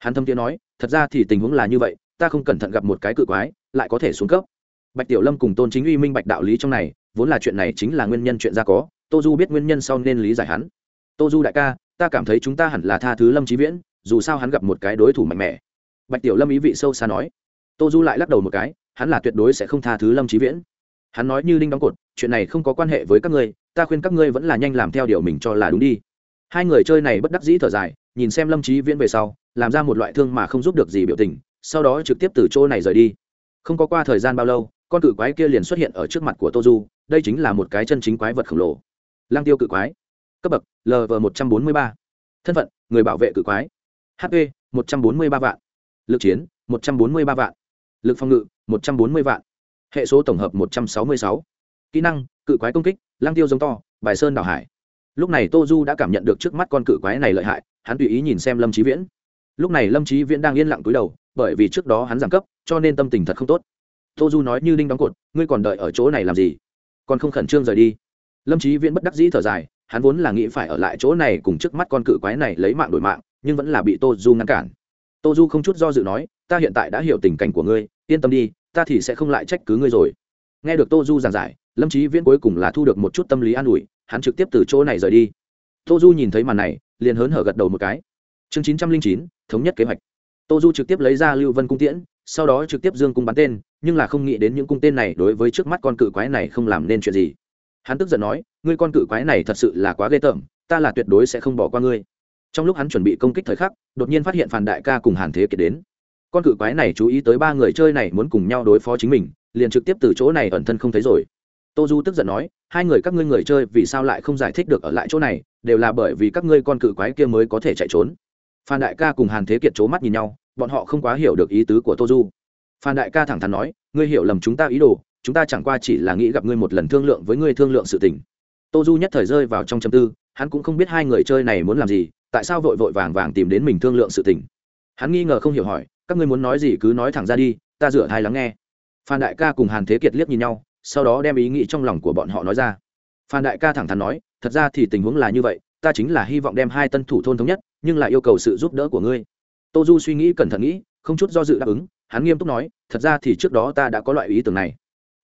hắn thâm tiếng nói, thật ra thì tình huống là như vậy, ta không cẩn thận gặp một cái cự quái, lại có thể xuống cấp. Bạch tiểu lâm cùng tôn chính uy minh bạch đạo lý trong này, vốn là chuyện này chính là nguyên nhân chuyện ra có, tô du biết nguyên nhân sau nên lý giải hắn. Tô du đại ca, ta cảm thấy chúng ta hẳn là tha thứ lâm trí viễn, dù sao hắn gặp một cái đối thủ mạnh mẽ. Bạch tiểu lâm ý vị sâu xa nói. Tô du lại lắc đầu một cái, hắn là tuyệt đối sẽ không tha thứ lâm trí viễn. Hắn nói như đinh đóng cột, chuyện này không có quan hệ với các ngươi, ta khuyên các ngươi vẫn là nhanh làm theo điều mình cho là đúng đi. Hai người chơi này bất đắc dĩ thở dài, nhìn xem lâm trí viễn về sau làm ra một loại thương mà không giúp được gì biểu tình, sau đó trực tiếp từ chỗ này rời đi. Không có qua thời gian bao lâu, con cự quái kia liền xuất hiện ở trước mặt của tô du đây chính là một cái chân chính quái vật khổng lồ. Lang tiêu cự quái. Cấp bậc lv một trăm bốn mươi ba. Thân phận, người bảo vệ cự quái. Hp một trăm bốn mươi ba vạn. Lực chiến, một trăm bốn mươi ba vạn. Lực phòng ngự, một trăm bốn mươi vạn. Hệ số tổng hợp, một trăm sáu mươi sáu. Kỹ năng, cự quái công kích lang tiêu giống to, bài sơn đảo hải. Lúc này tô du đã cảm nhận được trước mắt con cự quái này lợi hại, hắn tùy ý nhìn xem lâm trí viễn lúc này lâm trí viễn đang yên lặng túi đầu, bởi vì trước đó hắn giảm cấp, cho nên tâm tình thật không tốt. Tô du nói như đinh đóng cột, ngươi còn đợi ở chỗ này làm gì? Còn không khẩn trương rời đi? Lâm trí viễn bất đắc dĩ thở dài, hắn vốn là nghĩ phải ở lại chỗ này cùng trước mắt con cự quái này lấy mạng đổi mạng, nhưng vẫn là bị tô du ngăn cản. Tô du không chút do dự nói, ta hiện tại đã hiểu tình cảnh của ngươi, yên tâm đi, ta thì sẽ không lại trách cứ ngươi rồi. Nghe được tô du giảng giải, lâm trí viễn cuối cùng là thu được một chút tâm lý an ủi, hắn trực tiếp từ chỗ này rời đi. Tô du nhìn thấy màn này, liền hớn hở gật đầu một cái chương chín trăm linh chín, thống nhất kế hoạch. Tô du trực tiếp lấy ra lưu vân cung tiễn, sau đó trực tiếp dương cung bắn tên, nhưng là không nghĩ đến những cung tên này đối với trước mắt con cự quái này không làm nên chuyện gì. Hắn tức giận nói, ngươi con cự quái này thật sự là quá ghê tởm, ta là tuyệt đối sẽ không bỏ qua ngươi. Trong lúc hắn chuẩn bị công kích thời khắc, đột nhiên phát hiện phản đại ca cùng hàn thế kiệt đến. Con cự quái này chú ý tới ba người chơi này muốn cùng nhau đối phó chính mình, liền trực tiếp từ chỗ này ẩn thân không thấy rồi. Tô du tức giận nói, hai người các ngươi người chơi vì sao lại không giải thích được ở lại chỗ này, đều là bởi vì các ngươi con cự quái kia mới có thể chạy trốn phan đại ca cùng hàn thế kiệt c h ố mắt nhìn nhau, bọn họ không quá hiểu được ý tứ của tô du. Phan đại ca thẳng thắn nói, ngươi hiểu lầm chúng ta ý đồ, chúng ta chẳng qua chỉ là nghĩ gặp ngươi một lần thương lượng với ngươi thương lượng sự tình. Tô du nhất thời rơi vào trong châm tư, hắn cũng không biết hai người chơi này muốn làm gì, tại sao vội vội vàng vàng tìm đến mình thương lượng sự tình. Hắn nghi ngờ không hiểu hỏi, các ngươi muốn nói gì cứ nói thẳng ra đi, ta rửa thai lắng nghe. Phan đại ca cùng hàn thế kiệt liếc nhìn nhau, sau đó đem ý nghĩ trong lòng của bọn họ nói ra. Phan đại ca thẳng thắn nói, thật ra thì tình huống là như vậy, ta chính là hy vọng đem hai tân thủ thôn thống nhất nhưng lại yêu cầu sự giúp đỡ của ngươi. Tô du suy nghĩ cẩn thận nghĩ, không chút do dự đáp ứng, hắn nghiêm túc nói, thật ra thì trước đó ta đã có loại ý tưởng này.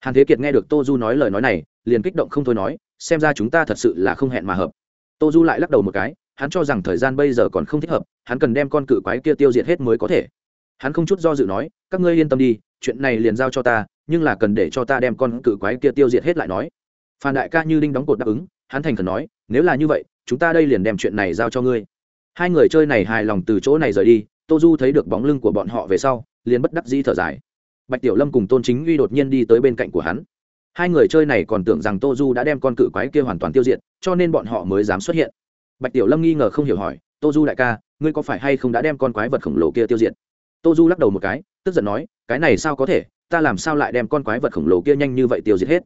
Hàn thế kiệt nghe được tô du nói lời nói này, liền kích động không thôi nói, xem ra chúng ta thật sự là không hẹn mà hợp. Tô du lại lắc đầu một cái, hắn cho rằng thời gian bây giờ còn không thích hợp, hắn cần đem con cự quái kia tiêu diệt hết mới có thể. Hắn không chút do dự nói, các ngươi yên tâm đi, chuyện này liền giao cho ta, nhưng là cần để cho ta đem con cự quái kia tiêu diệt hết lại nói. Phan đại ca như đinh đóng cột đáp ứng, hắn thành khẩn nói, nếu là như vậy, chúng ta đây liền đem chuyện này giao cho ngươi hai người chơi này hài lòng từ chỗ này rời đi, tô du thấy được bóng lưng của bọn họ về sau, liền bất đắc dĩ thở dài. Bạch tiểu lâm cùng tôn chính uy đột nhiên đi tới bên cạnh của hắn. Hai người chơi này còn tưởng rằng tô du đã đem con cự quái kia hoàn toàn tiêu diệt, cho nên bọn họ mới dám xuất hiện. Bạch tiểu lâm nghi ngờ không hiểu hỏi, tô du đại ca, ngươi có phải hay không đã đem con quái vật khổng lồ kia tiêu diệt? Tô du lắc đầu một cái, tức giận nói, cái này sao có thể, ta làm sao lại đem con quái vật khổng lồ kia nhanh như vậy tiêu diệt hết?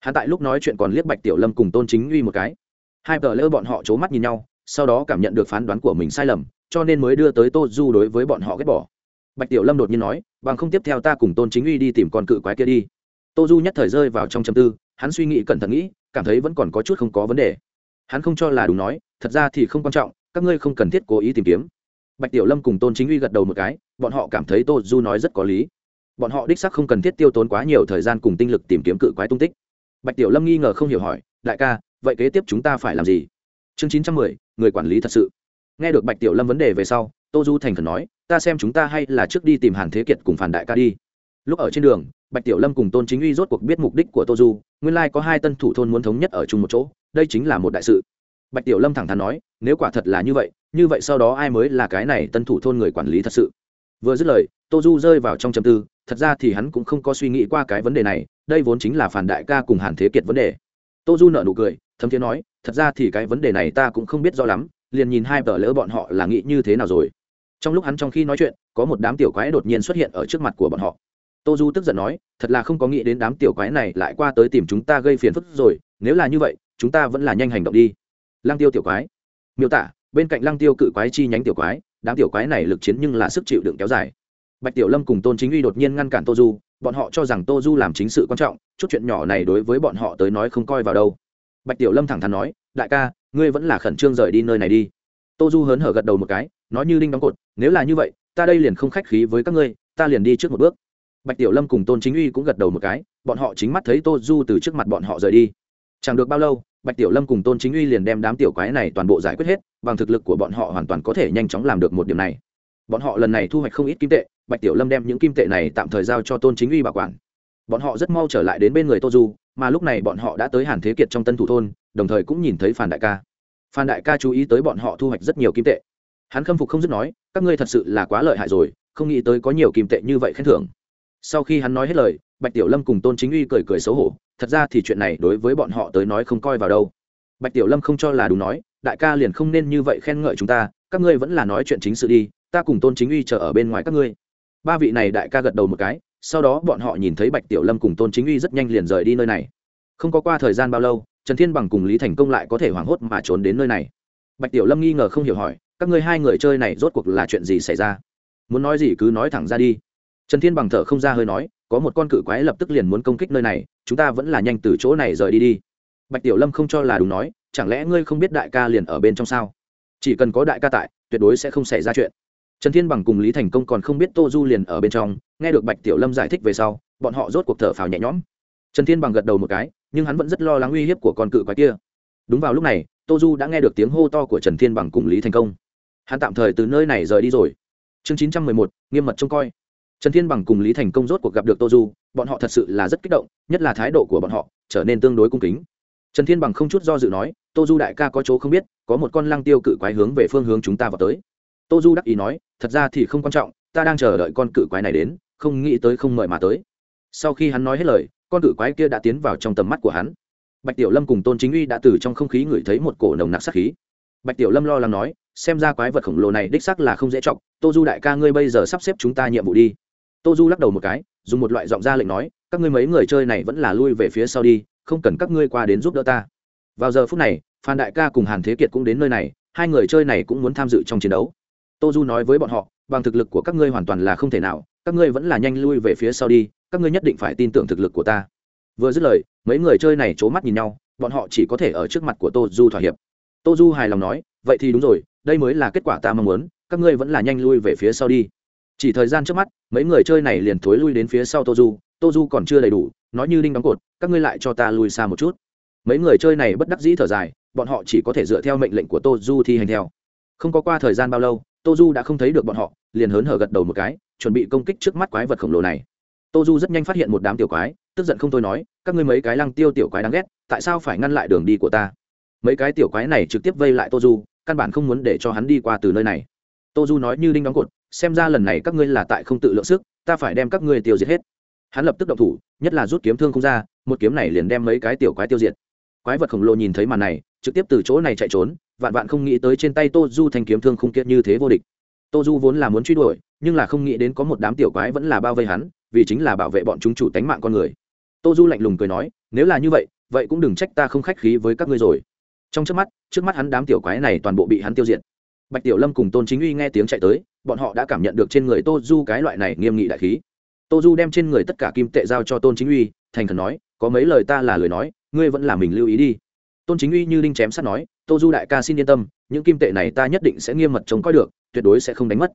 Hắn tại lúc nói chuyện còn liếc bạch tiểu lâm cùng tôn chính uy một cái. Hai tờ lỡ bọn họ c h ố mắt nhìn nhau sau đó cảm nhận được phán đoán của mình sai lầm, cho nên mới đưa tới tô du đối với bọn họ ghét bỏ. Bạch tiểu lâm đột nhiên nói, bằng không tiếp theo ta cùng tôn chính uy đi tìm con cự quái kia đi. Tô du nhất thời rơi vào trong châm tư, hắn suy nghĩ cẩn thận nghĩ, cảm thấy vẫn còn có chút không có vấn đề. Hắn không cho là đúng nói, thật ra thì không quan trọng, các ngươi không cần thiết cố ý tìm kiếm. Bạch tiểu lâm cùng tôn chính uy gật đầu một cái, bọn họ cảm thấy tô du nói rất có lý. Bọn họ đích sắc không cần thiết tiêu tốn quá nhiều thời gian cùng tinh lực tìm kiếm cự quái tung tích. Bạch tiểu lâm nghi ngờ không hiểu hỏi, đại ca, vậy kế tiếp chúng ta phải làm gì? Chương chín trăm mười người quản lý thật sự. Nghe được bạch tiểu lâm vấn đề về sau, tô du thành khẩn nói, ta xem chúng ta hay là trước đi tìm hàn thế kiệt cùng phản đại ca đi. Lúc ở trên đường, bạch tiểu lâm cùng tôn chính uy rốt cuộc biết mục đích của tô du, nguyên lai có hai tân thủ thôn muốn thống nhất ở chung một chỗ, đây chính là một đại sự. Bạch tiểu lâm thẳng thắn nói, nếu quả thật là như vậy như vậy sau đó ai mới là cái này tân thủ thôn người quản lý thật sự? Vừa dứt lời, tô du rơi vào trong châm tư, thật ra thì hắn cũng không có suy nghĩ qua cái vấn đề này, đây vốn chính là phản đại ca cùng hàn thế kiệt vấn đề. Tô du nợ nụ cười, thấm thiên nói thật ra thì cái vấn đề này ta cũng không biết rõ lắm, liền nhìn hai vợ lỡ bọn họ là nghĩ như thế nào rồi. Trong lúc hắn trong khi nói chuyện, có một đám tiểu quái đột nhiên xuất hiện ở trước mặt của bọn họ. Tô du tức giận nói, thật là không có nghĩ đến đám tiểu quái này lại qua tới tìm chúng ta gây phiền phức rồi, nếu là như vậy, chúng ta vẫn là nhanh hành động đi. Lăng tiêu tiểu quái. Miêu tả, bên cạnh lăng tiêu cự quái chi nhánh tiểu quái, đám tiểu quái này lực chiến nhưng là sức chịu đựng kéo dài. Bạch tiểu lâm cùng tôn chính uy đột nhiên ngăn cản tô du, bọn họ cho rằng tô du làm chính sự quan trọng, chút chuyện nhỏ này đối với bọn họ tới nói không coi vào đâu bạch tiểu lâm thẳng thắn nói, đại ca, ngươi vẫn là khẩn trương rời đi nơi này đi. Tô du hớn hở gật đầu một cái, nói như đinh đóng cột, nếu là như vậy, ta đây liền không khách khí với các ngươi, ta liền đi trước một bước. Bạch tiểu lâm cùng tôn chính uy cũng gật đầu một cái, bọn họ chính mắt thấy tô du từ trước mặt bọn họ rời đi. Chẳng được bao lâu, bạch tiểu lâm cùng tôn chính uy liền đem đám tiểu quái này toàn bộ giải quyết hết, bằng thực lực của bọn họ hoàn toàn có thể nhanh chóng làm được một điểm này. Bọn họ lần này thu hoạch không ít kim tệ, bạch tiểu lâm đem những kim tệ này tạm thời giao cho tôn chính uy bảo quản. Bọn họ rất mau trở lại đến bên người tô du mà lúc này bọn họ đã tới hàn thế kiệt trong tân thủ thôn, đồng thời cũng nhìn thấy phan đại ca. Phan đại ca chú ý tới bọn họ thu hoạch rất nhiều kim tệ. Hắn khâm phục không dứt nói, các ngươi thật sự là quá lợi hại rồi, không nghĩ tới có nhiều kim tệ như vậy khen thưởng. Sau khi hắn nói hết lời, bạch tiểu lâm cùng tôn chính uy cười cười xấu hổ, thật ra thì chuyện này đối với bọn họ tới nói không coi vào đâu. Bạch tiểu lâm không cho là đúng nói, đại ca liền không nên như vậy khen ngợi chúng ta, các ngươi vẫn là nói chuyện chính sự đi, ta cùng tôn chính uy chờ ở bên ngoài các ngươi. Ba vị này đại ca gật đầu một cái sau đó bọn họ nhìn thấy bạch tiểu lâm cùng tôn chính uy rất nhanh liền rời đi nơi này. Không có qua thời gian bao lâu, trần thiên bằng cùng lý thành công lại có thể hoảng hốt mà trốn đến nơi này. Bạch tiểu lâm nghi ngờ không hiểu hỏi, các ngươi hai người chơi này rốt cuộc là chuyện gì xảy ra? Muốn nói gì cứ nói thẳng ra đi. Trần thiên bằng thở không ra hơi nói, có một con cự quái lập tức liền muốn công kích nơi này, chúng ta vẫn là nhanh từ chỗ này rời đi đi. Bạch tiểu lâm không cho là đúng nói, chẳng lẽ ngươi không biết đại ca liền ở bên trong sao? Chỉ cần có đại ca tại, tuyệt đối sẽ không xảy ra chuyện trần thiên bằng cùng lý thành công còn không biết tô du liền ở bên trong, nghe được bạch tiểu lâm giải thích về sau, bọn họ rốt cuộc thở phào nhẹ nhõm. Trần thiên bằng gật đầu một cái, nhưng hắn vẫn rất lo lắng uy hiếp của con cự quái kia. Đúng vào lúc này, tô du đã nghe được tiếng hô to của trần thiên bằng cùng lý thành công. Hắn tạm thời từ nơi này rời đi rồi. Chương chín trăm mười một, nghiêm mật trông coi. Trần thiên bằng cùng lý thành công rốt cuộc gặp được tô du, bọn họ thật sự là rất kích động, nhất là thái độ của bọn họ trở nên tương đối cung kính. Trần thiên bằng không chút do dự nói, tô du đại ca có chỗ không biết, có một con lăng tiêu cự quái hướng về phương hướng chúng ta vào tới tô du đắc ý nói, thật ra thì không quan trọng, ta đang chờ đợi con cự quái này đến, không nghĩ tới không mời mà tới. Sau khi hắn nói hết lời, con cự quái kia đã tiến vào trong tầm mắt của hắn. Bạch tiểu lâm cùng tôn chính uy đã từ trong không khí ngửi thấy một cổ nồng nặc sát khí. Bạch tiểu lâm lo lắng nói, xem ra quái vật khổng lồ này đích sắc là không dễ chọc, tô du đại ca ngươi bây giờ sắp xếp chúng ta nhiệm vụ đi. Tô du lắc đầu một cái, dùng một loại giọng ra lệnh nói, các ngươi mấy người chơi này vẫn là lui về phía sau đi, không cần các ngươi qua đến giúp đỡ ta. Vào giờ phút này, phan đại ca cùng hàn thế kiệt cũng đến nơi này, hai người chơi này cũng muốn tham dự trong chiến đấu tô du nói với bọn họ, bằng thực lực của các ngươi hoàn toàn là không thể nào, các ngươi vẫn là nhanh lui về phía sau đi, các ngươi nhất định phải tin tưởng thực lực của ta. Vừa dứt lời, mấy người chơi này c h ố mắt nhìn nhau, bọn họ chỉ có thể ở trước mặt của tô du thỏa hiệp. Tô du hài lòng nói, vậy thì đúng rồi, đây mới là kết quả ta mong muốn, các ngươi vẫn là nhanh lui về phía sau đi. Chỉ thời gian trước mắt, mấy người chơi này liền thối lui đến phía sau tô du tô du còn chưa đầy đủ, nói như đinh đóng cột, các ngươi lại cho ta lui xa một chút. Mấy người chơi này bất đắc dĩ thở dài, bọn họ chỉ có thể dựa theo mệnh lệnh của tô du thi hành theo. Không có qua thời gian bao lâu tô du đã không thấy được bọn họ, liền hớn hở gật đầu một cái, chuẩn bị công kích trước mắt quái vật khổng lồ này. Tô du rất nhanh phát hiện một đám tiểu quái, tức giận không thôi nói, các ngươi mấy cái lăng tiêu tiểu quái đáng ghét, tại sao phải ngăn lại đường đi của ta? Mấy cái tiểu quái này trực tiếp vây lại tô du căn bản không muốn để cho hắn đi qua từ nơi này. Tô du nói như đinh đóng cột, xem ra lần này các ngươi là tại không tự lượng sức, ta phải đem các ngươi tiêu diệt hết. Hắn lập tức động thủ, nhất là rút kiếm thương không ra, một kiếm này liền đem mấy cái tiểu quái tiêu diệt. Quái vật khổng lồ nhìn thấy màn này, trực tiếp từ chỗ này chạy trốn vạn vạn không nghĩ tới trên tay tô du thanh kiếm thương không kiệt như thế vô địch. Tô du vốn là muốn truy đuổi, nhưng là không nghĩ đến có một đám tiểu quái vẫn là bao vây hắn, vì chính là bảo vệ bọn chúng chủ tánh mạng con người. Tô du lạnh lùng cười nói, nếu là như vậy vậy cũng đừng trách ta không khách khí với các ngươi rồi. Trong trước mắt trước mắt hắn đám tiểu quái này toàn bộ bị hắn tiêu diệt. Bạch tiểu lâm cùng tôn chính uy nghe tiếng chạy tới, bọn họ đã cảm nhận được trên người tô du cái loại này nghiêm nghị đại khí. Tô du đem trên người tất cả kim tệ giao cho tôn chính uy, thành khẩn nói, có mấy lời ta là lời nói, ngươi vẫn là mình lưu ý đi. Tôn chính uy như đinh chém sắt nói tô du đại ca xin yên tâm, những kim tệ này ta nhất định sẽ nghiêm mật chống coi được, tuyệt đối sẽ không đánh mất.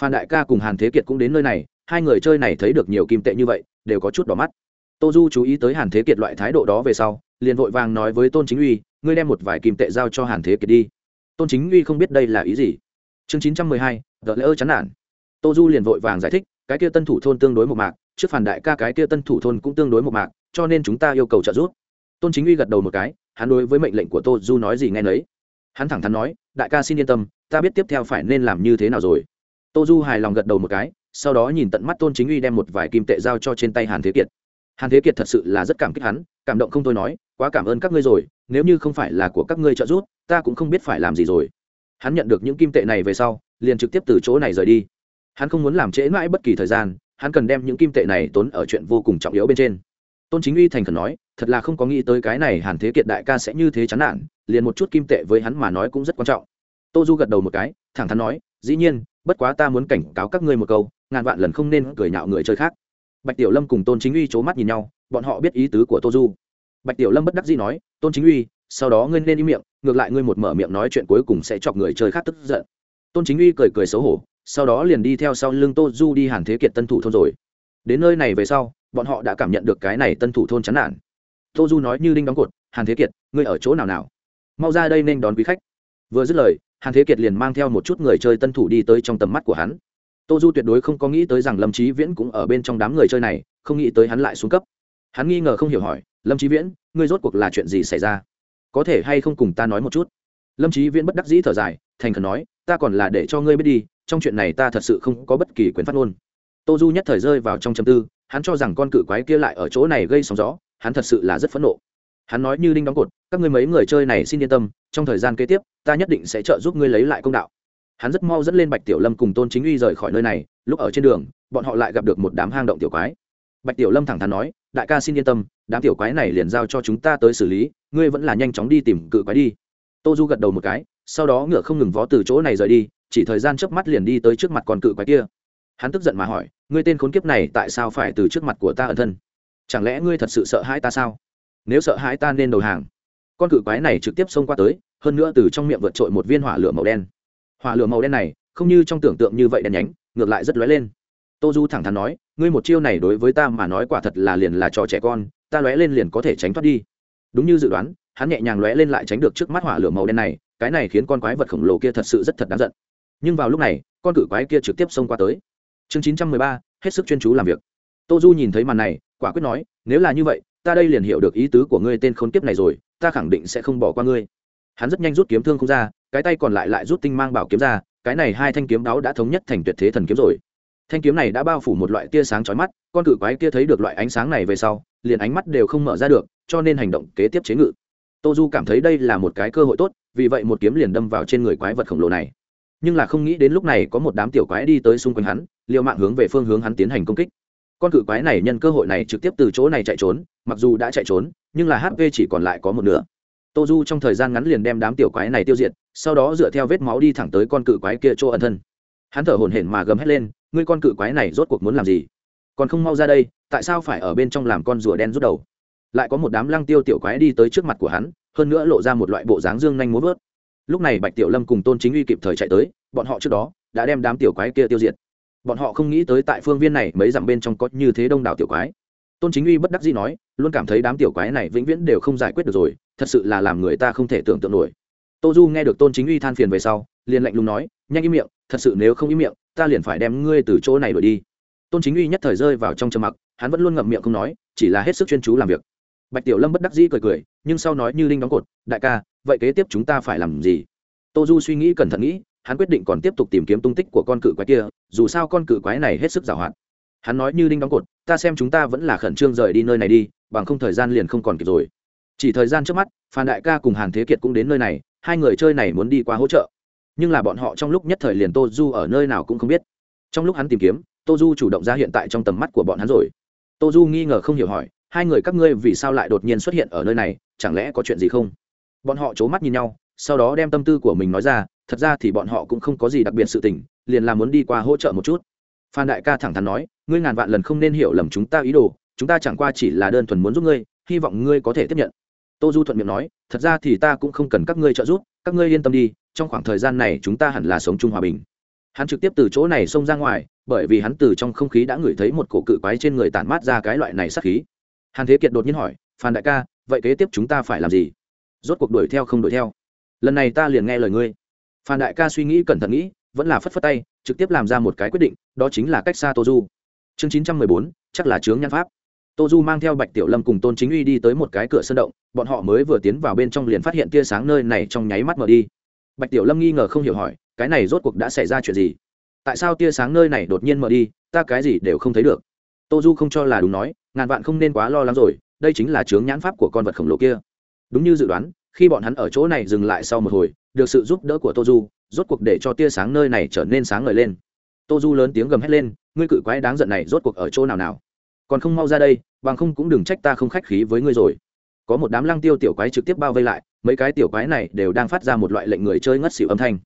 Phan đại ca cùng hàn thế kiệt cũng đến nơi này, hai người chơi này thấy được nhiều kim tệ như vậy, đều có chút đỏ mắt. Tô du chú ý tới hàn thế kiệt loại thái độ đó về sau, liền vội vàng nói với tôn chính uy, ngươi đem một vài kim tệ giao cho hàn thế kiệt đi. Tôn chính uy không biết đây là ý gì. Chương chín trăm mười hai đợt lễ ơ chán nản. Tô du liền vội vàng giải thích, cái kia tân thủ thôn tương đối một mạc, trước phản đại ca cái kia tân thủ thôn cũng tương đối một mạc, cho nên chúng ta yêu cầu trợ giúp. Tôn chính uy gật đầu một cái hắn đối với mệnh lệnh của tô du nói gì nghe nấy. Hắn thẳng thắn nói, đại ca xin yên tâm, ta biết tiếp theo phải nên làm như thế nào rồi. Tô du hài lòng gật đầu một cái, sau đó nhìn tận mắt tôn chính uy đem một vài kim tệ giao cho trên tay hàn thế kiệt. Hàn thế kiệt thật sự là rất cảm kích hắn, cảm động không thôi nói, quá cảm ơn các ngươi rồi, nếu như không phải là của các ngươi trợ giúp, ta cũng không biết phải làm gì rồi. Hắn nhận được những kim tệ này về sau, liền trực tiếp từ chỗ này rời đi. Hắn không muốn làm trễ mãi bất kỳ thời gian, hắn cần đem những kim tệ này tốn ở chuyện vô cùng trọng yếu bên trên. Tôn chính uy thành khẩn nói thật là không có nghĩ tới cái này hàn thế kiệt đại ca sẽ như thế chán nản, liền một chút kim tệ với hắn mà nói cũng rất quan trọng. Tô du gật đầu một cái, thẳng thắn nói, dĩ nhiên, bất quá ta muốn cảnh cáo các ngươi một câu, ngàn vạn lần không nên cười nhạo người chơi khác. Bạch tiểu lâm cùng tôn chính uy c h ố mắt nhìn nhau, bọn họ biết ý tứ của tô du. Bạch tiểu lâm bất đắc dĩ nói, tôn chính uy, sau đó ngươi nên im miệng, ngược lại ngươi một mở miệng nói chuyện cuối cùng sẽ chọc người chơi khác tức giận. Tôn chính uy cười cười xấu hổ, sau đó liền đi theo sau lưng tô du đi hàn thế kiệt tân thủ thôn rồi. Đến nơi này về sau, bọn họ đã cảm nhận được cái này tân thủ thôn chán nản tô du nói như đinh đóng cột, hàn thế kiệt, ngươi ở chỗ nào nào? Mau ra đây nên đón quý khách. Vừa dứt lời, hàn thế kiệt liền mang theo một chút người chơi tân thủ đi tới trong tầm mắt của hắn. Tô du tuyệt đối không có nghĩ tới rằng lâm trí viễn cũng ở bên trong đám người chơi này, không nghĩ tới hắn lại xuống cấp. Hắn nghi ngờ không hiểu hỏi, lâm trí viễn, ngươi rốt cuộc là chuyện gì xảy ra? Có thể hay không cùng ta nói một chút? Lâm trí viễn bất đắc dĩ thở dài, thành khẩn nói, ta còn là để cho ngươi biết đi, trong chuyện này ta thật sự không có bất kỳ quyền phát ngôn. Tô du nhất thời rơi vào trong châm tư, hắn cho rằng con cự quái kia lại ở chỗ này gây sóng gió hắn thật sự là rất phẫn nộ. Hắn nói như đinh đóng cột, các ngươi mấy người chơi này xin yên tâm, trong thời gian kế tiếp, ta nhất định sẽ trợ giúp ngươi lấy lại công đạo. Hắn rất mau dẫn lên bạch tiểu lâm cùng tôn chính uy rời khỏi nơi này, lúc ở trên đường, bọn họ lại gặp được một đám hang động tiểu quái. Bạch tiểu lâm thẳng thắn nói, đại ca xin yên tâm, đám tiểu quái này liền giao cho chúng ta tới xử lý, ngươi vẫn là nhanh chóng đi tìm cự quái đi. Tô du gật đầu một cái, sau đó ngựa không ngừng vó từ chỗ này rời đi, chỉ thời gian chớp mắt liền đi tới trước mặt con cự quái kia. Hắn tức giận mà hỏi, ngươi tên khốn kiếp này tại sao phải từ trước mặt của ta ẩn thân? Chẳng lẽ ngươi thật sự sợ hãi ta sao? Nếu sợ hãi ta nên đầu hàng. Con cự quái này trực tiếp xông qua tới, hơn nữa từ trong miệng vượt trội một viên hỏa lửa màu đen. Hỏa lửa màu đen này, không như trong tưởng tượng như vậy đen nhánh, ngược lại rất lóe lên. Tô du thẳng thắn nói, ngươi một chiêu này đối với ta mà nói quả thật là liền là trò trẻ con, ta lóe lên liền có thể tránh thoát đi. Đúng như dự đoán, hắn nhẹ nhàng lóe lên lại tránh được trước mắt hỏa lửa màu đen này, cái này khiến con quái vật khổng lồ kia thật sự rất thật đáng giận. Nhưng vào lúc này, con cự quái kia trực tiếp xông qua tới. Chương chín trăm mười ba, hết sức chuyên chú làm việc tô du nhìn thấy màn này, quả quyết nói, nếu là như vậy, ta đây liền hiểu được ý tứ của ngươi tên khốn kiếp này rồi, ta khẳng định sẽ không bỏ qua ngươi. Hắn rất nhanh rút kiếm thương không ra, cái tay còn lại lại rút tinh mang bảo kiếm ra, cái này hai thanh kiếm đáo đã thống nhất thành tuyệt thế thần kiếm rồi. Thanh kiếm này đã bao phủ một loại tia sáng chói mắt, con cự quái kia thấy được loại ánh sáng này về sau, liền ánh mắt đều không mở ra được, cho nên hành động kế tiếp chế ngự. Tô du cảm thấy đây là một cái cơ hội tốt, vì vậy một kiếm liền đâm vào trên người quái vật khổng lồ này. Nhưng là không nghĩ đến lúc này có một đám tiểu quái đi tới xung quanh hắn, liều mạng hướng về phương hướng hắn tiến hành công kích con cự quái này nhân cơ hội này trực tiếp từ chỗ này chạy trốn, mặc dù đã chạy trốn, nhưng là hp chỉ còn lại có một nửa. Tô du trong thời gian ngắn liền đem đám tiểu quái này tiêu diệt, sau đó dựa theo vết máu đi thẳng tới con cự quái kia chỗ ẩn thân. Hắn thở hổn hển mà gầm hét lên, ngươi con cự quái này rốt cuộc muốn làm gì? Còn không mau ra đây, tại sao phải ở bên trong làm con rùa đen rút đầu? Lại có một đám lăng tiêu tiểu quái đi tới trước mặt của hắn, hơn nữa lộ ra một loại bộ dáng dương nhanh muốn vớt. Lúc này bạch tiểu lâm cùng tôn chính uy kịp thời chạy tới, bọn họ trước đó đã đem đám tiểu quái kia tiêu diệt bọn họ không nghĩ tới tại phương viên này mấy dặm bên trong có như thế đông đảo tiểu quái. Tôn chính uy bất đắc dĩ nói, luôn cảm thấy đám tiểu quái này vĩnh viễn đều không giải quyết được rồi, thật sự là làm người ta không thể tưởng tượng nổi. Tô du nghe được tôn chính uy than phiền về sau, liền lạnh lùng nói, nhanh im miệng, thật sự nếu không im miệng, ta liền phải đem ngươi từ chỗ này đuổi đi. Tôn chính uy nhất thời rơi vào trong trầm mặc, hắn vẫn luôn ngậm miệng không nói, chỉ là hết sức chuyên chú làm việc. Bạch tiểu lâm bất đắc dĩ cười cười, nhưng sau nói như linh đóng cột, đại ca, vậy kế tiếp chúng ta phải làm gì? Tô du suy nghĩ cẩn thận nghĩ hắn quyết định còn tiếp tục tìm kiếm tung tích của con cự quái kia, dù sao con cự quái này hết sức giàu hạn. Hắn nói như đinh đóng cột, ta xem chúng ta vẫn là khẩn trương rời đi nơi này đi, bằng không thời gian liền không còn kịp rồi. Chỉ thời gian trước mắt, phan đại ca cùng hàn thế kiệt cũng đến nơi này, hai người chơi này muốn đi qua hỗ trợ. Nhưng là bọn họ trong lúc nhất thời liền tô du ở nơi nào cũng không biết. Trong lúc hắn tìm kiếm, tô du chủ động ra hiện tại trong tầm mắt của bọn hắn rồi. Tô du nghi ngờ không hiểu hỏi, hai người các ngươi vì sao lại đột nhiên xuất hiện ở nơi này, chẳng lẽ có chuyện gì không? Bọn họ c h ố mắt nhìn nhau sau đó đem tâm tư của mình nói ra, thật ra thì bọn họ cũng không có gì đặc biệt sự tình, liền là muốn đi qua hỗ trợ một chút. Phan đại ca thẳng thắn nói, ngươi ngàn vạn lần không nên hiểu lầm chúng ta ý đồ, chúng ta chẳng qua chỉ là đơn thuần muốn giúp ngươi, hy vọng ngươi có thể tiếp nhận. Tô du thuận miệng nói, thật ra thì ta cũng không cần các ngươi trợ giúp, các ngươi yên tâm đi, trong khoảng thời gian này chúng ta hẳn là sống chung hòa bình. Hắn trực tiếp từ chỗ này xông ra ngoài, bởi vì hắn từ trong không khí đã ngửi thấy một cổ cự quái trên người tản mát ra cái loại này sắc khí. Hàn thế kiệt đột nhiên hỏi, phan đại ca, vậy kế tiếp chúng ta phải làm gì? Rốt cuộc đuổi theo không đuổi theo lần này ta liền nghe lời ngươi. Phan đại ca suy nghĩ cẩn thận nghĩ, vẫn là phất phất tay, trực tiếp làm ra một cái quyết định, đó chính là cách xa tô du. Chương chín trăm mười bốn, chắc là chướng nhan pháp. Tô du mang theo bạch tiểu lâm cùng tôn chính uy đi tới một cái cửa sơn động, bọn họ mới vừa tiến vào bên trong liền phát hiện tia sáng nơi này trong nháy mắt mở đi. Bạch tiểu lâm nghi ngờ không hiểu hỏi, cái này rốt cuộc đã xảy ra chuyện gì? Tại sao tia sáng nơi này đột nhiên mở đi, ta cái gì đều không thấy được? Tô du không cho là đúng nói, ngàn vạn không nên quá lo lắng rồi, đây chính là chướng nhãn pháp của con vật khổng lồ kia. Đúng như dự đoán khi bọn hắn ở chỗ này dừng lại sau một hồi, được sự giúp đỡ của tô du, rốt cuộc để cho tia sáng nơi này trở nên sáng ngời lên. Tô du lớn tiếng gầm hét lên, ngươi cự quái đáng giận này rốt cuộc ở chỗ nào nào? Còn không mau ra đây, bằng không cũng đừng trách ta không khách khí với ngươi rồi. Có một đám lăng tiêu tiểu quái trực tiếp bao vây lại, mấy cái tiểu quái này đều đang phát ra một loại lệnh người chơi ngất xỉu âm thanh.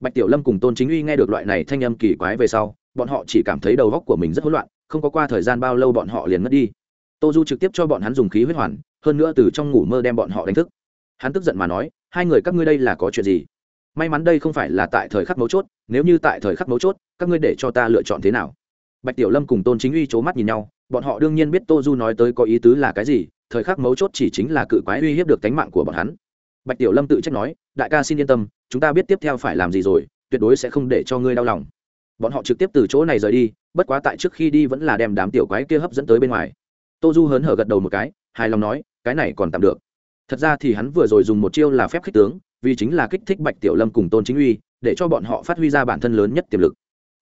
Bạch tiểu lâm cùng tôn chính uy nghe được loại này thanh âm kỳ quái về sau, bọn họ chỉ cảm thấy đầu góc của mình rất hỗn loạn, không có qua thời gian bao lâu bọn họ liền ngất đi. Tô du trực tiếp cho bọn hắn dùng khí huyết hoàn, hơn nữa từ trong ngủ mơ đem bọn họ đánh thức hắn tức giận mà nói, hai người các ngươi đây là có chuyện gì? May mắn đây không phải là tại thời khắc mấu chốt, nếu như tại thời khắc mấu chốt, các ngươi để cho ta lựa chọn thế nào? Bạch tiểu lâm cùng tôn chính uy c h ố mắt nhìn nhau, bọn họ đương nhiên biết tô du nói tới có ý tứ là cái gì, thời khắc mấu chốt chỉ chính là cự quái uy hiếp được tánh mạng của bọn hắn. Bạch tiểu lâm tự trách nói, đại ca xin yên tâm, chúng ta biết tiếp theo phải làm gì rồi, tuyệt đối sẽ không để cho ngươi đau lòng. Bọn họ trực tiếp từ chỗ này rời đi, bất quá tại trước khi đi vẫn là đem đám tiểu quái kia hấp dẫn tới bên ngoài. Tô du hớn hở gật đầu một cái, hài lòng nói, cái này còn tạm được thật ra thì hắn vừa rồi dùng một chiêu là phép khích tướng, vì chính là kích thích bạch tiểu lâm cùng tôn chính uy, để cho bọn họ phát huy ra bản thân lớn nhất tiềm lực.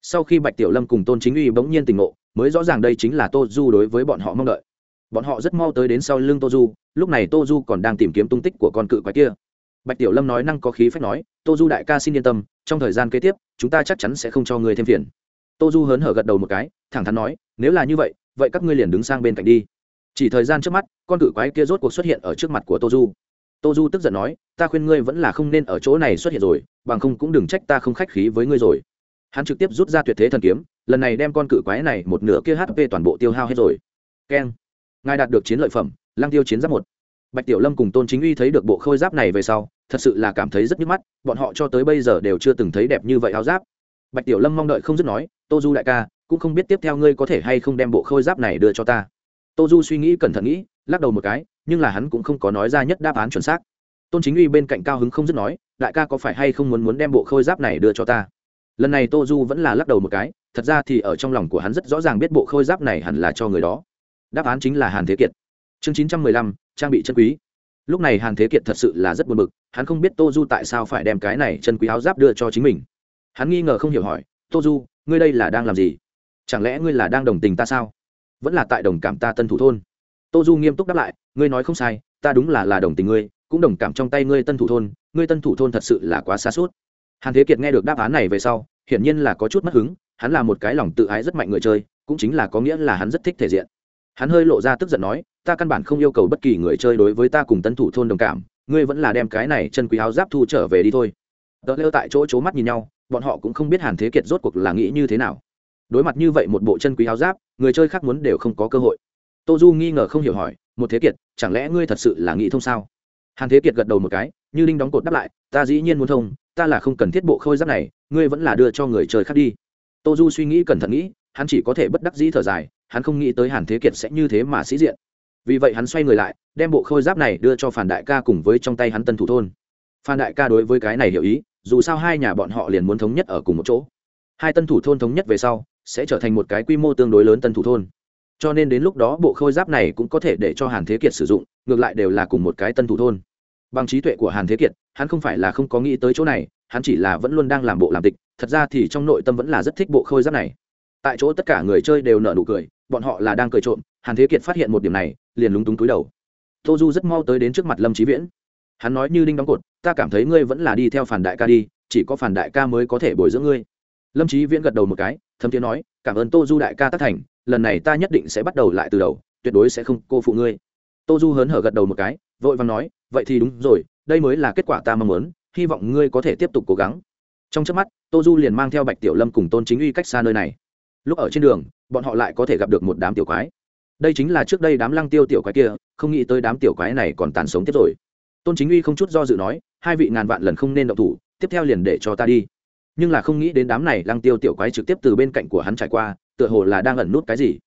Sau khi bạch tiểu lâm cùng tôn chính uy bỗng nhiên tình ngộ, mới rõ ràng đây chính là tô du đối với bọn họ mong đợi. Bọn họ rất mau tới đến sau lưng tô du, lúc này tô du còn đang tìm kiếm tung tích của con cự quái kia. Bạch tiểu lâm nói năng có khí phách nói, tô du đại ca xin yên tâm, trong thời gian kế tiếp, chúng ta chắc chắn sẽ không cho người thêm phiền. Tô du hớn hở gật đầu một cái, thẳng thắn nói, nếu là như vậy vậy các ngươi liền đứng sang bên cạnh đi chỉ thời gian trước mắt, con cự quái kia rốt cuộc xuất hiện ở trước mặt của tô du. Tô du tức giận nói, ta khuyên ngươi vẫn là không nên ở chỗ này xuất hiện rồi, bằng không cũng đừng trách ta không khách khí với ngươi rồi. Hắn trực tiếp rút ra tuyệt thế thần kiếm, lần này đem con cự quái này một nửa kia hp toàn bộ tiêu hao hết rồi. Keng. Ngài đạt được chiến lợi phẩm Lang tiêu chiến giáp một. Bạch tiểu lâm cùng tôn chính uy thấy được bộ khôi giáp này về sau, thật sự là cảm thấy rất nhức mắt, bọn họ cho tới bây giờ đều chưa từng thấy đẹp như vậy áo giáp. Bạch tiểu lâm mong đợi không dứt nói, tô du đại ca, cũng không biết tiếp theo ngươi có thể hay không đem bộ khôi giáp này đưa cho ta tô du suy nghĩ cẩn thận nghĩ, lắc đầu một cái, nhưng là hắn cũng không có nói ra nhất đáp án chuẩn xác. Tôn chính uy bên cạnh cao hứng không dứt nói, đại ca có phải hay không muốn muốn đem bộ khôi giáp này đưa cho ta? Lần này tô du vẫn là lắc đầu một cái, thật ra thì ở trong lòng của hắn rất rõ ràng biết bộ khôi giáp này hẳn là cho người đó. Đáp án chính là hàn thế kiệt. Chương chín trăm mười lăm, trang bị chân quý. Lúc này hàn thế kiệt thật sự là rất buồn bực, hắn không biết tô du tại sao phải đem cái này chân quý áo giáp đưa cho chính mình. Hắn nghi ngờ không hiểu hỏi tô du ngươi đây là đang làm gì? Chẳng lẽ ngươi là đang đồng tình ta sao? Vẫn là tại đồng cảm ta tân thủ thôn. Tô du nghiêm túc đáp lại, ngươi nói không sai, ta đúng là là đồng tình ngươi, cũng đồng cảm trong tay ngươi tân thủ thôn, ngươi tân thủ thôn thật sự là quá xa suốt. Hàn thế kiệt nghe được đáp án này về sau, hiển nhiên là có chút mất hứng, hắn là một cái lòng tự ái rất mạnh người chơi, cũng chính là có nghĩa là hắn rất thích thể diện. Hắn hơi lộ ra tức giận nói, ta căn bản không yêu cầu bất kỳ người chơi đối với ta cùng tân thủ thôn đồng cảm, ngươi vẫn là đem cái này chân quý áo giáp thu trở về đi thôi. Đợt lêu tại chỗ c mắt nhìn nhau, bọn họ cũng không biết hàn thế kiệt rốt cuộc là nghĩ như thế nào đối mặt như vậy một bộ chân quý áo giáp, người chơi khác muốn đều không có cơ hội. Tô du nghi ngờ không hiểu hỏi, một thế kiệt, chẳng lẽ ngươi thật sự là nghĩ thông sao? Hàn thế kiệt gật đầu một cái, như linh đóng cột đáp lại, ta dĩ nhiên muốn thông, ta là không cần thiết bộ khôi giáp này, ngươi vẫn là đưa cho người chơi khác đi. Tô du suy nghĩ cẩn thận nghĩ, hắn chỉ có thể bất đắc dĩ thở dài, hắn không nghĩ tới hàn thế kiệt sẽ như thế mà sĩ diện. Vì vậy hắn xoay người lại, đem bộ khôi giáp này đưa cho phản đại ca cùng với trong tay hắn tân thủ thôn. Phan đại ca đối với cái này hiểu ý, dù sao hai nhà bọn họ liền muốn thống nhất ở cùng một chỗ. Hai tân thủ thôn thống nhất về sau sẽ trở thành một cái quy mô tương đối lớn tân thủ thôn. Cho nên đến lúc đó, bộ khôi giáp này cũng có thể để cho hàn thế kiệt sử dụng, ngược lại đều là cùng một cái tân thủ thôn. Bằng trí tuệ của hàn thế kiệt, hắn không phải là không có nghĩ tới chỗ này, hắn chỉ là vẫn luôn đang làm bộ làm tịch, thật ra thì trong nội tâm vẫn là rất thích bộ khôi giáp này. Tại chỗ tất cả người chơi đều nở nụ cười, bọn họ là đang cười trộm, hàn thế kiệt phát hiện một điểm này, liền lúng túng túi đầu. Tô du rất mau tới đến trước mặt lâm trí viễn. Hắn nói như đinh đóng cột, ta cảm thấy ngươi vẫn là đi theo phản đại ca đi, chỉ có phản đại ca mới có thể bồi dưỡng ngươi. Lâm trí viễn gật đầu một cái thâm tiếng nói, cảm ơn tô du đại ca tác thành, lần này ta nhất định sẽ bắt đầu lại từ đầu, tuyệt đối sẽ không cô phụ ngươi. Tô du hớn hở gật đầu một cái, vội vàng nói, vậy thì đúng rồi, đây mới là kết quả ta mong muốn, hy vọng ngươi có thể tiếp tục cố gắng. Trong trước mắt, tô du liền mang theo bạch tiểu lâm cùng tôn chính uy cách xa nơi này. Lúc ở trên đường, bọn họ lại có thể gặp được một đám tiểu quái. Đây chính là trước đây đám lăng tiêu tiểu quái kia, không nghĩ tới đám tiểu quái này còn tàn sống tiếp rồi. Tôn chính uy không chút do dự nói, hai vị ngàn vạn lần không nên động thủ, tiếp theo liền để cho ta đi nhưng là không nghĩ đến đám này lăng tiêu tiểu quái trực tiếp từ bên cạnh của hắn trải qua, tựa hồ là đang ẩn nút cái gì.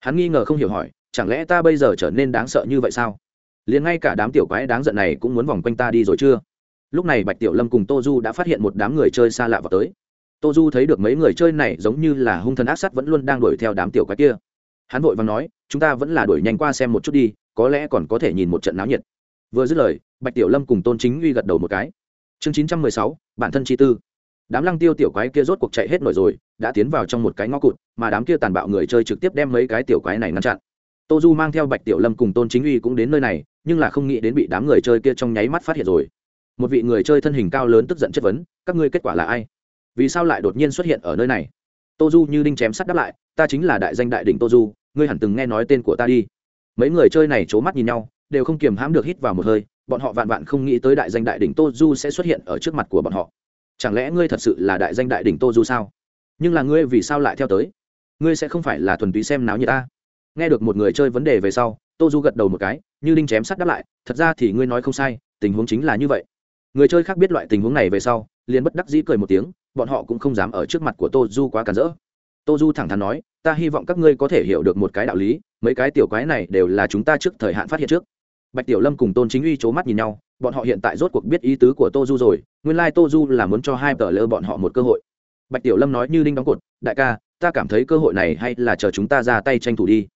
Hắn nghi ngờ không hiểu hỏi, chẳng lẽ ta bây giờ trở nên đáng sợ như vậy sao? Liền ngay cả đám tiểu quái đáng giận này cũng muốn vòng quanh ta đi rồi chưa? Lúc này bạch tiểu lâm cùng tô du đã phát hiện một đám người chơi xa lạ vào tới. Tô du thấy được mấy người chơi này giống như là hung thần ác sắt vẫn luôn đang đuổi theo đám tiểu quái kia. Hắn vội và nói, chúng ta vẫn là đuổi nhanh qua xem một chút đi, có lẽ còn có thể nhìn một trận náo nhiệt. Vừa dứt lời, bạch tiểu lâm cùng tôn chính uy gật đầu một cái. Chương chín trăm mười sáu, bản thân chi tư đám lăng tiêu tiểu quái kia rốt cuộc chạy hết nổi rồi, đã tiến vào trong một cái ngõ cụt, mà đám kia tàn bạo người chơi trực tiếp đem mấy cái tiểu quái này ngăn chặn. Tô du mang theo bạch tiểu lâm cùng tôn chính uy cũng đến nơi này, nhưng là không nghĩ đến bị đám người chơi kia trong nháy mắt phát hiện rồi. Một vị người chơi thân hình cao lớn tức giận chất vấn, các ngươi kết quả là ai? Vì sao lại đột nhiên xuất hiện ở nơi này? Tô du như đinh chém sắt đáp lại, ta chính là đại danh đại đỉnh tô du, ngươi hẳn từng nghe nói tên của ta đi. Mấy người chơi này c h ố mắt nhìn nhau, đều không kiềm hãm được hít vào một hơi, bọn họ vạn vạn không nghĩ tới đại danh đại đỉnh tô du sẽ xuất hiện ở trước mặt của bọn họ chẳng lẽ ngươi thật sự là đại danh đại đỉnh tô du sao? Nhưng là ngươi vì sao lại theo tới? Ngươi sẽ không phải là thuần túy xem náo như ta? Nghe được một người chơi vấn đề về sau tô du gật đầu một cái, như đinh chém sắt đáp lại, thật ra thì ngươi nói không sai, tình huống chính là như vậy. Người chơi khác biết loại tình huống này về sau, liền bất đắc dĩ cười một tiếng, bọn họ cũng không dám ở trước mặt của tô du quá cản rỡ. Tô du thẳng thắn nói, ta hy vọng các ngươi có thể hiểu được một cái đạo lý, mấy cái tiểu quái này đều là chúng ta trước thời hạn phát hiện trước. Bạch tiểu lâm cùng tôn chính uy c h ố mắt nhìn nhau bọn họ hiện tại rốt cuộc biết ý tứ của tô du rồi, nguyên lai、like、tô du là muốn cho hai tờ lỡ bọn họ một cơ hội. Bạch tiểu lâm nói như đinh đóng cột, đại ca, ta cảm thấy cơ hội này hay là chờ chúng ta ra tay tranh thủ đi.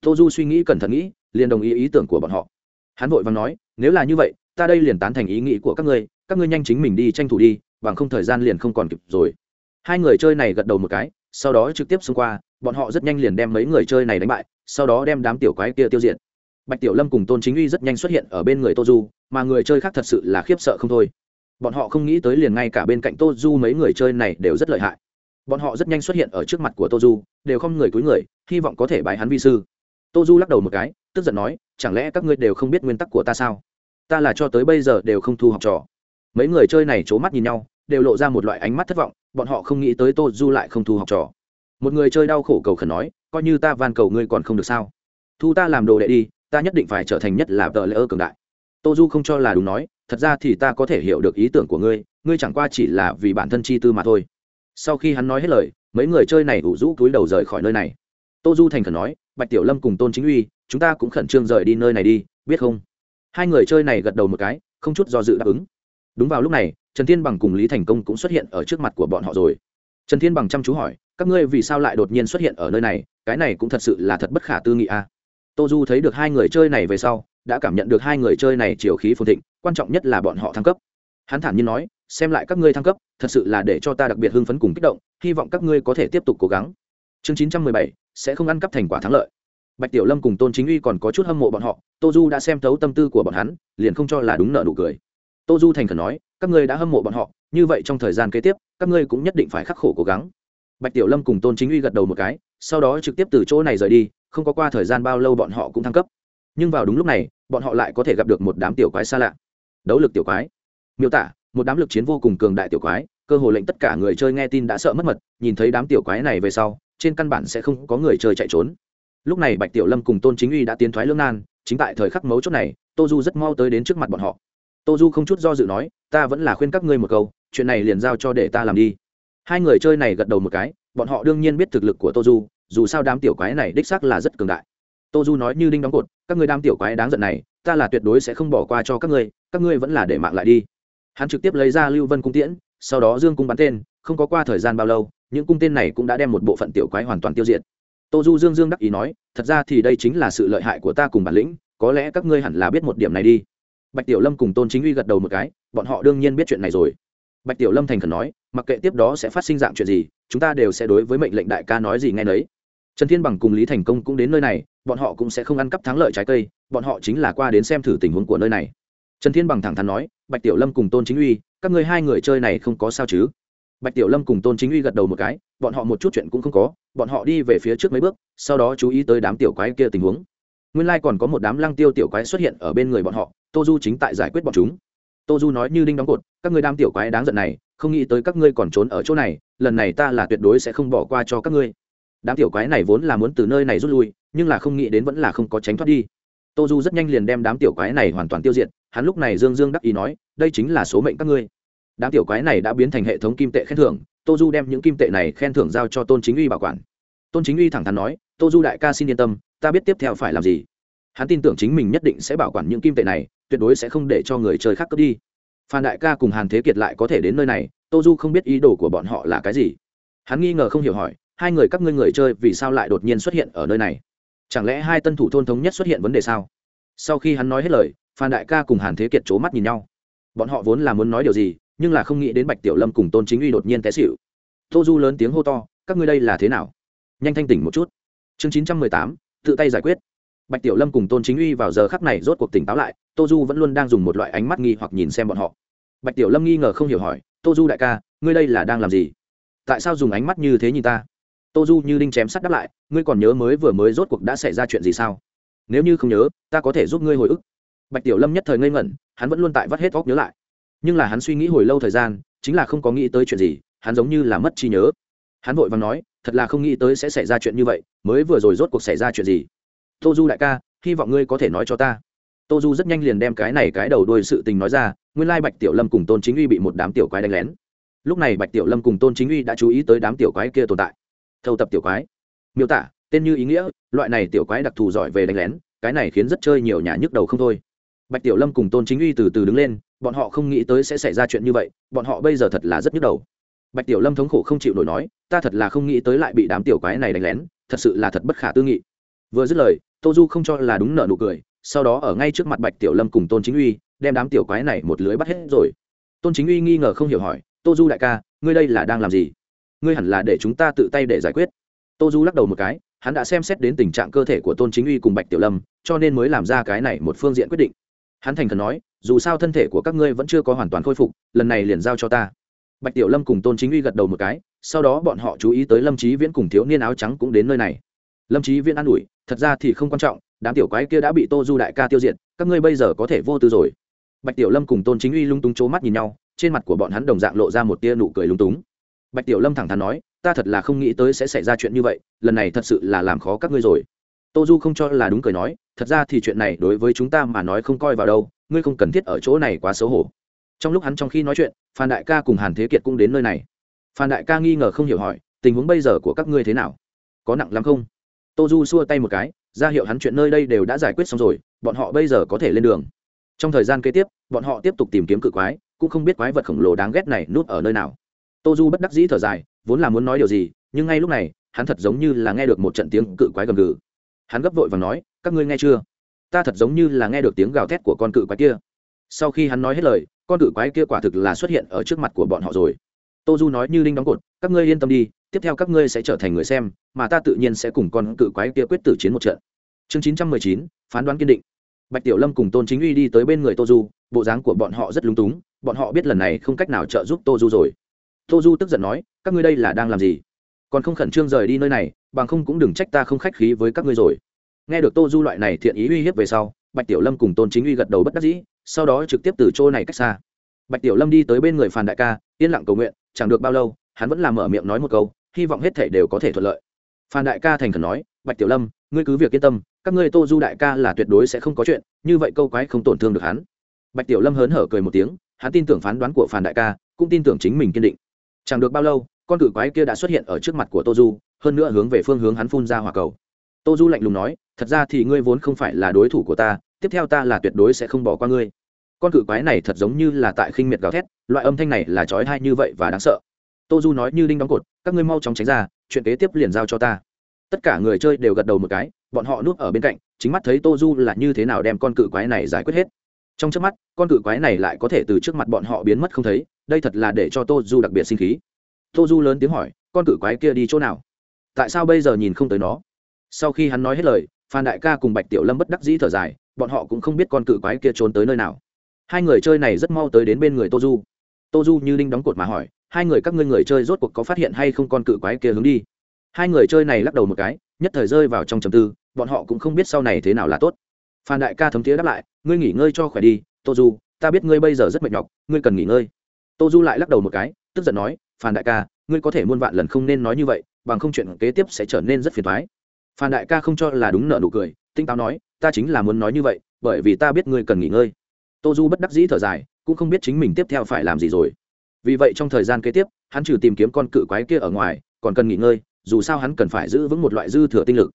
Tô du suy nghĩ cẩn thận nghĩ, liền đồng ý ý tưởng của bọn họ. Hắn vội và nói, nếu là như vậy, ta đây liền tán thành ý nghĩ của các ngươi các ngươi nhanh chính mình đi tranh thủ đi, bằng không thời gian liền không còn kịp rồi. Hai người chơi này gật đầu một cái, sau đó trực tiếp xông qua, bọn họ rất nhanh liền đem mấy người chơi này đánh bại, sau đó đem đám tiểu quái kia tiêu diệt. Bạch tiểu lâm cùng tôn chính uy rất nhanh xuất hiện ở bên người tô du mà người chơi khác thật sự là khiếp sợ không thôi. Bọn họ không nghĩ tới liền ngay cả bên cạnh tô du mấy người chơi này đều rất lợi hại. Bọn họ rất nhanh xuất hiện ở trước mặt của tô du đều không người cúi người, hy vọng có thể bái hắn vi sư. Tô du lắc đầu một cái, tức giận nói, chẳng lẽ các ngươi đều không biết nguyên tắc của ta sao? Ta là cho tới bây giờ đều không thu học trò. Mấy người chơi này c h ố mắt nhìn nhau, đều lộ ra một loại ánh mắt thất vọng, bọn họ không nghĩ tới tô du lại không thu học trò. Một người chơi đau khổ cầu khẩn nói, coi như ta van cầu ngươi còn không được sao? Thu ta làm đồ đệ đi, ta nhất định phải trở thành nhất là tờ lễ ơ cường đại tô du không cho là đúng nói, thật ra thì ta có thể hiểu được ý tưởng của ngươi ngươi chẳng qua chỉ là vì bản thân chi tư mà thôi. Sau khi hắn nói hết lời, mấy người chơi này ủ rũ túi đầu rời khỏi nơi này. Tô du thành khẩn nói, bạch tiểu lâm cùng tôn chính uy, chúng ta cũng khẩn trương rời đi nơi này đi, biết không? Hai người chơi này gật đầu một cái, không chút do dự đáp ứng. Đúng vào lúc này, trần thiên bằng cùng lý thành công cũng xuất hiện ở trước mặt của bọn họ rồi. Trần thiên bằng chăm chú hỏi, các ngươi vì sao lại đột nhiên xuất hiện ở nơi này, cái này cũng thật sự là thật bất khả tư nghị a. À. tô du thấy được hai người chơi này về sau đã cảm nhận được hai người chơi này chiều khí phồn thịnh, quan trọng nhất là bọn họ thăng cấp. Hắn thản nhiên nói, xem lại các ngươi thăng cấp, thật sự là để cho ta đặc biệt hưng phấn cùng kích động, hy vọng các ngươi có thể tiếp tục cố gắng. Chương chín trăm mười bảy, sẽ không ăn cắp thành quả thắng lợi. Bạch tiểu lâm cùng tôn chính uy còn có chút hâm mộ bọn họ, tô du đã xem thấu tâm tư của bọn hắn, liền không cho là đúng nợ nụ cười. Tô du thành khẩn nói, các ngươi đã hâm mộ bọn họ, như vậy trong thời gian kế tiếp, các ngươi cũng nhất định phải khắc khổ cố gắng. Bạch tiểu lâm cùng tôn chính uy gật đầu một cái, sau đó trực tiếp từ chỗ này rời đi, không có qua thời gian bao lâu bọn họ cũng thăng cấp. Nhưng vào đúng lúc này bọn họ lại có thể gặp được một đám tiểu quái xa lạ. Đấu lực tiểu quái. Miêu tả, một đám lực chiến vô cùng cường đại tiểu quái, cơ hồ lệnh tất cả người chơi nghe tin đã sợ mất mật, nhìn thấy đám tiểu quái này về sau, trên căn bản sẽ không có người chơi chạy trốn. Lúc này bạch tiểu lâm cùng tôn chính uy đã tiến thoái lương nan, chính tại thời khắc mấu chốt này, tô du rất mau tới đến trước mặt bọn họ. Tô du không chút do dự nói, ta vẫn là khuyên các ngươi một câu, chuyện này liền giao cho để ta làm đi. Hai người chơi này gật đầu một cái, bọn họ đương nhiên biết thực lực của tô du, dù sao đám tiểu quái này đích xác là rất cường đại tô du nói như đinh đóng cột, các ngươi đam tiểu quái đáng giận này, ta là tuyệt đối sẽ không bỏ qua cho các ngươi các ngươi vẫn là để mạng lại đi. Hắn trực tiếp lấy ra lưu vân cung tiễn, sau đó dương cung bắn tên, không có qua thời gian bao lâu, những cung tên này cũng đã đem một bộ phận tiểu quái hoàn toàn tiêu diệt. Tô du dương dương đắc ý nói, thật ra thì đây chính là sự lợi hại của ta cùng bản lĩnh, có lẽ các ngươi hẳn là biết một điểm này đi. Bạch tiểu lâm cùng tôn chính uy gật đầu một cái, bọn họ đương nhiên biết chuyện này rồi. Bạch tiểu lâm thành khẩn nói, mặc kệ tiếp đó sẽ phát sinh dạng chuyện gì, chúng ta đều sẽ đối với mệnh lệnh đại ca nói gì nghe nấy trần thiên bằng cùng lý thành công cũng đến nơi này, bọn họ cũng sẽ không ăn cắp thắng lợi trái cây, bọn họ chính là qua đến xem thử tình huống của nơi này. Trần thiên bằng thẳng thắn nói, bạch tiểu lâm cùng tôn chính uy, các ngươi hai người chơi này không có sao chứ? Bạch tiểu lâm cùng tôn chính uy gật đầu một cái, bọn họ một chút chuyện cũng không có, bọn họ đi về phía trước mấy bước, sau đó chú ý tới đám tiểu quái kia tình huống. Nguyên lai、like、còn có một đám lăng tiêu tiểu quái xuất hiện ở bên người bọn họ, tô du chính tại giải quyết bọn chúng. Tô du nói như đinh đóng cột, các ngươi đám tiểu quái đáng giận này, không nghĩ tới các ngươi còn trốn ở chỗ này, lần này ta là tuyệt đối sẽ không bỏ qua cho các ngươi đám tiểu quái này vốn là muốn từ nơi này rút lui, nhưng là không nghĩ đến vẫn là không có tránh thoát đi. Tô du rất nhanh liền đem đám tiểu quái này hoàn toàn tiêu diệt, hắn lúc này dương dương đắc ý nói, đây chính là số mệnh các ngươi. Đám tiểu quái này đã biến thành hệ thống kim tệ khen thưởng, tô du đem những kim tệ này khen thưởng giao cho tôn chính uy bảo quản. Tôn chính uy thẳng thắn nói, tô du đại ca xin yên tâm, ta biết tiếp theo phải làm gì. Hắn tin tưởng chính mình nhất định sẽ bảo quản những kim tệ này, tuyệt đối sẽ không để cho người chơi khác cướp đi. Phan đại ca cùng hàn thế kiệt lại có thể đến nơi này, tô du không biết ý đồ của bọn họ là cái gì. Hắn nghi ngờ không hiểu hỏi hai người các ngươi người chơi vì sao lại đột nhiên xuất hiện ở nơi này? Chẳng lẽ hai tân thủ thôn thống nhất xuất hiện vấn đề sao? Sau khi hắn nói hết lời, phan đại ca cùng hàn thế kiệt c h ố mắt nhìn nhau. Bọn họ vốn là muốn nói điều gì, nhưng là không nghĩ đến bạch tiểu lâm cùng tôn chính uy đột nhiên té xịu tô du lớn tiếng hô to, các ngươi đây là thế nào? Nhanh thanh tỉnh một chút. Chương chín trăm mười tám, tự tay giải quyết. Bạch tiểu lâm cùng tôn chính uy vào giờ khắc này rốt cuộc tỉnh táo lại, tô du vẫn luôn đang dùng một loại ánh mắt nghi hoặc nhìn xem bọn họ. Bạch tiểu lâm nghi ngờ không hiểu hỏi, tô du đại ca, ngươi đây là đang làm gì? Tại sao dùng ánh mắt như thế nhìn ta? Tô du như đinh chém sắt đáp lại, ngươi còn nhớ mới vừa mới rốt cuộc đã xảy ra chuyện gì sao? Nếu như không nhớ, ta có thể giúp ngươi hồi ức. Bạch tiểu lâm nhất thời ngây ngẩn, hắn vẫn luôn tại vắt hết óc nhớ lại. Nhưng là hắn suy nghĩ hồi lâu thời gian, chính là không có nghĩ tới chuyện gì, hắn giống như là mất trí nhớ. Hắn vội vàng nói, thật là không nghĩ tới sẽ xảy ra chuyện như vậy, mới vừa rồi rốt cuộc xảy ra chuyện gì? Tô du đại ca, hy vọng ngươi có thể nói cho ta. Tô du rất nhanh liền đem cái này cái đầu đuôi sự tình nói ra, nguyên lai bạch tiểu lâm cùng tôn chính uy bị một đám tiểu quái đánh lén. Lúc này bạch tiểu lâm cùng tôn chính uy đã chú ý tới đám tiểu quái kia tồn tại thâu tập tiểu quái. Miêu tả, tên như ý nghĩa, loại này tiểu quái đặc thù giỏi về đánh lén, cái này khiến rất chơi nhiều nhà nhức đầu không thôi. Bạch tiểu lâm cùng tôn chính uy từ từ đứng lên, bọn họ không nghĩ tới sẽ xảy ra chuyện như vậy, bọn họ bây giờ thật là rất nhức đầu. Bạch tiểu lâm thống khổ không chịu nổi nói, ta thật là không nghĩ tới lại bị đám tiểu quái này đánh lén, thật sự là thật bất khả tư nghị. Vừa dứt lời, tô du không cho là đúng nợ nụ cười, sau đó ở ngay trước mặt bạch tiểu lâm cùng tôn chính uy, đem đám tiểu quái này một lưới bắt hết rồi. Tôn chính uy nghi ngờ không hiểu hỏi, tô du đại ca, ngươi đây là đang làm gì? Ngươi hẳn là để chúng ta tự tay để giải quyết. Tô du lắc đầu một cái, hắn đã xem xét đến tình trạng cơ thể của tôn chính uy cùng bạch tiểu lâm, cho nên mới làm ra cái này một phương diện quyết định. Hắn thành khẩn nói, dù sao thân thể của các ngươi vẫn chưa có hoàn toàn khôi phục, lần này liền giao cho ta. Bạch tiểu lâm cùng tôn chính uy gật đầu một cái, sau đó bọn họ chú ý tới lâm trí viễn cùng thiếu niên áo trắng cũng đến nơi này. Lâm trí viễn an ủi, thật ra thì không quan trọng, đám tiểu quái kia đã bị tô du đại ca tiêu diệt, các ngươi bây giờ có thể vô tư rồi. Bạch tiểu lâm cùng tôn chính uy lung túng c mắt nhìn nhau, trên mặt của bọn hắn đồng dạng lộ ra một tia nụ cười lung túng bạch tiểu lâm thẳng thắn nói, ta thật là không nghĩ tới sẽ xảy ra chuyện như vậy, lần này thật sự là làm khó các ngươi rồi. Tô du không cho là đúng cười nói, thật ra thì chuyện này đối với chúng ta mà nói không coi vào đâu, ngươi không cần thiết ở chỗ này quá xấu hổ. Trong lúc hắn trong khi nói chuyện, phan đại ca cùng hàn thế kiệt cũng đến nơi này. Phan đại ca nghi ngờ không hiểu hỏi, tình huống bây giờ của các ngươi thế nào? Có nặng lắm không? Tô du xua tay một cái, ra hiệu hắn chuyện nơi đây đều đã giải quyết xong rồi, bọn họ bây giờ có thể lên đường. Trong thời gian kế tiếp, bọn họ tiếp tục tìm kiếm cự quái, cũng không biết quái vật khổng lồ đáng ghét này nút ở nơi nào tô du bất đắc dĩ thở dài, vốn là muốn nói điều gì, nhưng ngay lúc này, hắn thật giống như là nghe được một trận tiếng cự quái gầm gừ. Hắn gấp vội và nói, các ngươi nghe chưa? Ta thật giống như là nghe được tiếng gào thét của con cự quái kia. Sau khi hắn nói hết lời, con cự quái kia quả thực là xuất hiện ở trước mặt của bọn họ rồi. Tô du nói như linh đóng cột, các ngươi yên tâm đi, tiếp theo các ngươi sẽ trở thành người xem, mà ta tự nhiên sẽ cùng con cự quái kia quyết tử chiến một trận. Chương chín trăm mười chín, phán đoán kiên định. Bạch tiểu lâm cùng tôn chính uy đi tới bên người tô du, bộ dáng của bọn họ rất lúng túng, bọn họ biết lần này không cách nào trợ giúp tô du rồi tô du tức giận nói, các ngươi đây là đang làm gì? Còn không khẩn trương rời đi nơi này, bằng không cũng đừng trách ta không khách khí với các ngươi rồi. Nghe được tô du loại này thiện ý uy hiếp về sau, bạch tiểu lâm cùng tôn chính uy gật đầu bất đắc dĩ, sau đó trực tiếp từ chỗ này cách xa. Bạch tiểu lâm đi tới bên người phàn đại ca, yên lặng cầu nguyện, chẳng được bao lâu, hắn vẫn làm mở miệng nói một câu, hy vọng hết thể đều có thể thuận lợi. Phan đại ca thành khẩn nói, bạch tiểu lâm, ngươi cứ việc yên tâm, các ngươi tô du đại ca là tuyệt đối sẽ không có chuyện, như vậy câu quái không tổn thương được hắn. Bạch tiểu lâm hớn hở cười một tiếng, hắn tin tưởng phán đoán của phan đại ca, cũng tin tưởng chính mình kiên định chẳng được bao lâu, con cự quái kia đã xuất hiện ở trước mặt của tô du, hơn nữa hướng về phương hướng hắn phun ra hỏa cầu. Tô du lạnh lùng nói, thật ra thì ngươi vốn không phải là đối thủ của ta, tiếp theo ta là tuyệt đối sẽ không bỏ qua ngươi. Con cự quái này thật giống như là tại khinh miệt gào thét, loại âm thanh này là trói thai như vậy và đáng sợ. Tô du nói như đinh đóng cột, các ngươi mau chóng tránh ra, chuyện kế tiếp liền giao cho ta. Tất cả người chơi đều gật đầu một cái, bọn họ nuốt ở bên cạnh, chính mắt thấy tô du là như thế nào đem con cự quái này giải quyết hết trong trước mắt, con cự quái này lại có thể từ trước mặt bọn họ biến mất không thấy, đây thật là để cho tô du đặc biệt sinh khí. Tô du lớn tiếng hỏi, con cự quái kia đi chỗ nào? Tại sao bây giờ nhìn không tới nó? Sau khi hắn nói hết lời, phan đại ca cùng bạch tiểu lâm bất đắc dĩ thở dài, bọn họ cũng không biết con cự quái kia trốn tới nơi nào. Hai người chơi này rất mau tới đến bên người tô du. Tô du như đinh đóng cột mà hỏi, hai người các ngươi người chơi rốt cuộc có phát hiện hay không con cự quái kia hướng đi? Hai người chơi này lắc đầu một cái, nhất thời rơi vào trong trầm tư, bọn họ cũng không biết sau này thế nào là tốt phan đại ca thấm thiế đáp lại, ngươi nghỉ ngơi cho khỏe đi, tô du, ta biết ngươi bây giờ rất mệt nhọc, ngươi cần nghỉ ngơi. Tô du lại lắc đầu một cái, tức giận nói, phan đại ca, ngươi có thể muôn vạn lần không nên nói như vậy, bằng không chuyện kế tiếp sẽ trở nên rất phiền thoái phan đại ca không cho là đúng nợ nụ cười, tinh táo nói, ta chính là muốn nói như vậy, bởi vì ta biết ngươi cần nghỉ ngơi. Tô du bất đắc dĩ thở dài, cũng không biết chính mình tiếp theo phải làm gì rồi. Vì vậy trong thời gian kế tiếp, hắn trừ tìm kiếm con cự quái kia ở ngoài, còn cần nghỉ ngơi, dù sao hắn cần phải giữ vững một loại dư thừa tinh lực.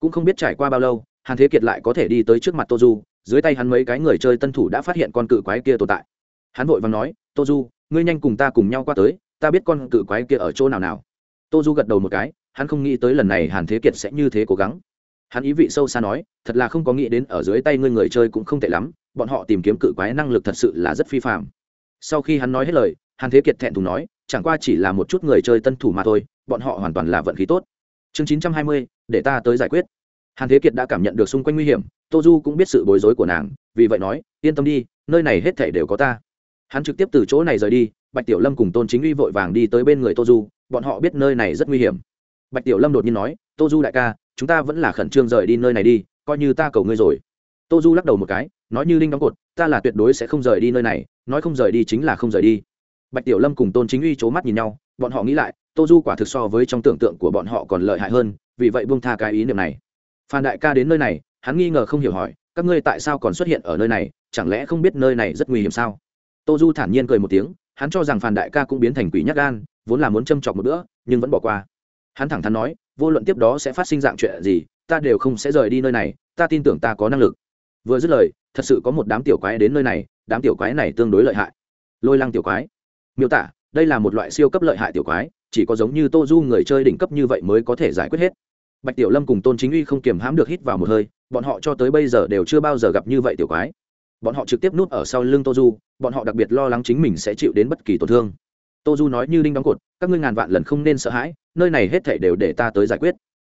Cũng không biết trải qua bao lâu hàn thế kiệt lại có thể đi tới trước mặt tô du dưới tay hắn mấy cái người chơi tân thủ đã phát hiện con cự quái kia tồn tại. Hắn vội và nói tô du ngươi nhanh cùng ta cùng nhau qua tới, ta biết con cự quái kia ở chỗ nào nào. Tô du gật đầu một cái, hắn không nghĩ tới lần này hàn thế kiệt sẽ như thế cố gắng. Hắn ý vị sâu xa nói, thật là không có nghĩ đến ở dưới tay ngươi người chơi cũng không tệ lắm, bọn họ tìm kiếm cự quái năng lực thật sự là rất phi phạm sau khi hắn nói hết lời, hàn thế kiệt thẹn thùng nói, chẳng qua chỉ là một chút người chơi tân thủ mà thôi, bọn họ hoàn toàn là vận khí tốt. Chương chín trăm hai mươi, để ta tới giải quyết hàn thế kiệt đã cảm nhận được xung quanh nguy hiểm, tô du cũng biết sự bối rối của nàng, vì vậy nói, yên tâm đi, nơi này hết thể đều có ta. Hắn trực tiếp từ chỗ này rời đi, bạch tiểu lâm cùng tôn chính uy vội vàng đi tới bên người tô du, bọn họ biết nơi này rất nguy hiểm. Bạch tiểu lâm đột nhiên nói, tô du đại ca, chúng ta vẫn là khẩn trương rời đi nơi này đi, coi như ta cầu ngươi rồi. Tô du lắc đầu một cái, nói như linh đóng cột, ta là tuyệt đối sẽ không rời đi nơi này, nói không rời đi chính là không rời đi. Bạch tiểu lâm cùng tôn chính uy c h ố mắt nhìn nhau, bọn họ nghĩ lại, tô du quả thực so với trong tưởng tượng của bọn họ còn lợi hại hơn, vì vậy buông tha cái ý niệm này phan đại ca đến nơi này, hắn nghi ngờ không hiểu hỏi, các ngươi tại sao còn xuất hiện ở nơi này, chẳng lẽ không biết nơi này rất nguy hiểm sao? Tô du thản nhiên cười một tiếng, hắn cho rằng Phan đại ca cũng biến thành quỷ nhắc gan, vốn là muốn châm chọc một bữa, nhưng vẫn bỏ qua. Hắn thẳng thắn nói, vô luận tiếp đó sẽ phát sinh dạng chuyện gì, ta đều không sẽ rời đi nơi này, ta tin tưởng ta có năng lực. Vừa dứt lời, thật sự có một đám tiểu quái đến nơi này, đám tiểu quái này tương đối lợi hại. Lôi lăng tiểu quái. Miêu tả, đây là một loại siêu cấp lợi hại tiểu quái, chỉ có giống như tô du người chơi đỉnh cấp như vậy mới có thể giải quyết hết bạch tiểu lâm cùng tôn chính uy không kiềm hãm được hít vào một hơi, bọn họ cho tới bây giờ đều chưa bao giờ gặp như vậy tiểu quái. Bọn họ trực tiếp núp ở sau lưng tô du, bọn họ đặc biệt lo lắng chính mình sẽ chịu đến bất kỳ tổn thương. Tô du nói như đinh đóng cột, các ngươi ngàn vạn lần không nên sợ hãi, nơi này hết thể đều để ta tới giải quyết.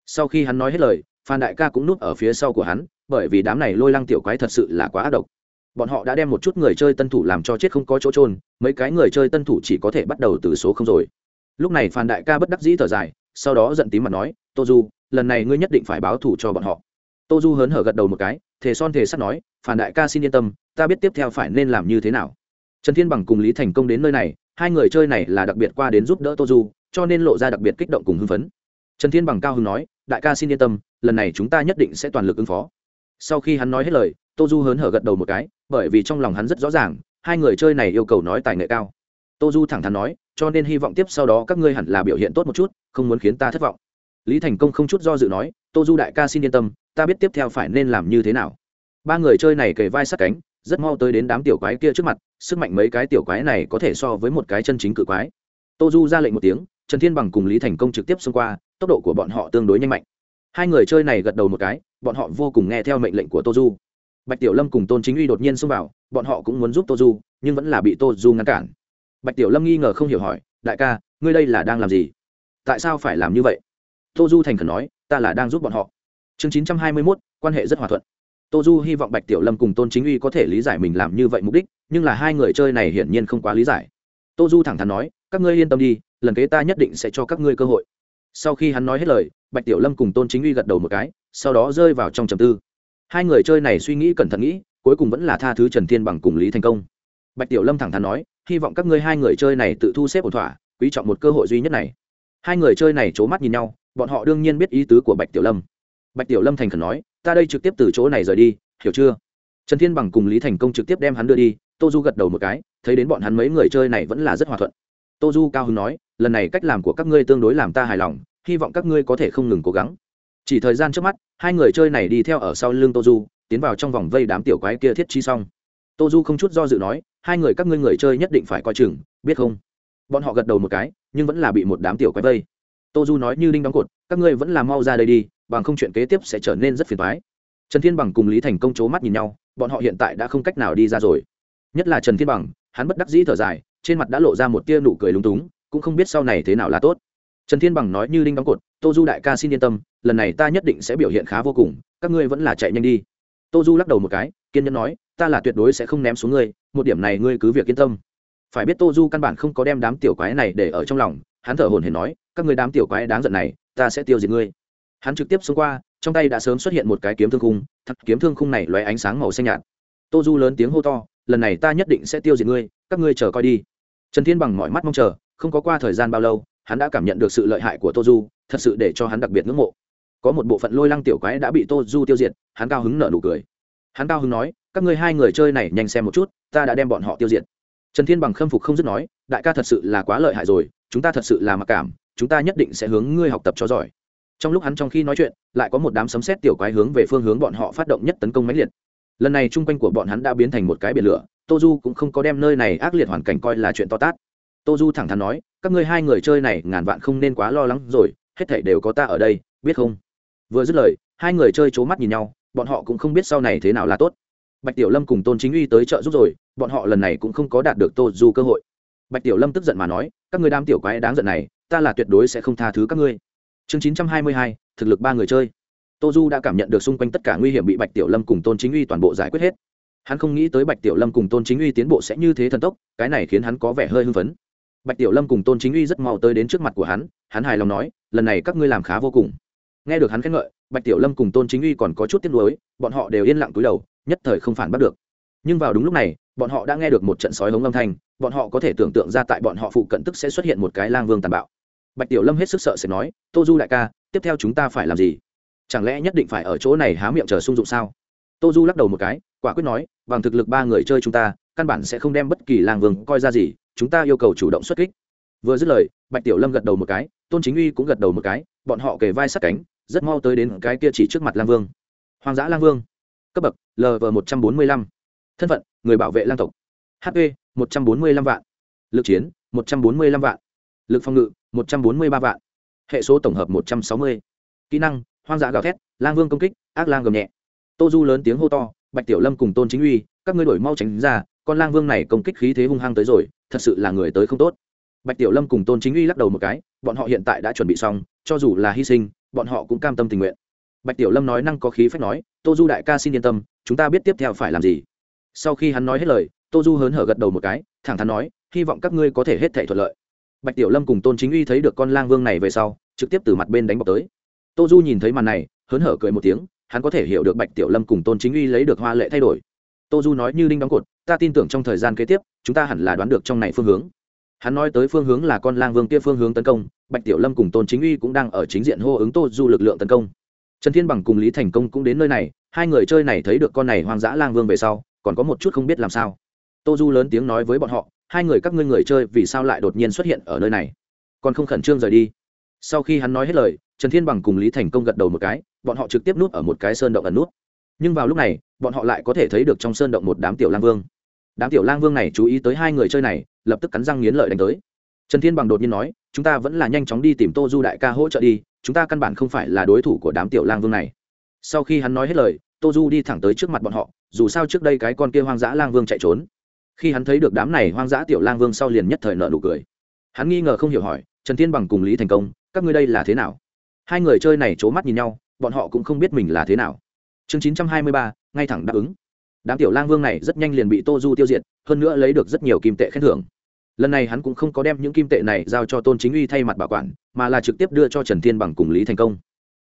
Sau khi hắn nói hết lời, phan đại ca cũng núp ở phía sau của hắn, bởi vì đám này lôi lăng tiểu quái thật sự là quá ác độc. Bọn họ đã đem một chút người chơi tân thủ làm cho chết không có chỗ trôn mấy cái người chơi tân thủ chỉ có thể bắt đầu từ số không rồi. Lúc này phan đại ca bất đắc dĩ thở dài, sau đó giận tím mặt nói, tô du lần này ngươi nhất định phải báo thủ cho bọn họ. Tô du hớn hở gật đầu một cái, thề son thề sắt nói, phản đại ca xin yên tâm, ta biết tiếp theo phải nên làm như thế nào. Trần thiên bằng cùng lý thành công đến nơi này, hai người chơi này là đặc biệt qua đến giúp đỡ tô du, cho nên lộ ra đặc biệt kích động cùng hưng phấn. Trần thiên bằng cao hưng nói, đại ca xin yên tâm, lần này chúng ta nhất định sẽ toàn lực ứng phó. Sau khi hắn nói hết lời, tô du hớn hở gật đầu một cái, bởi vì trong lòng hắn rất rõ ràng, hai người chơi này yêu cầu nói tài nghệ cao. Tô du thẳng thắn nói, cho nên hy vọng tiếp sau đó các ngươi hẳn là biểu hiện tốt một chút, không muốn khiến ta thất vọng lý thành công không chút do dự nói, tô du đại ca xin yên tâm, ta biết tiếp theo phải nên làm như thế nào. Ba người chơi này kề vai sát cánh, rất mau tới đến đám tiểu quái kia trước mặt, sức mạnh mấy cái tiểu quái này có thể so với một cái chân chính cự quái. Tô du ra lệnh một tiếng, trần thiên bằng cùng lý thành công trực tiếp xông qua, tốc độ của bọn họ tương đối nhanh mạnh. Hai người chơi này gật đầu một cái, bọn họ vô cùng nghe theo mệnh lệnh của tô du. Bạch tiểu lâm cùng tôn chính uy đột nhiên xông vào, bọn họ cũng muốn giúp tô du, nhưng vẫn là bị tô du ngăn cản. Bạch tiểu lâm nghi ngờ không hiểu hỏi, đại ca, ngươi đây là đang làm gì? Tại sao phải làm như vậy? Tô du thành khẩn nói, ta là đang giúp bọn họ. Chương chín trăm hai mươi mốt, quan hệ rất hòa thuận. Tô du hy vọng bạch tiểu lâm cùng tôn chính uy có thể lý giải mình làm như vậy mục đích, nhưng là hai người chơi này hiển nhiên không quá lý giải. Tô du thẳng thắn nói, các ngươi yên tâm đi, lần kế ta nhất định sẽ cho các ngươi cơ hội. Sau khi hắn nói hết lời, bạch tiểu lâm cùng tôn chính uy gật đầu một cái, sau đó rơi vào trong trầm tư. Hai người chơi này suy nghĩ cẩn thận nghĩ, cuối cùng vẫn là tha thứ trần thiên bằng cùng lý thành công. Bạch tiểu lâm thẳng thắn nói, hy vọng các ngươi hai người chơi này tự thu xếp ổn thỏa, quý trọng một cơ hội duy nhất này. Hai người chơi này c h ố mắt nhìn nhau bọn họ đương nhiên biết ý tứ của bạch tiểu lâm. Bạch tiểu lâm thành khẩn nói, ta đây trực tiếp từ chỗ này rời đi, hiểu chưa? Trần thiên bằng cùng lý thành công trực tiếp đem hắn đưa đi, tô du gật đầu một cái, thấy đến bọn hắn mấy người chơi này vẫn là rất hòa thuận. Tô du cao hứng nói, lần này cách làm của các ngươi tương đối làm ta hài lòng, hy vọng các ngươi có thể không ngừng cố gắng. Chỉ thời gian trước mắt, hai người chơi này đi theo ở sau lưng tô du, tiến vào trong vòng vây đám tiểu quái kia thiết chi xong. Tô du không chút do dự nói, hai người các ngươi người chơi nhất định phải coi chừng, biết không? Bọn họ gật đầu một cái, nhưng vẫn là bị một đám tiểu quái vây tô du nói như đinh đóng cột, các ngươi vẫn là mau ra đây đi, bằng không chuyện kế tiếp sẽ trở nên rất phiền toái. Trần thiên bằng cùng lý thành công c h ố mắt nhìn nhau, bọn họ hiện tại đã không cách nào đi ra rồi. Nhất là trần thiên bằng, hắn bất đắc dĩ thở dài, trên mặt đã lộ ra một tia nụ cười lúng túng, cũng không biết sau này thế nào là tốt. Trần thiên bằng nói như đinh đóng cột, tô du đại ca xin yên tâm, lần này ta nhất định sẽ biểu hiện khá vô cùng, các ngươi vẫn là chạy nhanh đi. Tô du lắc đầu một cái, kiên nhẫn nói, ta là tuyệt đối sẽ không ném xuống ngươi, một điểm này ngươi cứ việc yên tâm. Phải biết tô du căn bản không có đem đám tiểu quái này để ở trong lòng hắn thở hồn hển nói, các ngươi đám tiểu quái đáng giận này, ta sẽ tiêu diệt ngươi. Hắn trực tiếp xông qua, trong tay đã sớm xuất hiện một cái kiếm thương khung, thật kiếm thương khung này loé ánh sáng màu xanh nhạt. Tô du lớn tiếng hô to, lần này ta nhất định sẽ tiêu diệt ngươi, các ngươi chờ coi đi. Trần thiên bằng mọi mắt mong chờ, không có qua thời gian bao lâu, hắn đã cảm nhận được sự lợi hại của tô du, thật sự để cho hắn đặc biệt ngưỡng mộ. Có một bộ phận lôi lăng tiểu quái đã bị tô du tiêu diệt, hắn cao hứng nở nụ cười. Hắn cao hứng nói, các ngươi hai người chơi này nhanh xem một chút, ta đã đem bọn họ tiêu diệt. Trần thiên bằng khâm phục không dứt nói, đại ca thật sự là quá lợi hại rồi chúng ta thật sự là mặc cảm, chúng ta nhất định sẽ hướng ngươi học tập cho giỏi. Trong lúc hắn trong khi nói chuyện, lại có một đám sấm xét tiểu quái hướng về phương hướng bọn họ phát động nhất tấn công mãnh liệt. Lần này chung quanh của bọn hắn đã biến thành một cái biển lửa tô du cũng không có đem nơi này ác liệt hoàn cảnh coi là chuyện to tát. Tô du thẳng thắn nói, các ngươi hai người chơi này ngàn vạn không nên quá lo lắng rồi, hết thảy đều có ta ở đây, biết không? Vừa dứt lời, hai người chơi c mắt nhìn nhau, bọn họ cũng không biết sau này thế nào là tốt. Bạch tiểu lâm cùng tôn chính uy tới chợ giúp rồi, bọn họ lần này cũng không có đạt được tô du cơ hội. Bạch tiểu lâm tức giận mà nói các người đám tiểu quái đáng giận này, ta là tuyệt đối sẽ không tha thứ các ngươi. Chương chín trăm hai mươi hai, thực lực ba người chơi. Tô du đã cảm nhận được xung quanh tất cả nguy hiểm bị bạch tiểu lâm cùng tôn chính uy toàn bộ giải quyết hết. Hắn không nghĩ tới bạch tiểu lâm cùng tôn chính uy tiến bộ sẽ như thế thần tốc, cái này khiến hắn có vẻ hơi hưng phấn. Bạch tiểu lâm cùng tôn chính uy rất mau tới đến trước mặt của hắn hắn hài lòng nói, lần này các ngươi làm khá vô cùng. Nghe được hắn khen ngợi, bạch tiểu lâm cùng tôn chính uy còn có chút tiếc nuối, bọn họ đều yên lặng cúi đầu, nhất thời không phản bắt được. Nhưng vào đúng lúc này, bọn họ đã nghe được một trận sói hống âm thanh bọn họ có thể tưởng tượng ra tại bọn họ phụ cận tức sẽ xuất hiện một cái lang vương tàn bạo. Bạch tiểu lâm hết sức sợ sẽ nói, tô du đại ca, tiếp theo chúng ta phải làm gì? Chẳng lẽ nhất định phải ở chỗ này há miệng chờ sung dụng sao? Tô du lắc đầu một cái, quả quyết nói, bằng thực lực ba người chơi chúng ta, căn bản sẽ không đem bất kỳ lang vương coi ra gì, chúng ta yêu cầu chủ động xuất kích. Vừa dứt lời, bạch tiểu lâm gật đầu một cái, tôn chính uy cũng gật đầu một cái, bọn họ kề vai sát cánh, rất mau tới đến cái kia chỉ trước mặt lang vương. Hoang dã lang vương. Cấp bậc lv một trăm bốn mươi lăm. Thân phận, người bảo vệ lang tộc hp một trăm bốn mươi lăm vạn. Lực chiến, một trăm bốn mươi lăm vạn. Lực phòng ngự, một trăm bốn mươi ba vạn. Hệ số tổng hợp một trăm sáu mươi. Kỹ năng, hoang dã gào thét, lang vương công kích, ác lang gầm nhẹ. Tô du lớn tiếng hô to, bạch tiểu lâm cùng tôn chính uy, các ngươi đổi mau tránh ra, con lang vương này công kích khí thế hung hăng tới rồi, thật sự là người tới không tốt. Bạch tiểu lâm cùng tôn chính uy lắc đầu một cái, bọn họ hiện tại đã chuẩn bị xong, cho dù là hy sinh, bọn họ cũng cam tâm tình nguyện. Bạch tiểu lâm nói năng có khí phách nói, tô du đại ca xin yên tâm, chúng ta biết tiếp theo phải làm gì sau khi hắn nói hết lời, tô du hớn hở gật đầu một cái, thẳng thắn nói, hy vọng các ngươi có thể hết thể thuận lợi. Bạch tiểu lâm cùng tôn chính uy thấy được con lang vương này về sau, trực tiếp từ mặt bên đánh bọc tới. Tô du nhìn thấy màn này, hớn hở cười một tiếng, hắn có thể hiểu được bạch tiểu lâm cùng tôn chính uy lấy được hoa lệ thay đổi. Tô du nói như đinh đóng cột, ta tin tưởng trong thời gian kế tiếp, chúng ta hẳn là đoán được trong này phương hướng. Hắn nói tới phương hướng là con lang vương kia phương hướng tấn công, bạch tiểu lâm cùng tôn chính uy cũng đang ở chính diện hô ứng tô du lực lượng tấn công. Trần thiên bằng cùng lý thành công cũng đến nơi này, hai người chơi này thấy được con này hoang dã lang vương về sau còn có một chút không biết làm sao. Tô du lớn tiếng nói với bọn họ, hai người các ngươi người chơi vì sao lại đột nhiên xuất hiện ở nơi này? Còn không khẩn trương rời đi. Sau khi hắn nói hết lời, trần thiên bằng cùng lý thành công gật đầu một cái, bọn họ trực tiếp núp ở một cái sơn động ẩn nút. Nhưng vào lúc này, bọn họ lại có thể thấy được trong sơn động một đám tiểu lang vương. Đám tiểu lang vương này chú ý tới hai người chơi này, lập tức cắn răng nghiến lợi đánh tới. Trần thiên bằng đột nhiên nói, chúng ta vẫn là nhanh chóng đi tìm tô du đại ca hỗ trợ đi, chúng ta căn bản không phải là đối thủ của đám tiểu lang vương này. Sau khi hắn nói hết lời tô du đi thẳng tới trước mặt bọn họ, dù sao trước đây cái con kia hoang dã lang vương chạy trốn. Khi hắn thấy được đám này hoang dã tiểu lang vương sau liền nhất thời nợ nụ cười. Hắn nghi ngờ không hiểu hỏi, trần thiên bằng cùng lý thành công, các ngươi đây là thế nào? Hai người chơi này c h ố mắt nhìn nhau, bọn họ cũng không biết mình là thế nào. Chương chín trăm hai mươi ba, ngay thẳng đáp ứng. Đám tiểu lang vương này rất nhanh liền bị tô du tiêu diệt, hơn nữa lấy được rất nhiều kim tệ khen thưởng. Lần này hắn cũng không có đem những kim tệ này giao cho tôn chính uy thay mặt bảo quản, mà là trực tiếp đưa cho trần thiên bằng cùng lý thành công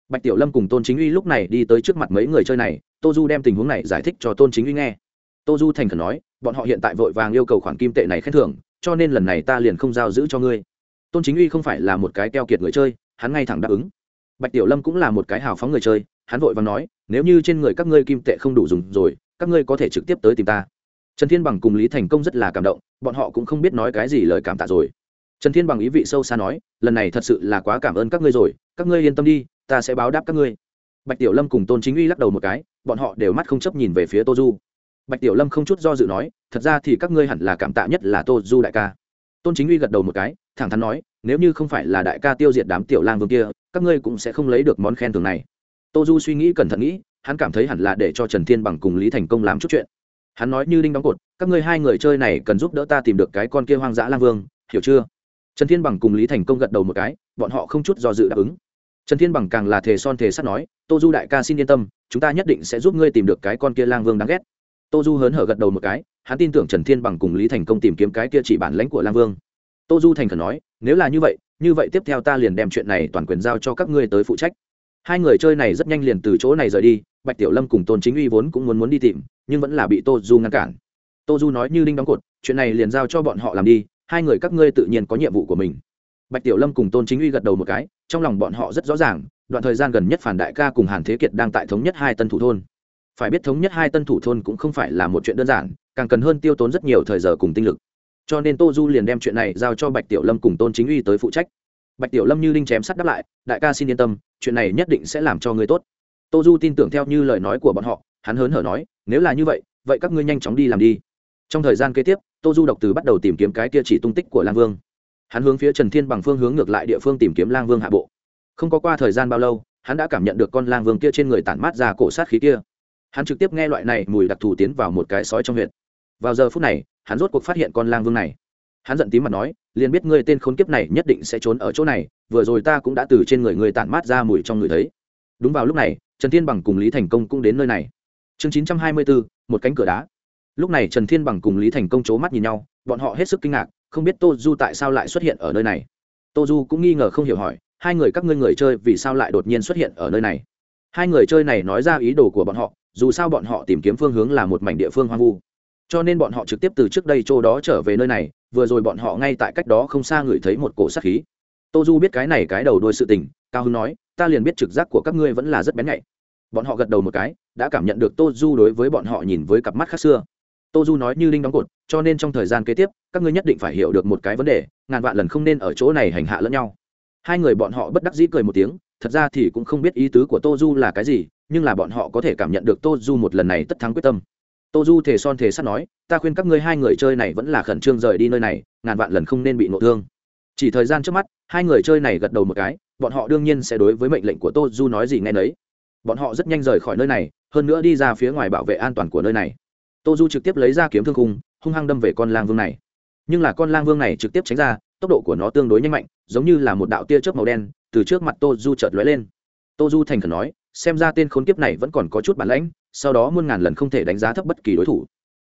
bạch tiểu lâm cùng tôn chính uy lúc này đi tới trước mặt mấy người chơi này, tô du đem tình huống này giải thích cho tôn chính uy nghe. Tô du thành khẩn nói, bọn họ hiện tại vội vàng yêu cầu khoản kim tệ này khen thưởng, cho nên lần này ta liền không giao giữ cho ngươi. Tôn chính uy không phải là một cái keo kiệt người chơi, hắn ngay thẳng đáp ứng. Bạch tiểu lâm cũng là một cái hào phóng người chơi, hắn vội vàng nói, nếu như trên người các ngươi kim tệ không đủ dùng rồi, các ngươi có thể trực tiếp tới tìm ta. Trần thiên bằng cùng lý thành công rất là cảm động, bọn họ cũng không biết nói cái gì lời cảm tạ rồi trần thiên bằng ý vị sâu xa nói, lần này thật sự là quá cảm ơn các ngươi rồi, các ngươi yên tâm đi, ta sẽ báo đáp các ngươi. Bạch tiểu lâm cùng tôn chính uy lắc đầu một cái, bọn họ đều mắt không chấp nhìn về phía tô du. Bạch tiểu lâm không chút do dự nói, thật ra thì các ngươi hẳn là cảm tạ nhất là tô du đại ca. Tôn chính uy gật đầu một cái, thẳng thắn nói, nếu như không phải là đại ca tiêu diệt đám tiểu lang vương kia, các ngươi cũng sẽ không lấy được món khen thưởng này. Tô du suy nghĩ cẩn thận nghĩ, hắn cảm thấy hẳn là để cho trần thiên bằng cùng lý thành công làm chút chuyện. Hắn nói như đinh đóng cột, các ngươi hai người chơi này cần giúp đỡ ta tìm được cái con kia hoang dã lang vương, hiểu chưa? Trần thiên bằng cùng lý thành công gật đầu một cái, bọn họ không chút do dự đáp ứng. Trần thiên bằng càng là thề son thề sắt nói, tô du đại ca xin yên tâm, chúng ta nhất định sẽ giúp ngươi tìm được cái con kia lang vương đáng ghét. Tô du hớn hở gật đầu một cái, hắn tin tưởng trần thiên bằng cùng lý thành công tìm kiếm cái kia chỉ bản lãnh của lang vương. Tô du thành khẩn nói, nếu là như vậy như vậy tiếp theo ta liền đem chuyện này toàn quyền giao cho các ngươi tới phụ trách. Hai người chơi này rất nhanh liền từ chỗ này rời đi, bạch tiểu lâm cùng tôn chính uy vốn cũng muốn muốn đi tìm, nhưng vẫn là bị tô du ngăn cản. Tô du nói như đinh đóng cột, chuyện này liền giao cho bọn họ làm đi hai người các ngươi tự nhiên có nhiệm vụ của mình. Bạch tiểu lâm cùng tôn chính uy gật đầu một cái, trong lòng bọn họ rất rõ ràng, đoạn thời gian gần nhất phản đại ca cùng hàn thế kiệt đang tại thống nhất hai tân thủ thôn. Phải biết thống nhất hai tân thủ thôn cũng không phải là một chuyện đơn giản, càng cần hơn tiêu tốn rất nhiều thời giờ cùng tinh lực. Cho nên tô du liền đem chuyện này giao cho bạch tiểu lâm cùng tôn chính uy tới phụ trách. Bạch tiểu lâm như linh chém sắt đáp lại, đại ca xin yên tâm, chuyện này nhất định sẽ làm cho ngươi tốt. Tô du tin tưởng theo như lời nói của bọn họ, hắn hớn hở nói, nếu là như vậy vậy các ngươi nhanh chóng đi làm đi trong thời gian kế tiếp, tô du độc từ bắt đầu tìm kiếm cái kia chỉ tung tích của lang vương. Hắn hướng phía trần thiên bằng phương hướng ngược lại địa phương tìm kiếm lang vương hạ bộ. Không có qua thời gian bao lâu, hắn đã cảm nhận được con lang vương kia trên người tản mát ra cổ sát khí kia. Hắn trực tiếp nghe loại này mùi đặc thù tiến vào một cái sói trong huyện vào giờ phút này, hắn rốt cuộc phát hiện con lang vương này. Hắn giận tím mặt nói, liền biết ngươi tên khốn kiếp này nhất định sẽ trốn ở chỗ này, vừa rồi ta cũng đã từ trên người ngươi tản mát ra mùi trong người thấy. Đúng vào lúc này, trần thiên bằng cùng lý thành công cũng đến nơi này. Chương chín trăm hai mươi bốn, một cánh cửa đá lúc này trần thiên bằng cùng lý thành công c h ố mắt nhìn nhau, bọn họ hết sức kinh ngạc, không biết tô du tại sao lại xuất hiện ở nơi này. Tô du cũng nghi ngờ không hiểu hỏi, hai người các ngươi người chơi vì sao lại đột nhiên xuất hiện ở nơi này? Hai người chơi này nói ra ý đồ của bọn họ, dù sao bọn họ tìm kiếm phương hướng là một mảnh địa phương hoang vu. Cho nên bọn họ trực tiếp từ trước đây chỗ đó trở về nơi này, vừa rồi bọn họ ngay tại cách đó không xa ngửi thấy một cổ sát khí. Tô du biết cái này cái đầu đôi sự tình, cao hưng nói, ta liền biết trực giác của các ngươi vẫn là rất bén nhạy. Bọn họ gật đầu một cái, đã cảm nhận được tô du đối với bọn họ nhìn với cặp mắt khác xưa tô du nói như linh đóng cột, cho nên trong thời gian kế tiếp, các ngươi nhất định phải hiểu được một cái vấn đề, ngàn vạn lần không nên ở chỗ này hành hạ lẫn nhau. Hai người bọn họ bất đắc dĩ cười một tiếng, thật ra thì cũng không biết ý tứ của tô du là cái gì, nhưng là bọn họ có thể cảm nhận được tô du một lần này tất thắng quyết tâm. Tô du thề son thề sắt nói, ta khuyên các ngươi hai người chơi này vẫn là khẩn trương rời đi nơi này, ngàn vạn lần không nên bị nộ thương. Chỉ thời gian trước mắt, hai người chơi này gật đầu một cái, bọn họ đương nhiên sẽ đối với mệnh lệnh của tô du nói gì nghe nấy. Bọn họ rất nhanh rời khỏi nơi này, hơn nữa đi ra phía ngoài bảo vệ an toàn của nơi này tô du trực tiếp lấy ra kiếm thương khung, hung hăng đâm về con lang vương này. Nhưng là con lang vương này trực tiếp tránh ra, tốc độ của nó tương đối nhanh mạnh, giống như là một đạo tia chớp màu đen từ trước mặt tô du chợt lóe lên. Tô du thành khẩn nói, xem ra tên khốn kiếp này vẫn còn có chút bản lãnh, sau đó muôn ngàn lần không thể đánh giá thấp bất kỳ đối thủ.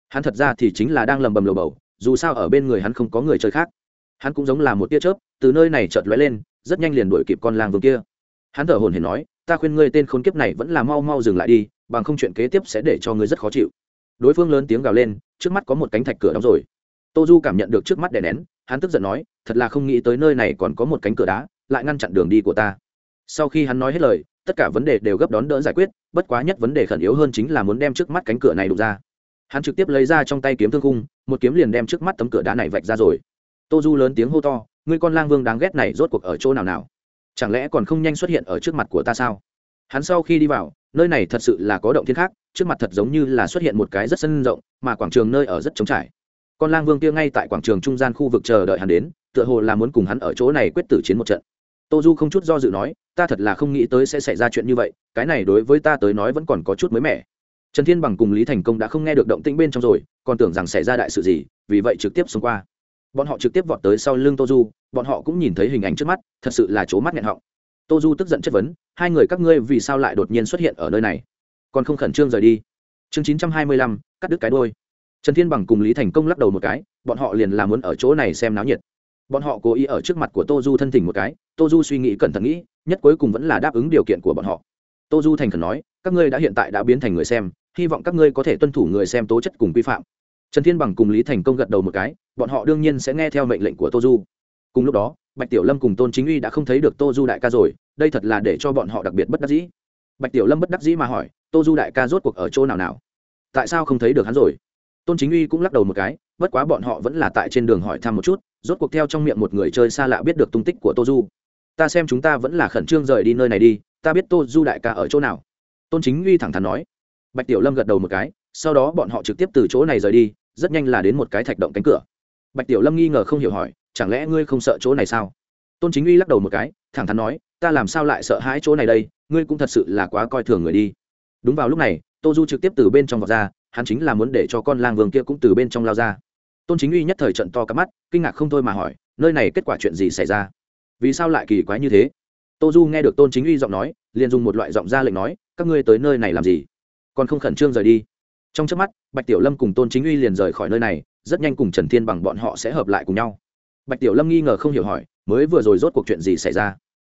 Hắn thật ra thì chính là đang lầm bầm lầu bầu, dù sao ở bên người hắn không có người chơi khác. Hắn cũng giống là một tia chớp, từ nơi này chợt lóe lên, rất nhanh liền đuổi kịp con lang vương kia. Hắn thở hồn hển nói, ta khuyên ngươi tên khốn kiếp này vẫn là mau mau dừng lại đi, bằng không chuyện kế tiếp sẽ để cho ngươi rất khó chịu đối phương lớn tiếng gào lên, trước mắt có một cánh thạch cửa đóng rồi. Tô du cảm nhận được trước mắt đè nén, hắn tức giận nói, thật là không nghĩ tới nơi này còn có một cánh cửa đá, lại ngăn chặn đường đi của ta. Sau khi hắn nói hết lời, tất cả vấn đề đều gấp đón đỡ giải quyết, bất quá nhất vấn đề khẩn yếu hơn chính là muốn đem trước mắt cánh cửa này đục ra. Hắn trực tiếp lấy ra trong tay kiếm thương cung một kiếm liền đem trước mắt tấm cửa đá này vạch ra rồi. Tô du lớn tiếng hô to người con lang vương đáng ghét này rốt cuộc ở chỗ nào nào? Chẳng lẽ còn không nhanh xuất hiện ở trước mặt của ta sao? Hắn sau khi đi vào, nơi này thật sự là có động thiên khác, trước mặt thật giống như là xuất hiện một cái rất sân rộng, mà quảng trường nơi ở rất trống trải. Con lang vương kia ngay tại quảng trường trung gian khu vực chờ đợi hắn đến, tựa hồ là muốn cùng hắn ở chỗ này quyết tử chiến một trận. Tô du không chút do dự nói, ta thật là không nghĩ tới sẽ xảy ra chuyện như vậy, cái này đối với ta tới nói vẫn còn có chút mới mẻ. Trần thiên bằng cùng lý thành công đã không nghe được động tĩnh bên trong rồi, còn tưởng rằng xảy ra đại sự gì, vì vậy trực tiếp xông qua. Bọn họ trực tiếp vọt tới sau lưng tô du, bọn họ cũng nhìn thấy hình ảnh trước mắt, thật sự là c mắt nghẹn họng tô du tức giận chất vấn, hai người các ngươi vì sao lại đột nhiên xuất hiện ở nơi này? Còn không khẩn trương rời đi. Chương chín trăm hai mươi lăm, cắt đứt cái đôi. Trần thiên bằng cùng lý thành công lắc đầu một cái, bọn họ liền làm muốn ở chỗ này xem náo nhiệt. Bọn họ cố ý ở trước mặt của tô du thân thỉnh một cái, tô du suy nghĩ cẩn thận nghĩ, nhất cuối cùng vẫn là đáp ứng điều kiện của bọn họ. Tô du thành khẩn nói, các ngươi đã hiện tại đã biến thành người xem, hy vọng các ngươi có thể tuân thủ người xem tố chất cùng quy phạm. Trần thiên bằng cùng lý thành công gật đầu một cái, bọn họ đương nhiên sẽ nghe theo mệnh lệnh của tô du. Cùng lúc đó bạch tiểu lâm cùng tôn chính uy đã không thấy được tô du đại ca rồi, đây thật là để cho bọn họ đặc biệt bất đắc dĩ. Bạch tiểu lâm bất đắc dĩ mà hỏi, tô du đại ca rốt cuộc ở chỗ nào nào? Tại sao không thấy được hắn rồi? Tôn chính uy cũng lắc đầu một cái, bất quá bọn họ vẫn là tại trên đường hỏi thăm một chút, rốt cuộc theo trong miệng một người chơi xa lạ biết được tung tích của tô du. Ta xem chúng ta vẫn là khẩn trương rời đi nơi này đi, ta biết tô du đại ca ở chỗ nào. Tôn chính uy thẳng thắn nói. Bạch tiểu lâm gật đầu một cái, sau đó bọn họ trực tiếp từ chỗ này rời đi, rất nhanh là đến một cái thạch động cánh cửa. Bạch tiểu lâm nghi ngờ không hiểu hỏi chẳng lẽ ngươi không sợ chỗ này sao? Tôn chính uy lắc đầu một cái, thẳng thắn nói, ta làm sao lại sợ hãi chỗ này đây? Ngươi cũng thật sự là quá coi thường người đi. Đúng vào lúc này, tô du trực tiếp từ bên trong vọt ra, hắn chính là muốn để cho con lang vương kia cũng từ bên trong lao ra. Tôn chính uy nhất thời trận to cắp mắt, kinh ngạc không thôi mà hỏi, nơi này kết quả chuyện gì xảy ra? Vì sao lại kỳ quái như thế? Tô du nghe được tôn chính uy giọng nói, liền dùng một loại giọng ra lệnh nói, các ngươi tới nơi này làm gì? Còn không khẩn trương rời đi. Trong trước mắt, bạch tiểu lâm cùng tôn chính uy liền rời khỏi nơi này, rất nhanh cùng trần thiên bằng bọn họ sẽ hợp lại cùng nhau bạch tiểu lâm nghi ngờ không hiểu hỏi, mới vừa rồi rốt cuộc chuyện gì xảy ra?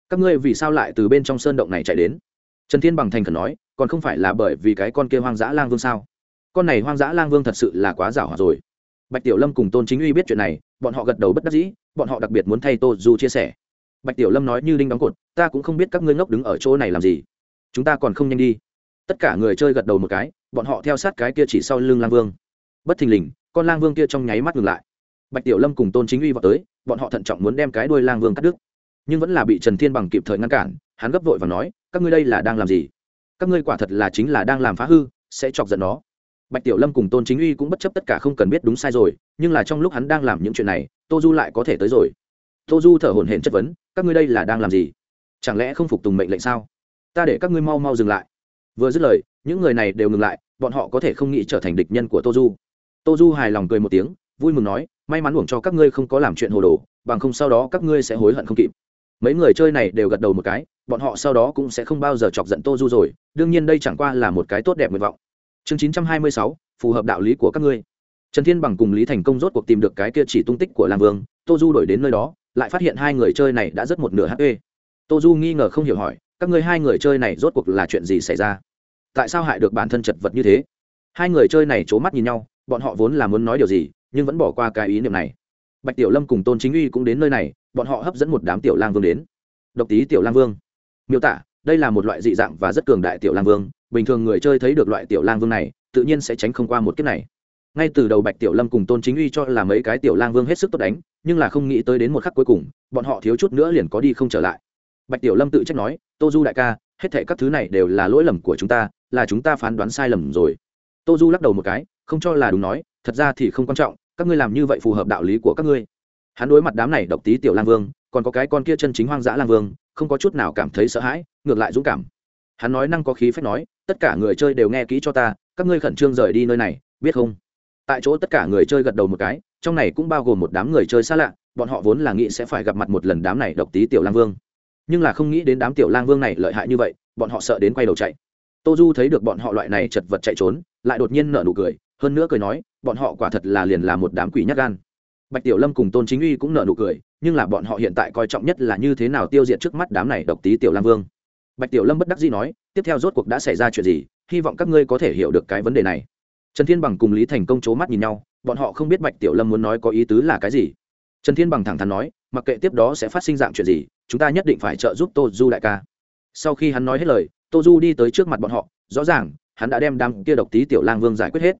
Các ngươi vì sao lại từ bên trong sơn động này chạy đến? Trần thiên bằng thành khẩn nói, còn không phải là bởi vì cái con kia hoang dã lang vương sao? Con này hoang dã lang vương thật sự là quá giảo hòa rồi. Bạch tiểu lâm cùng tôn chính uy biết chuyện này, bọn họ gật đầu bất đắc dĩ, bọn họ đặc biệt muốn thay tô du chia sẻ. Bạch tiểu lâm nói như đinh đóng cột, ta cũng không biết các ngươi ngốc đứng ở chỗ này làm gì. Chúng ta còn không nhanh đi. Tất cả người chơi gật đầu một cái, bọn họ theo sát cái kia chỉ sau lưng lang vương. Bất thình lình, con lang vương kia trong nháy mắt ngừng lại bạch tiểu lâm cùng tôn chính uy vào tới, bọn họ thận trọng muốn đem cái đuôi lang vương cắt đứt. Nhưng vẫn là bị trần thiên bằng kịp thời ngăn cản, hắn gấp vội và nói, các ngươi đây là đang làm gì? Các ngươi quả thật là chính là đang làm phá hư, sẽ chọc giận nó. Bạch tiểu lâm cùng tôn chính uy cũng bất chấp tất cả không cần biết đúng sai rồi, nhưng là trong lúc hắn đang làm những chuyện này, tô du lại có thể tới rồi. Tô du thở hổn hển chất vấn, các ngươi đây là đang làm gì? Chẳng lẽ không phục tùng mệnh lệnh sao? Ta để các ngươi mau mau dừng lại. Vừa dứt lời, những người này đều ngừng lại, bọn họ có thể không nghĩ trở thành địch nhân của tô du. Tô du hài lòng cười một tiếng, vui mừng nói may mắn uổng cho các ngươi không có làm chuyện hồ đồ, bằng không sau đó các ngươi sẽ hối hận không kịp. Mấy người chơi này đều gật đầu một cái, bọn họ sau đó cũng sẽ không bao giờ chọc giận tô du rồi, đương nhiên đây chẳng qua là một cái tốt đẹp nguyện vọng. Chương chín trăm hai mươi sáu, phù hợp đạo lý của các ngươi. Trần thiên bằng cùng lý thành công rốt cuộc tìm được cái kia chỉ tung tích của lam vương, tô du đổi đến nơi đó, lại phát hiện hai người chơi này đã rất một nửa hp tô du nghi ngờ không hiểu hỏi, các ngươi hai người chơi này rốt cuộc là chuyện gì xảy ra? Tại sao hại được bản thân chật vật như thế? Hai người chơi này c h ố mắt nhìn nhau, bọn họ vốn là muốn nói điều gì nhưng vẫn bỏ qua cái ý niệm này. Bạch tiểu lâm cùng tôn chính uy cũng đến nơi này, bọn họ hấp dẫn một đám tiểu lang vương đến. Độc tý tiểu lang vương. Miêu tả, đây là một loại dị dạng và rất cường đại tiểu lang vương, bình thường người chơi thấy được loại tiểu lang vương này, tự nhiên sẽ tránh không qua một kiếp này. Ngay từ đầu bạch tiểu lâm cùng tôn chính uy cho là mấy cái tiểu lang vương hết sức tốt đánh, nhưng là không nghĩ tới đến một khắc cuối cùng, bọn họ thiếu chút nữa liền có đi không trở lại. Bạch tiểu lâm tự trách nói, tô du đại ca, hết thệ các thứ này đều là lỗi lầm của chúng ta, là chúng ta phán đoán sai lầm rồi. Tô du lắc đầu một cái, không cho là đúng nói, thật ra thì không quan trọng các ngươi làm như vậy phù hợp đạo lý của các ngươi. Hắn đối mặt đám này độc tí tiểu lang vương, còn có cái con kia chân chính hoang dã lang vương, không có chút nào cảm thấy sợ hãi, ngược lại dũng cảm. Hắn nói năng có khí phách nói, tất cả người chơi đều nghe kỹ cho ta, các ngươi khẩn trương rời đi nơi này, biết không? Tại chỗ tất cả người chơi gật đầu một cái, trong này cũng bao gồm một đám người chơi xa lạ, bọn họ vốn là nghĩ sẽ phải gặp mặt một lần đám này độc tí tiểu lang vương. Nhưng là không nghĩ đến đám tiểu lang vương này lợi hại như vậy, bọn họ sợ đến quay đầu chạy. Tô du thấy được bọn họ loại này chật vật chạy trốn, lại đột nhiên nở nụ cười hơn nữa cười nói, bọn họ quả thật là liền là một đám quỷ nhát gan. Bạch tiểu lâm cùng tôn chính uy cũng nở nụ cười, nhưng là bọn họ hiện tại coi trọng nhất là như thế nào tiêu diệt trước mắt đám này độc tí tiểu lang vương. Bạch tiểu lâm bất đắc dĩ nói, tiếp theo rốt cuộc đã xảy ra chuyện gì, hy vọng các ngươi có thể hiểu được cái vấn đề này. Trần thiên bằng cùng lý thành công c h ố mắt nhìn nhau, bọn họ không biết bạch tiểu lâm muốn nói có ý tứ là cái gì. Trần thiên bằng thẳng thắn nói, mặc kệ tiếp đó sẽ phát sinh dạng chuyện gì, chúng ta nhất định phải trợ giúp tô du đại ca. Sau khi hắn nói hết lời, tô du đi tới trước mặt bọn họ, rõ ràng, hắn đã đem đám kia độc tí tiểu lang vương giải quyết hết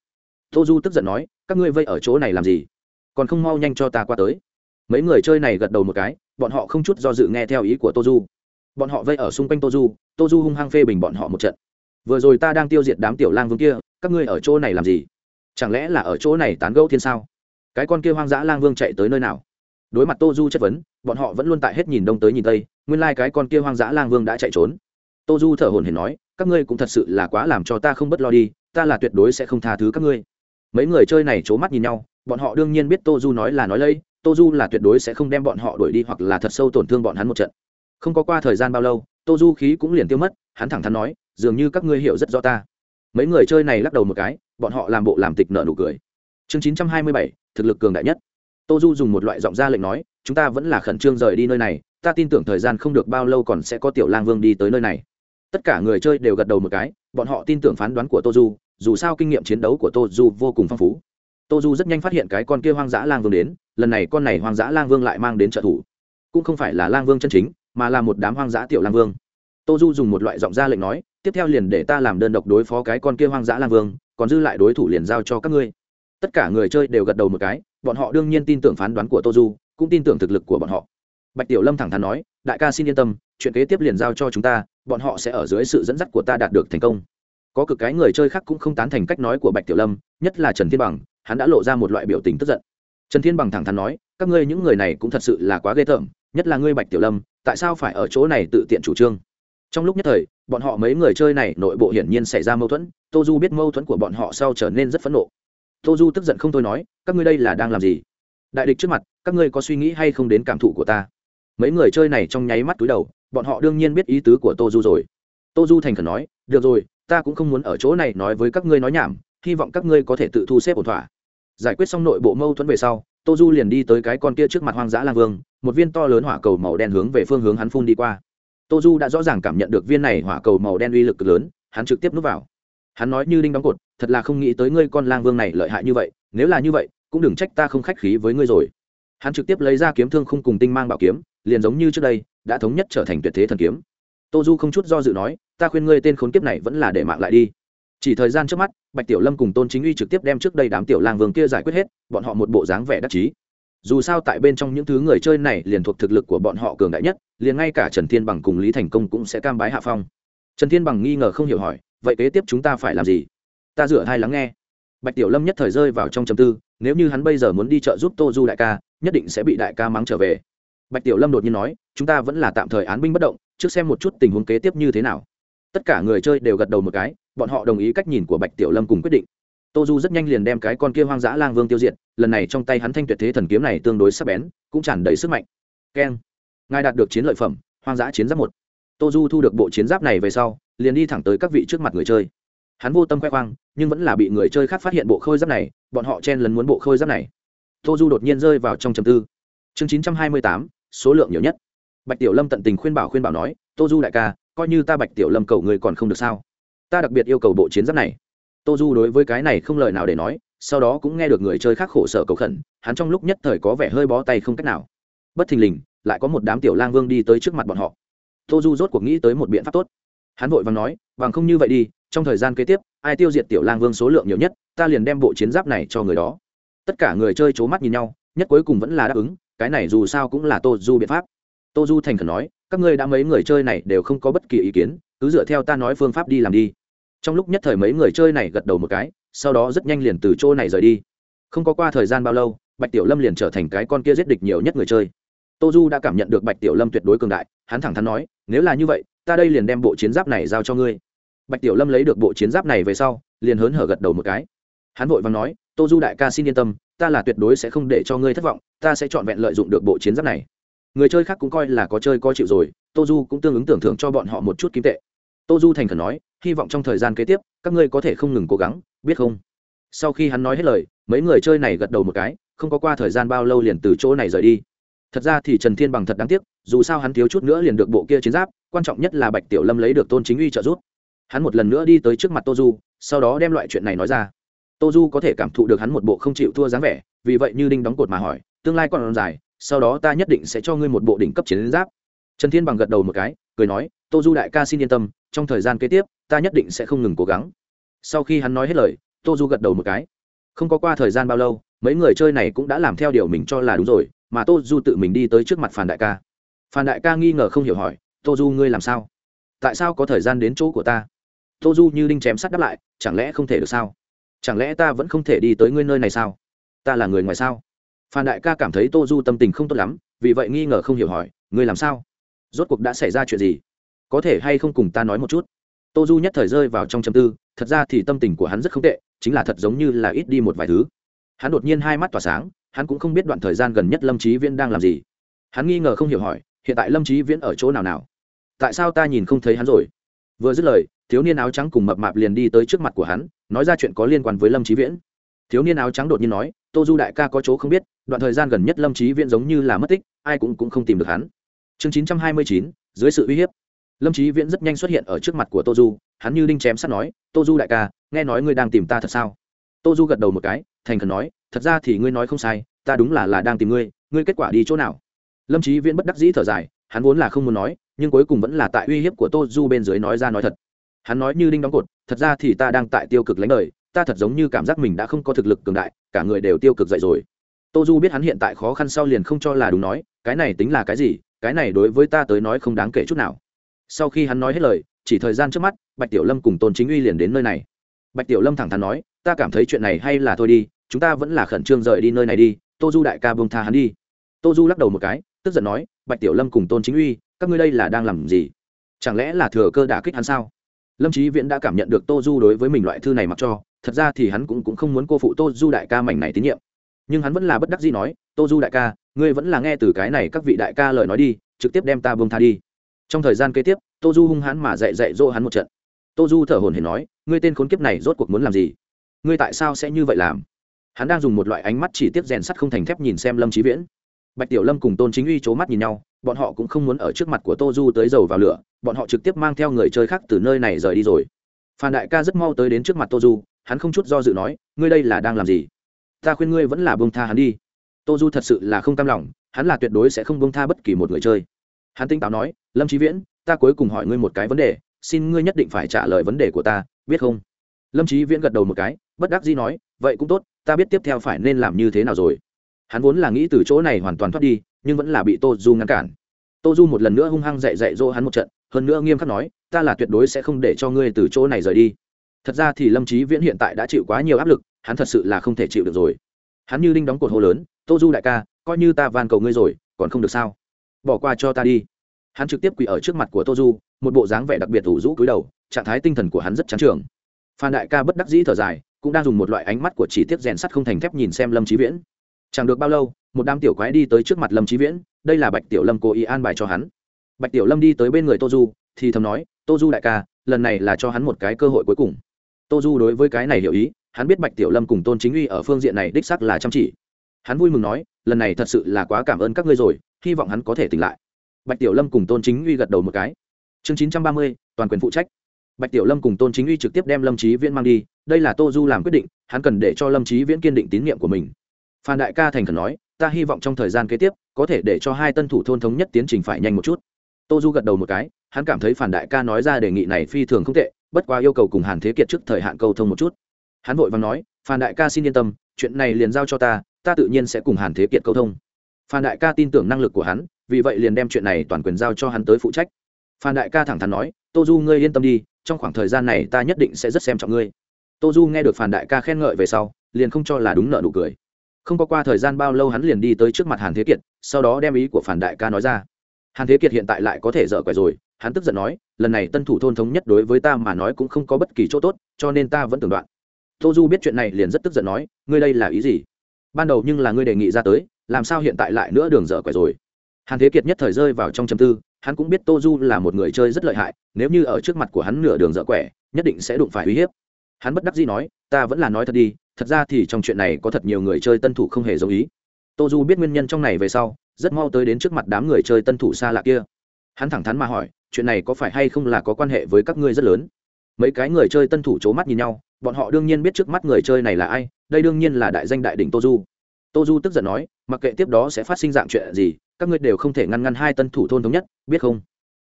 tô du tức giận nói, các ngươi vây ở chỗ này làm gì? Còn không mau nhanh cho ta qua tới. Mấy người chơi này gật đầu một cái, bọn họ không chút do dự nghe theo ý của tô du. Bọn họ vây ở xung quanh tô du tô du hung hăng phê bình bọn họ một trận. Vừa rồi ta đang tiêu diệt đám tiểu lang vương kia, các ngươi ở chỗ này làm gì? Chẳng lẽ là ở chỗ này tán gẫu thiên sao? Cái con kia hoang dã lang vương chạy tới nơi nào? Đối mặt tô du chất vấn, bọn họ vẫn luôn tại hết nhìn đông tới nhìn tây, nguyên lai、like、cái con kia hoang dã lang vương đã chạy trốn. Tô du thở hồn hển nói, các ngươi cũng thật sự là quá làm cho ta không b ấ t lo đi, ta là tuyệt đối sẽ không tha thứ các ngươi mấy người chơi này c h ố mắt nhìn nhau, bọn họ đương nhiên biết tô du nói là nói lây, tô du là tuyệt đối sẽ không đem bọn họ đuổi đi hoặc là thật sâu tổn thương bọn hắn một trận. Không có qua thời gian bao lâu, tô du khí cũng liền tiêu mất, hắn thẳng thắn nói, dường như các ngươi hiểu rất rõ ta. Mấy người chơi này lắc đầu một cái, bọn họ làm bộ làm tịch nợ nụ cười. Chương chín trăm hai mươi bảy, thực lực cường đại nhất. Tô du dùng một loại giọng ra lệnh nói, chúng ta vẫn là khẩn trương rời đi nơi này, ta tin tưởng thời gian không được bao lâu còn sẽ có tiểu lang vương đi tới nơi này. Tất cả người chơi đều gật đầu một cái bọn họ tin tưởng phán đoán của tô du, dù sao kinh nghiệm chiến đấu của tô du vô cùng phong phú. Tô du rất nhanh phát hiện cái con kia hoang dã lang vương đến, lần này con này hoang dã lang vương lại mang đến trợ thủ. Cũng không phải là lang vương chân chính, mà là một đám hoang dã tiểu lang vương. Tô du dùng một loại giọng ra lệnh nói, tiếp theo liền để ta làm đơn độc đối phó cái con kia hoang dã lang vương, còn dư lại đối thủ liền giao cho các ngươi. Tất cả người chơi đều gật đầu một cái, bọn họ đương nhiên tin tưởng phán đoán của tô du, cũng tin tưởng thực lực của bọn họ. Bạch tiểu lâm thẳng thắn nói, đại ca xin yên tâm, chuyện kế tiếp liền giao cho chúng ta bọn họ sẽ ở dưới sự dẫn dắt của ta đạt được thành công. Có cực cái người chơi khác cũng không tán thành cách nói của bạch tiểu lâm, nhất là trần thiên bằng, hắn đã lộ ra một loại biểu tình tức giận. Trần thiên bằng thẳng thắn nói, các ngươi những người này cũng thật sự là quá ghê tởm, nhất là ngươi bạch tiểu lâm, tại sao phải ở chỗ này tự tiện chủ trương? Trong lúc nhất thời, bọn họ mấy người chơi này nội bộ hiển nhiên xảy ra mâu thuẫn, tô du biết mâu thuẫn của bọn họ sau trở nên rất phẫn nộ. Tô du tức giận không thôi nói, các ngươi đây là đang làm gì? Đại địch trước mặt, các ngươi có suy nghĩ hay không đến cảm thụ của ta? Mấy người chơi này trong nháy mắt túi đầu, bọn họ đương nhiên biết ý tứ của tô du rồi. Tô du thành khẩn nói, được rồi, ta cũng không muốn ở chỗ này nói với các ngươi nói nhảm, hy vọng các ngươi có thể tự thu xếp ổn thỏa. Giải quyết xong nội bộ mâu thuẫn về sau tô du liền đi tới cái con kia trước mặt hoang dã lang vương, một viên to lớn hỏa cầu màu đen hướng về phương hướng hắn phun đi qua. Tô du đã rõ ràng cảm nhận được viên này hỏa cầu màu đen uy lực cực lớn, hắn trực tiếp núp vào. Hắn nói như đinh đóng cột, thật là không nghĩ tới ngươi con lang vương này lợi hại như vậy, nếu là như vậy, cũng đừng trách ta không khách khí với ngươi rồi. Hắn trực tiếp lấy ra kiếm thương không cùng tinh mang bảo kiếm liền giống như trước đây, đã thống nhất trở thành tuyệt thế thần kiếm. Tô du không chút do dự nói, ta khuyên ngươi tên khốn kiếp này vẫn là để mạng lại đi. Chỉ thời gian trước mắt, bạch tiểu lâm cùng tôn chính uy trực tiếp đem trước đây đám tiểu lang vương kia giải quyết hết, bọn họ một bộ dáng vẻ đắc chí. Dù sao tại bên trong những thứ người chơi này liền thuộc thực lực của bọn họ cường đại nhất, liền ngay cả trần thiên bằng cùng lý thành công cũng sẽ cam bái hạ phong. Trần thiên bằng nghi ngờ không hiểu hỏi, vậy kế tiếp chúng ta phải làm gì? Ta rửa hai lắng nghe. Bạch tiểu lâm nhất thời rơi vào trong chầm tư, nếu như hắn bây giờ muốn đi chợ giúp tô du đại ca, nhất định sẽ bị đại ca mắng trở về bạch tiểu lâm đột nhiên nói, chúng ta vẫn là tạm thời án binh bất động, trước xem một chút tình huống kế tiếp như thế nào. Tất cả người chơi đều gật đầu một cái, bọn họ đồng ý cách nhìn của bạch tiểu lâm cùng quyết định. Tô du rất nhanh liền đem cái con kia hoang dã lang vương tiêu diệt, lần này trong tay hắn thanh tuyệt thế thần kiếm này tương đối sắc bén, cũng tràn đầy sức mạnh. Keng. Ngài đạt được chiến lợi phẩm, hoang dã chiến giáp một. Tô du thu được bộ chiến giáp này về sau, liền đi thẳng tới các vị trước mặt người chơi. Hắn vô tâm khoe khoang, nhưng vẫn là bị người chơi khác phát hiện bộ khôi giáp này, bọn họ chen lấn muốn bộ khôi giáp này. Tô du đột nhiên rơi vào trong trầm tư. Chương chín trăm hai mươi tám số lượng nhiều nhất. Bạch tiểu lâm tận tình khuyên bảo khuyên bảo nói, tô du đại ca, coi như ta bạch tiểu lâm cầu người còn không được sao? Ta đặc biệt yêu cầu bộ chiến giáp này. Tô du đối với cái này không lời nào để nói, sau đó cũng nghe được người chơi khác khổ sở cầu khẩn, hắn trong lúc nhất thời có vẻ hơi bó tay không cách nào. Bất thình lình, lại có một đám tiểu lang vương đi tới trước mặt bọn họ. Tô du rốt cuộc nghĩ tới một biện pháp tốt. Hắn vội vàng nói, bằng không như vậy đi, trong thời gian kế tiếp, ai tiêu diệt tiểu lang vương số lượng nhiều nhất, ta liền đem bộ chiến giáp này cho người đó. Tất cả người chơi c h ố mắt nhìn nhau, nhất cuối cùng vẫn là đáp ứng cái này dù sao cũng là tô du biện pháp. Tô du thành khẩn nói, các ngươi đã mấy người chơi này đều không có bất kỳ ý kiến, cứ dựa theo ta nói phương pháp đi làm đi. Trong lúc nhất thời mấy người chơi này gật đầu một cái, sau đó rất nhanh liền từ chỗ này rời đi. Không có qua thời gian bao lâu, bạch tiểu lâm liền trở thành cái con kia giết địch nhiều nhất người chơi. Tô du đã cảm nhận được bạch tiểu lâm tuyệt đối cường đại, hắn thẳng thắn nói, nếu là như vậy, ta đây liền đem bộ chiến giáp này giao cho ngươi. Bạch tiểu lâm lấy được bộ chiến giáp này về sau, liền hớn hở gật đầu một cái. Hắn vội và nói tô du đại ca xin yên tâm, ta là tuyệt đối sẽ không để cho ngươi thất vọng, ta sẽ chọn vẹn lợi dụng được bộ chiến giáp này. Người chơi khác cũng coi là có chơi có chịu rồi, tô du cũng tương ứng tưởng thưởng cho bọn họ một chút kim tệ. Tô du thành khẩn nói, hy vọng trong thời gian kế tiếp, các ngươi có thể không ngừng cố gắng, biết không? Sau khi hắn nói hết lời, mấy người chơi này gật đầu một cái, không có qua thời gian bao lâu liền từ chỗ này rời đi. Thật ra thì trần thiên bằng thật đáng tiếc, dù sao hắn thiếu chút nữa liền được bộ kia chiến giáp, quan trọng nhất là bạch tiểu lâm lấy được tôn chính uy trợ giúp. Hắn một lần nữa đi tới trước mặt tô du, sau đó đem loại chuyện này nói ra tô du có thể cảm thụ được hắn một bộ không chịu thua dáng vẻ, vì vậy như đinh đóng cột mà hỏi, tương lai còn dài, sau đó ta nhất định sẽ cho ngươi một bộ đỉnh cấp chiến giáp. Trần thiên bằng gật đầu một cái, cười nói, tô du đại ca xin yên tâm, trong thời gian kế tiếp, ta nhất định sẽ không ngừng cố gắng. Sau khi hắn nói hết lời, tô du gật đầu một cái. Không có qua thời gian bao lâu, mấy người chơi này cũng đã làm theo điều mình cho là đúng rồi, mà tô du tự mình đi tới trước mặt phản đại ca. Phản đại ca nghi ngờ không hiểu hỏi, tô du ngươi làm sao? Tại sao có thời gian đến chỗ của ta? Tô du như đinh chém sắt đáp lại, chẳng lẽ không thể được sao? Chẳng lẽ ta vẫn không thể đi tới ngươi nơi này sao? Ta là người ngoài sao? Phan đại ca cảm thấy tô du tâm tình không tốt lắm, vì vậy nghi ngờ không hiểu hỏi, ngươi làm sao? Rốt cuộc đã xảy ra chuyện gì? Có thể hay không cùng ta nói một chút? Tô du nhất thời rơi vào trong châm tư, thật ra thì tâm tình của hắn rất không tệ, chính là thật giống như là ít đi một vài thứ. Hắn đột nhiên hai mắt tỏa sáng, hắn cũng không biết đoạn thời gian gần nhất lâm trí viễn đang làm gì. Hắn nghi ngờ không hiểu hỏi, hiện tại lâm trí viễn ở chỗ nào nào? Tại sao ta nhìn không thấy hắn rồi? Vừa dứt lời, thiếu niên áo trắng cùng mập mạp liền đi tới trước mặt của hắn nói ra chuyện có liên quan với lâm trí viễn. Thiếu niên áo trắng đột nhiên nói tô du đại ca có chỗ không biết đoạn thời gian gần nhất lâm trí viễn giống như là mất tích ai cũng, cũng không tìm được hắn. Chương chín trăm hai mươi chín dưới sự uy hiếp. Lâm trí viễn rất nhanh xuất hiện ở trước mặt của tô du hắn như đinh chém sắt nói tô du đại ca nghe nói ngươi đang tìm ta thật sao? Tô du gật đầu một cái thành khẩn nói thật ra thì ngươi nói không sai ta đúng là là đang tìm ngươi ngươi kết quả đi chỗ nào? Lâm trí viễn bất đắc dĩ thở dài hắn vốn là không muốn nói nhưng cuối cùng vẫn là tại uy hiếp của tô du bên dưới nói ra nói thật. Hắn nói như đinh đóng cột thật ra thì ta đang tại tiêu cực lãnh đời, ta thật giống như cảm giác mình đã không có thực lực cường đại, cả người đều tiêu cực dậy rồi. Tô du biết hắn hiện tại khó khăn sau liền không cho là đúng nói, cái này tính là cái gì, cái này đối với ta tới nói không đáng kể chút nào. Sau khi hắn nói hết lời, chỉ thời gian trước mắt, bạch tiểu lâm cùng tôn chính uy liền đến nơi này. Bạch tiểu lâm thẳng thắn nói, ta cảm thấy chuyện này hay là thôi đi, chúng ta vẫn là khẩn trương rời đi nơi này đi, tô du đại ca buông tha hắn đi. Tô du lắc đầu một cái, tức giận nói, bạch tiểu lâm cùng tôn chính uy, các ngươi đây là đang làm gì? Chẳng lẽ là thừa cơ đả kích hắn sao? Lâm trí viễn đã cảm nhận được tô du đối với mình loại thư này mặc cho thật ra thì hắn cũng, cũng không muốn cô phụ tô du đại ca mảnh này tín nhiệm. Nhưng hắn vẫn là bất đắc dĩ nói tô du đại ca ngươi vẫn là nghe từ cái này các vị đại ca lời nói đi trực tiếp đem ta bông tha đi. Trong thời gian kế tiếp tô du hung hắn mà dạy dạy dỗ hắn một trận. Tô du thở hồn hển nói ngươi tên khốn kiếp này rốt cuộc muốn làm gì? Ngươi tại sao sẽ như vậy làm? Hắn đang dùng một loại ánh mắt chỉ tiếp rèn sắt không thành thép nhìn xem lâm trí viễn. Bạch tiểu lâm cùng tôn chính uy c h ố mắt nhìn nhau bọn họ cũng không muốn ở trước mặt của tô du tới dầu vào lửa, bọn họ trực tiếp mang theo người chơi khác từ nơi này rời đi rồi. Phan đại ca rất mau tới đến trước mặt tô du, hắn không chút do dự nói, ngươi đây là đang làm gì? Ta khuyên ngươi vẫn là bông tha hắn đi. Tô du thật sự là không cam lòng, hắn là tuyệt đối sẽ không bông tha bất kỳ một người chơi. Hắn tinh táo nói, lâm trí viễn, ta cuối cùng hỏi ngươi một cái vấn đề, xin ngươi nhất định phải trả lời vấn đề của ta, biết không? Lâm trí viễn gật đầu một cái, bất đắc dĩ nói, vậy cũng tốt, ta biết tiếp theo phải nên làm như thế nào rồi. Hắn vốn là nghĩ từ chỗ này hoàn toàn thoát đi nhưng vẫn là bị tô du ngăn cản. Tô du một lần nữa hung hăng dạy dạy dỗ hắn một trận, hơn nữa nghiêm khắc nói, ta là tuyệt đối sẽ không để cho ngươi từ chỗ này rời đi. Thật ra thì lâm trí viễn hiện tại đã chịu quá nhiều áp lực, hắn thật sự là không thể chịu được rồi. Hắn như đinh đóng cột hô lớn, tô du đại ca, coi như ta van cầu ngươi rồi, còn không được sao? Bỏ qua cho ta đi. Hắn trực tiếp quỳ ở trước mặt của tô du một bộ dáng vẻ đặc biệt ủ rũ cúi đầu, trạng thái tinh thần của hắn rất trắng trường. Phan đại ca bất đắc dĩ thở dài, cũng đang dùng một loại ánh mắt của chỉ tiết rèn sắt không thành thép nhìn xem lâm trí viễn. Chẳng được bao lâu một đám tiểu quái đi tới trước mặt lâm trí viễn, đây là bạch tiểu lâm cố ý an bài cho hắn. Bạch tiểu lâm đi tới bên người tô du, thì thầm nói, tô du đại ca, lần này là cho hắn một cái cơ hội cuối cùng. Tô du đối với cái này hiểu ý, hắn biết bạch tiểu lâm cùng tôn chính uy ở phương diện này đích sắc là chăm chỉ. Hắn vui mừng nói, lần này thật sự là quá cảm ơn các ngươi rồi, hy vọng hắn có thể tỉnh lại. Bạch tiểu lâm cùng tôn chính uy gật đầu một cái. Chương chín trăm ba mươi, toàn quyền phụ trách. Bạch tiểu lâm cùng tôn chính uy trực tiếp đem lâm trí viễn mang đi, đây là tô du làm quyết định, hắn cần để cho lâm trí viễn kiên định tín nhiệm của mình phan đại ca thành khẩn nói, ta hy vọng trong thời gian kế tiếp, có thể để cho hai tân thủ thôn thống nhất tiến trình phải nhanh một chút. Tô du gật đầu một cái, hắn cảm thấy phản đại ca nói ra đề nghị này phi thường không tệ, bất quá yêu cầu cùng hàn thế kiệt trước thời hạn câu thông một chút. Hắn vội và nói, phan đại ca xin yên tâm, chuyện này liền giao cho ta ta tự nhiên sẽ cùng hàn thế kiệt câu thông. Phan đại ca tin tưởng năng lực của hắn, vì vậy liền đem chuyện này toàn quyền giao cho hắn tới phụ trách. Phan đại ca thẳng thắn nói, tô du ngươi yên tâm đi, trong khoảng thời gian này ta nhất định sẽ rất xem trọng ngươi. Tô du nghe được phan đại ca khen ngợi về sau, liền không cho là đúng nợ nụ cười không có qua thời gian bao lâu hắn liền đi tới trước mặt hàn thế kiệt, sau đó đem ý của phản đại ca nói ra. Hàn thế kiệt hiện tại lại có thể dở quẻ rồi, hắn tức giận nói, lần này tân thủ thôn thống nhất đối với ta mà nói cũng không có bất kỳ chỗ tốt, cho nên ta vẫn tưởng đoạn. Tô du biết chuyện này liền rất tức giận nói, ngươi đây là ý gì? Ban đầu nhưng là ngươi đề nghị ra tới, làm sao hiện tại lại nữa đường dở quẻ rồi? Hàn thế kiệt nhất thời rơi vào trong châm tư, hắn cũng biết tô du là một người chơi rất lợi hại, nếu như ở trước mặt của hắn nửa đường dở quẻ, nhất định sẽ đụng phải uy hiếp. Hắn bất đắc dĩ nói, ta vẫn là nói thật đi thật ra thì trong chuyện này có thật nhiều người chơi tân thủ không hề giống ý. Tô du biết nguyên nhân trong này về sau, rất mau tới đến trước mặt đám người chơi tân thủ xa lạ kia. Hắn thẳng thắn mà hỏi, chuyện này có phải hay không là có quan hệ với các ngươi rất lớn? Mấy cái người chơi tân thủ c h ố mắt nhìn nhau, bọn họ đương nhiên biết trước mắt người chơi này là ai, đây đương nhiên là đại danh đại đỉnh tô du. Tô du tức giận nói, mặc kệ tiếp đó sẽ phát sinh dạng chuyện gì, các ngươi đều không thể ngăn ngăn hai tân thủ thôn thống nhất, biết không?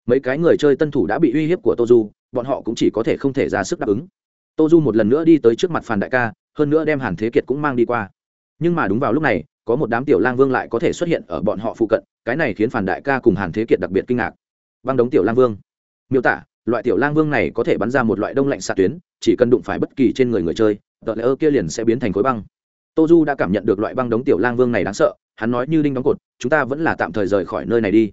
Mấy cái người chơi tân thủ đã bị uy hiếp của tô du, bọn họ cũng chỉ có thể không thể ra sức đáp ứng. Tô du một lần nữa đi tới trước mặt phàn đại ca hơn nữa đem hàn thế kiệt cũng mang đi qua. Nhưng mà đúng vào lúc này, có một đám tiểu lang vương lại có thể xuất hiện ở bọn họ phụ cận, cái này khiến phản đại ca cùng hàn thế kiệt đặc biệt kinh ngạc. Băng đống tiểu lang vương. Miêu tả, loại tiểu lang vương này có thể bắn ra một loại đông lạnh xạ tuyến, chỉ cần đụng phải bất kỳ trên người người chơi tờ lỡ ơ kia liền sẽ biến thành khối băng. Tô du đã cảm nhận được loại băng đống tiểu lang vương này đáng sợ, hắn nói như đinh đóng cột, chúng ta vẫn là tạm thời rời khỏi nơi này đi.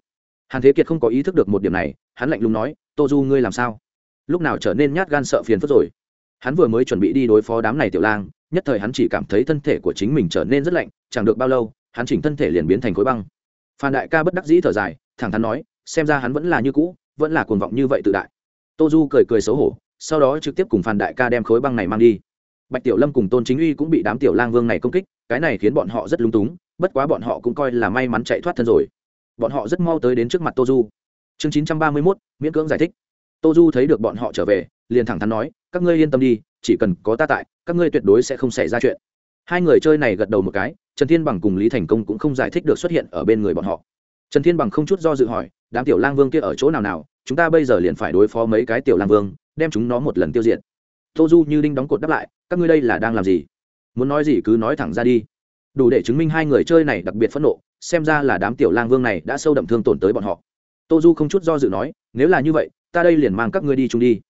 Hàn thế kiệt không có ý thức được một điểm này, hắn lạnh lùng nói, tô du, ngươi làm sao? Lúc nào trở nên nhát gan sợ phiền phức rồi? Hắn vừa mới chuẩn bị đi đối phó đám này tiểu lang, nhất thời hắn chỉ cảm thấy thân thể của chính mình trở nên rất lạnh, chẳng được bao lâu, hắn chỉnh thân thể liền biến thành khối băng. Phan đại ca bất đắc dĩ thở dài, thẳng thắn nói, xem ra hắn vẫn là như cũ, vẫn là cuồng vọng như vậy tự đại. Tô du cười cười xấu hổ, sau đó trực tiếp cùng phan đại ca đem khối băng này mang đi. Bạch tiểu lâm cùng tôn chính uy cũng bị đám tiểu lang vương này công kích, cái này khiến bọn họ rất lung túng, bất quá bọn họ cũng coi là may mắn chạy thoát thân rồi. Bọn họ rất mau tới đến trước mặt tô du. Chương chín trăm ba mươi mốt, miễn cưỡng giải thích. Tô du thấy được bọn họ trở về, liền thẳng thắn nói các ngươi yên tâm đi, chỉ cần có ta tại, các ngươi tuyệt đối sẽ không xảy ra chuyện. Hai người chơi này gật đầu một cái, trần thiên bằng cùng lý thành công cũng không giải thích được xuất hiện ở bên người bọn họ. Trần thiên bằng không chút do dự hỏi, đám tiểu lang vương kia ở chỗ nào nào? Chúng ta bây giờ liền phải đối phó mấy cái tiểu lang vương, đem chúng nó một lần tiêu diệt. Tô du như đinh đóng cột đáp lại, các ngươi đây là đang làm gì? Muốn nói gì cứ nói thẳng ra đi. Đủ để chứng minh hai người chơi này đặc biệt phẫn nộ, xem ra là đám tiểu lang vương này đã sâu đậm thương tổn tới bọn họ. Tô du không chút do dự nói, nếu là như vậy, ta đây liền mang các ngươi đi chung đi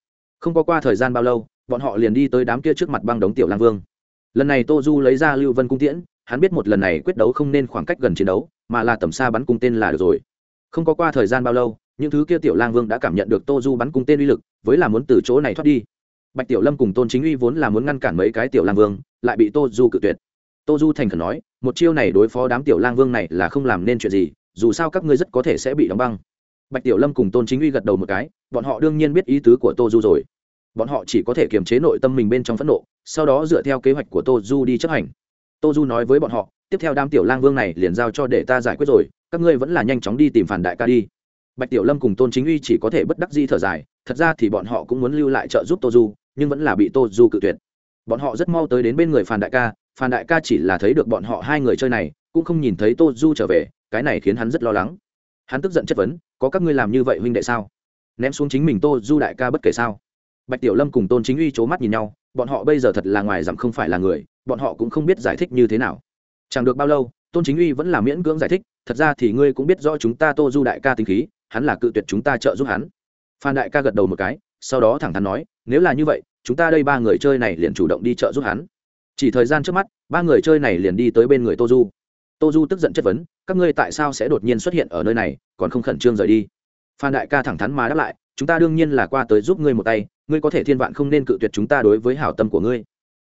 không có qua thời gian bao lâu, bọn họ liền đi tới đám kia trước mặt băng đống tiểu lang vương. Lần này tô du lấy ra lưu vân cung tiễn, hắn biết một lần này quyết đấu không nên khoảng cách gần chiến đấu, mà là tầm xa bắn cung tên là được rồi. Không có qua thời gian bao lâu, những thứ kia tiểu lang vương đã cảm nhận được tô du bắn cung tên uy lực, với là muốn từ chỗ này thoát đi. Bạch tiểu lâm cùng tôn chính uy vốn là muốn ngăn cản mấy cái tiểu lang vương, lại bị tô du cự tuyệt. Tô du thành khẩn nói, một chiêu này đối phó đám tiểu lang vương này là không làm nên chuyện gì, dù sao các ngươi rất có thể sẽ bị đóng băng. Bạch tiểu lâm cùng tôn chính uy gật đầu một cái bọn họ đương nhiên biết ý tứ của tô du rồi. Bọn họ chỉ có thể kiềm chế nội tâm mình bên trong phẫn nộ, sau đó dựa theo kế hoạch của tô du đi chấp hành. Tô du nói với bọn họ, tiếp theo đám tiểu lang vương này liền giao cho để ta giải quyết rồi, các ngươi vẫn là nhanh chóng đi tìm phản đại ca đi. Bạch tiểu lâm cùng tôn chính uy chỉ có thể bất đắc di thở dài, thật ra thì bọn họ cũng muốn lưu lại trợ giúp tô du, nhưng vẫn là bị tô du cự tuyệt. Bọn họ rất mau tới đến bên người phản đại ca, phản đại ca chỉ là thấy được bọn họ hai người chơi này, cũng không nhìn thấy tô du trở về, cái này khiến hắn rất lo lắng. Hắn tức giận chất vấn, có các ngươi làm như vậy huynh đệ sao? Ném xuống chính mình tô du đại ca bất kể sao. Bạch tiểu lâm cùng tôn chính uy c h ố mắt nhìn nhau, bọn họ bây giờ thật là ngoài dặm không phải là người, bọn họ cũng không biết giải thích như thế nào. Chẳng được bao lâu, tôn chính uy vẫn là miễn cưỡng giải thích, thật ra thì ngươi cũng biết rõ chúng ta tô du đại ca tính khí, hắn là cự tuyệt chúng ta trợ giúp hắn. Phan đại ca gật đầu một cái, sau đó thẳng thắn nói, nếu là như vậy, chúng ta đây ba người chơi này liền chủ động đi trợ giúp hắn. Chỉ thời gian trước mắt, ba người chơi này liền đi tới bên người tô du. Tô du tức giận chất vấn, các ngươi tại sao sẽ đột nhiên xuất hiện ở nơi này, còn không khẩn trương rời đi? Phan đại ca thẳng thắn mà đáp lại, chúng ta đương nhiên là qua tới giúp ngươi một tay, ngươi có thể thiên vạn không nên cự tuyệt chúng ta đối với hảo tâm của ngươi.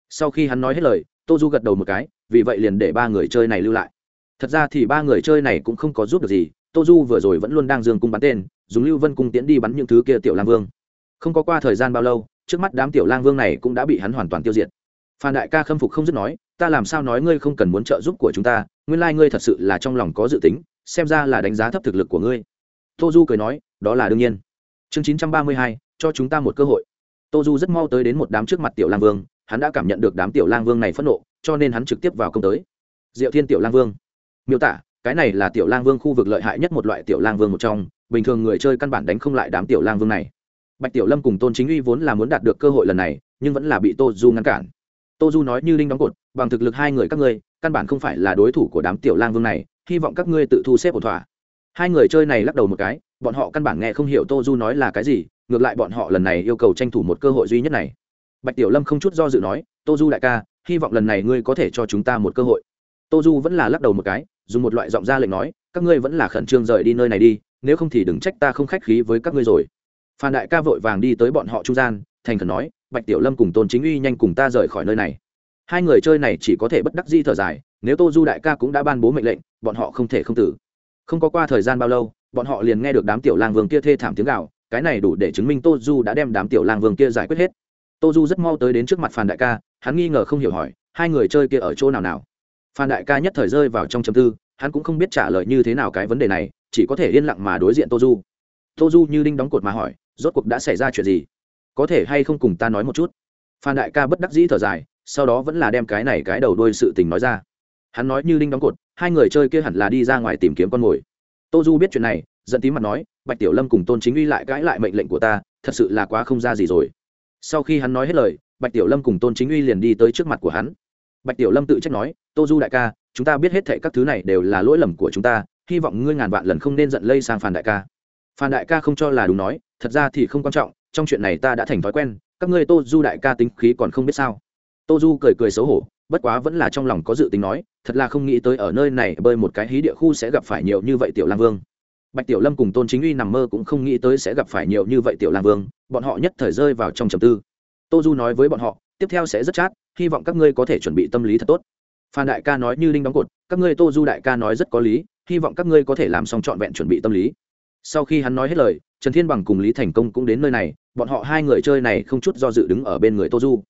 Sau khi hắn nói hết lời, tô du gật đầu một cái, vì vậy liền để ba người chơi này lưu lại. Thật ra thì ba người chơi này cũng không có giúp được gì, tô du vừa rồi vẫn luôn đang dương cung bắn tên, dùng lưu vân cung tiễn đi bắn những thứ kia tiểu lang vương. Không có qua thời gian bao lâu, trước mắt đám tiểu lang vương này cũng đã bị hắn hoàn toàn tiêu diệt. Phan đại ca khâm phục không dứt nói, ta làm sao nói ngươi không cần muốn trợ giúp của chúng ta, nguyên lai ngươi thật sự là trong lòng có dự tính, xem ra là đánh giá thấp thực lực của ngươi tô du cười nói, đó là đương nhiên. Chương chín trăm ba mươi hai, cho chúng ta một cơ hội. Tô du rất mau tới đến một đám trước mặt tiểu lang vương, hắn đã cảm nhận được đám tiểu lang vương này phẫn nộ, cho nên hắn trực tiếp vào công tới. Diệu thiên tiểu lang vương. Miêu tả, cái này là tiểu lang vương khu vực lợi hại nhất một loại tiểu lang vương một trong, bình thường người chơi căn bản đánh không lại đám tiểu lang vương này. Bạch tiểu lâm cùng tôn chính uy vốn là muốn đạt được cơ hội lần này, nhưng vẫn là bị tô du ngăn cản. Tô du nói như linh đóng cột, bằng thực lực hai người các ngươi, căn bản không phải là đối thủ của đám tiểu lang vương này, hy vọng các ngươi tự thu xếp ổn thỏa hai người chơi này lắc đầu một cái, bọn họ căn bản nghe không hiểu tô du nói là cái gì, ngược lại bọn họ lần này yêu cầu tranh thủ một cơ hội duy nhất này. Bạch tiểu lâm không chút do dự nói, tô du đại ca, hy vọng lần này ngươi có thể cho chúng ta một cơ hội. Tô du vẫn là lắc đầu một cái, dùng một loại giọng ra lệnh nói, các ngươi vẫn là khẩn trương rời đi nơi này đi, nếu không thì đừng trách ta không khách khí với các ngươi rồi. Phan đại ca vội vàng đi tới bọn họ trung gian, thành khẩn nói, bạch tiểu lâm cùng tôn chính uy nhanh cùng ta rời khỏi nơi này. Hai người chơi này chỉ có thể bất đắc di thở dài, nếu tô du đại ca cũng đã ban bố mệnh lệnh, bọn họ không thể không tử không có qua thời gian bao lâu, bọn họ liền nghe được đám tiểu lang vương kia thê thảm tiếng gạo cái này đủ để chứng minh tô du đã đem đám tiểu lang vương kia giải quyết hết. Tô du rất mau tới đến trước mặt phan đại ca, hắn nghi ngờ không hiểu hỏi, hai người chơi kia ở chỗ nào nào? Phan đại ca nhất thời rơi vào trong chấm tư, hắn cũng không biết trả lời như thế nào cái vấn đề này, chỉ có thể yên lặng mà đối diện tô du. Tô du như đinh đóng cột mà hỏi, rốt cuộc đã xảy ra chuyện gì? Có thể hay không cùng ta nói một chút? Phan đại ca bất đắc dĩ thở dài, sau đó vẫn là đem cái này cái đầu đuôi sự tình nói ra hắn nói như đinh đóng cột, hai người chơi kia hẳn là đi ra ngoài tìm kiếm con mồi. Tô du biết chuyện này dẫn tí mặt nói, bạch tiểu lâm cùng tôn chính uy lại cãi lại mệnh lệnh của ta, thật sự là quá không ra gì rồi. Sau khi hắn nói hết lời, bạch tiểu lâm cùng tôn chính uy liền đi tới trước mặt của hắn. Bạch tiểu lâm tự trách nói, tô du đại ca, chúng ta biết hết thệ các thứ này đều là lỗi lầm của chúng ta, hy vọng ngươi ngàn vạn lần không nên giận lây sang phản đại ca. Phan đại ca không cho là đúng nói, thật ra thì không quan trọng, trong chuyện này ta đã thành thói quen, các ngươi tô du đại ca tính khí còn không biết sao. Tô du cười cười xấu hổ bất quá vẫn là trong lòng có dự tính nói, thật là không nghĩ tới ở nơi này bơi một cái hí địa khu sẽ gặp phải nhiều như vậy tiểu lang vương. Bạch tiểu lâm cùng tôn chính uy nằm mơ cũng không nghĩ tới sẽ gặp phải nhiều như vậy tiểu lang vương, bọn họ nhất thời rơi vào trong trầm tư. Tô du nói với bọn họ, tiếp theo sẽ rất chát, hy vọng các ngươi có thể chuẩn bị tâm lý thật tốt. Phan đại ca nói như linh đóng cột, các ngươi tô du đại ca nói rất có lý, hy vọng các ngươi có thể làm xong trọn vẹn chuẩn bị tâm lý. Sau khi hắn nói hết lời, trần thiên bằng cùng lý thành công cũng đến nơi này, bọn họ hai người chơi này không chút do dự đứng ở bên người tô du.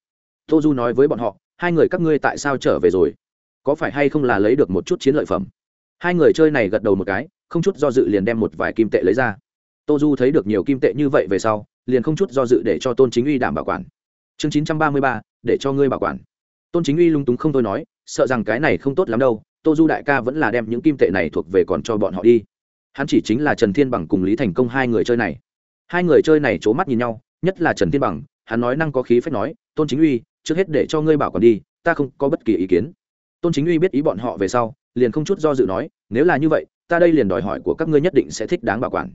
Tô du nói với bọn họ hai người các ngươi tại sao trở về rồi? Có phải hay không là lấy được một chút chiến lợi phẩm? Hai người chơi này gật đầu một cái, không chút do dự liền đem một vài kim tệ lấy ra. Tô du thấy được nhiều kim tệ như vậy về sau, liền không chút do dự để cho tôn chính uy đảm bảo quản. Chương chín trăm ba mươi ba, để cho ngươi bảo quản. Tôn chính uy lung túng không thôi nói, sợ rằng cái này không tốt lắm đâu, tô du đại ca vẫn là đem những kim tệ này thuộc về còn cho bọn họ đi. Hắn chỉ chính là trần thiên bằng cùng lý thành công hai người chơi này. Hai người chơi này c h ố mắt nhìn nhau, nhất là trần thiên bằng, hắn nói năng có khí phép nói, tôn chính uy trước hết để cho ngươi bảo còn đi, ta không có bất kỳ ý kiến. Tôn chính uy biết ý bọn họ về sau, liền không chút do dự nói, nếu là như vậy, ta đây liền đòi hỏi của các ngươi nhất định sẽ thích đáng bảo quản.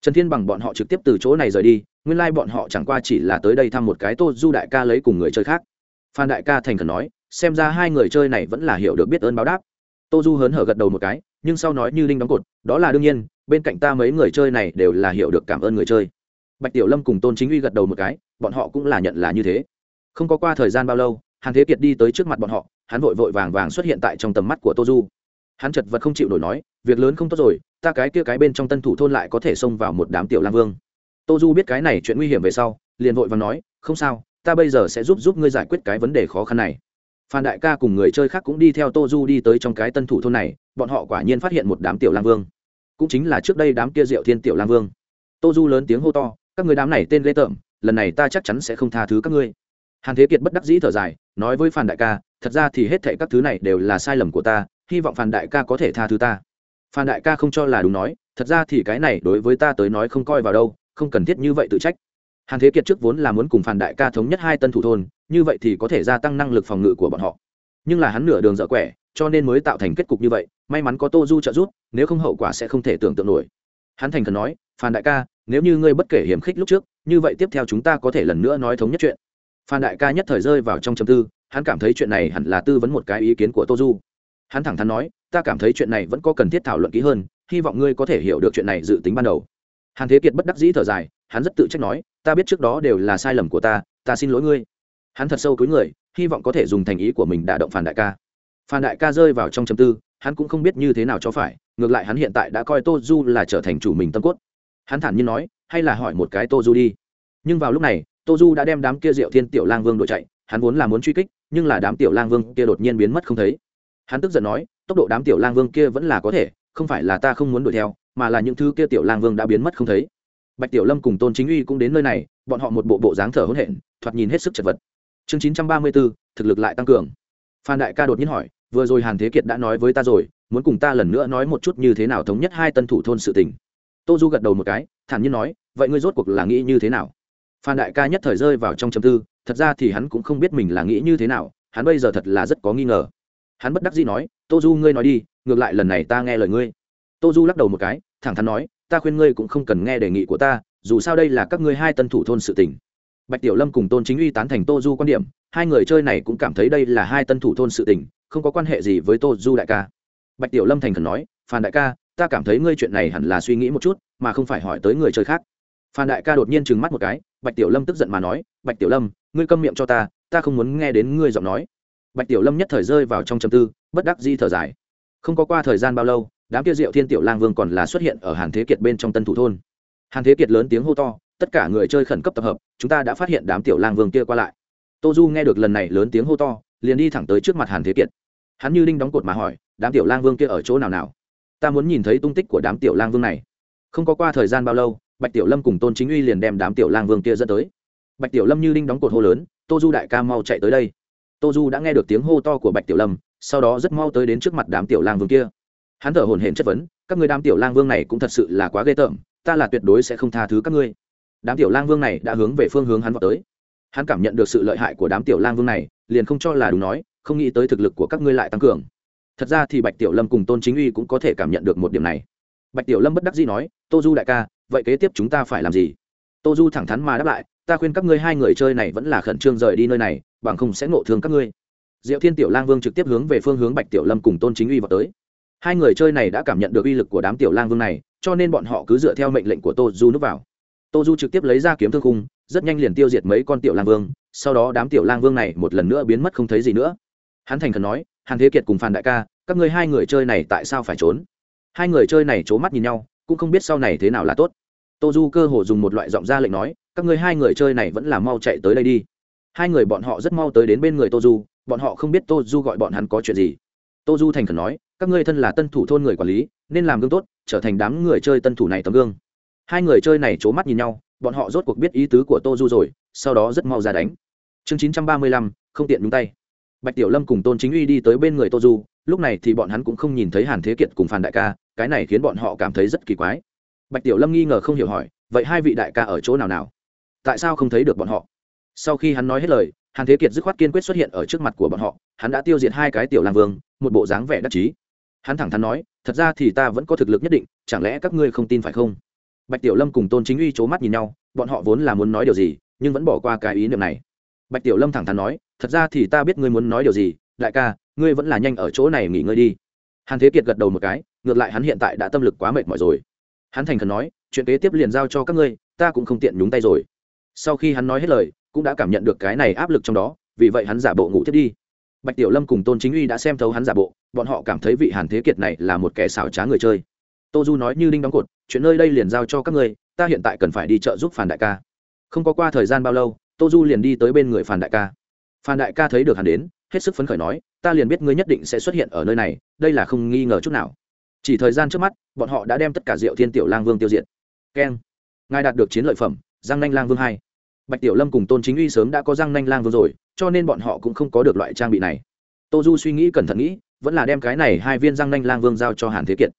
Trần thiên bằng bọn họ trực tiếp từ chỗ này rời đi, nguyên lai、like、bọn họ chẳng qua chỉ là tới đây thăm một cái tô du đại ca lấy cùng người chơi khác. Phan đại ca thành khẩn nói, xem ra hai người chơi này vẫn là hiểu được biết ơn báo đáp. Tô du hớn hở gật đầu một cái, nhưng sau nói như linh đóng cột, đó là đương nhiên, bên cạnh ta mấy người chơi này đều là hiểu được cảm ơn người chơi. Bạch tiểu lâm cùng tôn chính uy gật đầu một cái, bọn họ cũng là nhận là như thế không có qua thời gian bao lâu, hàn thế kiệt đi tới trước mặt bọn họ, hắn vội vội vàng vàng xuất hiện tại trong tầm mắt của tô du. Hắn chật vật không chịu nổi nói, việc lớn không tốt rồi, ta cái kia cái bên trong tân thủ thôn lại có thể xông vào một đám tiểu lang vương. Tô du biết cái này chuyện nguy hiểm về sau, liền vội và nói, không sao, ta bây giờ sẽ giúp giúp ngươi giải quyết cái vấn đề khó khăn này. Phan đại ca cùng người chơi khác cũng đi theo tô du đi tới trong cái tân thủ thôn này, bọn họ quả nhiên phát hiện một đám tiểu lang vương. Cũng chính là trước đây đám kia diệu thiên tiểu lang vương. Tô du lớn tiếng hô to, các người đám này tên ghê tởm, lần này ta chắc chắn sẽ không tha thứ các ngươi hàn thế kiệt bất đắc dĩ thở dài, nói với phan đại ca, thật ra thì hết thệ các thứ này đều là sai lầm của ta, hy vọng phan đại ca có thể tha thứ ta. Phan đại ca không cho là đúng nói, thật ra thì cái này đối với ta tới nói không coi vào đâu, không cần thiết như vậy tự trách. Hàn thế kiệt trước vốn là muốn cùng phan đại ca thống nhất hai tân thủ thôn, như vậy thì có thể gia tăng năng lực phòng ngự của bọn họ. Nhưng là hắn nửa đường dở quẻ, cho nên mới tạo thành kết cục như vậy, may mắn có tô du trợ giúp, nếu không hậu quả sẽ không thể tưởng tượng nổi. Hắn thành khẩn nói, phan đại ca, nếu như ngươi bất kể hiểm khích lúc trước, như vậy tiếp theo chúng ta có thể lần nữa nói thống nhất chuyện phan đại ca nhất thời rơi vào trong châm tư, hắn cảm thấy chuyện này hẳn là tư vấn một cái ý kiến của tô du hắn thẳng thắn nói, ta cảm thấy chuyện này vẫn có cần thiết thảo luận kỹ hơn, hy vọng ngươi có thể hiểu được chuyện này dự tính ban đầu. Hàn thế kiệt bất đắc dĩ thở dài, hắn rất tự trách nói, ta biết trước đó đều là sai lầm của ta ta xin lỗi ngươi. Hắn thật sâu cúi người, hy vọng có thể dùng thành ý của mình đả động phản đại ca. Phản đại ca rơi vào trong châm tư, hắn cũng không biết như thế nào cho phải, ngược lại hắn hiện tại đã coi tô du là trở thành chủ mình tâm cốt. Hắn thản nhiên nói, hay là hỏi một cái tô du đi. Nhưng vào lúc này tô du đã đem đám kia diệu thiên tiểu lang vương đội chạy, hắn vốn là muốn truy kích, nhưng là đám tiểu lang vương kia đột nhiên biến mất không thấy. Hắn tức giận nói, tốc độ đám tiểu lang vương kia vẫn là có thể, không phải là ta không muốn đuổi theo, mà là những thứ kia tiểu lang vương đã biến mất không thấy. Bạch tiểu lâm cùng tôn chính uy cũng đến nơi này, bọn họ một bộ bộ dáng thở hỗn hển, thoạt nhìn hết sức chật vật. Chương chín trăm ba mươi bốn thực lực lại tăng cường. Phan đại ca đột nhiên hỏi, vừa rồi hàn thế kiệt đã nói với ta rồi, muốn cùng ta lần nữa nói một chút như thế nào thống nhất hai tân thủ thôn sự tình. Tô du gật đầu một cái, thản nhiên nói, vậy ngươi rốt cuộc là nghĩ như thế nào? Phan đại ca nhất thời rơi vào trong châm tư, thật ra thì hắn cũng không biết mình là nghĩ như thế nào, hắn bây giờ thật là rất có nghi ngờ. Hắn bất đắc dĩ nói, tô du, ngươi nói đi, ngược lại lần này ta nghe lời ngươi. Tô du lắc đầu một cái, thẳng thắn nói, ta khuyên ngươi cũng không cần nghe đề nghị của ta, dù sao đây là các ngươi hai tân thủ thôn sự tình. Bạch tiểu lâm cùng tôn chính uy tán thành tô du quan điểm, hai người chơi này cũng cảm thấy đây là hai tân thủ thôn sự tình, không có quan hệ gì với tô du đại ca. Bạch tiểu lâm thành khẩn nói, phan đại ca, ta cảm thấy ngươi chuyện này hẳn là suy nghĩ một chút, mà không phải hỏi tới người chơi khác. Phan đại ca đột nhiên trừng mắt một cái bạch tiểu lâm tức giận mà nói, bạch tiểu lâm, ngươi câm miệng cho ta ta không muốn nghe đến ngươi giọng nói. Bạch tiểu lâm nhất thời rơi vào trong trầm tư, bất đắc di thở dài. Không có qua thời gian bao lâu, đám kia diệu thiên tiểu lang vương còn là xuất hiện ở hàn thế kiệt bên trong tân thủ thôn. Hàn thế kiệt lớn tiếng hô to, tất cả người chơi khẩn cấp tập hợp, chúng ta đã phát hiện đám tiểu lang vương kia qua lại. Tô du nghe được lần này lớn tiếng hô to, liền đi thẳng tới trước mặt hàn thế kiệt. Hắn như đinh đóng cột mà hỏi, đám tiểu lang vương kia ở chỗ nào nào? Ta muốn nhìn thấy tung tích của đám tiểu lang vương này. Không có qua thời gian bao lâu bạch tiểu lâm cùng tôn chính uy liền đem đám tiểu lang vương kia dẫn tới. Bạch tiểu lâm như đinh đóng cột hô lớn, tô du đại ca mau chạy tới đây. Tô du đã nghe được tiếng hô to của bạch tiểu lâm, sau đó rất mau tới đến trước mặt đám tiểu lang vương kia. Hắn thở hổn hển chất vấn, các người đám tiểu lang vương này cũng thật sự là quá ghê tởm, ta là tuyệt đối sẽ không tha thứ các ngươi. Đám tiểu lang vương này đã hướng về phương hướng hắn vào tới. Hắn cảm nhận được sự lợi hại của đám tiểu lang vương này, liền không cho là đúng nói, không nghĩ tới thực lực của các ngươi lại tăng cường. Thật ra thì bạch tiểu lâm cùng tôn chính uy cũng có thể cảm nhận được một điểm này. Bạch tiểu lâm bất đắc dĩ nói, tô du đại ca vậy kế tiếp chúng ta phải làm gì? Tô du thẳng thắn mà đáp lại, ta khuyên các ngươi hai người chơi này vẫn là khẩn trương rời đi nơi này, bằng không sẽ ngộ thương các ngươi. Diệu thiên tiểu lang vương trực tiếp hướng về phương hướng bạch tiểu lâm cùng tôn chính uy vào tới. Hai người chơi này đã cảm nhận được uy lực của đám tiểu lang vương này, cho nên bọn họ cứ dựa theo mệnh lệnh của tô du núp vào. Tô du trực tiếp lấy ra kiếm thương khung, rất nhanh liền tiêu diệt mấy con tiểu lang vương, sau đó đám tiểu lang vương này một lần nữa biến mất không thấy gì nữa. Hắn thành khẩn nói, hàn thế kiệt cùng phan đại ca, các ngươi hai người chơi này tại sao phải trốn? Hai người chơi này c h ố mắt nhìn nhau cũng không biết sau này thế nào là tốt. Tô du cơ hồ dùng một loại giọng ra lệnh nói, các ngươi hai người chơi này vẫn là mau chạy tới đây đi. Hai người bọn họ rất mau tới đến bên người tô du bọn họ không biết tô du gọi bọn hắn có chuyện gì. Tô du thành khẩn nói, các ngươi thân là tân thủ thôn người quản lý, nên làm gương tốt, trở thành đám người chơi tân thủ này tấm gương. Hai người chơi này c h ố mắt nhìn nhau, bọn họ rốt cuộc biết ý tứ của tô du rồi, sau đó rất mau ra đánh. Chương chín trăm ba mươi lăm, không tiện nhúng tay bạch tiểu lâm cùng tôn chính uy đi tới bên người tô du, lúc này thì bọn hắn cũng không nhìn thấy hàn thế kiệt cùng Phan đại ca, cái này khiến bọn họ cảm thấy rất kỳ quái. Bạch tiểu lâm nghi ngờ không hiểu hỏi, vậy hai vị đại ca ở chỗ nào nào? Tại sao không thấy được bọn họ? Sau khi hắn nói hết lời, hàn thế kiệt dứt khoát kiên quyết xuất hiện ở trước mặt của bọn họ, hắn đã tiêu diệt hai cái tiểu lang vương, một bộ dáng vẻ đắc chí. Hắn thẳng thắn nói, thật ra thì ta vẫn có thực lực nhất định, chẳng lẽ các ngươi không tin phải không? Bạch tiểu lâm cùng tôn chính uy c h ố mắt nhìn nhau, bọn họ vốn là muốn nói điều gì, nhưng vẫn bỏ qua cái ý niệm này. Bạch tiểu lâm thẳng thắn nói thật ra thì ta biết ngươi muốn nói điều gì, đại ca, ngươi vẫn là nhanh ở chỗ này nghỉ ngơi đi. Hàn thế kiệt gật đầu một cái, ngược lại hắn hiện tại đã tâm lực quá mệt mỏi rồi. Hắn thành khẩn nói, chuyện kế tiếp liền giao cho các ngươi, ta cũng không tiện nhúng tay rồi. Sau khi hắn nói hết lời, cũng đã cảm nhận được cái này áp lực trong đó, vì vậy hắn giả bộ ngủ thiết đi. Bạch tiểu lâm cùng tôn chính uy đã xem thấu hắn giả bộ, bọn họ cảm thấy vị hàn thế kiệt này là một kẻ xảo trá người chơi. Tô du nói như đinh đóng cột, chuyện nơi đây liền giao cho các ngươi, ta hiện tại cần phải đi chợ giúp phản đại ca. Không có qua thời gian bao lâu, tô du liền đi tới bên người phản đại ca phan đại ca thấy được hắn đến, hết sức phấn khởi nói, ta liền biết ngươi nhất định sẽ xuất hiện ở nơi này, đây là không nghi ngờ chút nào. Chỉ thời gian trước mắt, bọn họ đã đem tất cả rượu thiên tiểu lang vương tiêu diệt. Keng. Ngài đạt được chiến lợi phẩm, giang nanh lang vương hai. Bạch tiểu lâm cùng tôn chính uy sớm đã có Giang nanh lang vương rồi, cho nên bọn họ cũng không có được loại trang bị này. Tô du suy nghĩ cẩn thận nghĩ, vẫn là đem cái này hai viên Giang nanh lang vương giao cho hàn thế kiệt.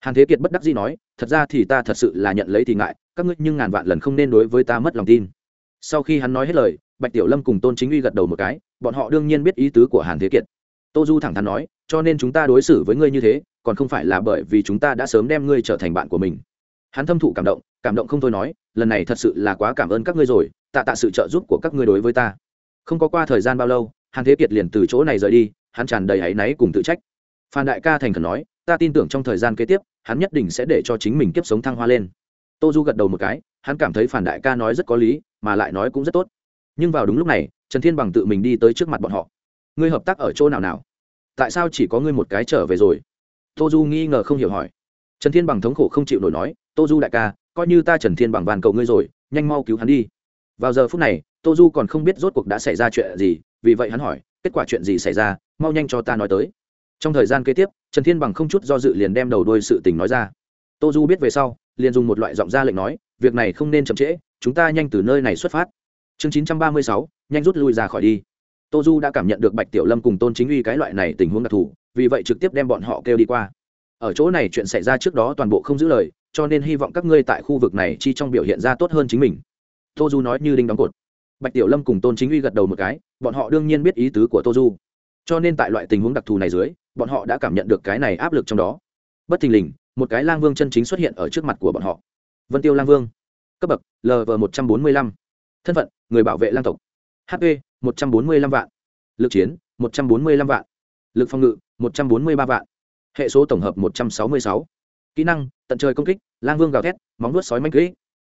Hàn thế kiệt bất đắc dĩ nói, thật ra thì ta thật sự là nhận lấy thì ngại, các ngươi nhưng ngàn vạn lần không nên đối với ta mất lòng tin. Sau khi hắn nói hết lời bạch tiểu lâm cùng tôn chính uy gật đầu một cái, bọn họ đương nhiên biết ý tứ của hàn thế kiệt. Tô du thẳng thắn nói, cho nên chúng ta đối xử với ngươi như thế, còn không phải là bởi vì chúng ta đã sớm đem ngươi trở thành bạn của mình. Hắn thâm thụ cảm động cảm động không thôi nói, lần này thật sự là quá cảm ơn các ngươi rồi, tạ tạ sự trợ giúp của các ngươi đối với ta. Không có qua thời gian bao lâu, hàn thế kiệt liền từ chỗ này rời đi, hắn tràn đầy áy náy cùng tự trách. Phan đại ca thành khẩn nói, ta tin tưởng trong thời gian kế tiếp, hắn nhất định sẽ để cho chính mình kiếp sống thăng hoa lên. Tô du gật đầu một cái, hắn cảm thấy phản đại ca nói rất có lý, mà lại nói cũng rất tốt nhưng vào đúng lúc này, trần thiên bằng tự mình đi tới trước mặt bọn họ. Ngươi hợp tác ở chỗ nào nào? Tại sao chỉ có ngươi một cái trở về rồi? Tô du nghi ngờ không hiểu hỏi. Trần thiên bằng thống khổ không chịu nổi nói, tô du đại ca, coi như ta trần thiên bằng bàn cầu ngươi rồi, nhanh mau cứu hắn đi. Vào giờ phút này, tô du còn không biết rốt cuộc đã xảy ra chuyện gì, vì vậy hắn hỏi, kết quả chuyện gì xảy ra? Mau nhanh cho ta nói tới. Trong thời gian kế tiếp, trần thiên bằng không chút do dự liền đem đầu đôi sự tình nói ra. Tô du biết về sau, liền dùng một loại giọng ra lệnh nói, việc này không nên chậm trễ, chúng ta nhanh từ nơi này xuất phát chương chín trăm ba mươi sáu, nhanh rút lui ra khỏi đi. Tô du đã cảm nhận được bạch tiểu lâm cùng tôn chính uy cái loại này tình huống đặc thù, vì vậy trực tiếp đem bọn họ kêu đi qua. Ở chỗ này chuyện xảy ra trước đó toàn bộ không giữ lời, cho nên hy vọng các ngươi tại khu vực này chi trong biểu hiện ra tốt hơn chính mình. Tô du nói như đinh đóng cột. Bạch tiểu lâm cùng tôn chính uy gật đầu một cái, bọn họ đương nhiên biết ý tứ của tô du. Cho nên tại loại tình huống đặc thù này dưới, bọn họ đã cảm nhận được cái này áp lực trong đó. Bất thình lình, một cái lang vương chân chính xuất hiện ở trước mặt của bọn họ. Vân tiêu lang vương. Cấp bậc lv một trăm bốn mươi lăm thân phận, người bảo vệ lang tộc. Hp một trăm bốn mươi lăm vạn. Lực chiến, một trăm bốn mươi lăm vạn. Lực phòng ngự, một trăm bốn mươi ba vạn. Hệ số tổng hợp, một trăm sáu mươi sáu. Kỹ năng, tận trời công kích, lang vương gào thét, móng vuốt sói manh kỹ.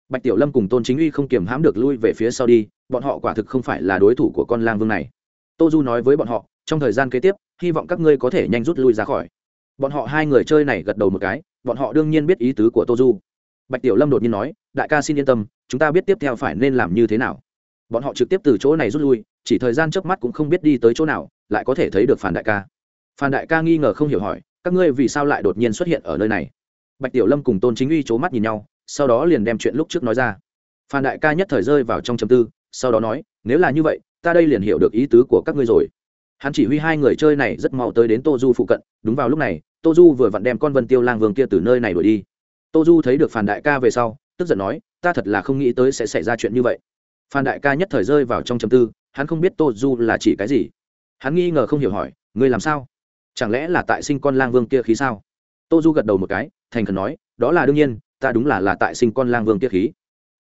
Bạch tiểu lâm cùng tôn chính uy không kiềm hãm được lui về phía sau đi, bọn họ quả thực không phải là đối thủ của con lang vương này. Tô du nói với bọn họ, trong thời gian kế tiếp, hy vọng các ngươi có thể nhanh rút lui ra khỏi. Bọn họ hai người chơi này gật đầu một cái, bọn họ đương nhiên biết ý tứ của tô du bạch tiểu lâm đột nhiên nói, đại ca xin yên tâm, chúng ta biết tiếp theo phải nên làm như thế nào. Bọn họ trực tiếp từ chỗ này rút lui, chỉ thời gian trước mắt cũng không biết đi tới chỗ nào, lại có thể thấy được phản đại ca. Phan đại ca nghi ngờ không hiểu hỏi, các ngươi vì sao lại đột nhiên xuất hiện ở nơi này? Bạch tiểu lâm cùng tôn chính uy c h ố mắt nhìn nhau, sau đó liền đem chuyện lúc trước nói ra. Phan đại ca nhất thời rơi vào trong trầm tư, sau đó nói, nếu là như vậy, ta đây liền hiểu được ý tứ của các ngươi rồi. Hắn chỉ huy hai người chơi này rất mau tới đến tô du phụ cận, đúng vào lúc này, tô du vừa vặn đem con vân tiêu lang vương kia từ nơi này đuổi đi tô du thấy được phản đại ca về sau, tức giận nói, ta thật là không nghĩ tới sẽ xảy ra chuyện như vậy. Phan đại ca nhất thời rơi vào trong chầm tư, hắn không biết tô du là chỉ cái gì. Hắn nghi ngờ không hiểu hỏi, ngươi làm sao? Chẳng lẽ là tại sinh con lang vương kia khí sao? Tô du gật đầu một cái, thành khẩn nói, đó là đương nhiên, ta đúng là là tại sinh con lang vương kia khí.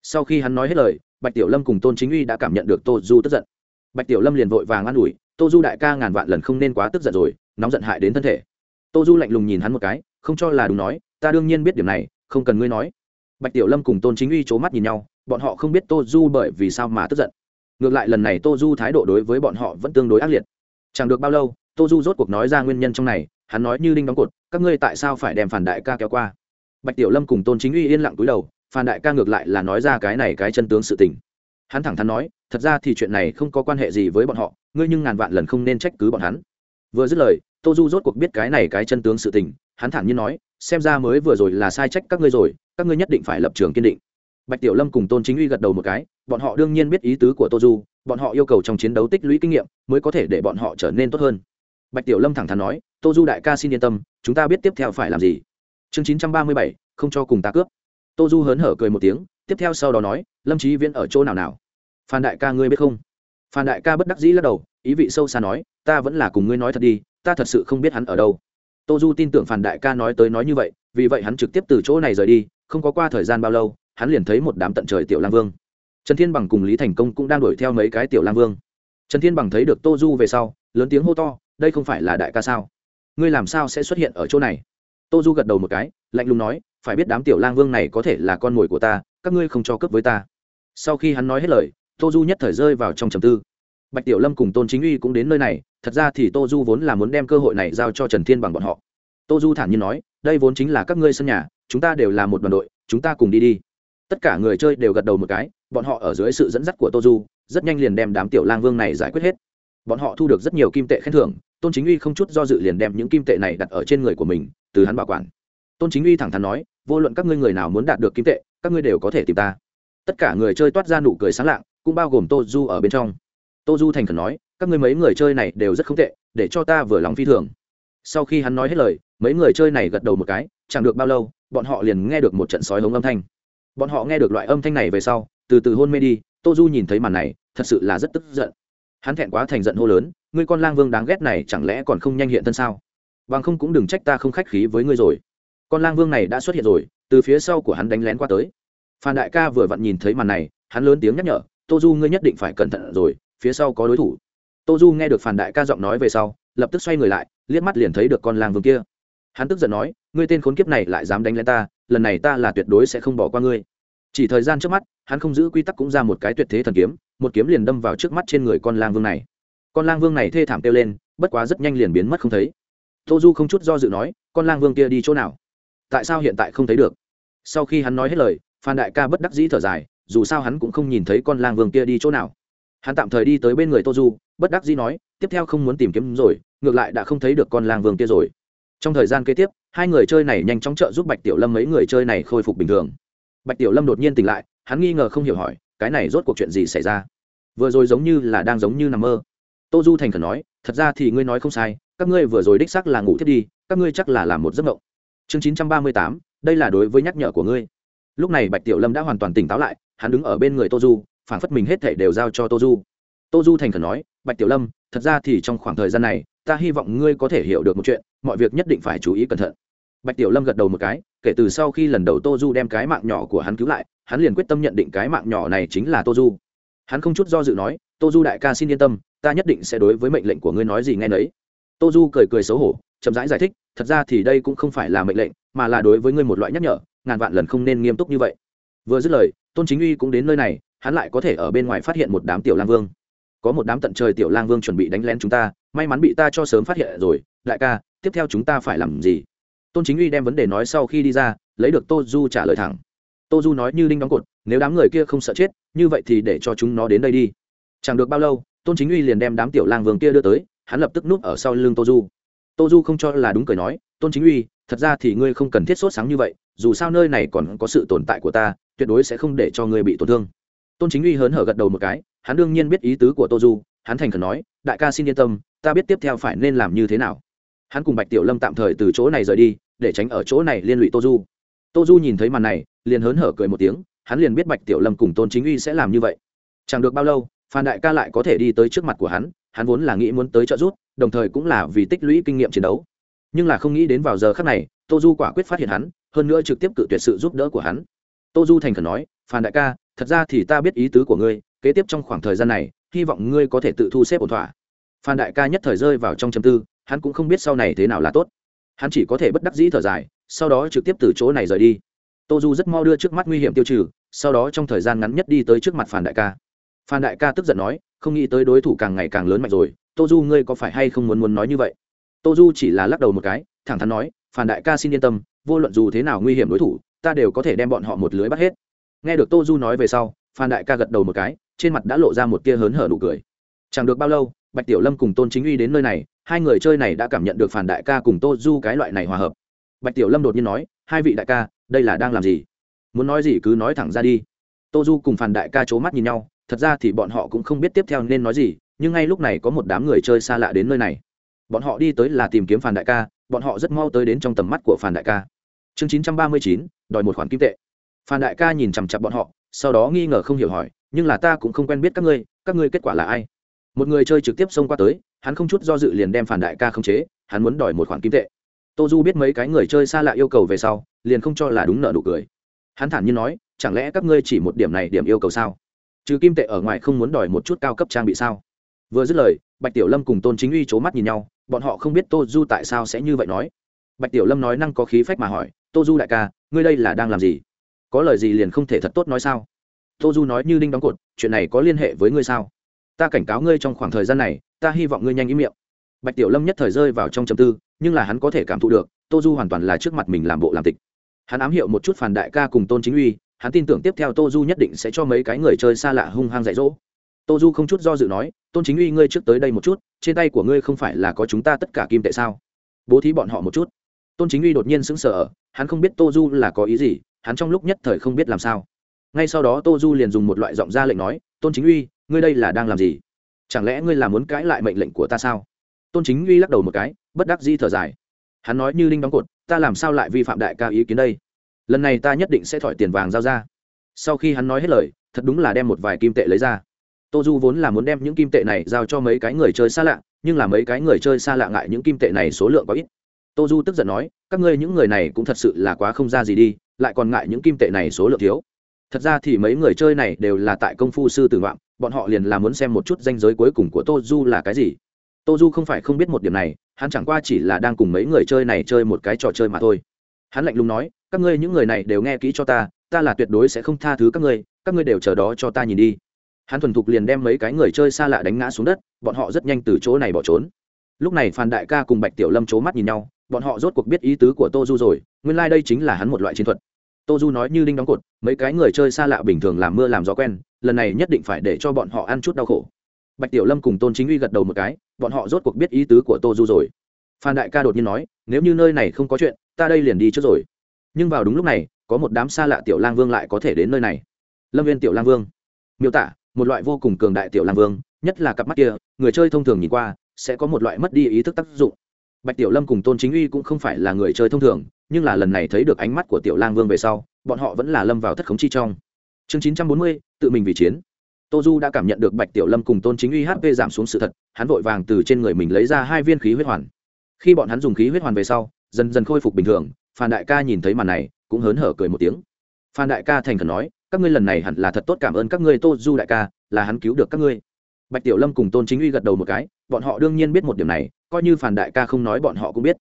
Sau khi hắn nói hết lời, bạch tiểu lâm cùng tôn chính uy đã cảm nhận được tô du tức giận. Bạch tiểu lâm liền vội vàng an ủi, tô du đại ca ngàn vạn lần không nên quá tức giận rồi, nóng giận hại đến thân thể. Tô du lạnh lùng nhìn hắn một cái, không cho là đúng nói, ta đương nhiên biết điểm này không cần ngươi nói. Bạch tiểu lâm cùng tôn chính uy c h ố mắt nhìn nhau, bọn họ không biết tô du bởi vì sao mà tức giận. Ngược lại lần này tô du thái độ đối với bọn họ vẫn tương đối ác liệt. Chẳng được bao lâu, tô du rốt cuộc nói ra nguyên nhân trong này, hắn nói như đinh đóng cột, các ngươi tại sao phải đem phản đại ca kéo qua? Bạch tiểu lâm cùng tôn chính uy yên lặng túi đầu, phản đại ca ngược lại là nói ra cái này cái chân tướng sự tình. Hắn thẳng thắn nói, thật ra thì chuyện này không có quan hệ gì với bọn họ, ngươi nhưng ngàn vạn lần không nên trách cứ bọn hắn. Vừa dứt lời, tô du rốt cuộc biết cái này cái chân tướng sự tình, hắn thẳng nhiên nói xem ra mới vừa rồi là sai trách các ngươi rồi, các ngươi nhất định phải lập trường kiên định. Bạch tiểu lâm cùng tôn chính uy gật đầu một cái, bọn họ đương nhiên biết ý tứ của tô du, bọn họ yêu cầu trong chiến đấu tích lũy kinh nghiệm mới có thể để bọn họ trở nên tốt hơn. Bạch tiểu lâm thẳng thắn nói, tô du đại ca xin yên tâm, chúng ta biết tiếp theo phải làm gì. Chương chín trăm ba mươi bảy, không cho cùng ta cướp. Tô du hớn hở cười một tiếng, tiếp theo sau đó nói, lâm trí viễn ở chỗ nào nào? Phan đại ca ngươi biết không? Phan đại ca bất đắc dĩ lắc đầu, ý vị sâu xa nói, ta vẫn là cùng ngươi nói thật đi, ta thật sự không biết hắn ở đâu tô du tin tưởng phản đại ca nói tới nói như vậy, vì vậy hắn trực tiếp từ chỗ này rời đi, không có qua thời gian bao lâu, hắn liền thấy một đám tận trời tiểu lang vương. Trần thiên bằng cùng lý thành công cũng đang đuổi theo mấy cái tiểu lang vương. Trần thiên bằng thấy được tô du về sau, lớn tiếng hô to, đây không phải là đại ca sao? Ngươi làm sao sẽ xuất hiện ở chỗ này? Tô du gật đầu một cái, lạnh lùng nói, phải biết đám tiểu lang vương này có thể là con mồi của ta, các ngươi không cho cướp với ta. Sau khi hắn nói hết lời, tô du nhất thời rơi vào trong trầm tư bạch tiểu lâm cùng tôn chính uy cũng đến nơi này, thật ra thì tô du vốn là muốn đem cơ hội này giao cho trần thiên bằng bọn họ. Tô du thản nhiên nói, đây vốn chính là các ngươi sân nhà, chúng ta đều là một đoàn đội, chúng ta cùng đi đi. Tất cả người chơi đều gật đầu một cái, bọn họ ở dưới sự dẫn dắt của tô du, rất nhanh liền đem đám tiểu lang vương này giải quyết hết. Bọn họ thu được rất nhiều kim tệ khen thưởng, tôn chính uy không chút do dự liền đem những kim tệ này đặt ở trên người của mình, từ hắn bảo quản. Tôn chính uy thẳng thắn nói, vô luận các ngươi người nào muốn đạt được kim tệ, các ngươi đều có thể tìm ta. Tất cả người chơi toát ra nụ cười sáng lạng, cũng bao gồm tô du ở bên trong tô du thành khẩn nói, các ngươi mấy người chơi này đều rất không tệ, để cho ta vừa lòng phi thường. Sau khi hắn nói hết lời, mấy người chơi này gật đầu một cái, chẳng được bao lâu, bọn họ liền nghe được một trận sói hống âm thanh. Bọn họ nghe được loại âm thanh này về sau, từ từ hôn mê đi, tô du nhìn thấy màn này, thật sự là rất tức giận. Hắn thẹn quá thành giận hô lớn, ngươi con lang vương đáng ghét này chẳng lẽ còn không nhanh hiện thân sao? Bằng không cũng đừng trách ta không khách khí với ngươi rồi. Con lang vương này đã xuất hiện rồi, từ phía sau của hắn đánh lén qua tới. Phan đại ca vừa vặn nhìn thấy màn này, hắn lớn tiếng nhắc nhở, tô du, ngươi nhất định phải cẩn thận rồi phía sau có đối thủ. Tô du nghe được phản đại ca giọng nói về sau, lập tức xoay người lại, liếc mắt liền thấy được con lang vương kia. Hắn tức giận nói, ngươi tên khốn kiếp này lại dám đánh lên ta, lần này ta là tuyệt đối sẽ không bỏ qua ngươi. Chỉ thời gian trước mắt, hắn không giữ quy tắc cũng ra một cái tuyệt thế thần kiếm, một kiếm liền đâm vào trước mắt trên người con lang vương này. Con lang vương này thê thảm kêu lên, bất quá rất nhanh liền biến mất không thấy. Tô du không chút do dự nói, con lang vương kia đi chỗ nào? Tại sao hiện tại không thấy được? Sau khi hắn nói hết lời, phan đại ca bất đắc dĩ thở dài, dù sao hắn cũng không nhìn thấy con lang vương kia đi chỗ nào hắn tạm thời đi tới bên người tô du bất đắc dĩ nói, tiếp theo không muốn tìm kiếm rồi, ngược lại đã không thấy được con làng vương kia rồi. Trong thời gian kế tiếp, hai người chơi này nhanh chóng trợ giúp bạch tiểu lâm mấy người chơi này khôi phục bình thường. Bạch tiểu lâm đột nhiên tỉnh lại, hắn nghi ngờ không hiểu hỏi, cái này rốt cuộc chuyện gì xảy ra? Vừa rồi giống như là đang giống như nằm mơ. Tô du thành khẩn nói, thật ra thì ngươi nói không sai, các ngươi vừa rồi đích sắc là ngủ thiết đi, các ngươi chắc là làm một giấc mộng. Chương chín trăm ba mươi tám, đây là đối với nhắc nhở của ngươi. Lúc này bạch tiểu lâm đã hoàn toàn tỉnh táo lại, hắn đứng ở bên người tô du phản phất mình hết thể đều giao cho tô du tô du thành khẩn nói bạch tiểu lâm thật ra thì trong khoảng thời gian này ta hy vọng ngươi có thể hiểu được một chuyện mọi việc nhất định phải chú ý cẩn thận. Bạch tiểu lâm gật đầu một cái kể từ sau khi lần đầu tô du đem cái mạng nhỏ của hắn cứu lại hắn liền quyết tâm nhận định cái mạng nhỏ này chính là tô du hắn không chút do dự nói tô du đại ca xin yên tâm ta nhất định sẽ đối với mệnh lệnh của ngươi nói gì nghe nấy. Tô du cười cười xấu hổ chậm rãi giải, giải thích thật ra thì đây cũng không phải là mệnh lệnh mà là đối với ngươi một loại nhắc nhở ngàn vạn lần không nên nghiêm túc như vậy. Vừa dứt lời tôn chính uy cũng đến nơi này hắn lại có thể ở bên ngoài phát hiện một đám tiểu lang vương. Có một đám tận trời tiểu lang vương chuẩn bị đánh lén chúng ta, may mắn bị ta cho sớm phát hiện rồi. Đại ca, tiếp theo chúng ta phải làm gì? Tôn chính uy đem vấn đề nói sau khi đi ra, lấy được tô du trả lời thẳng. Tô du nói như đinh đóng cột, nếu đám người kia không sợ chết, như vậy thì để cho chúng nó đến đây đi. Chẳng được bao lâu, tôn chính uy liền đem đám tiểu lang vương kia đưa tới, hắn lập tức núp ở sau lưng tô du. Tô du không cho là đúng cười nói, tôn chính uy, thật ra thì ngươi không cần thiết sốt sáng như vậy, dù sao nơi này còn có sự tồn tại của ta, tuyệt đối sẽ không để cho ngươi bị tổn thương tôn chính uy hớn hở gật đầu một cái, hắn đương nhiên biết ý tứ của tô du, hắn thành khẩn nói, đại ca xin yên tâm, ta biết tiếp theo phải nên làm như thế nào. Hắn cùng bạch tiểu lâm tạm thời từ chỗ này rời đi, để tránh ở chỗ này liên lụy tô du. Tô du nhìn thấy màn này, liền hớn hở cười một tiếng, hắn liền biết bạch tiểu lâm cùng tôn chính uy sẽ làm như vậy. Chẳng được bao lâu, phan đại ca lại có thể đi tới trước mặt của hắn hắn vốn là nghĩ muốn tới trợ giúp, đồng thời cũng là vì tích lũy kinh nghiệm chiến đấu. Nhưng là không nghĩ đến vào giờ khác này, tô du quả quyết phát hiện hắn, hơn nữa trực tiếp cự tuyệt sự giúp đỡ của hắn. Tô du thành khẩn nói, phan đại ca thật ra thì ta biết ý tứ của ngươi, kế tiếp trong khoảng thời gian này, hy vọng ngươi có thể tự thu xếp ổn thỏa. Phan đại ca nhất thời rơi vào trong châm tư, hắn cũng không biết sau này thế nào là tốt. Hắn chỉ có thể bất đắc dĩ thở dài, sau đó trực tiếp từ chỗ này rời đi. Tô du rất mau đưa trước mắt nguy hiểm tiêu trừ, sau đó trong thời gian ngắn nhất đi tới trước mặt phan đại ca. Phan đại ca tức giận nói, không nghĩ tới đối thủ càng ngày càng lớn mạnh rồi, tô du ngươi có phải hay không muốn muốn nói như vậy? Tô du chỉ là lắc đầu một cái, thẳng thắn nói, phan đại ca xin yên tâm, vô luận dù thế nào nguy hiểm đối thủ, ta đều có thể đem bọn họ một lưới bắt hết nghe được tô du nói về sau, phan đại ca gật đầu một cái, trên mặt đã lộ ra một tia hớn hở nụ cười. Chẳng được bao lâu, bạch tiểu lâm cùng tôn chính uy đến nơi này, hai người chơi này đã cảm nhận được phản đại ca cùng tô du cái loại này hòa hợp. Bạch tiểu lâm đột nhiên nói, hai vị đại ca, đây là đang làm gì? Muốn nói gì cứ nói thẳng ra đi. Tô du cùng phản đại ca c h ố mắt nhìn nhau, thật ra thì bọn họ cũng không biết tiếp theo nên nói gì, nhưng ngay lúc này có một đám người chơi xa lạ đến nơi này. Bọn họ đi tới là tìm kiếm phản đại ca, bọn họ rất mau tới đến trong tầm mắt của phản đại ca. Chương chín trăm ba mươi chín, đòi một khoản kim tệ phan đại ca nhìn chằm chặp bọn họ, sau đó nghi ngờ không hiểu hỏi, nhưng là ta cũng không quen biết các ngươi các ngươi kết quả là ai? Một người chơi trực tiếp xông qua tới, hắn không chút do dự liền đem phản đại ca khống chế, hắn muốn đòi một khoản kim tệ. Tô du biết mấy cái người chơi xa lạ yêu cầu về sau, liền không cho là đúng nợ nụ cười. Hắn thản nhiên nói, chẳng lẽ các ngươi chỉ một điểm này điểm yêu cầu sao? Trừ kim tệ ở ngoài không muốn đòi một chút cao cấp trang bị sao? Vừa dứt lời, bạch tiểu lâm cùng tôn chính uy c h ố mắt nhìn nhau, bọn họ không biết tô du tại sao sẽ như vậy nói. Bạch tiểu lâm nói năng có khí phách mà hỏi, tô du đại ca, ngươi đây là đang làm gì? Có lời gì liền không thể thật tốt nói sao? Tô du nói như đinh đóng cột, chuyện này có liên hệ với ngươi sao? Ta cảnh cáo ngươi trong khoảng thời gian này, ta hy vọng ngươi nhanh ý miệng. Bạch tiểu lâm nhất thời rơi vào trong trầm tư, nhưng là hắn có thể cảm thụ được, tô du hoàn toàn là trước mặt mình làm bộ làm tịch. Hắn ám hiệu một chút phản đại ca cùng tôn chính uy, hắn tin tưởng tiếp theo tô du nhất định sẽ cho mấy cái người chơi xa lạ hung hăng dạy dỗ. Tô du không chút do dự nói, tôn chính uy, ngươi trước tới đây một chút, trên tay của ngươi không phải là có chúng ta tất cả kim tệ sao? Bố thí bọn họ một chút. Tôn chính uy đột nhiên sững sờ hắn không biết tô du là có ý gì hắn trong lúc nhất thời không biết làm sao. Ngay sau đó tô du liền dùng một loại giọng ra lệnh nói, tôn chính uy, ngươi đây là đang làm gì? Chẳng lẽ ngươi là muốn cãi lại mệnh lệnh của ta sao? Tôn chính uy lắc đầu một cái, bất đắc di thở dài. Hắn nói như linh đóng cột, ta làm sao lại vi phạm đại ca ý kiến đây? Lần này ta nhất định sẽ thỏi tiền vàng giao ra. Sau khi hắn nói hết lời, thật đúng là đem một vài kim tệ lấy ra. Tô du vốn là muốn đem những kim tệ này giao cho mấy cái người chơi xa lạ, nhưng là mấy cái người chơi xa lạ ngại những kim tệ này số lượng có ít. Tô du tức giận nói, các ngươi những người này cũng thật sự là quá không ra gì đi lại còn ngại những kim tệ này số lượng thiếu. Thật ra thì mấy người chơi này đều là tại công phu sư tử ngoạm bọn họ liền là muốn xem một chút danh giới cuối cùng của tô du là cái gì. Tô du không phải không biết một điểm này, hắn chẳng qua chỉ là đang cùng mấy người chơi này chơi một cái trò chơi mà thôi. Hắn lạnh lùng nói, các ngươi những người này đều nghe kỹ cho ta ta là tuyệt đối sẽ không tha thứ các ngươi các ngươi đều chờ đó cho ta nhìn đi. Hắn thuần thục liền đem mấy cái người chơi xa lạ đánh ngã xuống đất, bọn họ rất nhanh từ chỗ này bỏ trốn. Lúc này phan đại ca cùng bạch tiểu lâm c h ố mắt nhìn nhau, bọn họ rốt cuộc biết ý tứ của tô du rồi, nguyên lai、like、đây chính là hắn một loại chiến thuật tô du nói như đinh đóng cột, mấy cái người chơi xa lạ bình thường làm mưa làm gió quen, lần này nhất định phải để cho bọn họ ăn chút đau khổ. Bạch tiểu lâm cùng tôn chính uy gật đầu một cái, bọn họ rốt cuộc biết ý tứ của tô du rồi. Phan đại ca đột nhiên nói, nếu như nơi này không có chuyện, ta đây liền đi trước rồi. Nhưng vào đúng lúc này, có một đám xa lạ tiểu lang vương lại có thể đến nơi này. Lâm viên tiểu lang vương. Miêu tả, một loại vô cùng cường đại tiểu lang vương, nhất là cặp mắt kia, người chơi thông thường nhìn qua, sẽ có một loại mất đi ý thức tác dụng. Bạch tiểu lâm cùng tôn chính uy cũng không phải là người chơi thông thường nhưng là lần này thấy được ánh mắt của tiểu lang vương về sau, bọn họ vẫn là lâm vào thất khống chi trong. Chương chín trăm bốn mươi, tự mình vì chiến. Tô du đã cảm nhận được bạch tiểu lâm cùng tôn chính uy hp giảm xuống sự thật, hắn vội vàng từ trên người mình lấy ra hai viên khí huyết hoàn. Khi bọn hắn dùng khí huyết hoàn về sau, dần dần khôi phục bình thường, phan đại ca nhìn thấy màn này, cũng hớn hở cười một tiếng. Phan đại ca thành khẩn nói, các ngươi lần này hẳn là thật tốt cảm ơn các ngươi, tô du đại ca, là hắn cứu được các ngươi. Bạch tiểu lâm cùng tôn chính uy gật đầu một cái, bọn họ đương nhiên biết một điểm này, coi như phan đại ca không nói bọn họ cũng biết.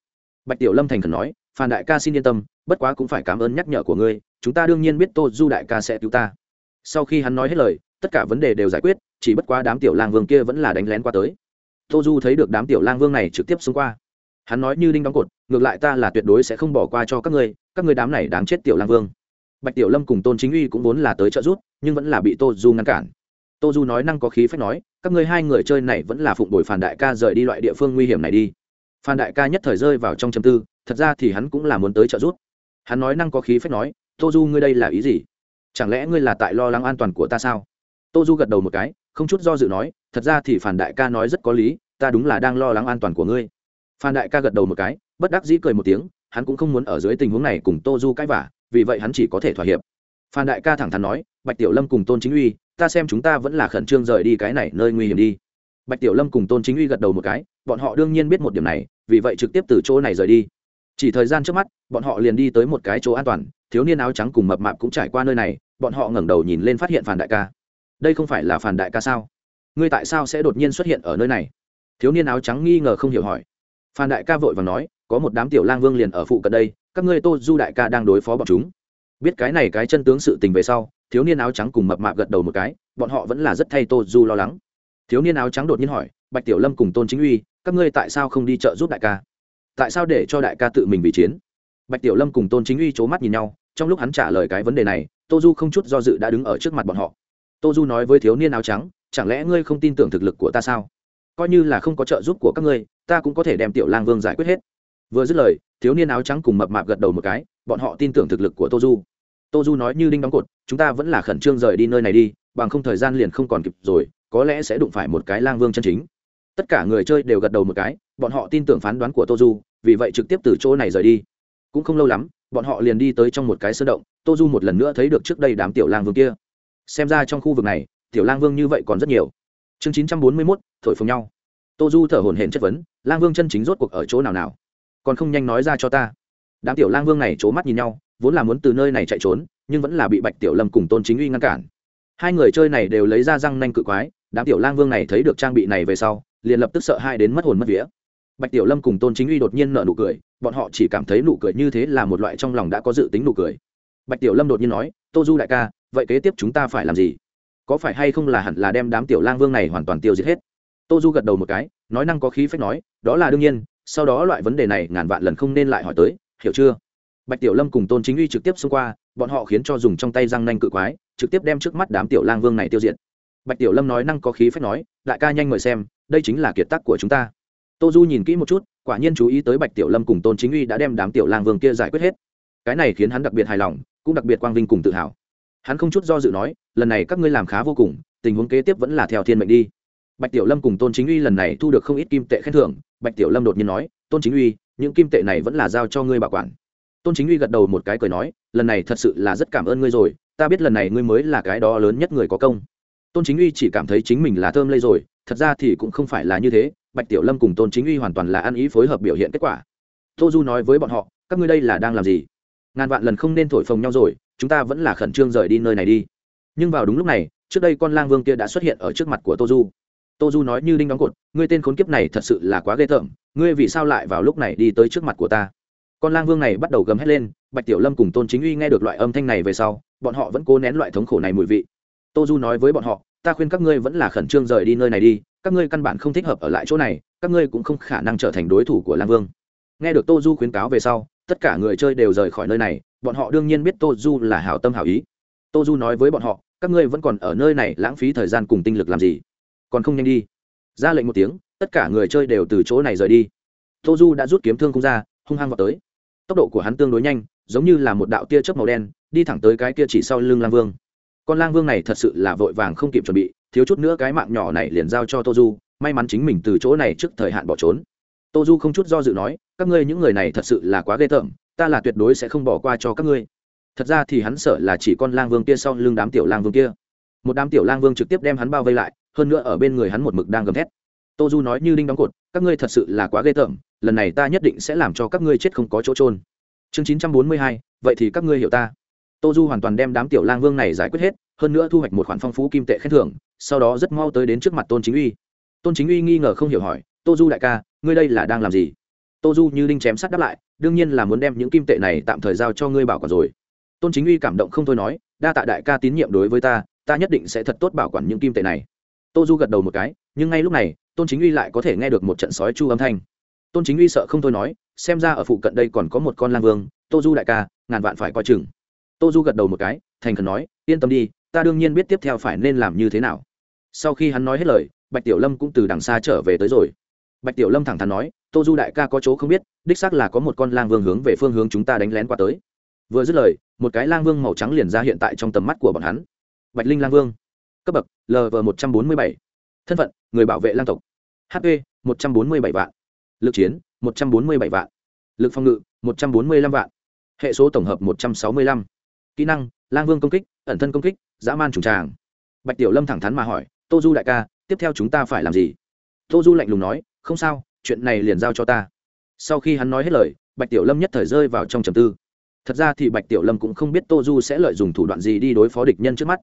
Bạch tiểu lâm thành khẩn nói phan đại ca xin yên tâm, bất quá cũng phải cảm ơn nhắc nhở của ngươi, chúng ta đương nhiên biết tô du đại ca sẽ cứu ta. Sau khi hắn nói hết lời, tất cả vấn đề đều giải quyết, chỉ bất quá đám tiểu lang vương kia vẫn là đánh lén qua tới. Tô du thấy được đám tiểu lang vương này trực tiếp xông qua. Hắn nói như đinh đóng cột, ngược lại ta là tuyệt đối sẽ không bỏ qua cho các ngươi các ngươi đám này đáng chết tiểu lang vương. Bạch tiểu lâm cùng tôn chính uy cũng vốn là tới trợ giúp, nhưng vẫn là bị tô du ngăn cản. Tô du nói năng có khí phách nói, các ngươi hai người chơi này vẫn là phụng đổi phản đại ca rời đi loại địa phương nguy hiểm này đi phan đại ca nhất thời rơi vào trong châm tư, thật ra thì hắn cũng là muốn tới trợ giúp. Hắn nói năng có khí phách nói, tô du, ngươi đây là ý gì? Chẳng lẽ ngươi là tại lo lắng an toàn của ta sao? Tô du gật đầu một cái, không chút do dự nói, thật ra thì phản đại ca nói rất có lý, ta đúng là đang lo lắng an toàn của ngươi. Phan đại ca gật đầu một cái, bất đắc dĩ cười một tiếng, hắn cũng không muốn ở dưới tình huống này cùng tô du cãi vả vì vậy hắn chỉ có thể thỏa hiệp. Phan đại ca thẳng thắn nói, bạch tiểu lâm cùng tôn chính uy, ta xem chúng ta vẫn là khẩn trương rời đi cái này nơi nguy hiểm đi. Bạch tiểu lâm cùng tôn chính uy gật đầu một cái bọn họ đương nhiên biết một điểm này, vì vậy trực tiếp từ chỗ này rời đi. Chỉ thời gian trước mắt, bọn họ liền đi tới một cái chỗ an toàn, thiếu niên áo trắng cùng mập mạp cũng trải qua nơi này, bọn họ ngẩng đầu nhìn lên phát hiện phản đại ca. Đây không phải là phản đại ca sao? Ngươi tại sao sẽ đột nhiên xuất hiện ở nơi này? Thiếu niên áo trắng nghi ngờ không hiểu hỏi. Phan đại ca vội và nói, có một đám tiểu lang vương liền ở phụ cận đây, các ngươi tô du đại ca đang đối phó bọn chúng. Biết cái này cái chân tướng sự tình về sau, thiếu niên áo trắng cùng mập mạp gật đầu một cái, bọn họ vẫn là rất thay tô du lo lắng. Thiếu niên áo trắng đột nhiên hỏi, bạch tiểu lâm cùng tôn chính uy các ngươi tại sao không đi chợ giúp đại ca? Tại sao để cho đại ca tự mình bị chiến? Bạch tiểu lâm cùng tôn chính uy c h ố mắt nhìn nhau, trong lúc hắn trả lời cái vấn đề này, tô du không chút do dự đã đứng ở trước mặt bọn họ. Tô du nói với thiếu niên áo trắng, chẳng lẽ ngươi không tin tưởng thực lực của ta sao? Coi như là không có trợ giúp của các ngươi, ta cũng có thể đem tiểu lang vương giải quyết hết. Vừa dứt lời, thiếu niên áo trắng cùng mập mạp gật đầu một cái, bọn họ tin tưởng thực lực của tô du. Tô du nói như đinh đóng cột, chúng ta vẫn là khẩn trương rời đi nơi này đi, bằng không thời gian liền không còn kịp rồi, có lẽ sẽ đụng phải một cái lang vương chân chính tất cả người chơi đều gật đầu một cái, bọn họ tin tưởng phán đoán của tô du vì vậy trực tiếp từ chỗ này rời đi. Cũng không lâu lắm, bọn họ liền đi tới trong một cái sơn động tô du một lần nữa thấy được trước đây đám tiểu lang vương kia. Xem ra trong khu vực này, tiểu lang vương như vậy còn rất nhiều. Chương chín trăm bốn mươi mốt, thổi phồng nhau. Tô du thở hổn hển chất vấn, lang vương chân chính rốt cuộc ở chỗ nào nào? Còn không nhanh nói ra cho ta. Đám tiểu lang vương này c h ố mắt nhìn nhau, vốn là muốn từ nơi này chạy trốn, nhưng vẫn là bị bạch tiểu lâm cùng tôn chính uy ngăn cản. Hai người chơi này đều lấy ra răng nanh cự quái, đám tiểu lang vương này thấy được trang bị này về sau liền lập tức sợ hai đến mất hồn mất vía. Bạch tiểu lâm cùng tôn chính uy đột nhiên nợ nụ cười, bọn họ chỉ cảm thấy nụ cười như thế là một loại trong lòng đã có dự tính nụ cười. Bạch tiểu lâm đột nhiên nói, tô du đại ca, vậy kế tiếp chúng ta phải làm gì? Có phải hay không là hẳn là đem đám tiểu lang vương này hoàn toàn tiêu diệt hết? Tô du gật đầu một cái, nói năng có khí phách nói, đó là đương nhiên, sau đó loại vấn đề này ngàn vạn lần không nên lại hỏi tới, hiểu chưa? Bạch tiểu lâm cùng tôn chính uy trực tiếp xông qua, bọn họ khiến cho dùng trong tay răng nanh cự quái, trực tiếp đem trước mắt đám tiểu lang vương này tiêu diệt. Bạch tiểu lâm nói năng có khí phách nói, đại ca nhanh mời xem đây chính là kiệt tác của chúng ta. Tô du nhìn kỹ một chút, quả nhiên chú ý tới bạch tiểu lâm cùng tôn chính uy đã đem đám tiểu lang vương kia giải quyết hết. Cái này khiến hắn đặc biệt hài lòng, cũng đặc biệt quang vinh cùng tự hào. Hắn không chút do dự nói, lần này các ngươi làm khá vô cùng, tình huống kế tiếp vẫn là theo thiên mệnh đi. Bạch tiểu lâm cùng tôn chính uy lần này thu được không ít kim tệ khen thưởng, bạch tiểu lâm đột nhiên nói, tôn chính uy, những kim tệ này vẫn là giao cho ngươi bảo quản. Tôn chính uy gật đầu một cái cười nói, lần này thật sự là rất cảm ơn ngươi rồi, ta biết lần này ngươi mới là cái đó lớn nhất người có công. Tôn chính uy chỉ cảm thấy chính mình là thơm lây rồi thật ra thì cũng không phải là như thế, bạch tiểu lâm cùng tôn chính uy hoàn toàn là ăn ý phối hợp biểu hiện kết quả. Tô du nói với bọn họ, các ngươi đây là đang làm gì? Ngàn vạn lần không nên thổi phồng nhau rồi, chúng ta vẫn là khẩn trương rời đi nơi này đi. Nhưng vào đúng lúc này, trước đây con lang vương kia đã xuất hiện ở trước mặt của tô du. Tô du nói như đinh đóng cột, ngươi tên khốn kiếp này thật sự là quá ghê tởm, ngươi vì sao lại vào lúc này đi tới trước mặt của ta? Con lang vương này bắt đầu gầm hét lên, bạch tiểu lâm cùng tôn chính uy nghe được loại âm thanh này về sau, bọn họ vẫn cố nén loại thống khổ này mùi vị. Tô du nói với bọn họ ta khuyên các ngươi vẫn là khẩn trương rời đi nơi này đi, các ngươi căn bản không thích hợp ở lại chỗ này, các ngươi cũng không khả năng trở thành đối thủ của lang vương. Nghe được tô du khuyến cáo về sau, tất cả người chơi đều rời khỏi nơi này, bọn họ đương nhiên biết tô du là hảo tâm hảo ý. Tô du nói với bọn họ, các ngươi vẫn còn ở nơi này lãng phí thời gian cùng tinh lực làm gì? Còn không nhanh đi. Ra lệnh một tiếng, tất cả người chơi đều từ chỗ này rời đi. Tô du đã rút kiếm thương không ra, hung hăng vào tới. Tốc độ của hắn tương đối nhanh, giống như là một đạo tia chớp màu đen, đi thẳng tới cái kia chỉ sau lưng lang vương con lang vương này thật sự là vội vàng không kịp chuẩn bị, thiếu chút nữa cái mạng nhỏ này liền giao cho tô du, may mắn chính mình từ chỗ này trước thời hạn bỏ trốn. Tô du không chút do dự nói, các ngươi những người này thật sự là quá ghê tởm, ta là tuyệt đối sẽ không bỏ qua cho các ngươi. Thật ra thì hắn sợ là chỉ con lang vương kia sau lưng đám tiểu lang vương kia. Một đám tiểu lang vương trực tiếp đem hắn bao vây lại, hơn nữa ở bên người hắn một mực đang gầm thét. Tô du nói như đinh đóng cột, các ngươi thật sự là quá ghê tởm, lần này ta nhất định sẽ làm cho các ngươi chết không có chỗ trôn chương chín trăm bốn mươi hai, vậy thì các ngươi hiểu ta tô du hoàn toàn đem đám tiểu lang vương này giải quyết hết, hơn nữa thu hoạch một khoản phong phú kim tệ khen thưởng, sau đó rất mau tới đến trước mặt tôn chính uy. Tôn chính uy nghi ngờ không hiểu hỏi, tô du đại ca, ngươi đây là đang làm gì? Tô du như đinh chém sắt đáp lại, đương nhiên là muốn đem những kim tệ này tạm thời giao cho ngươi bảo quản rồi. Tôn chính uy cảm động không thôi nói, đa tạ đại ca tín nhiệm đối với ta ta nhất định sẽ thật tốt bảo quản những kim tệ này. Tô du gật đầu một cái, nhưng ngay lúc này, tôn chính uy lại có thể nghe được một trận sói chu âm thanh. Tôn chính uy sợ không thôi nói, xem ra ở phụ cận đây còn có một con lang vương, tô du đại ca, ngàn vạn phải coi chừng tô du gật đầu một cái, thành khẩn nói, yên tâm đi, ta đương nhiên biết tiếp theo phải nên làm như thế nào. Sau khi hắn nói hết lời, bạch tiểu lâm cũng từ đằng xa trở về tới rồi. Bạch tiểu lâm thẳng thắn nói tô du đại ca có chỗ không biết, đích xác là có một con lang vương hướng về phương hướng chúng ta đánh lén qua tới. Vừa dứt lời, một cái lang vương màu trắng liền ra hiện tại trong tầm mắt của bọn hắn. Bạch linh lang vương. Cấp bậc lv một trăm bốn mươi bảy. Thân phận, người bảo vệ lang tộc. Hp một trăm bốn mươi bảy vạn. Lực chiến, một trăm bốn mươi bảy vạn. Lực phòng ngự, một trăm bốn mươi lăm vạn. Hệ số tổng hợp, một trăm sáu mươi lăm kỹ năng, lang vương công kích, ẩn thân công kích, dã man trùng tràng. Bạch tiểu lâm thẳng thắn mà hỏi, tô du đại ca, tiếp theo chúng ta phải làm gì? Tô du lạnh lùng nói, không sao, chuyện này liền giao cho ta. Sau khi hắn nói hết lời, bạch tiểu lâm nhất thời rơi vào trong trầm tư. Thật ra thì bạch tiểu lâm cũng không biết tô du sẽ lợi dụng thủ đoạn gì đi đối phó địch nhân trước mắt.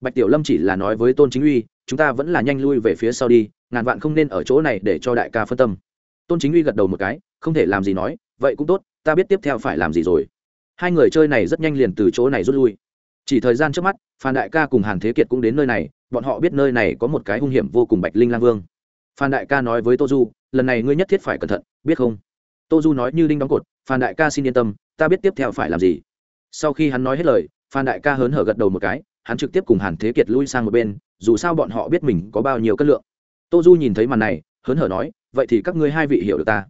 Bạch tiểu lâm chỉ là nói với tôn chính uy, chúng ta vẫn là nhanh lui về phía sau đi, ngàn vạn không nên ở chỗ này để cho đại ca phân tâm. Tôn chính uy gật đầu một cái, không thể làm gì nói, vậy cũng tốt, ta biết tiếp theo phải làm gì rồi hai người chơi này rất nhanh liền từ chỗ này rút lui. Chỉ thời gian trước mắt, phan đại ca cùng hàn thế kiệt cũng đến nơi này, bọn họ biết nơi này có một cái hung hiểm vô cùng bạch linh lang vương. Phan đại ca nói với tô du, lần này ngươi nhất thiết phải cẩn thận, biết không? Tô du nói như đinh đóng cột, phan đại ca xin yên tâm, ta biết tiếp theo phải làm gì. Sau khi hắn nói hết lời, phan đại ca hớn hở gật đầu một cái, hắn trực tiếp cùng hàn thế kiệt lui sang một bên, dù sao bọn họ biết mình có bao nhiêu cân lượng. Tô du nhìn thấy màn này, hớn hở nói, vậy thì các ngươi hai vị hiểu được ta.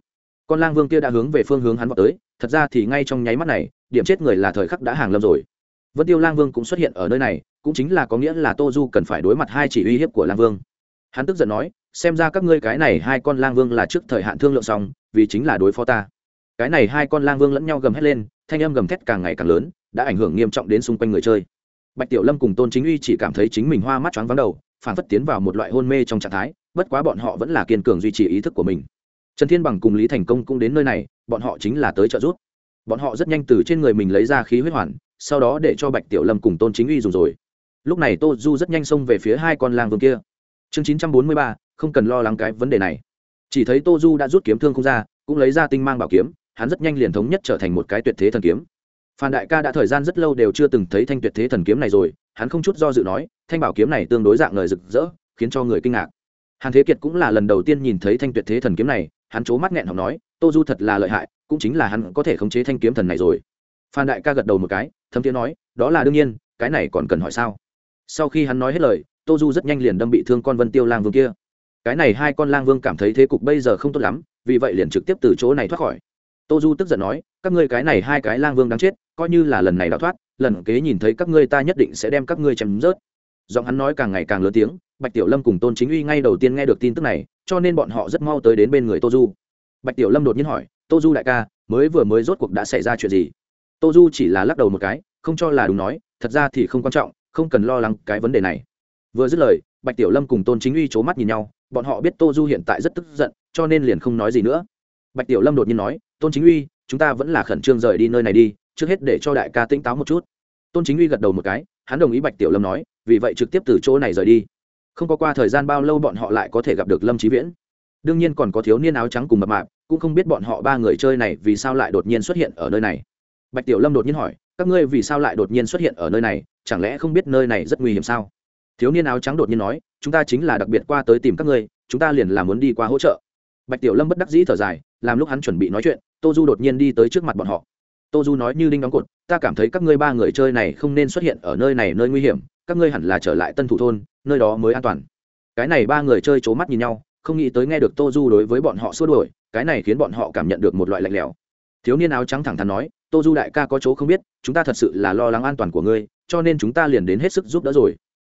Con lang vương kia đã hướng về phương hướng hắn vào tới, thật ra thì ngay trong nháy mắt này điểm chết người là thời khắc đã hàng lâm rồi. Vân tiêu lang vương cũng xuất hiện ở nơi này, cũng chính là có nghĩa là tô du cần phải đối mặt hai chỉ uy hiếp của lang vương. Hắn tức giận nói, xem ra các ngươi cái này hai con lang vương là trước thời hạn thương lượng xong, vì chính là đối phó ta. Cái này hai con lang vương lẫn nhau gầm hét lên, thanh âm gầm thét càng ngày càng lớn, đã ảnh hưởng nghiêm trọng đến xung quanh người chơi. Bạch tiểu lâm cùng tôn chính uy chỉ cảm thấy chính mình hoa mắt choáng vắng đầu, phản phất tiến vào một loại hôn mê trong trạng thái, bất quá bọn họ vẫn là kiên cường duy trì ý thức của mình. Trần thiên bằng cùng lý thành công cũng đến nơi này, bọn họ chính là tới trợ giúp bọn họ rất nhanh từ trên người mình lấy ra khí huyết hoàn, sau đó để cho bạch tiểu lâm cùng tôn chính uy dùng rồi. Lúc này tô du rất nhanh xông về phía hai con lang vương kia. Chương chín trăm bốn mươi ba, không cần lo lắng cái vấn đề này. Chỉ thấy tô du đã rút kiếm thương không ra, cũng lấy ra tinh mang bảo kiếm, hắn rất nhanh liền thống nhất trở thành một cái tuyệt thế thần kiếm. Phan đại ca đã thời gian rất lâu đều chưa từng thấy thanh tuyệt thế thần kiếm này rồi, hắn không chút do dự nói, thanh bảo kiếm này tương đối dạng lời rực rỡ, khiến cho người kinh ngạc. Hàn thế kiệt cũng là lần đầu tiên nhìn thấy thanh tuyệt thế thần kiếm này hắn c mắt nghẹn học nói, tô du thật là lợi hại, cũng chính là hắn có thể khống chế thanh kiếm thần này rồi. Phan đại ca gật đầu một cái, thấm tiếng nói, đó là đương nhiên, cái này còn cần hỏi sao? Sau khi hắn nói hết lời, tô du rất nhanh liền đâm bị thương con vân tiêu lang vương kia. Cái này hai con lang vương cảm thấy thế cục bây giờ không tốt lắm, vì vậy liền trực tiếp từ chỗ này thoát khỏi. Tô du tức giận nói, các ngươi cái này hai cái lang vương đáng chết, coi như là lần này đã thoát, lần kế nhìn thấy các ngươi ta nhất định sẽ đem các ngươi chém rớt. Giọng hắn nói càng ngày càng lớn tiếng bạch tiểu lâm cùng tôn chính uy ngay đầu tiên nghe được tin tức này, cho nên bọn họ rất mau tới đến bên người tô du. Bạch tiểu lâm đột nhiên hỏi, tô du đại ca, mới vừa mới rốt cuộc đã xảy ra chuyện gì? Tô du chỉ là lắc đầu một cái, không cho là đúng nói, thật ra thì không quan trọng, không cần lo lắng cái vấn đề này. Vừa dứt lời, bạch tiểu lâm cùng tôn chính uy c h ố mắt nhìn nhau, bọn họ biết tô du hiện tại rất tức giận, cho nên liền không nói gì nữa. Bạch tiểu lâm đột nhiên nói, tôn chính uy, chúng ta vẫn là khẩn trương rời đi nơi này đi, trước hết để cho đại ca tỉnh táo một chút. Tôn chính uy gật đầu một cái, hắn đồng ý bạch tiểu lâm nói, vì vậy trực tiếp từ chỗ này rời đi không có qua thời gian bao lâu bọn họ lại có thể gặp được lâm trí viễn. Đương nhiên còn có thiếu niên áo trắng cùng mập mạp, cũng không biết bọn họ ba người chơi này vì sao lại đột nhiên xuất hiện ở nơi này. Bạch tiểu lâm đột nhiên hỏi, các ngươi vì sao lại đột nhiên xuất hiện ở nơi này? Chẳng lẽ không biết nơi này rất nguy hiểm sao? Thiếu niên áo trắng đột nhiên nói, chúng ta chính là đặc biệt qua tới tìm các ngươi, chúng ta liền là muốn đi qua hỗ trợ. Bạch tiểu lâm bất đắc dĩ thở dài, làm lúc hắn chuẩn bị nói chuyện, tô du đột nhiên đi tới trước mặt bọn họ tô du nói như đinh đóng cột, ta cảm thấy các ngươi ba người chơi này không nên xuất hiện ở nơi này nơi nguy hiểm, các ngươi hẳn là trở lại tân thủ thôn, nơi đó mới an toàn. Cái này ba người chơi c h ố mắt nhìn nhau, không nghĩ tới nghe được tô du đối với bọn họ xua đuổi, cái này khiến bọn họ cảm nhận được một loại lạnh lẽo. Thiếu niên áo trắng thẳng thắn nói, tô du đại ca có chỗ không biết, chúng ta thật sự là lo lắng an toàn của ngươi, cho nên chúng ta liền đến hết sức giúp đỡ rồi.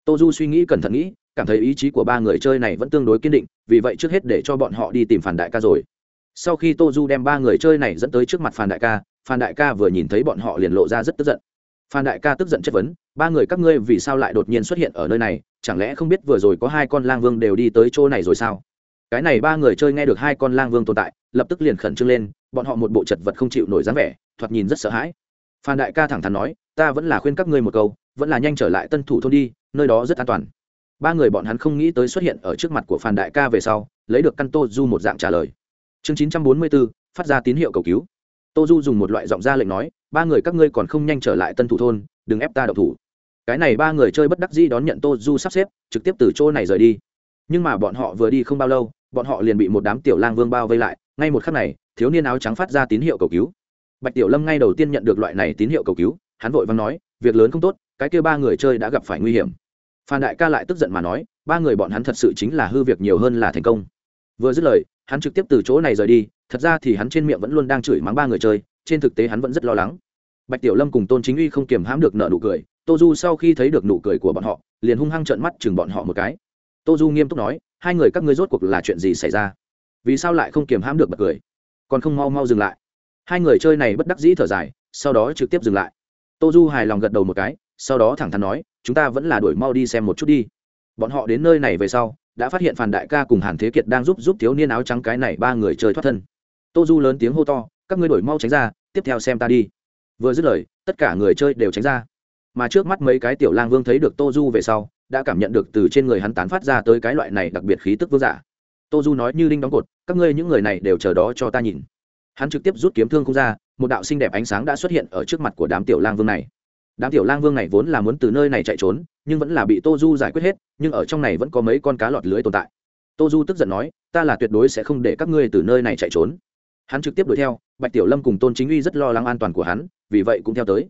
Tô du suy nghĩ cẩn thận nghĩ, cảm thấy ý chí của ba người chơi này vẫn tương đối kiên định, vì vậy trước hết để cho bọn họ đi tìm phản đại ca rồi. Sau khi tô du đem ba người chơi này dẫn tới trước mặt phản đại ca phan đại ca vừa nhìn thấy bọn họ liền lộ ra rất tức giận. Phan đại ca tức giận chất vấn, ba người các ngươi vì sao lại đột nhiên xuất hiện ở nơi này? Chẳng lẽ không biết vừa rồi có hai con lang vương đều đi tới chỗ này rồi sao? Cái này ba người chơi nghe được hai con lang vương tồn tại, lập tức liền khẩn trương lên, bọn họ một bộ chật vật không chịu nổi dáng vẻ, thoạt nhìn rất sợ hãi. Phan đại ca thẳng thắn nói, ta vẫn là khuyên các ngươi một câu, vẫn là nhanh trở lại tân thủ thôn đi, nơi đó rất an toàn. Ba người bọn hắn không nghĩ tới xuất hiện ở trước mặt của phan đại ca về sau, lấy được căn tô du một dạng trả lời. Chương chín trăm bốn mươi bốn, phát ra tín hiệu cầu cứu tô du dùng một loại giọng ra lệnh nói, ba người các ngươi còn không nhanh trở lại tân thủ thôn, đừng ép ta đậu thủ. Cái này ba người chơi bất đắc dĩ đón nhận tô du sắp xếp, trực tiếp từ chỗ này rời đi. Nhưng mà bọn họ vừa đi không bao lâu, bọn họ liền bị một đám tiểu lang vương bao vây lại, ngay một khắc này, thiếu niên áo trắng phát ra tín hiệu cầu cứu. Bạch tiểu lâm ngay đầu tiên nhận được loại này tín hiệu cầu cứu, hắn vội vàng nói, việc lớn không tốt, cái kia ba người chơi đã gặp phải nguy hiểm. Phan đại ca lại tức giận mà nói, ba người bọn hắn thật sự chính là hư việc nhiều hơn là thành công. Vừa dứt lời, hắn trực tiếp từ chỗ này rời đi thật ra thì hắn trên miệng vẫn luôn đang chửi mắng ba người chơi, trên thực tế hắn vẫn rất lo lắng. Bạch tiểu lâm cùng tôn chính uy không kiềm hãm được nợ nụ cười, tô du sau khi thấy được nụ cười của bọn họ, liền hung hăng trợn mắt chừng bọn họ một cái. Tô du nghiêm túc nói, hai người các ngươi rốt cuộc là chuyện gì xảy ra? Vì sao lại không kiềm hãm được bật cười? Còn không mau mau dừng lại. Hai người chơi này bất đắc dĩ thở dài, sau đó trực tiếp dừng lại. Tô du hài lòng gật đầu một cái, sau đó thẳng thắn nói, chúng ta vẫn là đuổi mau đi xem một chút đi. Bọn họ đến nơi này về sau, đã phát hiện phản đại ca cùng hàn thế kiệt đang giúp giúp thiếu niên áo trắng cái này ba người chơi thoát thân tô du lớn tiếng hô to, các ngươi đổi mau tránh ra, tiếp theo xem ta đi. Vừa dứt lời, tất cả người chơi đều tránh ra. Mà trước mắt mấy cái tiểu lang vương thấy được tô du về sau, đã cảm nhận được từ trên người hắn tán phát ra tới cái loại này đặc biệt khí tức vương giả. Tô du nói như đinh đóng cột, các ngươi những người này đều chờ đó cho ta nhìn. Hắn trực tiếp rút kiếm thương không ra, một đạo xinh đẹp ánh sáng đã xuất hiện ở trước mặt của đám tiểu lang vương này. Đám tiểu lang vương này vốn là muốn từ nơi này chạy trốn, nhưng vẫn là bị tô du giải quyết hết, nhưng ở trong này vẫn có mấy con cá lọt lưới tồn tại. Tô du tức giận nói, ta là tuyệt đối sẽ không để các ngươi từ nơi này chạy trốn hắn trực tiếp đuổi theo, bạch tiểu lâm cùng tôn chính uy rất lo lắng an toàn của hắn, vì vậy cũng theo tới.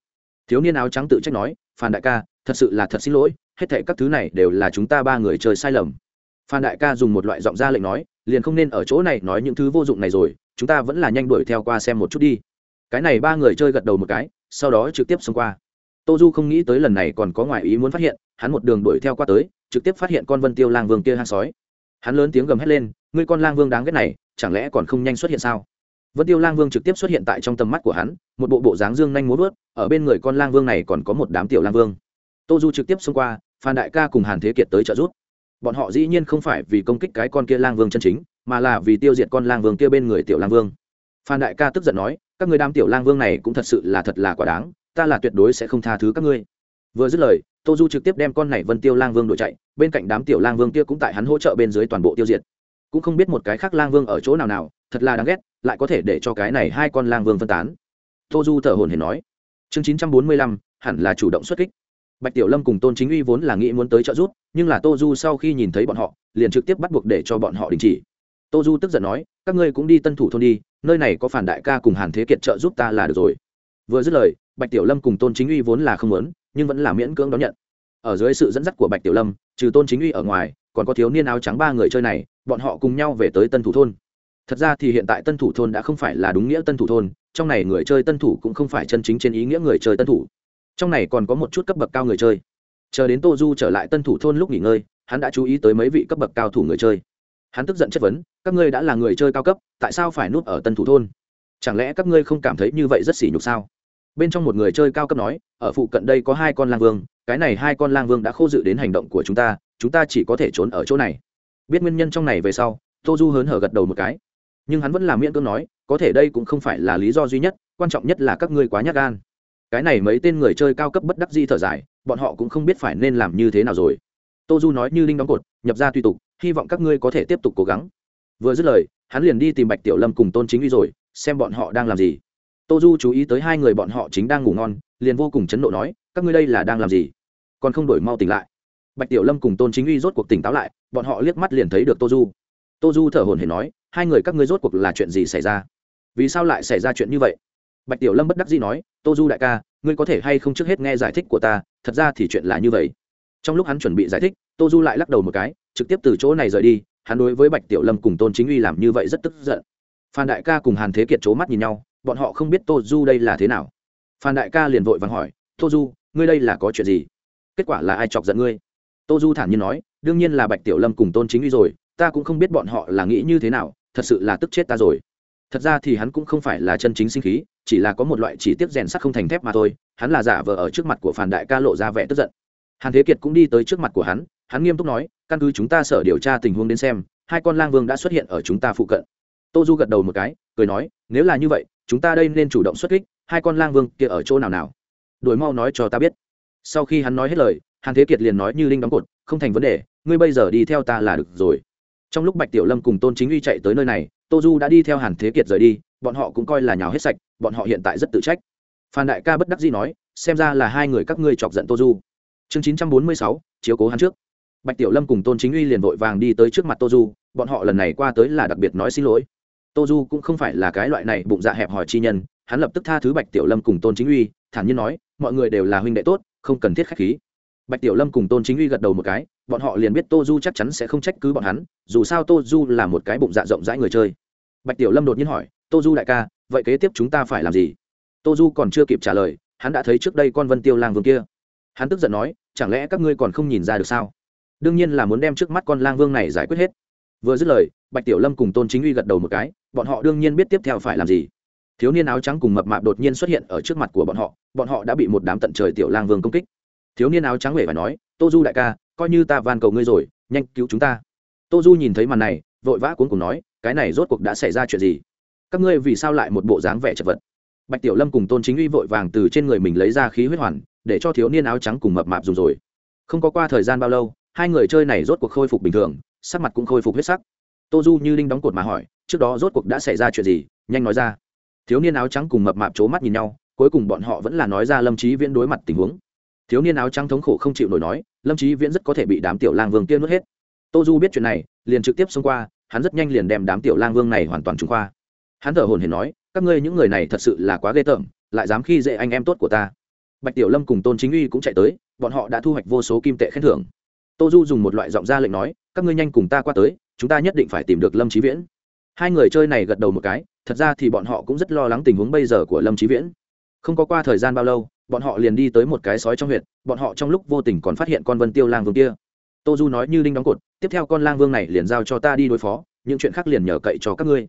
Thiếu niên áo trắng tự trách nói, phan đại ca, thật sự là thật xin lỗi, hết thệ các thứ này đều là chúng ta ba người chơi sai lầm. Phan đại ca dùng một loại giọng ra lệnh nói, liền không nên ở chỗ này nói những thứ vô dụng này rồi, chúng ta vẫn là nhanh đuổi theo qua xem một chút đi. Cái này ba người chơi gật đầu một cái, sau đó trực tiếp xông qua. Tô du không nghĩ tới lần này còn có ngoại ý muốn phát hiện, hắn một đường đuổi theo qua tới, trực tiếp phát hiện con vân tiêu lang vương kia hang sói. Hắn lớn tiếng gầm hét lên, ngươi con lang vương đáng ghét này, chẳng lẽ còn không nhanh xuất hiện sao? Vân tiêu lang vương trực tiếp xuất hiện tại trong tầm mắt của hắn, một bộ bộ dáng dương nhanh múa vớt ở bên người con lang vương này còn có một đám tiểu lang vương. Tô du trực tiếp xông qua, phan đại ca cùng hàn thế kiệt tới trợ giúp. Bọn họ dĩ nhiên không phải vì công kích cái con kia lang vương chân chính, mà là vì tiêu diệt con lang vương kia bên người tiểu lang vương. Phan đại ca tức giận nói, các người đám tiểu lang vương này cũng thật sự là thật là quả đáng, ta là tuyệt đối sẽ không tha thứ các ngươi. Vừa dứt lời, tô du trực tiếp đem con này vân tiêu lang vương đuổi chạy, bên cạnh đám tiểu lang vương kia cũng tại hắn hỗ trợ bên dưới toàn bộ tiêu diệt cũng không biết một cái khác lang vương ở chỗ nào nào, thật là đáng ghét, lại có thể để cho cái này hai con lang vương phân tán. Tô du thở hồn hển nói. Chương chín trăm bốn mươi lăm, hẳn là chủ động xuất kích. Bạch tiểu lâm cùng tôn chính uy vốn là nghĩ muốn tới trợ giúp, nhưng là tô du sau khi nhìn thấy bọn họ, liền trực tiếp bắt buộc để cho bọn họ đình chỉ. Tô du tức giận nói, các ngươi cũng đi tân thủ thôn đi, nơi này có phản đại ca cùng hàn thế kiệt trợ giúp ta là được rồi. Vừa dứt lời, bạch tiểu lâm cùng tôn chính uy vốn là không muốn, nhưng vẫn là miễn cưỡng đón nhận. Ở dưới sự dẫn dắt của bạch tiểu lâm, trừ tôn chính uy ở ngoài còn có thiếu niên áo trắng ba người chơi này, bọn họ cùng nhau về tới tân thủ thôn. Thật ra thì hiện tại tân thủ thôn đã không phải là đúng nghĩa tân thủ thôn, trong này người chơi tân thủ cũng không phải chân chính trên ý nghĩa người chơi tân thủ. Trong này còn có một chút cấp bậc cao người chơi. Chờ đến tô du trở lại tân thủ thôn lúc nghỉ ngơi, hắn đã chú ý tới mấy vị cấp bậc cao thủ người chơi. Hắn tức giận chất vấn, các ngươi đã là người chơi cao cấp, tại sao phải núp ở tân thủ thôn? Chẳng lẽ các ngươi không cảm thấy như vậy rất xỉ nhục sao? Bên trong một người chơi cao cấp nói, ở phụ cận đây có hai con lang vương, cái này hai con lang vương đã khô dự đến hành động của chúng ta chúng ta chỉ có thể trốn ở chỗ này. Biết nguyên nhân trong này về sau, tô du hớn hở gật đầu một cái. Nhưng hắn vẫn là miễn cưỡng nói, có thể đây cũng không phải là lý do duy nhất, quan trọng nhất là các ngươi quá nhát gan. Cái này mấy tên người chơi cao cấp bất đắc di thở dài, bọn họ cũng không biết phải nên làm như thế nào rồi. Tô du nói như linh đóng cột, nhập ra tùy tục, hy vọng các ngươi có thể tiếp tục cố gắng. Vừa dứt lời, hắn liền đi tìm bạch tiểu lâm cùng tôn chính uy rồi, xem bọn họ đang làm gì tô du chú ý tới hai người bọn họ chính đang ngủ ngon, liền vô cùng chấn nộ nói, các ngươi đây là đang làm gì? Còn không đổi mau tỉnh lại. Bạch tiểu lâm cùng tôn chính uy rốt cuộc tỉnh táo lại, bọn họ liếc mắt liền thấy được tô du. Tô du thở hồn hển nói, hai người các ngươi rốt cuộc là chuyện gì xảy ra? Vì sao lại xảy ra chuyện như vậy? Bạch tiểu lâm bất đắc dĩ nói, tô du đại ca, ngươi có thể hay không trước hết nghe giải thích của ta, thật ra thì chuyện là như vậy. Trong lúc hắn chuẩn bị giải thích, tô du lại lắc đầu một cái, trực tiếp từ chỗ này rời đi, hắn đối với bạch tiểu lâm cùng tôn chính uy làm như vậy rất tức giận. Phan đại ca cùng hàn thế kiệt c h ố mắt nhìn nhau bọn họ không biết tô du đây là thế nào. Phan đại ca liền vội vàng hỏi, tô du, ngươi đây là có chuyện gì? Kết quả là ai chọc giận ngươi? Tô du thản nhiên nói, đương nhiên là bạch tiểu lâm cùng tôn chính uy rồi, ta cũng không biết bọn họ là nghĩ như thế nào, thật sự là tức chết ta rồi. Thật ra thì hắn cũng không phải là chân chính sinh khí, chỉ là có một loại chỉ tiết rèn sắt không thành thép mà thôi, hắn là giả vờ ở trước mặt của phản đại ca lộ ra vẻ tức giận. Hàn thế kiệt cũng đi tới trước mặt của hắn hắn nghiêm túc nói, căn cứ chúng ta sở điều tra tình huống đến xem, hai con lang vương đã xuất hiện ở chúng ta phụ cận. Tô du gật đầu một cái, cười nói, nếu là như vậy chúng ta đây nên chủ động xuất kích, hai con lang vương kia ở chỗ nào nào. Đổi mau nói cho ta biết. Sau khi hắn nói hết lời, hàn thế kiệt liền nói như linh đóng cột, không thành vấn đề, ngươi bây giờ đi theo ta là được rồi. Trong lúc bạch tiểu lâm cùng tôn chính uy chạy tới nơi này, tô du đã đi theo hàn thế kiệt rời đi, bọn họ cũng coi là nhào hết sạch, bọn họ hiện tại rất tự trách. Phan đại ca bất đắc dĩ nói, xem ra là hai người các ngươi chọc giận tô du. Chương chín trăm bốn mươi sáu, chiếu cố hắn trước. Bạch tiểu lâm cùng tôn chính uy liền vội vàng đi tới trước mặt tô du, bọn họ lần này qua tới là đặc biệt nói xin lỗi tô du cũng không phải là cái loại này bụng dạ hẹp hòi chi nhân, hắn lập tức tha thứ bạch tiểu lâm cùng tôn chính uy, thản nhiên nói, mọi người đều là huynh đệ tốt, không cần thiết khách khí. Bạch tiểu lâm cùng tôn chính uy gật đầu một cái, bọn họ liền biết tô du chắc chắn sẽ không trách cứ bọn hắn, dù sao tô du là một cái bụng dạ rộng rãi người chơi. Bạch tiểu lâm đột nhiên hỏi, tô du đại ca, vậy kế tiếp chúng ta phải làm gì? Tô du còn chưa kịp trả lời, hắn đã thấy trước đây con vân tiêu lang vương kia. Hắn tức giận nói, chẳng lẽ các ngươi còn không nhìn ra được sao? Đương nhiên là muốn đem trước mắt con lang vương này giải quyết hết. Vừa dứt lời bạch tiểu lâm cùng tôn chính uy gật đầu một cái, bọn họ đương nhiên biết tiếp theo phải làm gì. Thiếu niên áo trắng cùng mập mạp đột nhiên xuất hiện ở trước mặt của bọn họ bọn họ đã bị một đám tận trời tiểu lang vương công kích. Thiếu niên áo trắng hề và nói, tô du đại ca, coi như ta van cầu ngươi rồi, nhanh cứu chúng ta. Tô du nhìn thấy màn này, vội vã cuốn cùng nói, cái này rốt cuộc đã xảy ra chuyện gì? Các ngươi vì sao lại một bộ dáng vẻ chật vật? Bạch tiểu lâm cùng tôn chính uy vội vàng từ trên người mình lấy ra khí huyết hoàn, để cho thiếu niên áo trắng cùng mập mạp dùng rồi. Không có qua thời gian bao lâu, hai người chơi này rốt cuộc khôi phục bình thường, sắc mặt cũng khôi phục huyết sắc tô du như linh đóng cột mà hỏi, trước đó rốt cuộc đã xảy ra chuyện gì? Nhanh nói ra. Thiếu niên áo trắng cùng mập mạp c mắt nhìn nhau, cuối cùng bọn họ vẫn là nói ra lâm trí viễn đối mặt tình huống. Thiếu niên áo trắng thống khổ không chịu nổi nói, lâm trí viễn rất có thể bị đám tiểu lang vương kia nuốt hết. Tô du biết chuyện này, liền trực tiếp xông qua, hắn rất nhanh liền đem đám tiểu lang vương này hoàn toàn trúng khoa hắn thở hồn hển nói, các ngươi những người này thật sự là quá ghê tởm, lại dám khi dễ anh em tốt của ta. Bạch tiểu lâm cùng tôn chính uy cũng chạy tới, bọn họ đã thu hoạch vô số kim tệ khen thưởng. Tô du dùng một loại giọng ra lệnh nói các ngươi nhanh cùng ta qua tới, chúng ta nhất định phải tìm được lâm trí viễn. Hai người chơi này gật đầu một cái, thật ra thì bọn họ cũng rất lo lắng tình huống bây giờ của lâm trí viễn. Không có qua thời gian bao lâu, bọn họ liền đi tới một cái sói trong huyện bọn họ trong lúc vô tình còn phát hiện con vân tiêu lang vương kia. Tô du nói như đinh đóng cột, tiếp theo con lang vương này liền giao cho ta đi đối phó, những chuyện khác liền nhờ cậy cho các ngươi.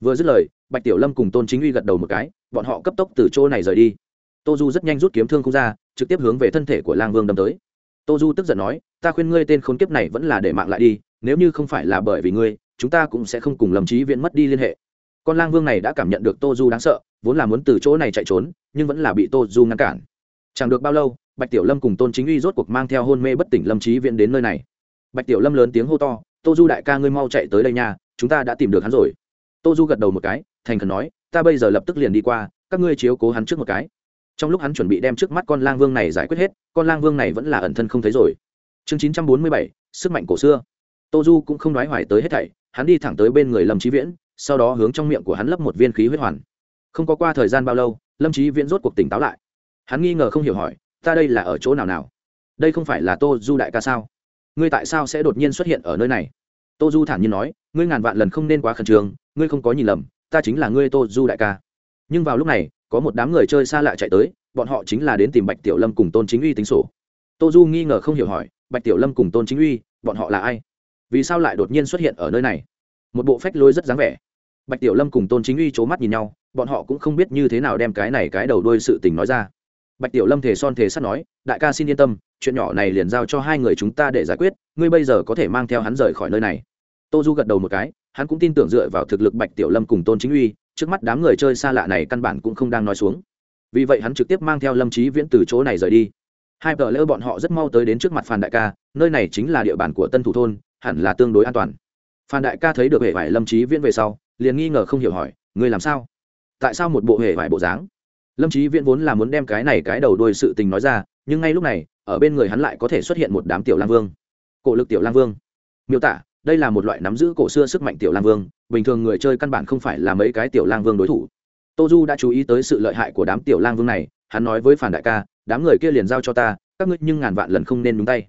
Vừa dứt lời, bạch tiểu lâm cùng tôn chính uy gật đầu một cái, bọn họ cấp tốc từ chỗ này rời đi. Tô du rất nhanh rút kiếm thương không ra, trực tiếp hướng về thân thể của lang vương đâm tới tô du tức giận nói, ta khuyên ngươi tên khốn kiếp này vẫn là để mạng lại đi, nếu như không phải là bởi vì ngươi, chúng ta cũng sẽ không cùng lâm trí viễn mất đi liên hệ. Con lang vương này đã cảm nhận được tô du đáng sợ, vốn là muốn từ chỗ này chạy trốn, nhưng vẫn là bị tô du ngăn cản. Chẳng được bao lâu, bạch tiểu lâm cùng tôn chính uy rốt cuộc mang theo hôn mê bất tỉnh lâm trí viễn đến nơi này. Bạch tiểu lâm lớn tiếng hô to, tô du đại ca ngươi mau chạy tới đây nha, chúng ta đã tìm được hắn rồi. Tô du gật đầu một cái, thành khẩn nói, ta bây giờ lập tức liền đi qua, các ngươi chiếu cố hắn trước một cái trong lúc hắn chuẩn bị đem trước mắt con lang vương này giải quyết hết, con lang vương này vẫn là ẩn thân không thấy rồi. Chương chín trăm bốn mươi bảy, sức mạnh cổ xưa. Tô du cũng không nói hoài tới hết thảy, hắn đi thẳng tới bên người lâm trí viễn, sau đó hướng trong miệng của hắn lấp một viên khí huyết hoàn. Không có qua thời gian bao lâu, lâm trí viễn rốt cuộc tỉnh táo lại. Hắn nghi ngờ không hiểu hỏi, ta đây là ở chỗ nào nào? Đây không phải là tô du đại ca sao? Ngươi tại sao sẽ đột nhiên xuất hiện ở nơi này? Tô du thản nhiên nói, ngươi ngàn vạn lần không nên quá khẩn trương, ngươi không có nhìn lầm, ta chính là ngươi tô du đại ca nhưng vào lúc này, có một đám người chơi xa lạ chạy tới, bọn họ chính là đến tìm bạch tiểu lâm cùng tôn chính uy tính sổ. Tô du nghi ngờ không hiểu hỏi, bạch tiểu lâm cùng tôn chính uy, bọn họ là ai? Vì sao lại đột nhiên xuất hiện ở nơi này? Một bộ phách lối rất dáng vẻ. Bạch tiểu lâm cùng tôn chính uy c h ố mắt nhìn nhau, bọn họ cũng không biết như thế nào đem cái này cái đầu đuôi sự tình nói ra. Bạch tiểu lâm thề son thề sắt nói, đại ca xin yên tâm, chuyện nhỏ này liền giao cho hai người chúng ta để giải quyết, ngươi bây giờ có thể mang theo hắn rời khỏi nơi này. Tô du gật đầu một cái, hắn cũng tin tưởng dựa vào thực lực bạch tiểu lâm cùng tôn chính uy trước mắt đám người chơi xa lạ này căn bản cũng không đang nói xuống. Vì vậy hắn trực tiếp mang theo lâm trí viễn từ chỗ này rời đi. Hai vợ lỡ bọn họ rất mau tới đến trước mặt phan đại ca, nơi này chính là địa bàn của tân thủ thôn, hẳn là tương đối an toàn. Phan đại ca thấy được hệ vải lâm trí viễn về sau, liền nghi ngờ không hiểu hỏi người làm sao? Tại sao một bộ hệ vải bộ dáng? Lâm trí viễn vốn là muốn đem cái này cái đầu đuôi sự tình nói ra, nhưng ngay lúc này, ở bên người hắn lại có thể xuất hiện một đám tiểu lang vương. Cổ lực tiểu lang vương. Miêu tả, đây là một loại nắm giữ cổ xưa sức mạnh tiểu lang vương bình thường người chơi căn bản không phải là mấy cái tiểu lang vương đối thủ. Tô du đã chú ý tới sự lợi hại của đám tiểu lang vương này, hắn nói với phản đại ca, đám người kia liền giao cho ta, các ngươi nhưng ngàn vạn lần không nên đúng tay.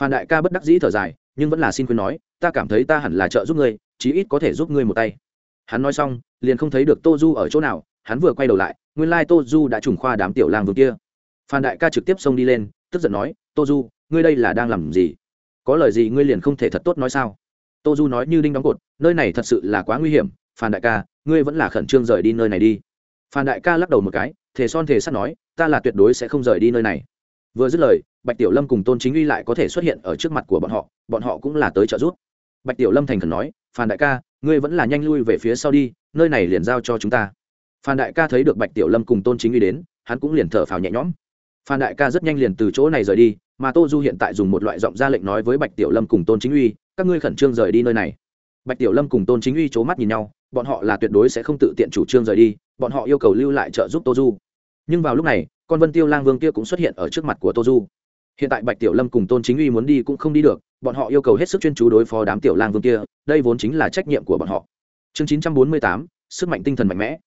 Phan đại ca bất đắc dĩ thở dài, nhưng vẫn là xin khuyên nói, ta cảm thấy ta hẳn là trợ giúp ngươi, chí ít có thể giúp ngươi một tay. Hắn nói xong, liền không thấy được tô du ở chỗ nào, hắn vừa quay đầu lại, nguyên lai tô du đã trùng khoa đám tiểu lang vương kia. Phan đại ca trực tiếp xông đi lên, tức giận nói, tô du, ngươi đây là đang làm gì? Có lời gì ngươi liền không thể thật tốt nói sao? Tô du nói như đinh đóng cột, nơi này thật sự là quá nguy hiểm, phan đại ca, ngươi vẫn là khẩn trương rời đi nơi này đi. Phan đại ca lắc đầu một cái, thề son thề sắt nói, ta là tuyệt đối sẽ không rời đi nơi này. Vừa dứt lời, bạch tiểu lâm cùng tôn chính uy lại có thể xuất hiện ở trước mặt của bọn họ bọn họ cũng là tới trợ giúp. Bạch tiểu lâm thành khẩn nói, phan đại ca, ngươi vẫn là nhanh lui về phía sau đi, nơi này liền giao cho chúng ta. Phan đại ca thấy được bạch tiểu lâm cùng tôn chính uy đến, hắn cũng liền thở phào nhẹ nhõm. Phan đại ca rất nhanh liền từ chỗ này rời đi, mà tô du hiện tại dùng một loại giọng ra lệnh nói với bạch tiểu lâm cùng tôn chính uy các ngươi khẩn trương rời đi nơi này. Bạch tiểu lâm cùng tôn chính uy c h ố mắt nhìn nhau, bọn họ là tuyệt đối sẽ không tự tiện chủ trương rời đi, bọn họ yêu cầu lưu lại trợ giúp tô du. Nhưng vào lúc này, con vân tiêu lang vương kia cũng xuất hiện ở trước mặt của tô du. Hiện tại bạch tiểu lâm cùng tôn chính uy muốn đi cũng không đi được, bọn họ yêu cầu hết sức chuyên chú đối phó đám tiểu lang vương kia, đây vốn chính là trách nhiệm của bọn họ. Chương chín trăm bốn mươi tám, sức mạnh tinh thần mạnh mẽ.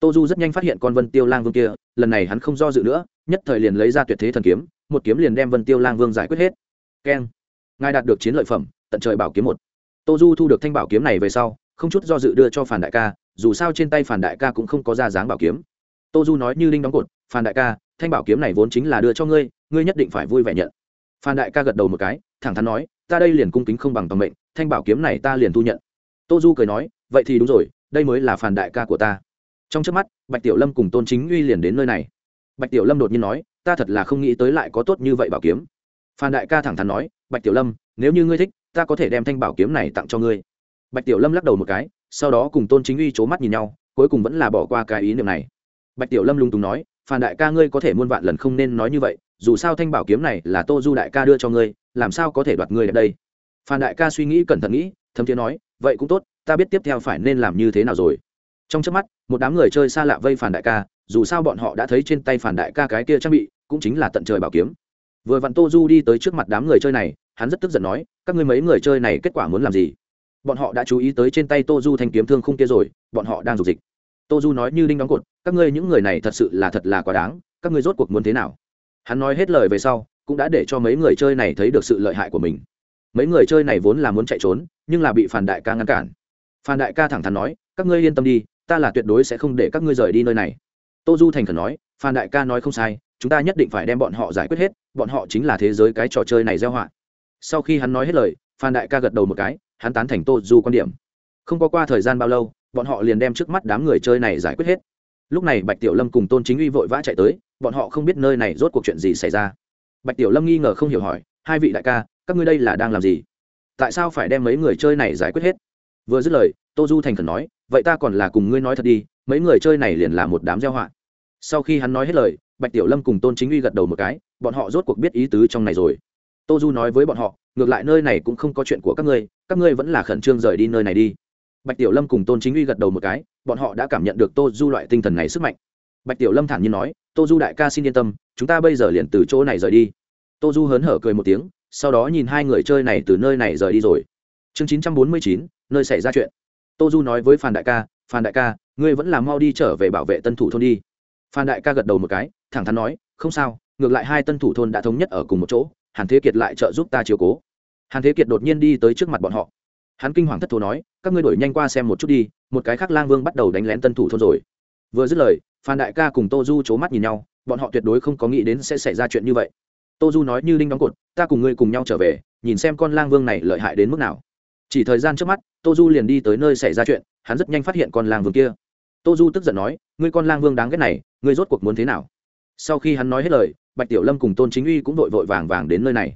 Tô du rất nhanh phát hiện con vân tiêu lang vương kia, lần này hắn không do dự nữa, nhất thời liền lấy ra tuyệt thế thần kiếm, một kiếm liền đem vân tiêu lang vương giải quyết hết. Keng ngài đạt được chiến lợi phẩm, tận trời bảo kiếm một. Tô du thu được thanh bảo kiếm này về sau, không chút do dự đưa cho phản đại ca, dù sao trên tay phản đại ca cũng không có ra dáng bảo kiếm. Tô du nói như linh đóng cột phản đại ca, thanh bảo kiếm này vốn chính là đưa cho ngươi ngươi nhất định phải vui vẻ nhận. Phan đại ca gật đầu một cái, thẳng thắn nói, ta đây liền cung kính không bằng tầm mệnh, thanh bảo kiếm này ta liền thu nhận. Tô du cười nói, vậy thì đúng rồi, đây mới là phản đại ca của ta. Trong trước mắt, bạch tiểu lâm cùng tôn chính uy liền đến nơi này. Bạch tiểu lâm đột nhiên nói, ta thật là không nghĩ tới lại có tốt như vậy bảo kiếm. Phan đại ca thẳng thắn nói bạch tiểu lâm, nếu như ngươi thích, ta có thể đem thanh bảo kiếm này tặng cho ngươi. Bạch tiểu lâm lắc đầu một cái, sau đó cùng tôn chính uy c h ố mắt nhìn nhau, cuối cùng vẫn là bỏ qua cái ý niệm này. Bạch tiểu lâm lung tùng nói phan đại ca ngươi có thể muôn vạn lần không nên nói như vậy, dù sao thanh bảo kiếm này là tô du đại ca đưa cho ngươi, làm sao có thể đoạt ngươi đẹp đây? Phan đại ca suy nghĩ cẩn thận nghĩ, thấm thiế nói, vậy cũng tốt, ta biết tiếp theo phải nên làm như thế nào rồi. Trong trước mắt, một đám người chơi xa lạ vây phản đại ca, dù sao bọn họ đã thấy trên tay phản đại ca cái kia trang bị, cũng chính là tận trời bảo kiếm. Vừa vặn tô du đi tới trước mặt đám người chơi này hắn rất tức giận nói, các ngươi mấy người chơi này kết quả muốn làm gì? Bọn họ đã chú ý tới trên tay tô du thanh kiếm thương không kia rồi, bọn họ đang dục dịch. Tô du nói như đinh đóng cột, các ngươi những người này thật sự là thật là quá đáng, các ngươi rốt cuộc muốn thế nào? Hắn nói hết lời về sau, cũng đã để cho mấy người chơi này thấy được sự lợi hại của mình. Mấy người chơi này vốn là muốn chạy trốn, nhưng là bị phản đại ca ngăn cản. Phản đại ca thẳng thắn nói, các ngươi yên tâm đi, ta là tuyệt đối sẽ không để các ngươi rời đi nơi này. Tô du thành khẩn nói phan đại ca nói không sai, chúng ta nhất định phải đem bọn họ giải quyết hết, bọn họ chính là thế giới cái trò chơi này gieo họa sau khi hắn nói hết lời, phan đại ca gật đầu một cái, hắn tán thành tô du quan điểm. Không có qua thời gian bao lâu, bọn họ liền đem trước mắt đám người chơi này giải quyết hết. Lúc này bạch tiểu lâm cùng tôn chính uy vội vã chạy tới, bọn họ không biết nơi này rốt cuộc chuyện gì xảy ra. Bạch tiểu lâm nghi ngờ không hiểu hỏi, hai vị đại ca, các ngươi đây là đang làm gì? Tại sao phải đem mấy người chơi này giải quyết hết? Vừa dứt lời, tô du thành khẩn nói, vậy ta còn là cùng ngươi nói thật đi, mấy người chơi này liền là một đám gieo họa. Sau khi hắn nói hết lời, bạch tiểu lâm cùng tôn chính uy gật đầu một cái, bọn họ rốt cuộc biết ý tứ trong này rồi tô du nói với bọn họ, ngược lại nơi này cũng không có chuyện của các ngươi các ngươi vẫn là khẩn trương rời đi nơi này đi. Bạch tiểu lâm cùng tôn chính uy gật đầu một cái, bọn họ đã cảm nhận được tô du loại tinh thần này sức mạnh. Bạch tiểu lâm thản nhiên nói, tô du đại ca xin yên tâm, chúng ta bây giờ liền từ chỗ này rời đi. Tô du hớn hở cười một tiếng, sau đó nhìn hai người chơi này từ nơi này rời đi rồi. Chương chín trăm bốn mươi chín, nơi xảy ra chuyện. Tô du nói với phan đại ca, phan đại ca, ngươi vẫn là mau đi trở về bảo vệ tân thủ thôn đi. Phan đại ca gật đầu một cái, thẳng thắn nói, không sao, ngược lại hai tân thủ thôn đã thống nhất ở cùng một chỗ hàn thế kiệt lại trợ giúp ta chiều cố. Hàn thế kiệt đột nhiên đi tới trước mặt bọn họ. Hắn kinh hoàng thất thố nói, các ngươi đổi nhanh qua xem một chút đi, một cái khác lang vương bắt đầu đánh lén tân thủ thôn rồi. Vừa dứt lời, phan đại ca cùng tô du c h ố mắt nhìn nhau, bọn họ tuyệt đối không có nghĩ đến sẽ xảy ra chuyện như vậy. Tô du nói như linh đóng cột, ta cùng ngươi cùng nhau trở về, nhìn xem con lang vương này lợi hại đến mức nào. Chỉ thời gian trước mắt, tô du liền đi tới nơi xảy ra chuyện, hắn rất nhanh phát hiện con lang vương kia. Tô du tức giận nói, ngươi con lang vương đáng ghét này, ngươi rốt cuộc muốn thế nào? Sau khi hắn nói hết lời, bạch tiểu lâm cùng tôn chính uy cũng vội vội vàng vàng đến nơi này.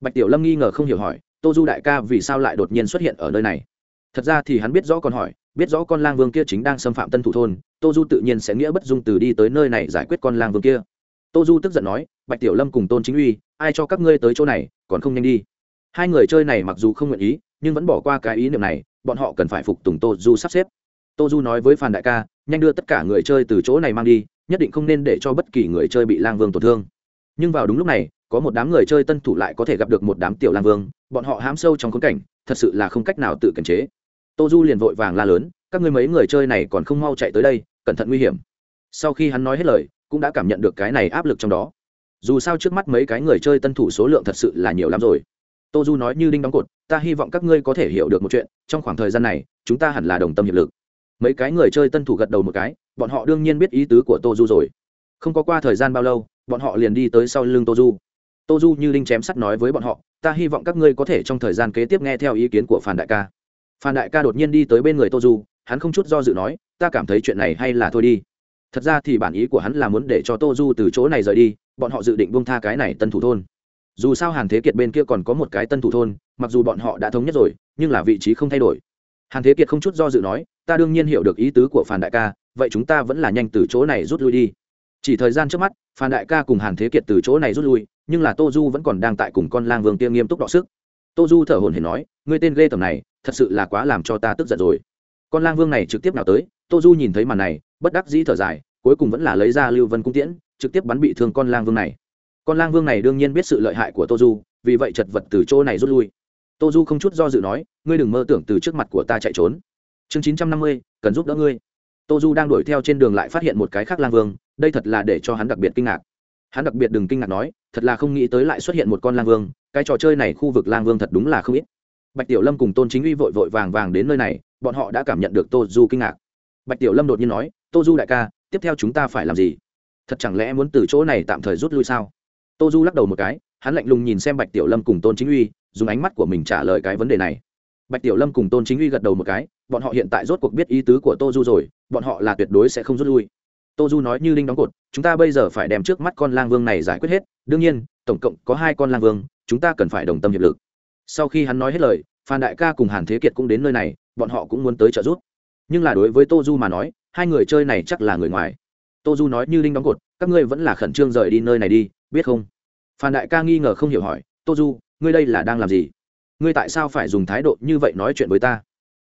Bạch tiểu lâm nghi ngờ không hiểu hỏi, tô du đại ca vì sao lại đột nhiên xuất hiện ở nơi này? Thật ra thì hắn biết rõ còn hỏi, biết rõ con lang vương kia chính đang xâm phạm tân thủ thôn, tô du tự nhiên sẽ nghĩa bất dung từ đi tới nơi này giải quyết con lang vương kia. Tô du tức giận nói, bạch tiểu lâm cùng tôn chính uy, ai cho các ngươi tới chỗ này, còn không nhanh đi. Hai người chơi này mặc dù không nguyện ý, nhưng vẫn bỏ qua cái ý niệm này, bọn họ cần phải phục tùng tô du sắp xếp. Tô du nói với phan đại ca nhanh đưa tất cả người chơi từ chỗ này mang đi, nhất định không nên để cho bất kỳ người chơi bị lang vương tổn thương. Nhưng vào đúng lúc này, có một đám người chơi tân thủ lại có thể gặp được một đám tiểu lang vương, bọn họ hám sâu trong khốn cảnh, thật sự là không cách nào tự kiềm chế. Tô du liền vội vàng la lớn, các người mấy người chơi này còn không mau chạy tới đây, cẩn thận nguy hiểm. Sau khi hắn nói hết lời, cũng đã cảm nhận được cái này áp lực trong đó. Dù sao trước mắt mấy cái người chơi tân thủ số lượng thật sự là nhiều lắm rồi. Tô du nói như đinh đóng cột, ta hy vọng các ngươi có thể hiểu được một chuyện, trong khoảng thời gian này, chúng ta hẳn là đồng tâm hiệp lực mấy cái người chơi tân thủ gật đầu một cái, bọn họ đương nhiên biết ý tứ của tô du rồi. Không có qua thời gian bao lâu, bọn họ liền đi tới sau lưng tô du. Tô du như linh chém sắt nói với bọn họ, ta hy vọng các ngươi có thể trong thời gian kế tiếp nghe theo ý kiến của phan đại ca. Phan đại ca đột nhiên đi tới bên người tô du, hắn không chút do dự nói, ta cảm thấy chuyện này hay là thôi đi. Thật ra thì bản ý của hắn là muốn để cho tô du từ chỗ này rời đi, bọn họ dự định bông tha cái này tân thủ thôn. Dù sao hàn thế kiệt bên kia còn có một cái tân thủ thôn, mặc dù bọn họ đã thống nhất rồi, nhưng là vị trí không thay đổi hàn thế kiệt không chút do dự nói, ta đương nhiên hiểu được ý tứ của phản đại ca, vậy chúng ta vẫn là nhanh từ chỗ này rút lui đi. Chỉ thời gian trước mắt phan đại ca cùng hàn thế kiệt từ chỗ này rút lui, nhưng là tô du vẫn còn đang tại cùng con lang vương Tiêm nghiêm túc đọ sức. Tô du thở hồn hển nói người tên ghê tầm này, thật sự là quá làm cho ta tức giận rồi. Con lang vương này trực tiếp nào tới, tô du nhìn thấy màn này, bất đắc dĩ thở dài, cuối cùng vẫn là lấy ra lưu vân cung tiễn, trực tiếp bắn bị thương con lang vương này. Con lang vương này đương nhiên biết sự lợi hại của tô du, vì vậy chật vật từ chỗ này rút lui tô du không chút do dự nói, ngươi đừng mơ tưởng từ trước mặt của ta chạy trốn. Chương chín trăm năm mươi, cần giúp đỡ ngươi. Tô du đang đuổi theo trên đường lại phát hiện một cái khác lang vương, đây thật là để cho hắn đặc biệt kinh ngạc. Hắn đặc biệt đừng kinh ngạc nói, thật là không nghĩ tới lại xuất hiện một con lang vương, cái trò chơi này khu vực lang vương thật đúng là không ít. Bạch tiểu lâm cùng tôn chính uy vội vội vàng vàng đến nơi này, bọn họ đã cảm nhận được tô du kinh ngạc. Bạch tiểu lâm đột nhiên nói tô du đại ca, tiếp theo chúng ta phải làm gì? Thật chẳng lẽ muốn từ chỗ này tạm thời rút lui sao? Tô du lắc đầu một cái, hắn lạnh lùng nhìn xem bạch tiểu lâm cùng tôn chính uy dùng ánh mắt của mình trả lời cái vấn đề này. Bạch tiểu lâm cùng tôn chính uy gật đầu một cái, bọn họ hiện tại rốt cuộc biết ý tứ của tô du rồi, bọn họ là tuyệt đối sẽ không rút lui. Tô du nói như linh đóng cột, chúng ta bây giờ phải đem trước mắt con lang vương này giải quyết hết, đương nhiên, tổng cộng có hai con lang vương, chúng ta cần phải đồng tâm hiệp lực. Sau khi hắn nói hết lời, phan đại ca cùng hàn thế kiệt cũng đến nơi này, bọn họ cũng muốn tới trợ giúp. Nhưng là đối với tô du mà nói, hai người chơi này chắc là người ngoài. Tô du nói như linh đóng cột, các ngươi vẫn là khẩn trương rời đi nơi này đi, biết không? Phan đại ca nghi ngờ không hiểu hỏi, tô du ngươi đây là đang làm gì? Ngươi tại sao phải dùng thái độ như vậy nói chuyện với ta?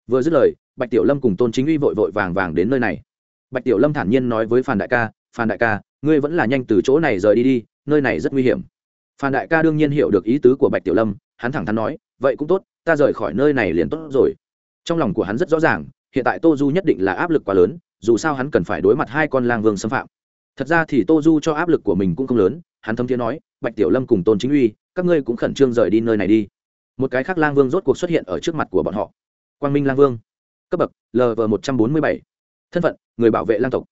Vừa dứt lời, bạch tiểu lâm cùng tôn chính uy vội vội vàng vàng đến nơi này. Bạch tiểu lâm thản nhiên nói với phan đại ca, phan đại ca, ngươi vẫn là nhanh từ chỗ này rời đi đi, nơi này rất nguy hiểm. Phan đại ca đương nhiên hiểu được ý tứ của bạch tiểu lâm, hắn thẳng thắn nói, vậy cũng tốt, ta rời khỏi nơi này liền tốt rồi. Trong lòng của hắn rất rõ ràng, hiện tại tô du nhất định là áp lực quá lớn, dù sao hắn cần phải đối mặt hai con lang vương xâm phạm. Thật ra thì tô du cho áp lực của mình cũng không lớn, hắn thấm thiên nói, bạch tiểu lâm cùng tôn chính uy các ngươi cũng khẩn trương rời đi nơi này đi. Một cái khác lang vương rốt cuộc xuất hiện ở trước mặt của bọn họ. Quang minh lang vương. Cấp bậc lv một trăm bốn mươi bảy. Thân phận, người bảo vệ lang tộc.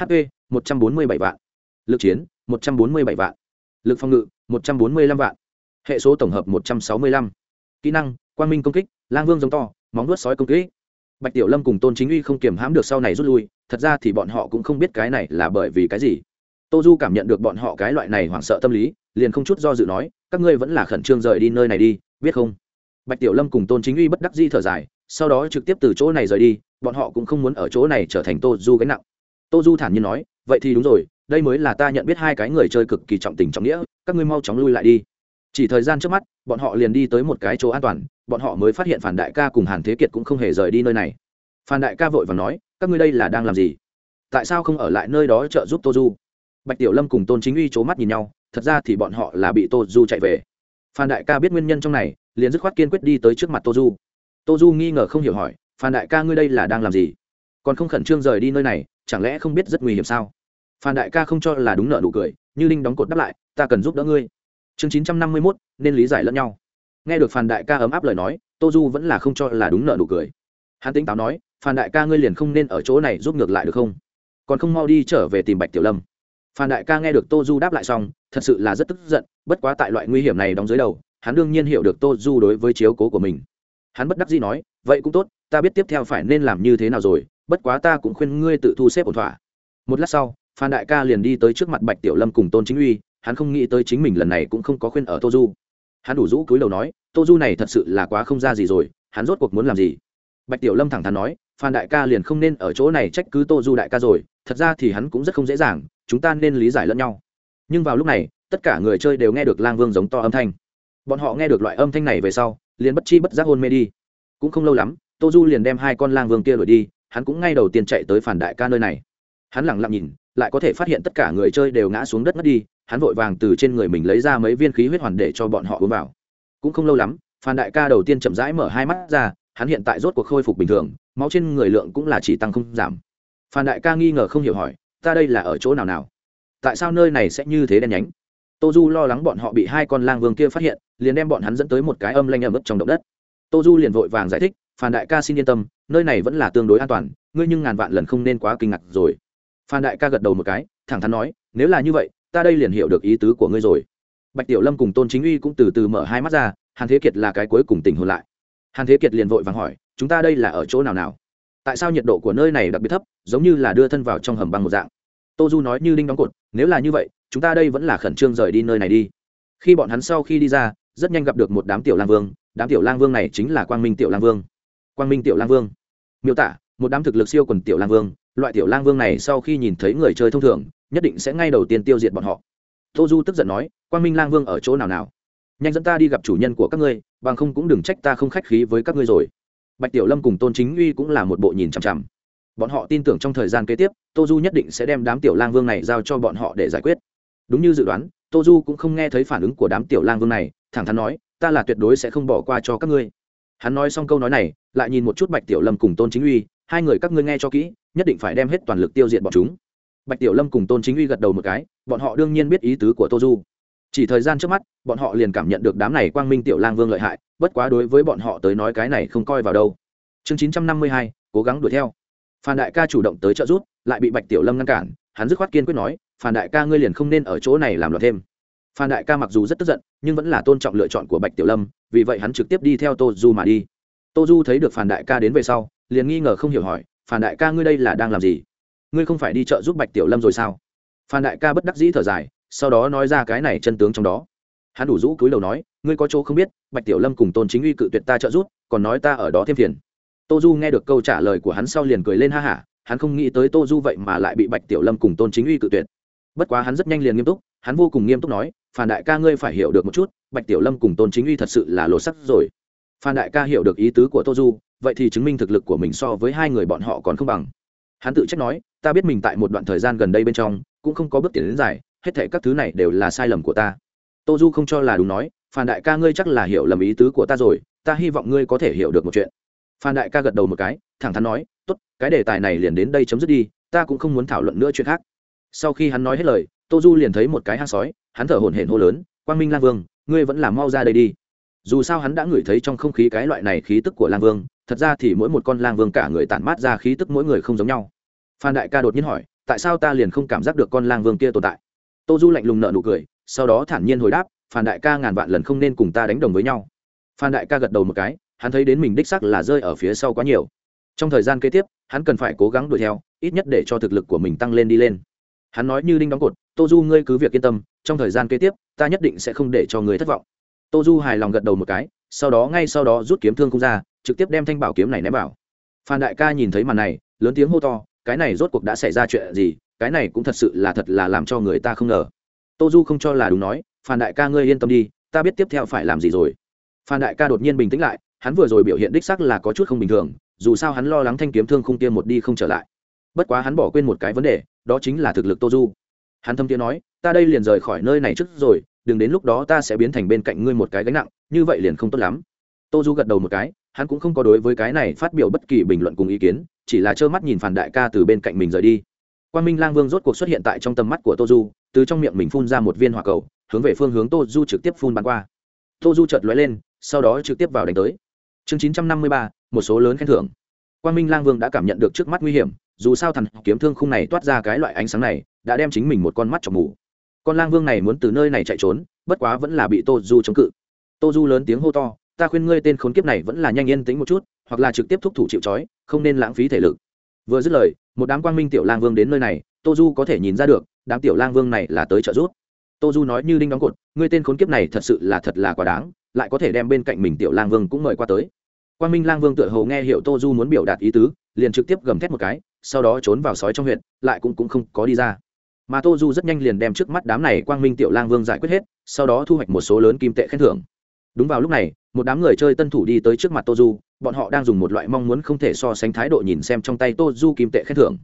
Hp một trăm bốn mươi bảy vạn. Lực chiến, một trăm bốn mươi bảy vạn. Lực phòng ngự, một trăm bốn mươi lăm vạn. Hệ số tổng hợp, một trăm sáu mươi lăm. Kỹ năng, quang minh công kích, lang vương giống to, móng vuốt sói công kích. Bạch tiểu lâm cùng tôn chính uy không kiềm hãm được sau này rút lui, thật ra thì bọn họ cũng không biết cái này là bởi vì cái gì. Tô du cảm nhận được bọn họ cái loại này hoảng sợ tâm lý, liền không chút do dự nói các ngươi vẫn là khẩn trương rời đi nơi này đi, biết không? Bạch tiểu lâm cùng tôn chính uy bất đắc di thở dài, sau đó trực tiếp từ chỗ này rời đi, bọn họ cũng không muốn ở chỗ này trở thành tô du gánh nặng. Tô du thản nhiên nói, vậy thì đúng rồi, đây mới là ta nhận biết hai cái người chơi cực kỳ trọng tình trọng nghĩa, các ngươi mau chóng lui lại đi. Chỉ thời gian trước mắt, bọn họ liền đi tới một cái chỗ an toàn, bọn họ mới phát hiện phản đại ca cùng hàn thế kiệt cũng không hề rời đi nơi này. Phản đại ca vội và nói, các ngươi đây là đang làm gì? Tại sao không ở lại nơi đó trợ giúp tô du? Bạch tiểu lâm cùng tôn chính uy c h ố mắt nhìn nhau thật ra thì bọn họ là bị tô du chạy về. Phan đại ca biết nguyên nhân trong này, liền dứt khoát kiên quyết đi tới trước mặt tô du tô du nghi ngờ không hiểu hỏi, phan đại ca ngươi đây là đang làm gì? Còn không khẩn trương rời đi nơi này, chẳng lẽ không biết rất nguy hiểm sao? Phan đại ca không cho là đúng nợ nụ cười, như linh đóng cột đáp lại, ta cần giúp đỡ ngươi. Chương chín trăm năm mươi mốt, nên lý giải lẫn nhau. Nghe được phan đại ca ấm áp lời nói tô du vẫn là không cho là đúng nợ nụ cười. Hắn tính táo nói, phan đại ca ngươi liền không nên ở chỗ này giúp ngược lại được không? Còn không mau đi trở về tìm bạch tiểu lâm phan đại ca nghe được tô du đáp lại xong, thật sự là rất tức giận, bất quá tại loại nguy hiểm này đóng dưới đầu, hắn đương nhiên hiểu được tô du đối với chiếu cố của mình. Hắn bất đắc dĩ nói, vậy cũng tốt, ta biết tiếp theo phải nên làm như thế nào rồi, bất quá ta cũng khuyên ngươi tự thu xếp ổn thỏa. Một lát sau, phan đại ca liền đi tới trước mặt bạch tiểu lâm cùng tôn chính uy, hắn không nghĩ tới chính mình lần này cũng không có khuyên ở tô du. Hắn đủ rũ cúi đầu nói, tô du này thật sự là quá không ra gì rồi, hắn rốt cuộc muốn làm gì? Bạch tiểu lâm thẳng thắn nói, phan đại ca liền không nên ở chỗ này trách cứ tô du đại ca rồi, thật ra thì hắn cũng rất không dễ dàng chúng ta nên lý giải lẫn nhau. Nhưng vào lúc này, tất cả người chơi đều nghe được lang vương giống to âm thanh. Bọn họ nghe được loại âm thanh này về sau, liền bất chi bất giác hôn mê đi. Cũng không lâu lắm, tô du liền đem hai con lang vương kia đuổi đi, hắn cũng ngay đầu tiên chạy tới phản đại ca nơi này. Hắn lẳng lặng nhìn, lại có thể phát hiện tất cả người chơi đều ngã xuống đất mất đi, hắn vội vàng từ trên người mình lấy ra mấy viên khí huyết hoàn để cho bọn họ uống vào. Cũng không lâu lắm phan đại ca đầu tiên chậm rãi mở hai mắt ra, hắn hiện tại rốt cuộc khôi phục bình thường, máu trên người lượng cũng là chỉ tăng không giảm. Phan đại ca nghi ngờ không hiểu hỏi ta đây là ở chỗ nào nào? Tại sao nơi này sẽ như thế đen nhánh? Tô du lo lắng bọn họ bị hai con lang vương kia phát hiện, liền đem bọn hắn dẫn tới một cái âm lanh ẩm ướt trong động đất. Tô du liền vội vàng giải thích phan đại ca xin yên tâm, nơi này vẫn là tương đối an toàn, ngươi nhưng ngàn vạn lần không nên quá kinh ngạc rồi. Phan đại ca gật đầu một cái, thẳng thắn nói, nếu là như vậy, ta đây liền hiểu được ý tứ của ngươi rồi. Bạch tiểu lâm cùng tôn chính uy cũng từ từ mở hai mắt ra, hàn thế kiệt là cái cuối cùng tình hồn lại. Hàn thế kiệt liền vội vàng hỏi, chúng ta đây là ở chỗ nào nào? Tại sao nhiệt độ của nơi này đặc biệt thấp, giống như là đưa thân vào trong hầm băng một dạng? Tô du nói như đinh đóng cột, nếu là như vậy, chúng ta đây vẫn là khẩn trương rời đi nơi này đi. Khi bọn hắn sau khi đi ra, rất nhanh gặp được một đám tiểu lang vương, đám tiểu lang vương này chính là quang minh tiểu lang vương. Quang minh tiểu lang vương. Miêu tả, một đám thực lực siêu quần tiểu lang vương, loại tiểu lang vương này sau khi nhìn thấy người chơi thông thường, nhất định sẽ ngay đầu tiên tiêu diệt bọn họ. Tô du tức giận nói, quang minh lang vương ở chỗ nào nào? Nhanh dẫn ta đi gặp chủ nhân của các ngươi, bằng không cũng đừng trách ta không khách khí với các ngươi rồi bạch tiểu lâm cùng tôn chính uy cũng là một bộ nhìn chằm chằm. Bọn họ tin tưởng trong thời gian kế tiếp, tô du nhất định sẽ đem đám tiểu lang vương này giao cho bọn họ để giải quyết. Đúng như dự đoán, tô du cũng không nghe thấy phản ứng của đám tiểu lang vương này, thẳng thắn nói, ta là tuyệt đối sẽ không bỏ qua cho các ngươi. Hắn nói xong câu nói này, lại nhìn một chút bạch tiểu lâm cùng tôn chính uy, hai người các ngươi nghe cho kỹ, nhất định phải đem hết toàn lực tiêu diệt bọn chúng. Bạch tiểu lâm cùng tôn chính uy gật đầu một cái, bọn họ đương nhiên biết ý tứ của tô du. Chỉ thời gian trước mắt, bọn họ liền cảm nhận được đám này quang minh tiểu lang vương lợi hại bất quá đối với bọn họ tới nói cái này không coi vào đâu. Chương chín trăm năm mươi hai, cố gắng đuổi theo. Phan đại ca chủ động tới trợ giúp, lại bị bạch tiểu lâm ngăn cản, hắn dứt khoát kiên quyết nói, phan đại ca ngươi liền không nên ở chỗ này làm loạn thêm. Phan đại ca mặc dù rất tức giận, nhưng vẫn là tôn trọng lựa chọn của bạch tiểu lâm, vì vậy hắn trực tiếp đi theo tô du mà đi. Tô du thấy được phan đại ca đến về sau, liền nghi ngờ không hiểu hỏi, phan đại ca ngươi đây là đang làm gì? Ngươi không phải đi chợ giúp bạch tiểu lâm rồi sao? Phan đại ca bất đắc dĩ thở dài, sau đó nói ra cái này chân tướng trong đó hắn đủ rũ cúi đầu nói, ngươi có chỗ không biết, bạch tiểu lâm cùng tôn chính uy cự tuyệt ta trợ giúp, còn nói ta ở đó thêm phiền. Tô du nghe được câu trả lời của hắn sau liền cười lên ha hả, hắn không nghĩ tới tô du vậy mà lại bị bạch tiểu lâm cùng tôn chính uy cự tuyệt. Bất quá hắn rất nhanh liền nghiêm túc, hắn vô cùng nghiêm túc nói phan đại ca ngươi phải hiểu được một chút, bạch tiểu lâm cùng tôn chính uy thật sự là lột sắc rồi. Phan đại ca hiểu được ý tứ của tô du, vậy thì chứng minh thực lực của mình so với hai người bọn họ còn không bằng. Hắn tự trách nói, ta biết mình tại một đoạn thời gian gần đây bên trong, cũng không có bước tiến đến dài, hết thể các thứ này đều là sai lầm của ta tô du không cho là đúng nói, phan đại ca ngươi chắc là hiểu lầm ý tứ của ta rồi, ta hy vọng ngươi có thể hiểu được một chuyện. Phan đại ca gật đầu một cái, thẳng thắn nói, tốt, cái đề tài này liền đến đây chấm dứt đi, ta cũng không muốn thảo luận nữa chuyện khác. Sau khi hắn nói hết lời tô du liền thấy một cái hang sói, hắn thở hổn hển hô lớn, quang minh lang vương, ngươi vẫn làm mau ra đây đi. Dù sao hắn đã ngửi thấy trong không khí cái loại này khí tức của lang vương, thật ra thì mỗi một con lang vương cả người tản mát ra khí tức mỗi người không giống nhau. Phan đại ca đột nhiên hỏi, tại sao ta liền không cảm giác được con lang vương kia tồn tại? Tô du lạnh lùng nợ nụ cười sau đó thản nhiên hồi đáp phan đại ca ngàn vạn lần không nên cùng ta đánh đồng với nhau. Phan đại ca gật đầu một cái, hắn thấy đến mình đích sắc là rơi ở phía sau quá nhiều. Trong thời gian kế tiếp, hắn cần phải cố gắng đuổi theo, ít nhất để cho thực lực của mình tăng lên đi lên. Hắn nói như đinh đóng cột, tô du, ngươi cứ việc yên tâm, trong thời gian kế tiếp, ta nhất định sẽ không để cho người thất vọng. Tô du hài lòng gật đầu một cái, sau đó ngay sau đó rút kiếm thương không ra, trực tiếp đem thanh bảo kiếm này ném vào. Phan đại ca nhìn thấy màn này, lớn tiếng hô to, cái này rốt cuộc đã xảy ra chuyện gì? Cái này cũng thật sự là thật là làm cho người ta không ngờ tô du không cho là đúng nói, phan đại ca ngươi yên tâm đi, ta biết tiếp theo phải làm gì rồi. Phan đại ca đột nhiên bình tĩnh lại, hắn vừa rồi biểu hiện đích sắc là có chút không bình thường, dù sao hắn lo lắng thanh kiếm thương không tiêm một đi không trở lại. Bất quá hắn bỏ quên một cái vấn đề, đó chính là thực lực tô du. Hắn thâm tiếng nói, ta đây liền rời khỏi nơi này trước rồi, đừng đến lúc đó ta sẽ biến thành bên cạnh ngươi một cái gánh nặng, như vậy liền không tốt lắm. Tô du gật đầu một cái, hắn cũng không có đối với cái này phát biểu bất kỳ bình luận cùng ý kiến, chỉ là trơ mắt nhìn phản đại ca từ bên cạnh mình rời đi. Quan minh lang vương rốt cuộc xuất hiện tại trong tầm mắt của tô du từ trong miệng mình phun ra một viên hỏa cầu, hướng về phương hướng tô du trực tiếp phun bắn qua. Tô du chợt lóe lên, sau đó trực tiếp vào đánh tới. Chương chín trăm năm mươi ba, một số lớn khen thưởng. Quan minh lang vương đã cảm nhận được trước mắt nguy hiểm, dù sao thằng kiếm thương khung này toát ra cái loại ánh sáng này, đã đem chính mình một con mắt trong mù. Con lang vương này muốn từ nơi này chạy trốn, bất quá vẫn là bị tô du chống cự. Tô du lớn tiếng hô to, ta khuyên ngươi tên khốn kiếp này vẫn là nhanh yên tính một chút, hoặc là trực tiếp thúc thủ chịu trói, không nên lãng phí thể lực. Vừa dứt lời, một đám quang minh tiểu lang vương đến nơi này tô du có thể nhìn ra được đám tiểu lang vương này là tới trợ giúp. Tô du nói như đinh đóng cột ngươi tên khốn kiếp này thật sự là thật là quá đáng lại có thể đem bên cạnh mình tiểu lang vương cũng mời qua tới. Quang minh lang vương tựa hồ nghe hiểu tô du muốn biểu đạt ý tứ liền trực tiếp gầm thét một cái sau đó trốn vào sói trong huyện lại cũng, cũng không có đi ra. Mà tô du rất nhanh liền đem trước mắt đám này quang minh tiểu lang vương giải quyết hết sau đó thu hoạch một số lớn kim tệ khen thưởng. Đúng vào lúc này một đám người chơi tân thủ đi tới trước mặt tô du bọn họ đang dùng một loại mong muốn không thể so sánh thái độ nhìn xem trong tay tô du kim tệ khen thưởng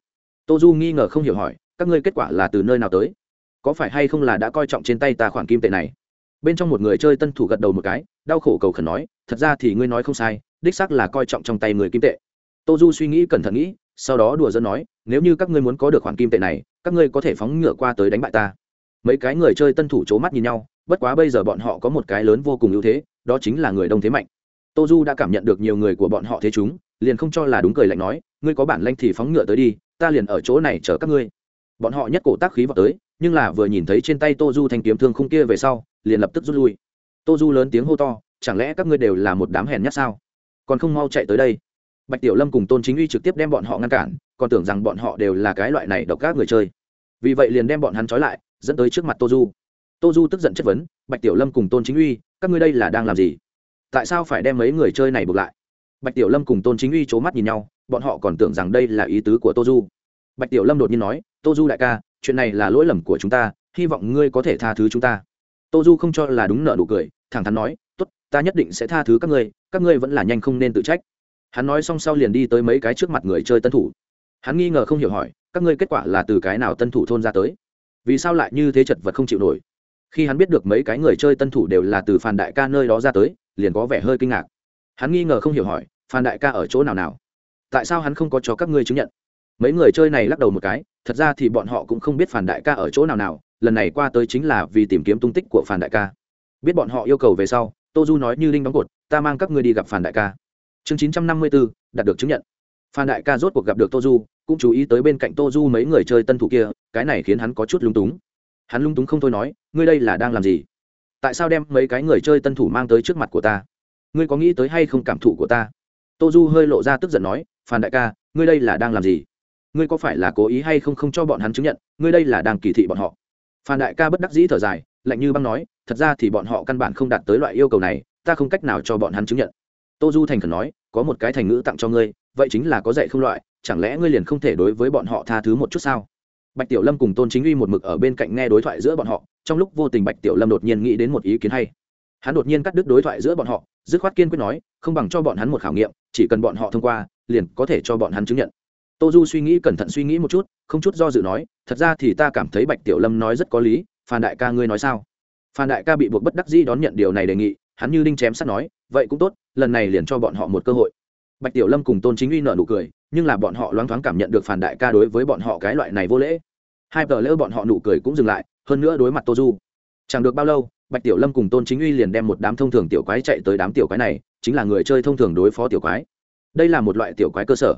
tô du nghi ngờ không hiểu hỏi, các ngươi kết quả là từ nơi nào tới? Có phải hay không là đã coi trọng trên tay ta khoản kim tệ này? Bên trong một người chơi tân thủ gật đầu một cái, đau khổ cầu khẩn nói, thật ra thì ngươi nói không sai, đích xác là coi trọng trong tay người kim tệ. Tô du suy nghĩ cẩn thận nghĩ, sau đó đùa dân nói, nếu như các ngươi muốn có được khoản kim tệ này, các ngươi có thể phóng ngựa qua tới đánh bại ta. Mấy cái người chơi tân thủ c h ố mắt nhìn nhau, bất quá bây giờ bọn họ có một cái lớn vô cùng ưu thế, đó chính là người đông thế mạnh. Tô du đã cảm nhận được nhiều người của bọn họ thế chúng, liền không cho là đúng cười lạnh nói, ngươi có bản lanh thì phóng ngựa tới đi ta liền ở chỗ này chở các ngươi. Bọn họ nhất cổ tác khí vào tới, nhưng là vừa nhìn thấy trên tay tô du thanh kiếm thương khung kia về sau, liền lập tức rút lui. Tô du lớn tiếng hô to, chẳng lẽ các ngươi đều là một đám hèn nhát sao? Còn không mau chạy tới đây. Bạch tiểu lâm cùng tôn chính uy trực tiếp đem bọn họ ngăn cản, còn tưởng rằng bọn họ đều là cái loại này độc các người chơi. Vì vậy liền đem bọn hắn trói lại, dẫn tới trước mặt tô du. Tô du tức giận chất vấn, bạch tiểu lâm cùng tôn chính uy, các ngươi đây là đang làm gì? Tại sao phải đem mấy người chơi này buộc lại? Bạch tiểu lâm cùng tôn chính uy c h ố mắt nhìn nhau bọn họ còn tưởng rằng đây là ý tứ của tô du bạch tiểu lâm đột nhiên nói tô du đại ca, chuyện này là lỗi lầm của chúng ta, hy vọng ngươi có thể tha thứ chúng ta. Tô du không cho là đúng nợ nụ cười, thẳng thắn nói t ố t ta nhất định sẽ tha thứ các ngươi các ngươi vẫn là nhanh không nên tự trách. Hắn nói xong sau liền đi tới mấy cái trước mặt người chơi tân thủ. Hắn nghi ngờ không hiểu hỏi, các ngươi kết quả là từ cái nào tân thủ thôn ra tới? Vì sao lại như thế chật vật không chịu nổi? Khi hắn biết được mấy cái người chơi tân thủ đều là từ phàn đại ca nơi đó ra tới, liền có vẻ hơi kinh ngạc. Hắn nghi ngờ không hiểu hỏi, phan đại ca ở chỗ nào nào? Tại sao hắn không có cho các ngươi chứng nhận? Mấy người chơi này lắc đầu một cái, thật ra thì bọn họ cũng không biết phản đại ca ở chỗ nào nào, lần này qua tới chính là vì tìm kiếm tung tích của phản đại ca. Biết bọn họ yêu cầu về sau tô du nói như linh đóng cột, ta mang các ngươi đi gặp phản đại ca. Chương chín trăm năm mươi bốn đạt được chứng nhận. Phan đại ca rốt cuộc gặp được tô du cũng chú ý tới bên cạnh tô du mấy người chơi tân thủ kia, cái này khiến hắn có chút lung túng. Hắn lung túng không thôi nói, ngươi đây là đang làm gì? Tại sao đem mấy cái người chơi tân thủ mang tới trước mặt của ta? Ngươi có nghĩ tới hay không cảm thụ của ta? Tô du hơi lộ ra tức giận nói phan đại ca, ngươi đây là đang làm gì? Ngươi có phải là cố ý hay không không cho bọn hắn chứng nhận, ngươi đây là đang kỳ thị bọn họ? Phan đại ca bất đắc dĩ thở dài, lạnh như băng nói, thật ra thì bọn họ căn bản không đạt tới loại yêu cầu này, ta không cách nào cho bọn hắn chứng nhận. Tô du thành khẩn nói, có một cái thành ngữ tặng cho ngươi, vậy chính là có dạy không loại, chẳng lẽ ngươi liền không thể đối với bọn họ tha thứ một chút sao? Bạch tiểu lâm cùng tôn chính uy một mực ở bên cạnh nghe đối thoại giữa bọn họ, trong lúc vô tình bạch tiểu lâm đột nhiên nghĩ đến một ý kiến hay hắn đột nhiên cắt đứt đối thoại giữa bọn họ, dứt khoát kiên quyết nói, không bằng cho bọn hắn một khảo nghiệm, chỉ cần bọn họ thông qua, liền có thể cho bọn hắn chứng nhận. Tô du suy nghĩ, cẩn thận suy nghĩ một chút, không chút do dự nói, thật ra thì ta cảm thấy bạch tiểu lâm nói rất có lý, phan đại ca ngươi nói sao? Phan đại ca bị buộc bất đắc dĩ đón nhận điều này đề nghị, hắn như đinh chém sắt nói, vậy cũng tốt, lần này liền cho bọn họ một cơ hội. Bạch tiểu lâm cùng tôn chính uy nợ nụ cười, nhưng là bọn họ loáng thoáng cảm nhận được phản đại ca đối với bọn họ cái loại này vô lễ. Hai tờ lỡ bọn họ nụ cười cũng dừng lại, hơn nữa đối mặt tô du. Chẳng được bao lâu bạch tiểu lâm cùng tôn chính uy liền đem một đám thông thường tiểu quái chạy tới đám tiểu quái này, chính là người chơi thông thường đối phó tiểu quái. Đây là một loại tiểu quái cơ sở.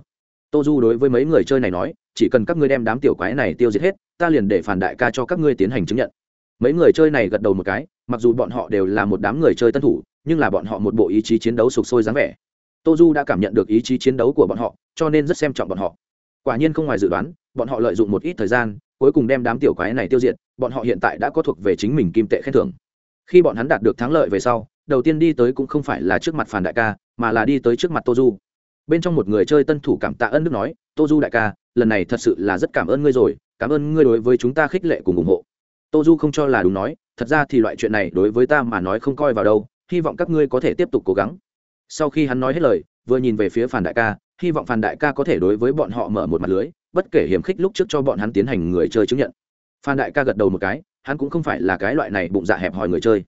Tô du đối với mấy người chơi này nói, chỉ cần các ngươi đem đám tiểu quái này tiêu diệt hết, ta liền để phản đại ca cho các ngươi tiến hành chứng nhận. Mấy người chơi này gật đầu một cái, mặc dù bọn họ đều là một đám người chơi tân thủ, nhưng là bọn họ một bộ ý chí chiến đấu sục sôi dáng vẻ. Tô du đã cảm nhận được ý chí chiến đấu của bọn họ, cho nên rất xem trọng bọn họ. Quả nhiên không ngoài dự đoán, bọn họ lợi dụng một ít thời gian, cuối cùng đem đám tiểu quái này tiêu diệt, bọn họ hiện tại đã có thuộc về chính mình kim tệ khen thưởng khi bọn hắn đạt được thắng lợi về sau, đầu tiên đi tới cũng không phải là trước mặt phản đại ca, mà là đi tới trước mặt tô du. Bên trong một người chơi tân thủ cảm tạ ơn đức nói, tô du đại ca, lần này thật sự là rất cảm ơn ngươi rồi, cảm ơn ngươi đối với chúng ta khích lệ cùng ủng hộ. Tô du không cho là đúng nói, thật ra thì loại chuyện này đối với ta mà nói không coi vào đâu, hy vọng các ngươi có thể tiếp tục cố gắng. Sau khi hắn nói hết lời, vừa nhìn về phía phản đại ca, hy vọng phản đại ca có thể đối với bọn họ mở một mặt lưới, bất kể hiểm khích lúc trước cho bọn hắn tiến hành người chơi chứng nhận. Phan đại ca gật đầu một cái hắn cũng không phải là cái loại này bụng dạ hẹp hòi người chơi.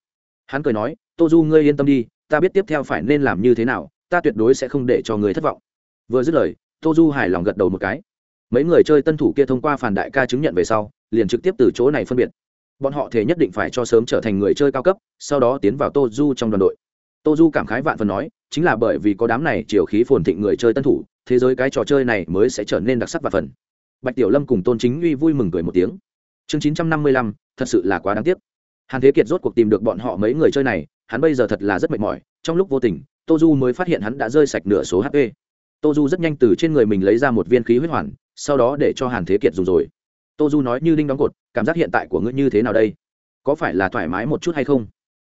Hắn cười nói, tô du, ngươi yên tâm đi, ta biết tiếp theo phải nên làm như thế nào, ta tuyệt đối sẽ không để cho người thất vọng. Vừa dứt lời, tô du hài lòng gật đầu một cái. Mấy người chơi tân thủ kia thông qua phản đại ca chứng nhận về sau, liền trực tiếp từ chỗ này phân biệt. Bọn họ thể nhất định phải cho sớm trở thành người chơi cao cấp, sau đó tiến vào tô du trong đoàn đội. Tô du cảm khái vạn phần nói, chính là bởi vì có đám này chiều khí phồn thịnh người chơi tân thủ, thế giới cái trò chơi này mới sẽ trở nên đặc sắc và phần. Bạch tiểu lâm cùng tôn chính uy vui mừng cười một tiếng chương chín trăm năm mươi lăm, thật sự là quá đáng tiếc. Hàn thế kiệt rốt cuộc tìm được bọn họ mấy người chơi này, hắn bây giờ thật là rất mệt mỏi, trong lúc vô tình tô du mới phát hiện hắn đã rơi sạch nửa số hp tô du rất nhanh từ trên người mình lấy ra một viên khí huyết hoàn, sau đó để cho hàn thế kiệt dùng rồi. Tô du nói như đinh đóng cột, cảm giác hiện tại của ngươi như thế nào đây? Có phải là thoải mái một chút hay không?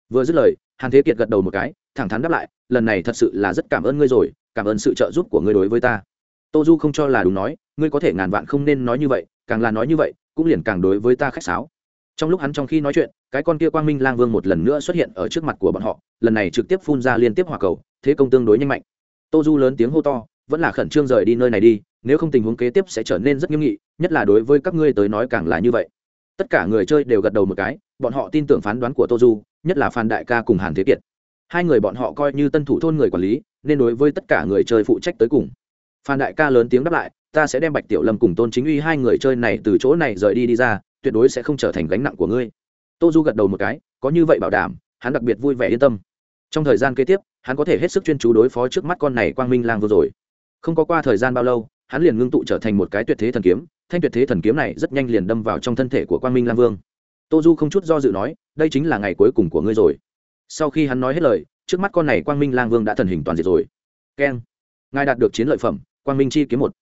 Vừa dứt lời, hàn thế kiệt gật đầu một cái, thẳng thắn đáp lại, lần này thật sự là rất cảm ơn ngươi rồi, cảm ơn sự trợ giúp của ngươi đối với ta. Tô du không cho là đúng nói, ngươi có thể ngàn vạn không nên nói như vậy, càng là nói như vậy cũng liền càng đối với ta khách sáo. Trong lúc hắn trong khi nói chuyện, cái con kia quang minh lang vương một lần nữa xuất hiện ở trước mặt của bọn họ, lần này trực tiếp phun ra liên tiếp hỏa cầu, thế công tương đối nhanh mạnh. Tô du lớn tiếng hô to, vẫn là khẩn trương rời đi nơi này đi, nếu không tình huống kế tiếp sẽ trở nên rất nghiêm nghị, nhất là đối với các ngươi tới nói càng là như vậy. Tất cả người chơi đều gật đầu một cái, bọn họ tin tưởng phán đoán của tô du, nhất là phan đại ca cùng hàn thế kiệt. Hai người bọn họ coi như tân thủ thôn người quản lý, nên đối với tất cả người chơi phụ trách tới cùng. Phan đại ca lớn tiếng đáp lại ta sẽ đem bạch tiểu lâm cùng tôn chính uy hai người chơi này từ chỗ này rời đi đi ra, tuyệt đối sẽ không trở thành gánh nặng của ngươi. Tô du gật đầu một cái, có như vậy bảo đảm, hắn đặc biệt vui vẻ yên tâm. Trong thời gian kế tiếp, hắn có thể hết sức chuyên chú đối phó trước mắt con này quang minh lang vừa rồi. Không có qua thời gian bao lâu, hắn liền ngưng tụ trở thành một cái tuyệt thế thần kiếm, thanh tuyệt thế thần kiếm này rất nhanh liền đâm vào trong thân thể của quang minh lang vương. Tô du không chút do dự nói, đây chính là ngày cuối cùng của ngươi rồi. Sau khi hắn nói hết lời, trước mắt con này quang minh lang vương đã thần hình toàn diệt rồi. Keng. Ngài đạt được chiến lợi phẩm, quang minh chi kiếm một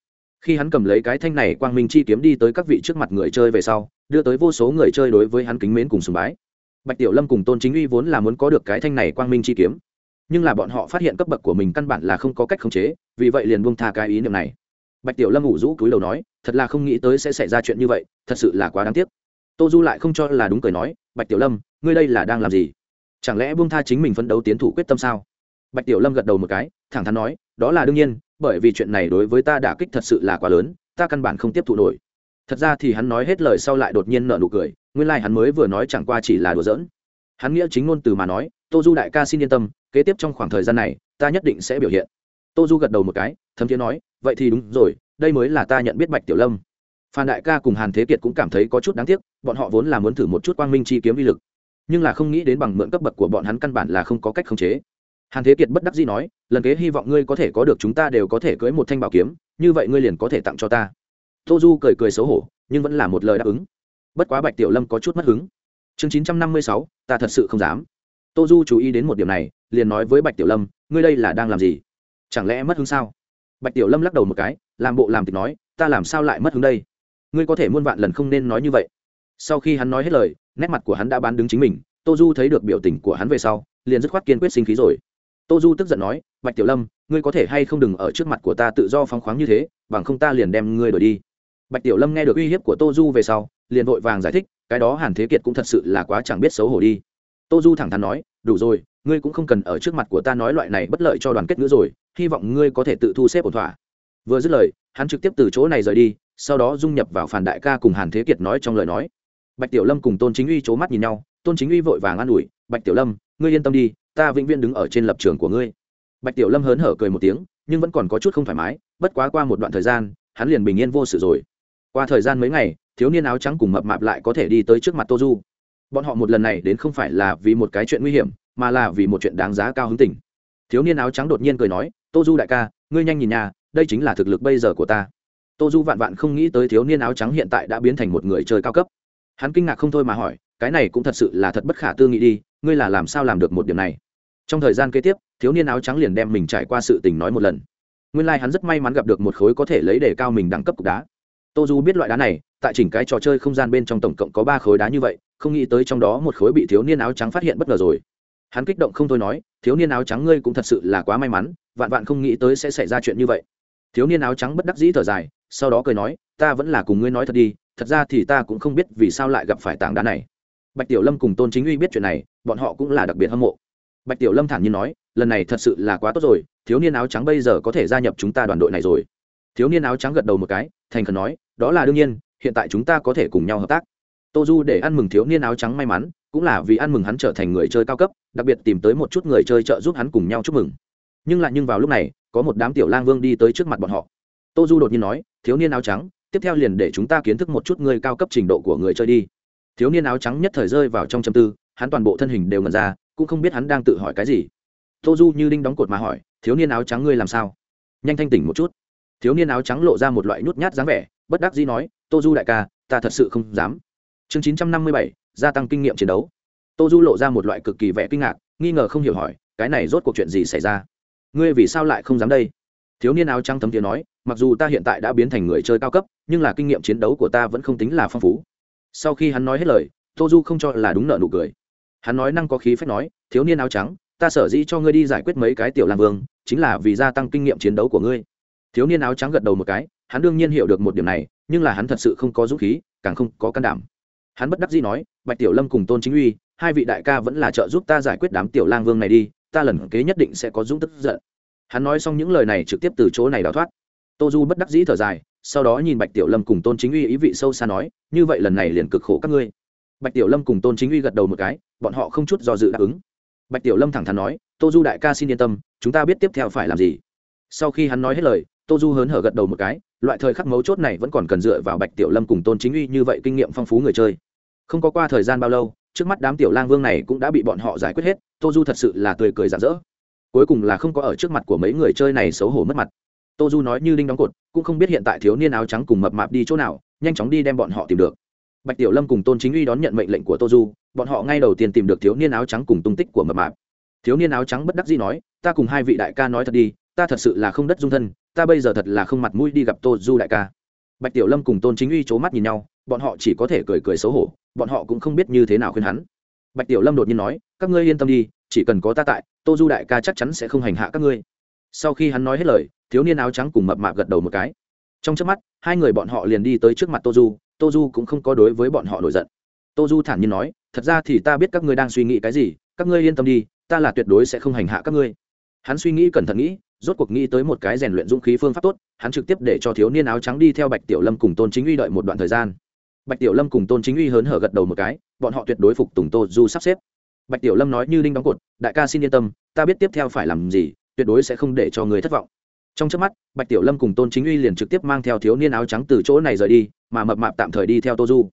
khi hắn cầm lấy cái thanh này quang minh chi kiếm đi tới các vị trước mặt người chơi về sau, đưa tới vô số người chơi đối với hắn kính mến cùng sùng bái. Bạch tiểu lâm cùng tôn chính uy vốn là muốn có được cái thanh này quang minh chi kiếm, nhưng là bọn họ phát hiện cấp bậc của mình căn bản là không có cách khống chế, vì vậy liền buông tha cái ý niệm này. Bạch tiểu lâm ngủ rũ cúi đầu nói, thật là không nghĩ tới sẽ xảy ra chuyện như vậy, thật sự là quá đáng tiếc. Tô du lại không cho là đúng cười nói, bạch tiểu lâm, ngươi đây là đang làm gì? Chẳng lẽ buông tha chính mình phấn đấu tiến thủ quyết tâm sao? Bạch tiểu lâm gật đầu một cái, thẳng thắn nói đó là đương nhiên, bởi vì chuyện này đối với ta đả kích thật sự là quá lớn, ta căn bản không tiếp thụ nổi. Thật ra thì hắn nói hết lời sau lại đột nhiên nở nụ cười, nguyên lai、like、hắn mới vừa nói chẳng qua chỉ là đùa giỡn. Hắn nghĩa chính ngôn từ mà nói, tô du đại ca xin yên tâm, kế tiếp trong khoảng thời gian này, ta nhất định sẽ biểu hiện. Tô du gật đầu một cái, thấm thiế nói, vậy thì đúng rồi, đây mới là ta nhận biết bạch tiểu lâm. Phan đại ca cùng hàn thế kiệt cũng cảm thấy có chút đáng tiếc, bọn họ vốn là muốn thử một chút quang minh chi kiếm vi lực. Nhưng là không nghĩ đến bằng mượn cấp bậc của bọn hắn căn bản là không có cách khống chế hàn thế kiệt bất đắc dĩ nói, lần kế hy vọng ngươi có thể có được chúng ta đều có thể cưới một thanh bảo kiếm, như vậy ngươi liền có thể tặng cho ta. Tô du cười cười xấu hổ, nhưng vẫn là một lời đáp ứng. Bất quá bạch tiểu lâm có chút mất hứng. Chương chín trăm năm mươi sáu, ta thật sự không dám. Tô du chú ý đến một điểm này, liền nói với bạch tiểu lâm, ngươi đây là đang làm gì? Chẳng lẽ mất hứng sao? Bạch tiểu lâm lắc đầu một cái, làm bộ làm tịch nói, ta làm sao lại mất hứng đây? Ngươi có thể muôn vạn lần không nên nói như vậy. Sau khi hắn nói hết lời, nét mặt của hắn đã bán đứng chính mình, tô du thấy được biểu tình của hắn về sau, liền dứt khoát kiên quyết sinh khí rồi tô du tức giận nói, bạch tiểu lâm, ngươi có thể hay không đừng ở trước mặt của ta tự do phóng khoáng như thế, bằng không ta liền đem ngươi đổi đi. Bạch tiểu lâm nghe được uy hiếp của tô du về sau, liền vội vàng giải thích, cái đó hàn thế kiệt cũng thật sự là quá chẳng biết xấu hổ đi. Tô du thẳng thắn nói, đủ rồi, ngươi cũng không cần ở trước mặt của ta nói loại này bất lợi cho đoàn kết nữa rồi, hy vọng ngươi có thể tự thu xếp ổn thỏa. Vừa dứt lời, hắn trực tiếp từ chỗ này rời đi, sau đó dung nhập vào phản đại ca cùng hàn thế kiệt nói trong lời nói. Bạch tiểu lâm cùng tôn chính uy c h ố mắt nhìn nhau, tôn chính uy vội vàng an ủi, bạch tiểu lâm, ngươi yên tâm đi ta vĩnh viễn đứng ở trên lập trường của ngươi. Bạch tiểu lâm hớn hở cười một tiếng, nhưng vẫn còn có chút không thoải mái, bất quá qua một đoạn thời gian, hắn liền bình yên vô sự rồi. Qua thời gian mấy ngày, thiếu niên áo trắng cùng mập mạp lại có thể đi tới trước mặt tô du. Bọn họ một lần này đến không phải là vì một cái chuyện nguy hiểm, mà là vì một chuyện đáng giá cao hứng tình. Thiếu niên áo trắng đột nhiên cười nói, tô du đại ca, ngươi nhanh nhìn nhà, đây chính là thực lực bây giờ của ta. Tô du vạn vạn không nghĩ tới thiếu niên áo trắng hiện tại đã biến thành một người chơi cao cấp. Hắn kinh ngạc không thôi mà hỏi, cái này cũng thật sự là thật bất khả tư nghị đi, ngươi là làm sao làm được một điểm này? Trong thời gian kế tiếp, thiếu niên áo trắng liền đem mình trải qua sự tình nói một lần. Nguyên lai、like、hắn rất may mắn gặp được một khối có thể lấy để cao mình đẳng cấp cục đá. Tô du biết loại đá này, tại chỉnh cái trò chơi không gian bên trong tổng cộng có ba khối đá như vậy, không nghĩ tới trong đó một khối bị thiếu niên áo trắng phát hiện bất ngờ rồi. Hắn kích động không thôi nói, thiếu niên áo trắng ngươi cũng thật sự là quá may mắn, vạn vạn không nghĩ tới sẽ xảy ra chuyện như vậy. Thiếu niên áo trắng bất đắc dĩ thở dài, sau đó cười nói, ta vẫn là cùng ngươi nói thật đi, thật ra thì ta cũng không biết vì sao lại gặp phải tảng đá này. Bạch tiểu lâm cùng tôn chính uy biết chuyện này, bọn họ cũng là đặc biệt hâm mộ bạch tiểu lâm thản nhiên nói, lần này thật sự là quá tốt rồi, thiếu niên áo trắng bây giờ có thể gia nhập chúng ta đoàn đội này rồi. Thiếu niên áo trắng gật đầu một cái, thành khẩn nói, đó là đương nhiên, hiện tại chúng ta có thể cùng nhau hợp tác. Tô du để ăn mừng thiếu niên áo trắng may mắn, cũng là vì ăn mừng hắn trở thành người chơi cao cấp, đặc biệt tìm tới một chút người chơi trợ giúp hắn cùng nhau chúc mừng. Nhưng lại nhưng vào lúc này, có một đám tiểu lang vương đi tới trước mặt bọn họ. Tô du đột nhiên nói, thiếu niên áo trắng, tiếp theo liền để chúng ta kiến thức một chút người cao cấp trình độ của người chơi đi. Thiếu niên áo trắng nhất thời rơi vào trong châm tư, hắn toàn bộ thân hình đều ngần ra cũng không biết hắn đang tự hỏi cái gì. Tô du như đinh đóng cột mà hỏi, thiếu niên áo trắng ngươi làm sao? Nhanh thanh tỉnh một chút. Thiếu niên áo trắng lộ ra một loại nhút nhát dáng vẻ, bất đắc dĩ nói, tô du đại ca, ta thật sự không dám. Chương chín trăm năm mươi bảy, gia tăng kinh nghiệm chiến đấu. Tô du lộ ra một loại cực kỳ vẻ kinh ngạc, nghi ngờ không hiểu hỏi, cái này rốt cuộc chuyện gì xảy ra? Ngươi vì sao lại không dám đây? Thiếu niên áo trắng thấm tiếng nói, mặc dù ta hiện tại đã biến thành người chơi cao cấp, nhưng là kinh nghiệm chiến đấu của ta vẫn không tính là phong phú. Sau khi hắn nói hết lời, tô du không cho là đúng nợ nụ cười hắn nói năng có khí phép nói, thiếu niên áo trắng, ta sở dĩ cho ngươi đi giải quyết mấy cái tiểu làm vương, chính là vì gia tăng kinh nghiệm chiến đấu của ngươi. Thiếu niên áo trắng gật đầu một cái, hắn đương nhiên hiểu được một điểm này, nhưng là hắn thật sự không có dũng khí, càng không có can đảm. Hắn bất đắc dĩ nói, bạch tiểu lâm cùng tôn chính uy, hai vị đại ca vẫn là trợ giúp ta giải quyết đám tiểu lang vương này đi, ta lần kế nhất định sẽ có dũng tức giận. Hắn nói xong những lời này trực tiếp từ chỗ này đào thoát. Tô du bất đắc dĩ thở dài, sau đó nhìn bạch tiểu lâm cùng tôn chính uy ý vị sâu xa nói, như vậy lần này liền cực khổ các ngươi bạch tiểu lâm cùng tôn chính uy gật đầu một cái, bọn họ không chút do dự đáp ứng. Bạch tiểu lâm thẳng thắn nói, tô du đại ca xin yên tâm, chúng ta biết tiếp theo phải làm gì. Sau khi hắn nói hết lời, tô du hớn hở gật đầu một cái, loại thời khắc mấu chốt này vẫn còn cần dựa vào bạch tiểu lâm cùng tôn chính uy như vậy kinh nghiệm phong phú người chơi. Không có qua thời gian bao lâu, trước mắt đám tiểu lang vương này cũng đã bị bọn họ giải quyết hết, tô du thật sự là tươi cười rạng rỡ. Cuối cùng là không có ở trước mặt của mấy người chơi này xấu hổ mất mặt. Tô du nói như đinh đóng cột, cũng không biết hiện tại thiếu niên áo trắng cùng mập mạp đi chỗ nào, nhanh chóng đi đem bọn họ tìm được bạch tiểu lâm cùng tôn chính uy đón nhận mệnh lệnh của tô du, bọn họ ngay đầu tiên tìm được thiếu niên áo trắng cùng tung tích của mập mạp. Thiếu niên áo trắng bất đắc dĩ nói, ta cùng hai vị đại ca nói thật đi, ta thật sự là không đất dung thân, ta bây giờ thật là không mặt mũi đi gặp tô du đại ca. Bạch tiểu lâm cùng tôn chính uy c h ố mắt nhìn nhau, bọn họ chỉ có thể cười cười xấu hổ, bọn họ cũng không biết như thế nào khuyên hắn. Bạch tiểu lâm đột nhiên nói, các ngươi yên tâm đi, chỉ cần có ta tại, tô du đại ca chắc chắn sẽ không hành hạ các ngươi. Sau khi hắn nói hết lời, thiếu niên áo trắng cùng mập mạp gật đầu một cái. Trong trước mắt, hai người bọn họ liền đi tới trước mặt tô du tô du cũng không có đối với bọn họ nổi giận. Tô du thản nhiên nói, thật ra thì ta biết các ngươi đang suy nghĩ cái gì, các ngươi yên tâm đi, ta là tuyệt đối sẽ không hành hạ các ngươi. Hắn suy nghĩ cẩn thận nghĩ, rốt cuộc nghĩ tới một cái rèn luyện dũng khí phương pháp tốt, hắn trực tiếp để cho thiếu niên áo trắng đi theo bạch tiểu lâm cùng tôn chính uy đợi một đoạn thời gian. Bạch tiểu lâm cùng tôn chính uy hớn hở gật đầu một cái, bọn họ tuyệt đối phục tùng tô du sắp xếp. Bạch tiểu lâm nói như đinh đóng cột, đại ca xin yên tâm, ta biết tiếp theo phải làm gì, tuyệt đối sẽ không để cho người thất vọng. Trong trước mắt, bạch tiểu lâm cùng tôn chính uy liền trực tiếp mang theo thiếu niên áo trắng từ chỗ này rời đi mà mập mạp tạm thời đi theo tô du.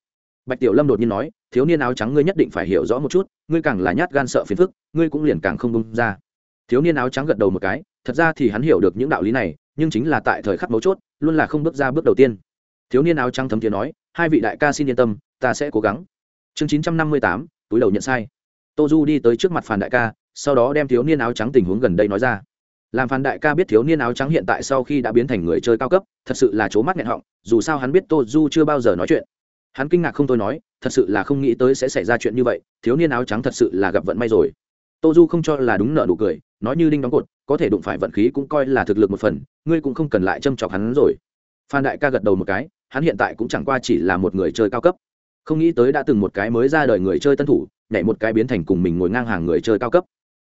Bạch tiểu lâm đột nhiên nói, thiếu niên áo trắng ngươi nhất định phải hiểu rõ một chút, ngươi càng là nhát gan sợ phiền phức, ngươi cũng liền càng không bung ra. Thiếu niên áo trắng gật đầu một cái, thật ra thì hắn hiểu được những đạo lý này, nhưng chính là tại thời khắc mấu chốt, luôn là không bước ra bước đầu tiên. Thiếu niên áo trắng thấm tiếng nói, hai vị đại ca xin yên tâm, ta sẽ cố gắng. Chương chín trăm năm mươi tám, túi đầu nhận sai. Tô du đi tới trước mặt phàn đại ca, sau đó đem thiếu niên áo trắng tình huống gần đây nói ra làm phan đại ca biết thiếu niên áo trắng hiện tại sau khi đã biến thành người chơi cao cấp, thật sự là c mắt nghẹn họng, dù sao hắn biết tô du chưa bao giờ nói chuyện. Hắn kinh ngạc không tôi nói, thật sự là không nghĩ tới sẽ xảy ra chuyện như vậy, thiếu niên áo trắng thật sự là gặp vận may rồi. Tô du không cho là đúng nợ nụ cười, nói như đinh đóng cột, có thể đụng phải vận khí cũng coi là thực lực một phần, ngươi cũng không cần lại châm chọc hắn rồi. Phan đại ca gật đầu một cái, hắn hiện tại cũng chẳng qua chỉ là một người chơi cao cấp. Không nghĩ tới đã từng một cái mới ra đời người chơi tân thủ, nhảy một cái biến thành cùng mình ngồi ngang hàng người chơi cao cấp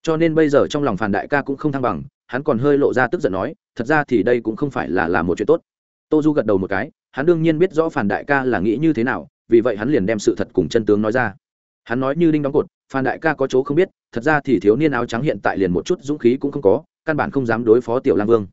cho nên bây giờ trong lòng phàn đại ca cũng không thăng bằng, hắn còn hơi lộ ra tức giận nói, thật ra thì đây cũng không phải là làm một chuyện tốt. Tô du gật đầu một cái, hắn đương nhiên biết rõ phản đại ca là nghĩ như thế nào, vì vậy hắn liền đem sự thật cùng chân tướng nói ra. Hắn nói như đinh đóng cột phản đại ca có chỗ không biết, thật ra thì thiếu niên áo trắng hiện tại liền một chút dũng khí cũng không có, căn bản không dám đối phó tiểu lang vương.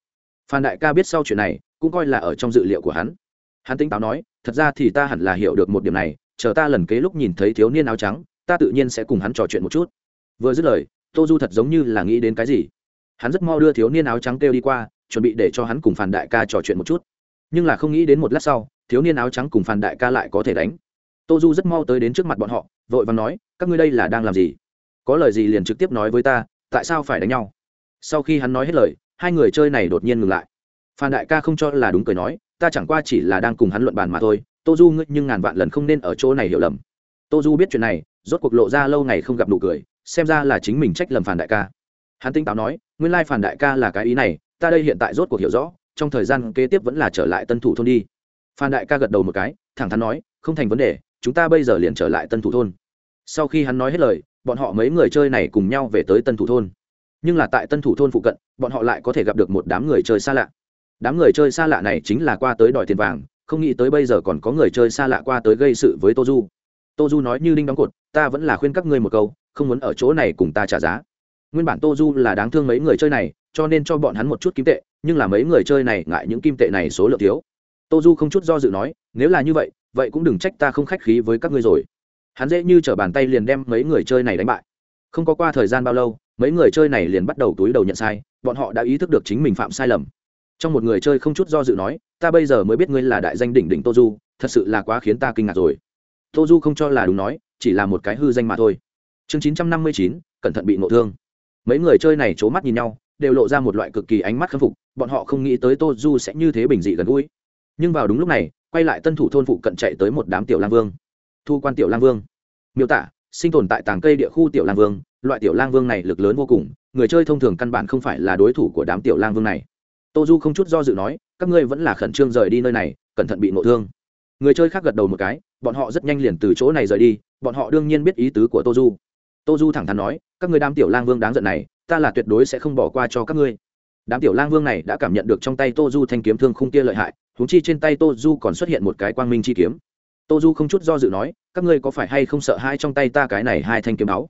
Phan đại ca biết sau chuyện này, cũng coi là ở trong dự liệu của hắn. Hắn tính táo nói, thật ra thì ta hẳn là hiểu được một điểm này, chờ ta lần kế lúc nhìn thấy thiếu niên áo trắng, ta tự nhiên sẽ cùng hắn trò chuyện một chút. Vừa dứt lời tô du thật giống như là nghĩ đến cái gì. Hắn rất mau đưa thiếu niên áo trắng kêu đi qua, chuẩn bị để cho hắn cùng Phan đại ca trò chuyện một chút. Nhưng là không nghĩ đến một lát sau, thiếu niên áo trắng cùng Phan đại ca lại có thể đánh. Tô du rất mau tới đến trước mặt bọn họ, vội và nói, các ngươi đây là đang làm gì? Có lời gì liền trực tiếp nói với ta, tại sao phải đánh nhau? Sau khi hắn nói hết lời, hai người chơi này đột nhiên ngừng lại. Phan đại ca không cho là đúng cười nói, ta chẳng qua chỉ là đang cùng hắn luận bàn mà thôi, tô du ngươi nhưng ngàn vạn lần không nên ở chỗ này hiểu lầm. Tô du biết chuyện này, rốt cuộc lộ ra lâu ngày không gặp nụ cười xem ra là chính mình trách lầm phản đại ca. Hắn tinh táo nói, nguyên lai phản đại ca là cái ý này, ta đây hiện tại rốt cuộc hiểu rõ, trong thời gian kế tiếp vẫn là trở lại tân thủ thôn đi. Phan đại ca gật đầu một cái, thẳng thắn nói, không thành vấn đề, chúng ta bây giờ liền trở lại tân thủ thôn. Sau khi hắn nói hết lời, bọn họ mấy người chơi này cùng nhau về tới tân thủ thôn. Nhưng là tại tân thủ thôn phụ cận, bọn họ lại có thể gặp được một đám người chơi xa lạ. Đám người chơi xa lạ này chính là qua tới đòi tiền vàng, không nghĩ tới bây giờ còn có người chơi xa lạ qua tới gây sự với tô du. Tô du nói như đinh đóng cột, ta vẫn là khuyên các ngươi một câu không muốn ở chỗ này cùng ta trả giá. Nguyên bản tô du là đáng thương mấy người chơi này, cho nên cho bọn hắn một chút kim tệ, nhưng là mấy người chơi này ngại những kim tệ này số lượng thiếu. Tô du không chút do dự nói, nếu là như vậy vậy cũng đừng trách ta không khách khí với các ngươi rồi. Hắn dễ như t r ở bàn tay liền đem mấy người chơi này đánh bại. Không có qua thời gian bao lâu, mấy người chơi này liền bắt đầu túi đầu nhận sai, bọn họ đã ý thức được chính mình phạm sai lầm. Trong một người chơi không chút do dự nói, ta bây giờ mới biết ngươi là đại danh đỉnh đỉnh tô du, thật sự là quá khiến ta kinh ngạc rồi. Tô du không cho là đúng nói, chỉ là một cái hư danh mà thôi chương chín trăm năm mươi chín, cẩn thận bị ngộ thương. Mấy người chơi này c h ố mắt nhìn nhau, đều lộ ra một loại cực kỳ ánh mắt khâm phục, bọn họ không nghĩ tới tô du sẽ như thế bình dị gần gũi. Nhưng vào đúng lúc này, quay lại tân thủ thôn phụ cận chạy tới một đám tiểu lang vương. Thu quan tiểu lang vương. Miêu tả, sinh tồn tại tàng cây địa khu tiểu lang vương, loại tiểu lang vương này lực lớn vô cùng, người chơi thông thường căn bản không phải là đối thủ của đám tiểu lang vương này. Tô du không chút do dự nói, các ngươi vẫn là khẩn trương rời đi nơi này, cẩn thận bị nộ thương. Người chơi khác gật đầu một cái, bọn họ rất nhanh liền từ chỗ này rời đi, bọn họ đương nhiên biết ý tứ của tô du tô du thẳng thắn nói, các ngươi đám tiểu lang vương đáng giận này, ta là tuyệt đối sẽ không bỏ qua cho các ngươi. Đám tiểu lang vương này đã cảm nhận được trong tay tô du thanh kiếm thương khung kia lợi hại húng chi trên tay tô du còn xuất hiện một cái quang minh chi kiếm. Tô du không chút do dự nói, các ngươi có phải hay không sợ hai trong tay ta cái này hai thanh kiếm máu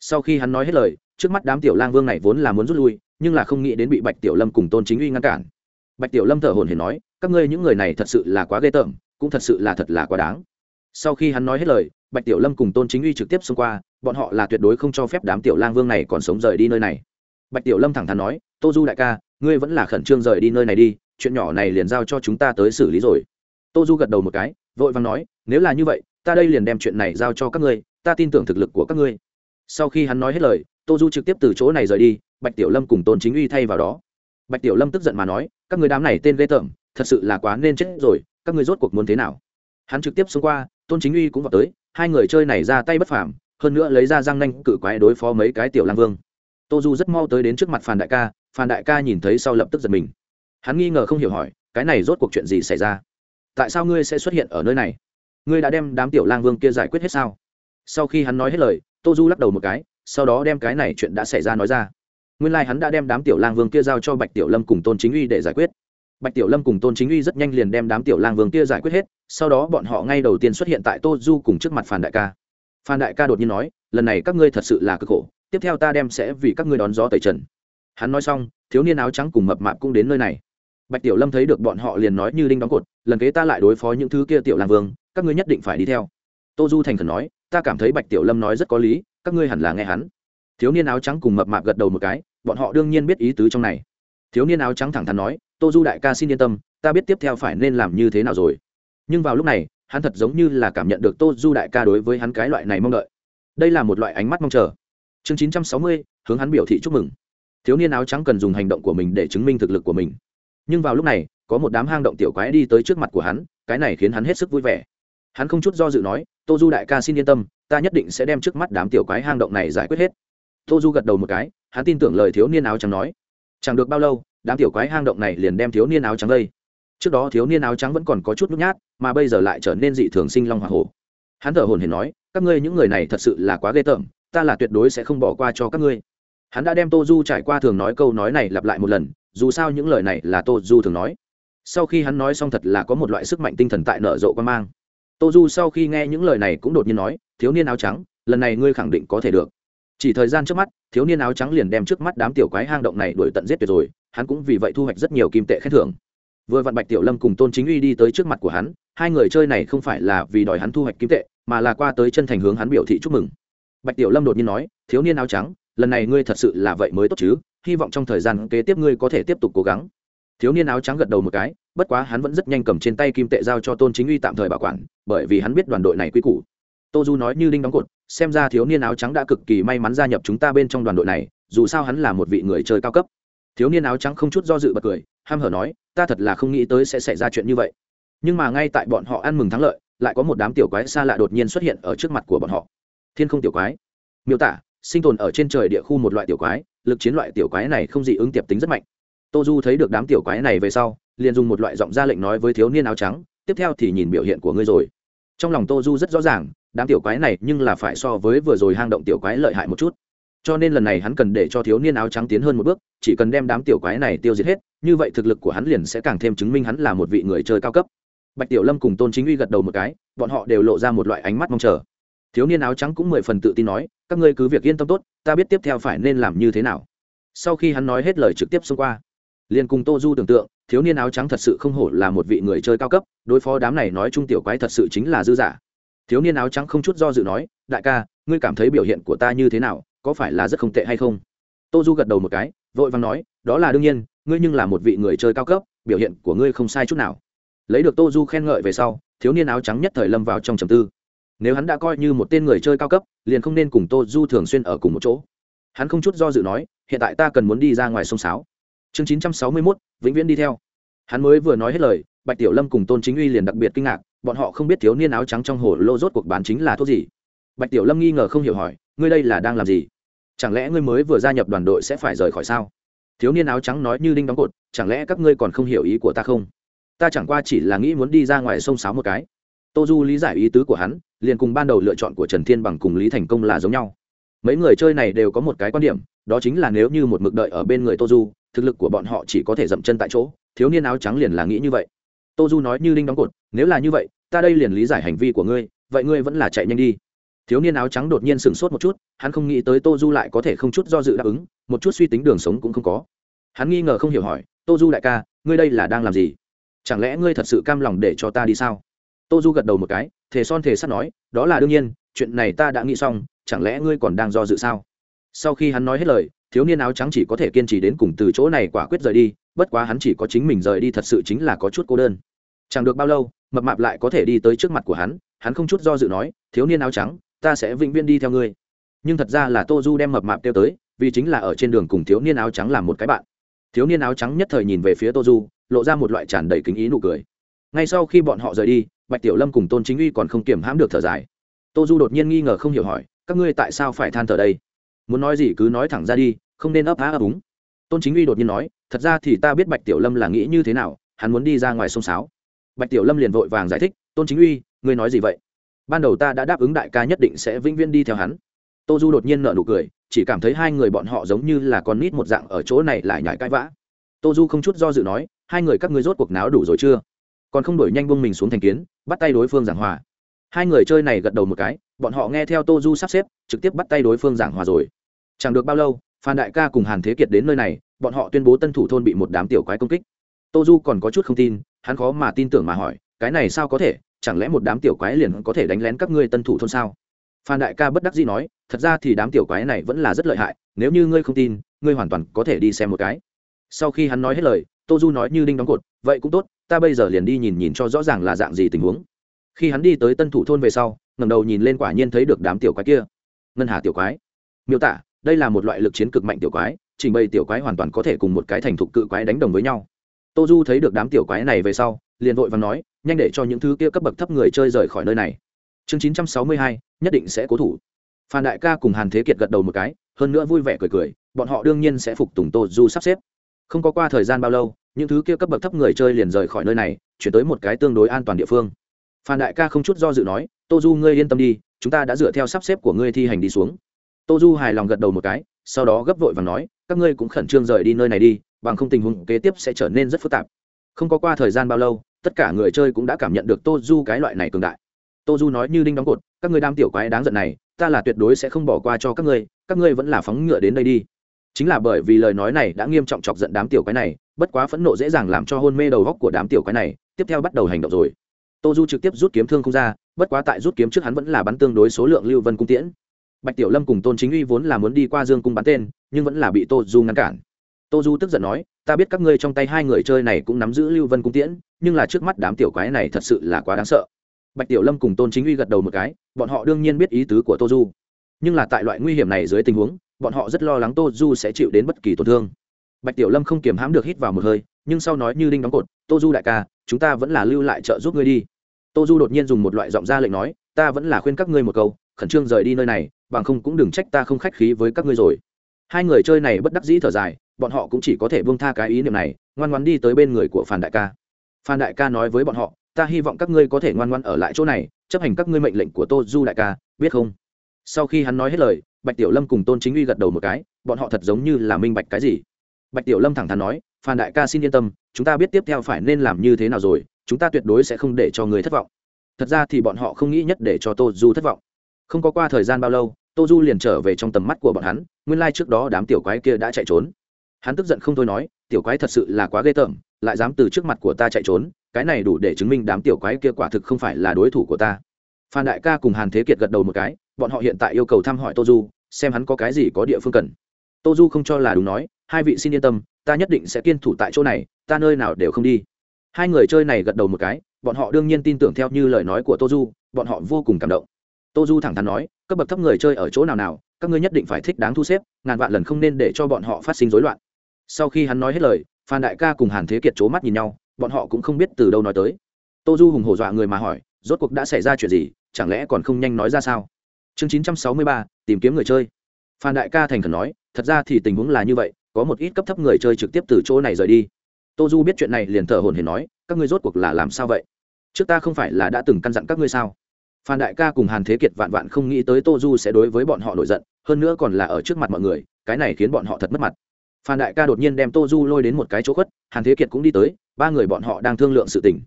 sau khi hắn nói hết lời, trước mắt đám tiểu lang vương này vốn là muốn rút lui, nhưng là không nghĩ đến bị bạch tiểu lâm cùng tôn chính uy ngăn cản. Bạch tiểu lâm thở hồn hển nói, các ngươi những người này thật sự là quá ghê tởm, cũng thật sự là thật là quá đáng. Sau khi hắn nói hết lời bạch tiểu lâm cùng tôn chính uy trực tiếp xông qua, bọn họ là tuyệt đối không cho phép đám tiểu lang vương này còn sống rời đi nơi này. Bạch tiểu lâm thẳng thắn nói, tô du đại ca, ngươi vẫn là khẩn trương rời đi nơi này đi, chuyện nhỏ này liền giao cho chúng ta tới xử lý rồi. Tô du gật đầu một cái, vội vàng nói, nếu là như vậy, ta đây liền đem chuyện này giao cho các ngươi, ta tin tưởng thực lực của các ngươi. Sau khi hắn nói hết lời, tô du trực tiếp từ chỗ này rời đi, bạch tiểu lâm cùng tôn chính uy thay vào đó. Bạch tiểu lâm tức giận mà nói, các người đám này tên ghê tởm, thật sự là quá nên chết rồi, các người rốt cuộc muốn thế nào? Hắn trực tiếp xông qua, tôn chính uy cũng vào tới hai người chơi này ra tay bất phàm, hơn nữa lấy ra răng nanh cự quái đối phó mấy cái tiểu lang vương. Tô du rất mau tới đến trước mặt phan đại ca, phan đại ca nhìn thấy sau lập tức giật mình. Hắn nghi ngờ không hiểu hỏi, cái này rốt cuộc chuyện gì xảy ra? Tại sao ngươi sẽ xuất hiện ở nơi này? Ngươi đã đem đám tiểu lang vương kia giải quyết hết sao? Sau khi hắn nói hết lời, tô du lắc đầu một cái, sau đó đem cái này chuyện đã xảy ra nói ra. Nguyên lai hắn đã đem đám tiểu lang vương kia giao cho bạch tiểu lâm cùng tôn chính uy để giải quyết bạch tiểu lâm cùng tôn chính uy rất nhanh liền đem đám tiểu lang vương kia giải quyết hết, sau đó bọn họ ngay đầu tiên xuất hiện tại tô du cùng trước mặt phan đại ca. Phan đại ca đột nhiên nói, lần này các ngươi thật sự là cực khổ, tiếp theo ta đem sẽ vì các ngươi đón gió tẩy trần. Hắn nói xong, thiếu niên áo trắng cùng mập mạp cũng đến nơi này. Bạch tiểu lâm thấy được bọn họ liền nói như đinh đóng cột, lần kế ta lại đối phó những thứ kia tiểu lang vương, các ngươi nhất định phải đi theo. Tô du thành khẩn nói, ta cảm thấy bạch tiểu lâm nói rất có lý, các ngươi hẳn là nghe hắn. Thiếu niên áo trắng cùng mập mạp gật đầu một cái, bọn họ đương nhiên biết ý tứ trong này. Thiếu niên áo trắng thẳng thắn nói tô du đại ca xin yên tâm, ta biết tiếp theo phải nên làm như thế nào rồi. Nhưng vào lúc này, hắn thật giống như là cảm nhận được tô du đại ca đối với hắn cái loại này mong đợi. Đây là một loại ánh mắt mong chờ. Chương chín trăm sáu mươi, hướng hắn biểu thị chúc mừng. Thiếu niên áo trắng cần dùng hành động của mình để chứng minh thực lực của mình. Nhưng vào lúc này, có một đám hang động tiểu quái đi tới trước mặt của hắn, cái này khiến hắn hết sức vui vẻ. Hắn không chút do dự nói, tô du đại ca xin yên tâm, ta nhất định sẽ đem trước mắt đám tiểu quái hang động này giải quyết hết. Tô du gật đầu một cái, hắn tin tưởng lời thiếu niên áo trắng nói. Chẳng được bao lâu đám tiểu quái hang động này liền đem thiếu niên áo trắng lây trước đó thiếu niên áo trắng vẫn còn có chút nhút nhát, mà bây giờ lại trở nên dị thường sinh long hoa hổ. Hắn thở hồn hển nói, các ngươi những người này thật sự là quá ghê tởm, ta là tuyệt đối sẽ không bỏ qua cho các ngươi. Hắn đã đem tô du trải qua thường nói câu nói này lặp lại một lần, dù sao những lời này là tô du thường nói. Sau khi hắn nói xong thật là có một loại sức mạnh tinh thần tại nở rộ quan mang. Tô du sau khi nghe những lời này cũng đột nhiên nói, thiếu niên áo trắng, lần này ngươi khẳng định có thể được. Chỉ thời gian trước mắt, thiếu niên áo trắng liền đem trước mắt đám tiểu quái hang động này đuổi tận giết tuyệt rồi hắn cũng vì vậy thu hoạch rất nhiều kim tệ khen thưởng. Vừa vặn bạch tiểu lâm cùng tôn chính uy đi tới trước mặt của hắn, hai người chơi này không phải là vì đòi hắn thu hoạch kim tệ, mà là qua tới chân thành hướng hắn biểu thị chúc mừng. Bạch tiểu lâm đột nhiên nói, thiếu niên áo trắng, lần này ngươi thật sự là vậy mới tốt chứ, hy vọng trong thời gian kế tiếp ngươi có thể tiếp tục cố gắng. Thiếu niên áo trắng gật đầu một cái, bất quá hắn vẫn rất nhanh cầm trên tay kim tệ giao cho tôn chính uy tạm thời bảo quản, bởi vì hắn biết đoàn đội này quy củ. Tô du nói như đinh đóng cột, xem ra thiếu niên áo trắng đã cực kỳ may mắn gia nhập chúng ta bên trong đoàn đội này, dù sao hắn là một vị người chơi cao cấp thiếu niên áo trắng không chút do dự bật cười, ham hở nói, ta thật là không nghĩ tới sẽ xảy ra chuyện như vậy. Nhưng mà ngay tại bọn họ ăn mừng thắng lợi, lại có một đám tiểu quái xa lạ đột nhiên xuất hiện ở trước mặt của bọn họ. Thiên không tiểu quái. Miêu tả, sinh tồn ở trên trời địa khu một loại tiểu quái, lực chiến loại tiểu quái này không dị ứng tiệp tính rất mạnh. Tô du thấy được đám tiểu quái này về sau, liền dùng một loại giọng ra lệnh nói với thiếu niên áo trắng, tiếp theo thì nhìn biểu hiện của ngươi rồi. Trong lòng tô du rất rõ ràng, đám tiểu quái này nhưng là phải so với vừa rồi hang động tiểu quái lợi hại một chút cho nên lần này hắn cần để cho thiếu niên áo trắng tiến hơn một bước, chỉ cần đem đám tiểu quái này tiêu diệt hết, như vậy thực lực của hắn liền sẽ càng thêm chứng minh hắn là một vị người chơi cao cấp. Bạch tiểu lâm cùng tôn chính uy gật đầu một cái, bọn họ đều lộ ra một loại ánh mắt mong chờ. Thiếu niên áo trắng cũng mười phần tự tin nói, các ngươi cứ việc yên tâm tốt, ta biết tiếp theo phải nên làm như thế nào. Sau khi hắn nói hết lời trực tiếp xông qua, liền cùng tô du tưởng tượng, thiếu niên áo trắng thật sự không hổ là một vị người chơi cao cấp, đối phó đám này nói chung tiểu quái thật sự chính là dư giả thiếu niên áo trắng không chút do dự nói, đại ca, ngươi cảm thấy biểu hiện của ta như thế nào? Có phải là rất không tệ hay không? Tô du gật đầu một cái, vội vàng nói, đó là đương nhiên, ngươi nhưng là một vị người chơi cao cấp, biểu hiện của ngươi không sai chút nào. Lấy được tô du khen ngợi về sau, thiếu niên áo trắng nhất thời lâm vào trong trầm tư. Nếu hắn đã coi như một tên người chơi cao cấp, liền không nên cùng tô du thường xuyên ở cùng một chỗ. Hắn không chút do dự nói, hiện tại ta cần muốn đi ra ngoài sông sáo. Chương chín trăm sáu mươi mốt, vĩnh viễn đi theo. Hắn mới vừa nói hết lời, bạch tiểu lâm cùng tôn chính uy liền đặc biệt kinh ngạc, bọn họ không biết thiếu niên áo trắng trong hồ lô rốt cuộc bán chính là thuốc gì bạch tiểu lâm nghi ngờ không hiểu hỏi, ngươi đây là đang làm gì? Chẳng lẽ ngươi mới vừa gia nhập đoàn đội sẽ phải rời khỏi sao? Thiếu niên áo trắng nói như đinh đóng cột, chẳng lẽ các ngươi còn không hiểu ý của ta không? Ta chẳng qua chỉ là nghĩ muốn đi ra ngoài sông sáo một cái. Tô du lý giải ý tứ của hắn, liền cùng ban đầu lựa chọn của trần thiên bằng cùng lý thành công là giống nhau. Mấy người chơi này đều có một cái quan điểm, đó chính là nếu như một mực đợi ở bên người tô du, thực lực của bọn họ chỉ có thể dậm chân tại chỗ, thiếu niên áo trắng liền là nghĩ như vậy. Tô du nói như đinh đóng cột, nếu là như vậy, ta đây liền lý giải hành vi của ngươi, vậy ngươi vẫn là chạy nhanh đi thiếu niên áo trắng đột nhiên sửng sốt một chút, hắn không nghĩ tới tô du lại có thể không chút do dự đáp ứng, một chút suy tính đường sống cũng không có. Hắn nghi ngờ không hiểu hỏi, tô du đại ca, ngươi đây là đang làm gì? Chẳng lẽ ngươi thật sự cam lòng để cho ta đi sao? Tô du gật đầu một cái, thề son thề sắt nói, đó là đương nhiên, chuyện này ta đã nghĩ xong, chẳng lẽ ngươi còn đang do dự sao? Sau khi hắn nói hết lời, thiếu niên áo trắng chỉ có thể kiên trì đến cùng từ chỗ này quả quyết rời đi, bất quá hắn chỉ có chính mình rời đi thật sự chính là có chút cô đơn. Chẳng được bao lâu, mập mạp lại có thể đi tới trước mặt của hắn hắn không chút do dự nói, thiếu niên áo trắng ta sẽ vĩnh viễn đi theo ngươi. Nhưng thật ra là tô du đem mập mạp kêu tới, vì chính là ở trên đường cùng thiếu niên áo trắng làm một cái bạn. Thiếu niên áo trắng nhất thời nhìn về phía tô du, lộ ra một loại tràn đầy kính ý nụ cười. Ngay sau khi bọn họ rời đi, bạch tiểu lâm cùng tôn chính uy còn không kiểm hãm được thở dài. Tô du đột nhiên nghi ngờ không hiểu hỏi, các ngươi tại sao phải than thở đây? Muốn nói gì cứ nói thẳng ra đi, không nên ấp á ấp úng. Tôn chính uy đột nhiên nói, thật ra thì ta biết bạch tiểu lâm là nghĩ như thế nào, hắn muốn đi ra ngoài sông sáo. Bạch tiểu lâm liền vội vàng giải thích, tôn chính uy, ngươi nói gì vậy? Ban đầu ta đã đáp ứng đại ca nhất định sẽ vĩnh viễn đi theo hắn. Tô du đột nhiên nợ nụ cười, chỉ cảm thấy hai người bọn họ giống như là con nít một dạng ở chỗ này lại nhải cãi vã. Tô du không chút do dự nói, hai người các ngươi rốt cuộc náo đủ rồi chưa? Còn không đổi nhanh bông mình xuống thành kiến, bắt tay đối phương giảng hòa. Hai người chơi này gật đầu một cái, bọn họ nghe theo tô du sắp xếp, trực tiếp bắt tay đối phương giảng hòa rồi. Chẳng được bao lâu, phan đại ca cùng hàn thế kiệt đến nơi này, bọn họ tuyên bố tân thủ thôn bị một đám tiểu quái công kích. Tô du còn có chút không tin, hắn khó mà tin tưởng mà hỏi, cái này sao có thể? Chẳng lẽ một đám tiểu quái liền có thể đánh lén các ngươi tân thủ thôn sao? Phan đại ca bất đắc dĩ nói, thật ra thì đám tiểu quái này vẫn là rất lợi hại, nếu như ngươi không tin, ngươi hoàn toàn có thể đi xem một cái. Sau khi hắn nói hết lời, tô du nói như đinh đóng cột, vậy cũng tốt, ta bây giờ liền đi nhìn nhìn cho rõ ràng là dạng gì tình huống. Khi hắn đi tới tân thủ thôn về sau ngầm đầu nhìn lên quả nhiên thấy được đám tiểu quái kia. Ngân hà tiểu quái. Miêu tả, đây là một loại lực chiến cực mạnh tiểu quái, trình bày tiểu quái hoàn toàn có thể cùng một cái thành thục cự quái đánh đồng với nhau. Tô du thấy được đám tiểu quái này về sau liền vội và nói, nhanh để cho những thứ kia cấp bậc thấp người chơi rời khỏi nơi này. Chương chín trăm sáu mươi hai, nhất định sẽ cố thủ. Phan đại ca cùng hàn thế kiệt gật đầu một cái, hơn nữa vui vẻ cười cười, bọn họ đương nhiên sẽ phục tùng tô du sắp xếp. Không có qua thời gian bao lâu, những thứ kia cấp bậc thấp người chơi liền rời khỏi nơi này, chuyển tới một cái tương đối an toàn địa phương. Phan đại ca không chút do dự nói, tô du ngươi yên tâm đi, chúng ta đã dựa theo sắp xếp của ngươi thi hành đi xuống. Tô du hài lòng gật đầu một cái, sau đó gấp vội và nói, các ngươi cũng khẩn trương rời đi nơi này đi, bằng không tình huống kế tiếp sẽ trở nên rất phức tạp. Không có qua thời gian bao lâu tất cả người chơi cũng đã cảm nhận được tô du cái loại này cường đại. Tô du nói như đinh đóng cột, các ngươi đam tiểu quái đáng giận này, ta là tuyệt đối sẽ không bỏ qua cho các ngươi các ngươi vẫn là phóng ngựa đến đây đi. Chính là bởi vì lời nói này đã nghiêm trọng chọc giận đám tiểu quái này, bất quá phẫn nộ dễ dàng làm cho hôn mê đầu góc của đám tiểu quái này, tiếp theo bắt đầu hành động rồi. Tô du trực tiếp rút kiếm thương không ra, bất quá tại rút kiếm trước hắn vẫn là bắn tương đối số lượng lưu vân cung tiễn. Bạch tiểu lâm cùng tôn chính uy vốn là muốn đi qua dương cung bắn tên, nhưng vẫn là bị tô du ngăn cản tô du tức giận nói, ta biết các ngươi trong tay hai người chơi này cũng nắm giữ lưu vân cung tiễn, nhưng là trước mắt đám tiểu quái này thật sự là quá đáng sợ. Bạch tiểu lâm cùng tôn chính uy gật đầu một cái, bọn họ đương nhiên biết ý tứ của tô du. Nhưng là tại loại nguy hiểm này dưới tình huống, bọn họ rất lo lắng tô du sẽ chịu đến bất kỳ tổn thương. Bạch tiểu lâm không kiềm hãm được hít vào một hơi, nhưng sau nói như đinh đóng cột, tô du đại ca, chúng ta vẫn là lưu lại trợ giúp ngươi đi. Tô du đột nhiên dùng một loại giọng ra lệnh nói, ta vẫn là khuyên các ngươi một câu, khẩn trương rời đi nơi này, bằng không cũng đừng trách ta không khách khí với các ngươi rồi hai người chơi này bất đắc dĩ thở dài, bọn họ cũng chỉ có thể buông tha cái ý niệm này, ngoan ngoan đi tới bên người của phan đại ca. Phan đại ca nói với bọn họ, ta hy vọng các ngươi có thể ngoan ngoan ở lại chỗ này, chấp hành các ngươi mệnh lệnh của tô du đại ca, biết không? Sau khi hắn nói hết lời, bạch tiểu lâm cùng tôn chính uy gật đầu một cái, bọn họ thật giống như là minh bạch cái gì. Bạch tiểu lâm thẳng thắn nói, phan đại ca xin yên tâm, chúng ta biết tiếp theo phải nên làm như thế nào rồi, chúng ta tuyệt đối sẽ không để cho người thất vọng. Thật ra thì bọn họ không nghĩ nhất để cho tô du thất vọng. Không có qua thời gian bao lâu tô du liền trở về trong tầm mắt của bọn hắn, nguyên lai、like、trước đó đám tiểu quái kia đã chạy trốn. Hắn tức giận không thôi nói, tiểu quái thật sự là quá ghê tởm, lại dám từ trước mặt của ta chạy trốn, cái này đủ để chứng minh đám tiểu quái kia quả thực không phải là đối thủ của ta. Phan đại ca cùng hàn thế kiệt gật đầu một cái, bọn họ hiện tại yêu cầu thăm hỏi tô du, xem hắn có cái gì có địa phương cần. Tô du không cho là đúng nói, hai vị xin yên tâm, ta nhất định sẽ kiên thủ tại chỗ này, ta nơi nào đều không đi. Hai người chơi này gật đầu một cái, bọn họ đương nhiên tin tưởng theo như lời nói của tô du, bọn họ vô cùng cảm động tô du thẳng thắn nói, cấp bậc thấp người chơi ở chỗ nào nào, các ngươi nhất định phải thích đáng thu xếp, ngàn vạn lần không nên để cho bọn họ phát sinh rối loạn. Sau khi hắn nói hết lời, phan đại ca cùng hàn thế kiệt c h ố mắt nhìn nhau, bọn họ cũng không biết từ đâu nói tới. Tô du hùng hổ dọa người mà hỏi, rốt cuộc đã xảy ra chuyện gì, chẳng lẽ còn không nhanh nói ra sao? Chương chín trăm sáu mươi ba, tìm kiếm người chơi. Phan đại ca thành khẩn nói, thật ra thì tình huống là như vậy, có một ít cấp thấp người chơi trực tiếp từ chỗ này rời đi. Tô du biết chuyện này liền thở hồn hề nói, các ngươi rốt cuộc là làm sao vậy? Trước ta không phải là đã từng căn dặn các ngươi sao? Phan đại ca cùng hàn thế kiệt vạn vạn không nghĩ tới tô du sẽ đối với bọn họ nổi giận, hơn nữa còn là ở trước mặt mọi người, cái này khiến bọn họ thật mất mặt. Phan đại ca đột nhiên đem tô du lôi đến một cái chỗ khuất, hàn thế kiệt cũng đi tới, ba người bọn họ đang thương lượng sự tình.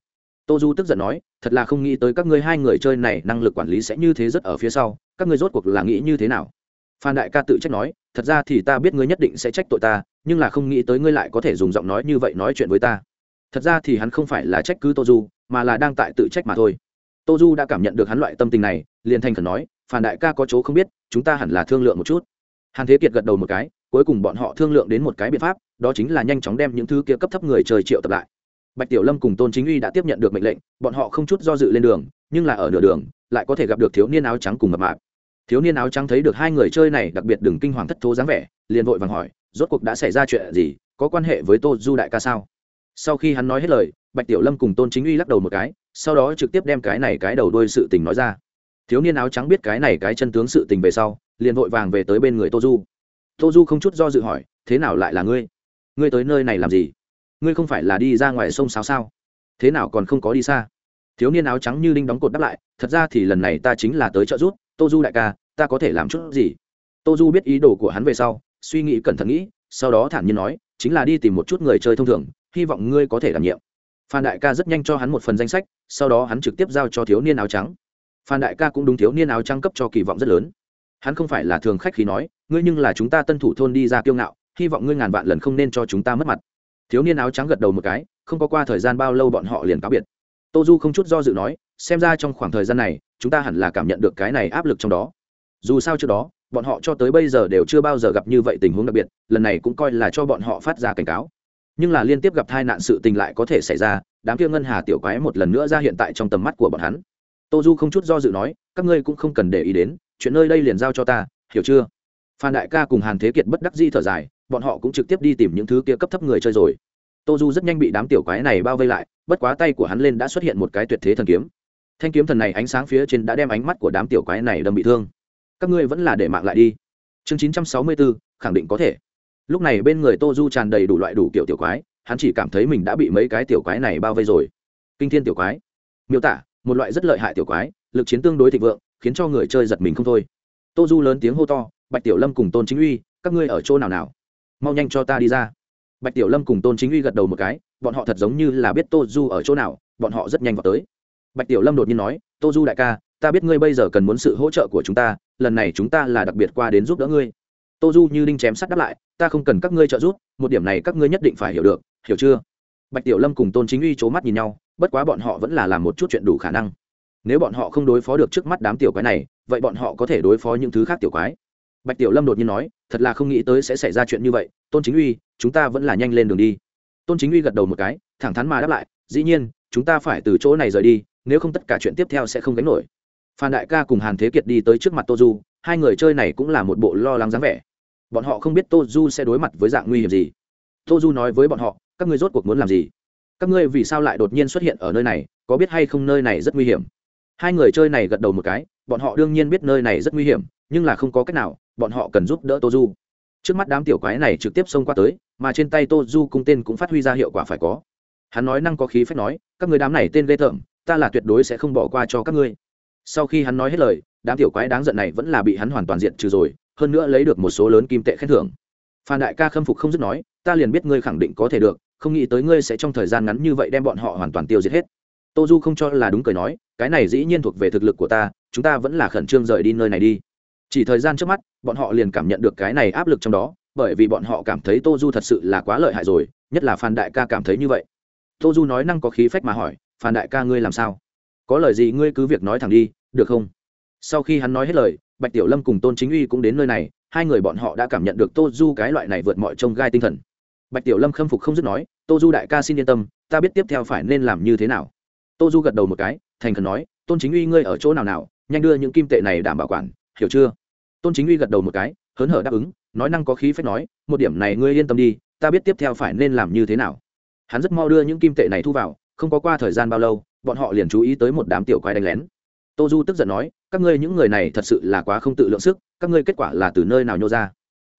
Tô du tức giận nói, thật là không nghĩ tới các ngươi hai người chơi này năng lực quản lý sẽ như thế rất ở phía sau, các ngươi rốt cuộc là nghĩ như thế nào? Phan đại ca tự trách nói, thật ra thì ta biết ngươi nhất định sẽ trách tội ta, nhưng là không nghĩ tới ngươi lại có thể dùng giọng nói như vậy nói chuyện với ta. Thật ra thì hắn không phải là trách cứ tô du, mà là đang tại tự trách mà thôi tô du đã cảm nhận được hắn loại tâm tình này, liền thành khẩn nói phản đại ca có chỗ không biết, chúng ta hẳn là thương lượng một chút. Hàn thế kiệt gật đầu một cái, cuối cùng bọn họ thương lượng đến một cái biện pháp, đó chính là nhanh chóng đem những thứ kia cấp thấp người trời triệu tập lại. Bạch tiểu lâm cùng tôn chính uy đã tiếp nhận được mệnh lệnh, bọn họ không chút do dự lên đường, nhưng là ở nửa đường, lại có thể gặp được thiếu niên áo trắng cùng mập mạp. Thiếu niên áo trắng thấy được hai người chơi này đặc biệt đừng kinh hoàng thất thố dáng vẻ, liền vội vàng hỏi, rốt cuộc đã xảy ra chuyện gì, có quan hệ với tô du đại ca sao? Sau khi hắn nói hết lời bạch tiểu lâm cùng tôn chính uy lắc đầu một cái, sau đó trực tiếp đem cái này cái đầu đôi sự tình nói ra. Thiếu niên áo trắng biết cái này cái chân tướng sự tình về sau, liền vội vàng về tới bên người tô du. Tô du không chút do dự hỏi, thế nào lại là ngươi? Ngươi tới nơi này làm gì? Ngươi không phải là đi ra ngoài sông sao? sao? Thế nào còn không có đi xa? Thiếu niên áo trắng như linh đóng cột đáp lại, thật ra thì lần này ta chính là tới trợ giúp, tô du đại ca, ta có thể làm chút gì? Tô du biết ý đồ của hắn về sau, suy nghĩ cẩn thận nghĩ, sau đó thản nhiên nói, chính là đi tìm một chút người chơi thông thường, hy vọng ngươi có thể đảm nhiệm phan đại ca rất nhanh cho hắn một phần danh sách, sau đó hắn trực tiếp giao cho thiếu niên áo trắng. Phan đại ca cũng đúng thiếu niên áo trắng cấp cho kỳ vọng rất lớn. Hắn không phải là thường khách khi nói, ngươi nhưng là chúng ta tân thủ thôn đi ra kiêu ngạo, hy vọng ngươi ngàn vạn lần không nên cho chúng ta mất mặt. Thiếu niên áo trắng gật đầu một cái, không có qua thời gian bao lâu bọn họ liền cáo biệt. Tô du không chút do dự nói, xem ra trong khoảng thời gian này, chúng ta hẳn là cảm nhận được cái này áp lực trong đó. Dù sao trước đó, bọn họ cho tới bây giờ đều chưa bao giờ gặp như vậy tình huống đặc biệt, lần này cũng coi là cho bọn họ phát ra cảnh cáo nhưng là liên tiếp gặp tai nạn sự tình lại có thể xảy ra, đám kia ngân hà tiểu quái một lần nữa ra hiện tại trong tầm mắt của bọn hắn. Tô du không chút do dự nói, các ngươi cũng không cần để ý đến, chuyện nơi đây liền giao cho ta, hiểu chưa? Phan đại ca cùng hàn thế kiệt bất đắc di thở dài, bọn họ cũng trực tiếp đi tìm những thứ kia cấp thấp người chơi rồi. Tô du rất nhanh bị đám tiểu quái này bao vây lại, bất quá tay của hắn lên đã xuất hiện một cái tuyệt thế thần kiếm. Thanh kiếm thần này ánh sáng phía trên đã đem ánh mắt của đám tiểu quái này đâm bị thương. Các ngươi vẫn là để mạng lại đi. Chương chín trăm sáu mươi bốn khẳng định có thể lúc này bên người tô du tràn đầy đủ loại đủ kiểu tiểu quái, hắn chỉ cảm thấy mình đã bị mấy cái tiểu quái này bao vây rồi. Kinh thiên tiểu quái. Miêu tả, một loại rất lợi hại tiểu quái, lực chiến tương đối thịnh vượng, khiến cho người chơi giật mình không thôi. Tô du lớn tiếng hô to, bạch tiểu lâm cùng tôn chính uy, các ngươi ở chỗ nào nào? Mau nhanh cho ta đi ra. Bạch tiểu lâm cùng tôn chính uy gật đầu một cái, bọn họ thật giống như là biết tô du ở chỗ nào, bọn họ rất nhanh vào tới. Bạch tiểu lâm đột nhiên nói, tô du đại ca, ta biết ngươi bây giờ cần muốn sự hỗ trợ của chúng ta, lần này chúng ta là đặc biệt qua đến giúp đỡ ngươi. Tô du như đinh chém sắt đáp lại ta không cần các ngươi trợ giúp, một điểm này các ngươi nhất định phải hiểu được, hiểu chưa? Bạch tiểu lâm cùng tôn chính uy c h ố mắt nhìn nhau, bất quá bọn họ vẫn là làm một chút chuyện đủ khả năng. Nếu bọn họ không đối phó được trước mắt đám tiểu quái này, vậy bọn họ có thể đối phó những thứ khác tiểu quái. Bạch tiểu lâm đột nhiên nói, thật là không nghĩ tới sẽ xảy ra chuyện như vậy, tôn chính uy, chúng ta vẫn là nhanh lên đường đi. Tôn chính uy gật đầu một cái, thẳng thắn mà đáp lại, dĩ nhiên, chúng ta phải từ chỗ này rời đi, nếu không tất cả chuyện tiếp theo sẽ không gánh nổi. Phan đại ca cùng hàn thế kiệt đi tới trước mặt tô du, hai người chơi này cũng là một bộ lo lắng dáng vẻ bọn họ không biết tô du sẽ đối mặt với dạng nguy hiểm gì. Tô du nói với bọn họ, các ngươi rốt cuộc muốn làm gì? Các ngươi vì sao lại đột nhiên xuất hiện ở nơi này? Có biết hay không nơi này rất nguy hiểm? Hai người chơi này gật đầu một cái, bọn họ đương nhiên biết nơi này rất nguy hiểm, nhưng là không có cách nào, bọn họ cần giúp đỡ tô du trước mắt đám tiểu quái này trực tiếp xông qua tới, mà trên tay tô du cung tên cũng phát huy ra hiệu quả phải có. Hắn nói năng có khí phép nói, các người đám này tên ghê tởm, ta là tuyệt đối sẽ không bỏ qua cho các ngươi. Sau khi hắn nói hết lời, đám tiểu quái đáng giận này vẫn là bị hắn hoàn toàn diện trừ rồi hơn nữa lấy được một số lớn kim tệ khen thưởng. Phan đại ca khâm phục không dứt nói, ta liền biết ngươi khẳng định có thể được, không nghĩ tới ngươi sẽ trong thời gian ngắn như vậy đem bọn họ hoàn toàn tiêu diệt hết. Tô du không cho là đúng cười nói, cái này dĩ nhiên thuộc về thực lực của ta, chúng ta vẫn là khẩn trương rời đi nơi này đi. Chỉ thời gian trước mắt, bọn họ liền cảm nhận được cái này áp lực trong đó, bởi vì bọn họ cảm thấy tô du thật sự là quá lợi hại rồi, nhất là phan đại ca cảm thấy như vậy. Tô du nói năng có khí phách mà hỏi, phan đại ca ngươi làm sao? Có lời gì ngươi cứ việc nói thẳng đi, được không? Sau khi hắn nói hết lời bạch tiểu lâm cùng tôn chính uy cũng đến nơi này, hai người bọn họ đã cảm nhận được tô du cái loại này vượt mọi trông gai tinh thần. Bạch tiểu lâm khâm phục không dứt nói, tô du đại ca xin yên tâm, ta biết tiếp theo phải nên làm như thế nào. Tô du gật đầu một cái, thành khẩn nói, tôn chính uy ngươi ở chỗ nào nào, nhanh đưa những kim tệ này đảm bảo quản, hiểu chưa? Tôn chính uy gật đầu một cái, hớn hở đáp ứng, nói năng có khí phép nói, một điểm này ngươi yên tâm đi, ta biết tiếp theo phải nên làm như thế nào. Hắn rất mau đưa những kim tệ này thu vào, không có qua thời gian bao lâu, bọn họ liền chú ý tới một đám tiểu quái đánh lén tô du tức giận nói, các ngươi những người này thật sự là quá không tự lượng sức, các ngươi kết quả là từ nơi nào nhô ra?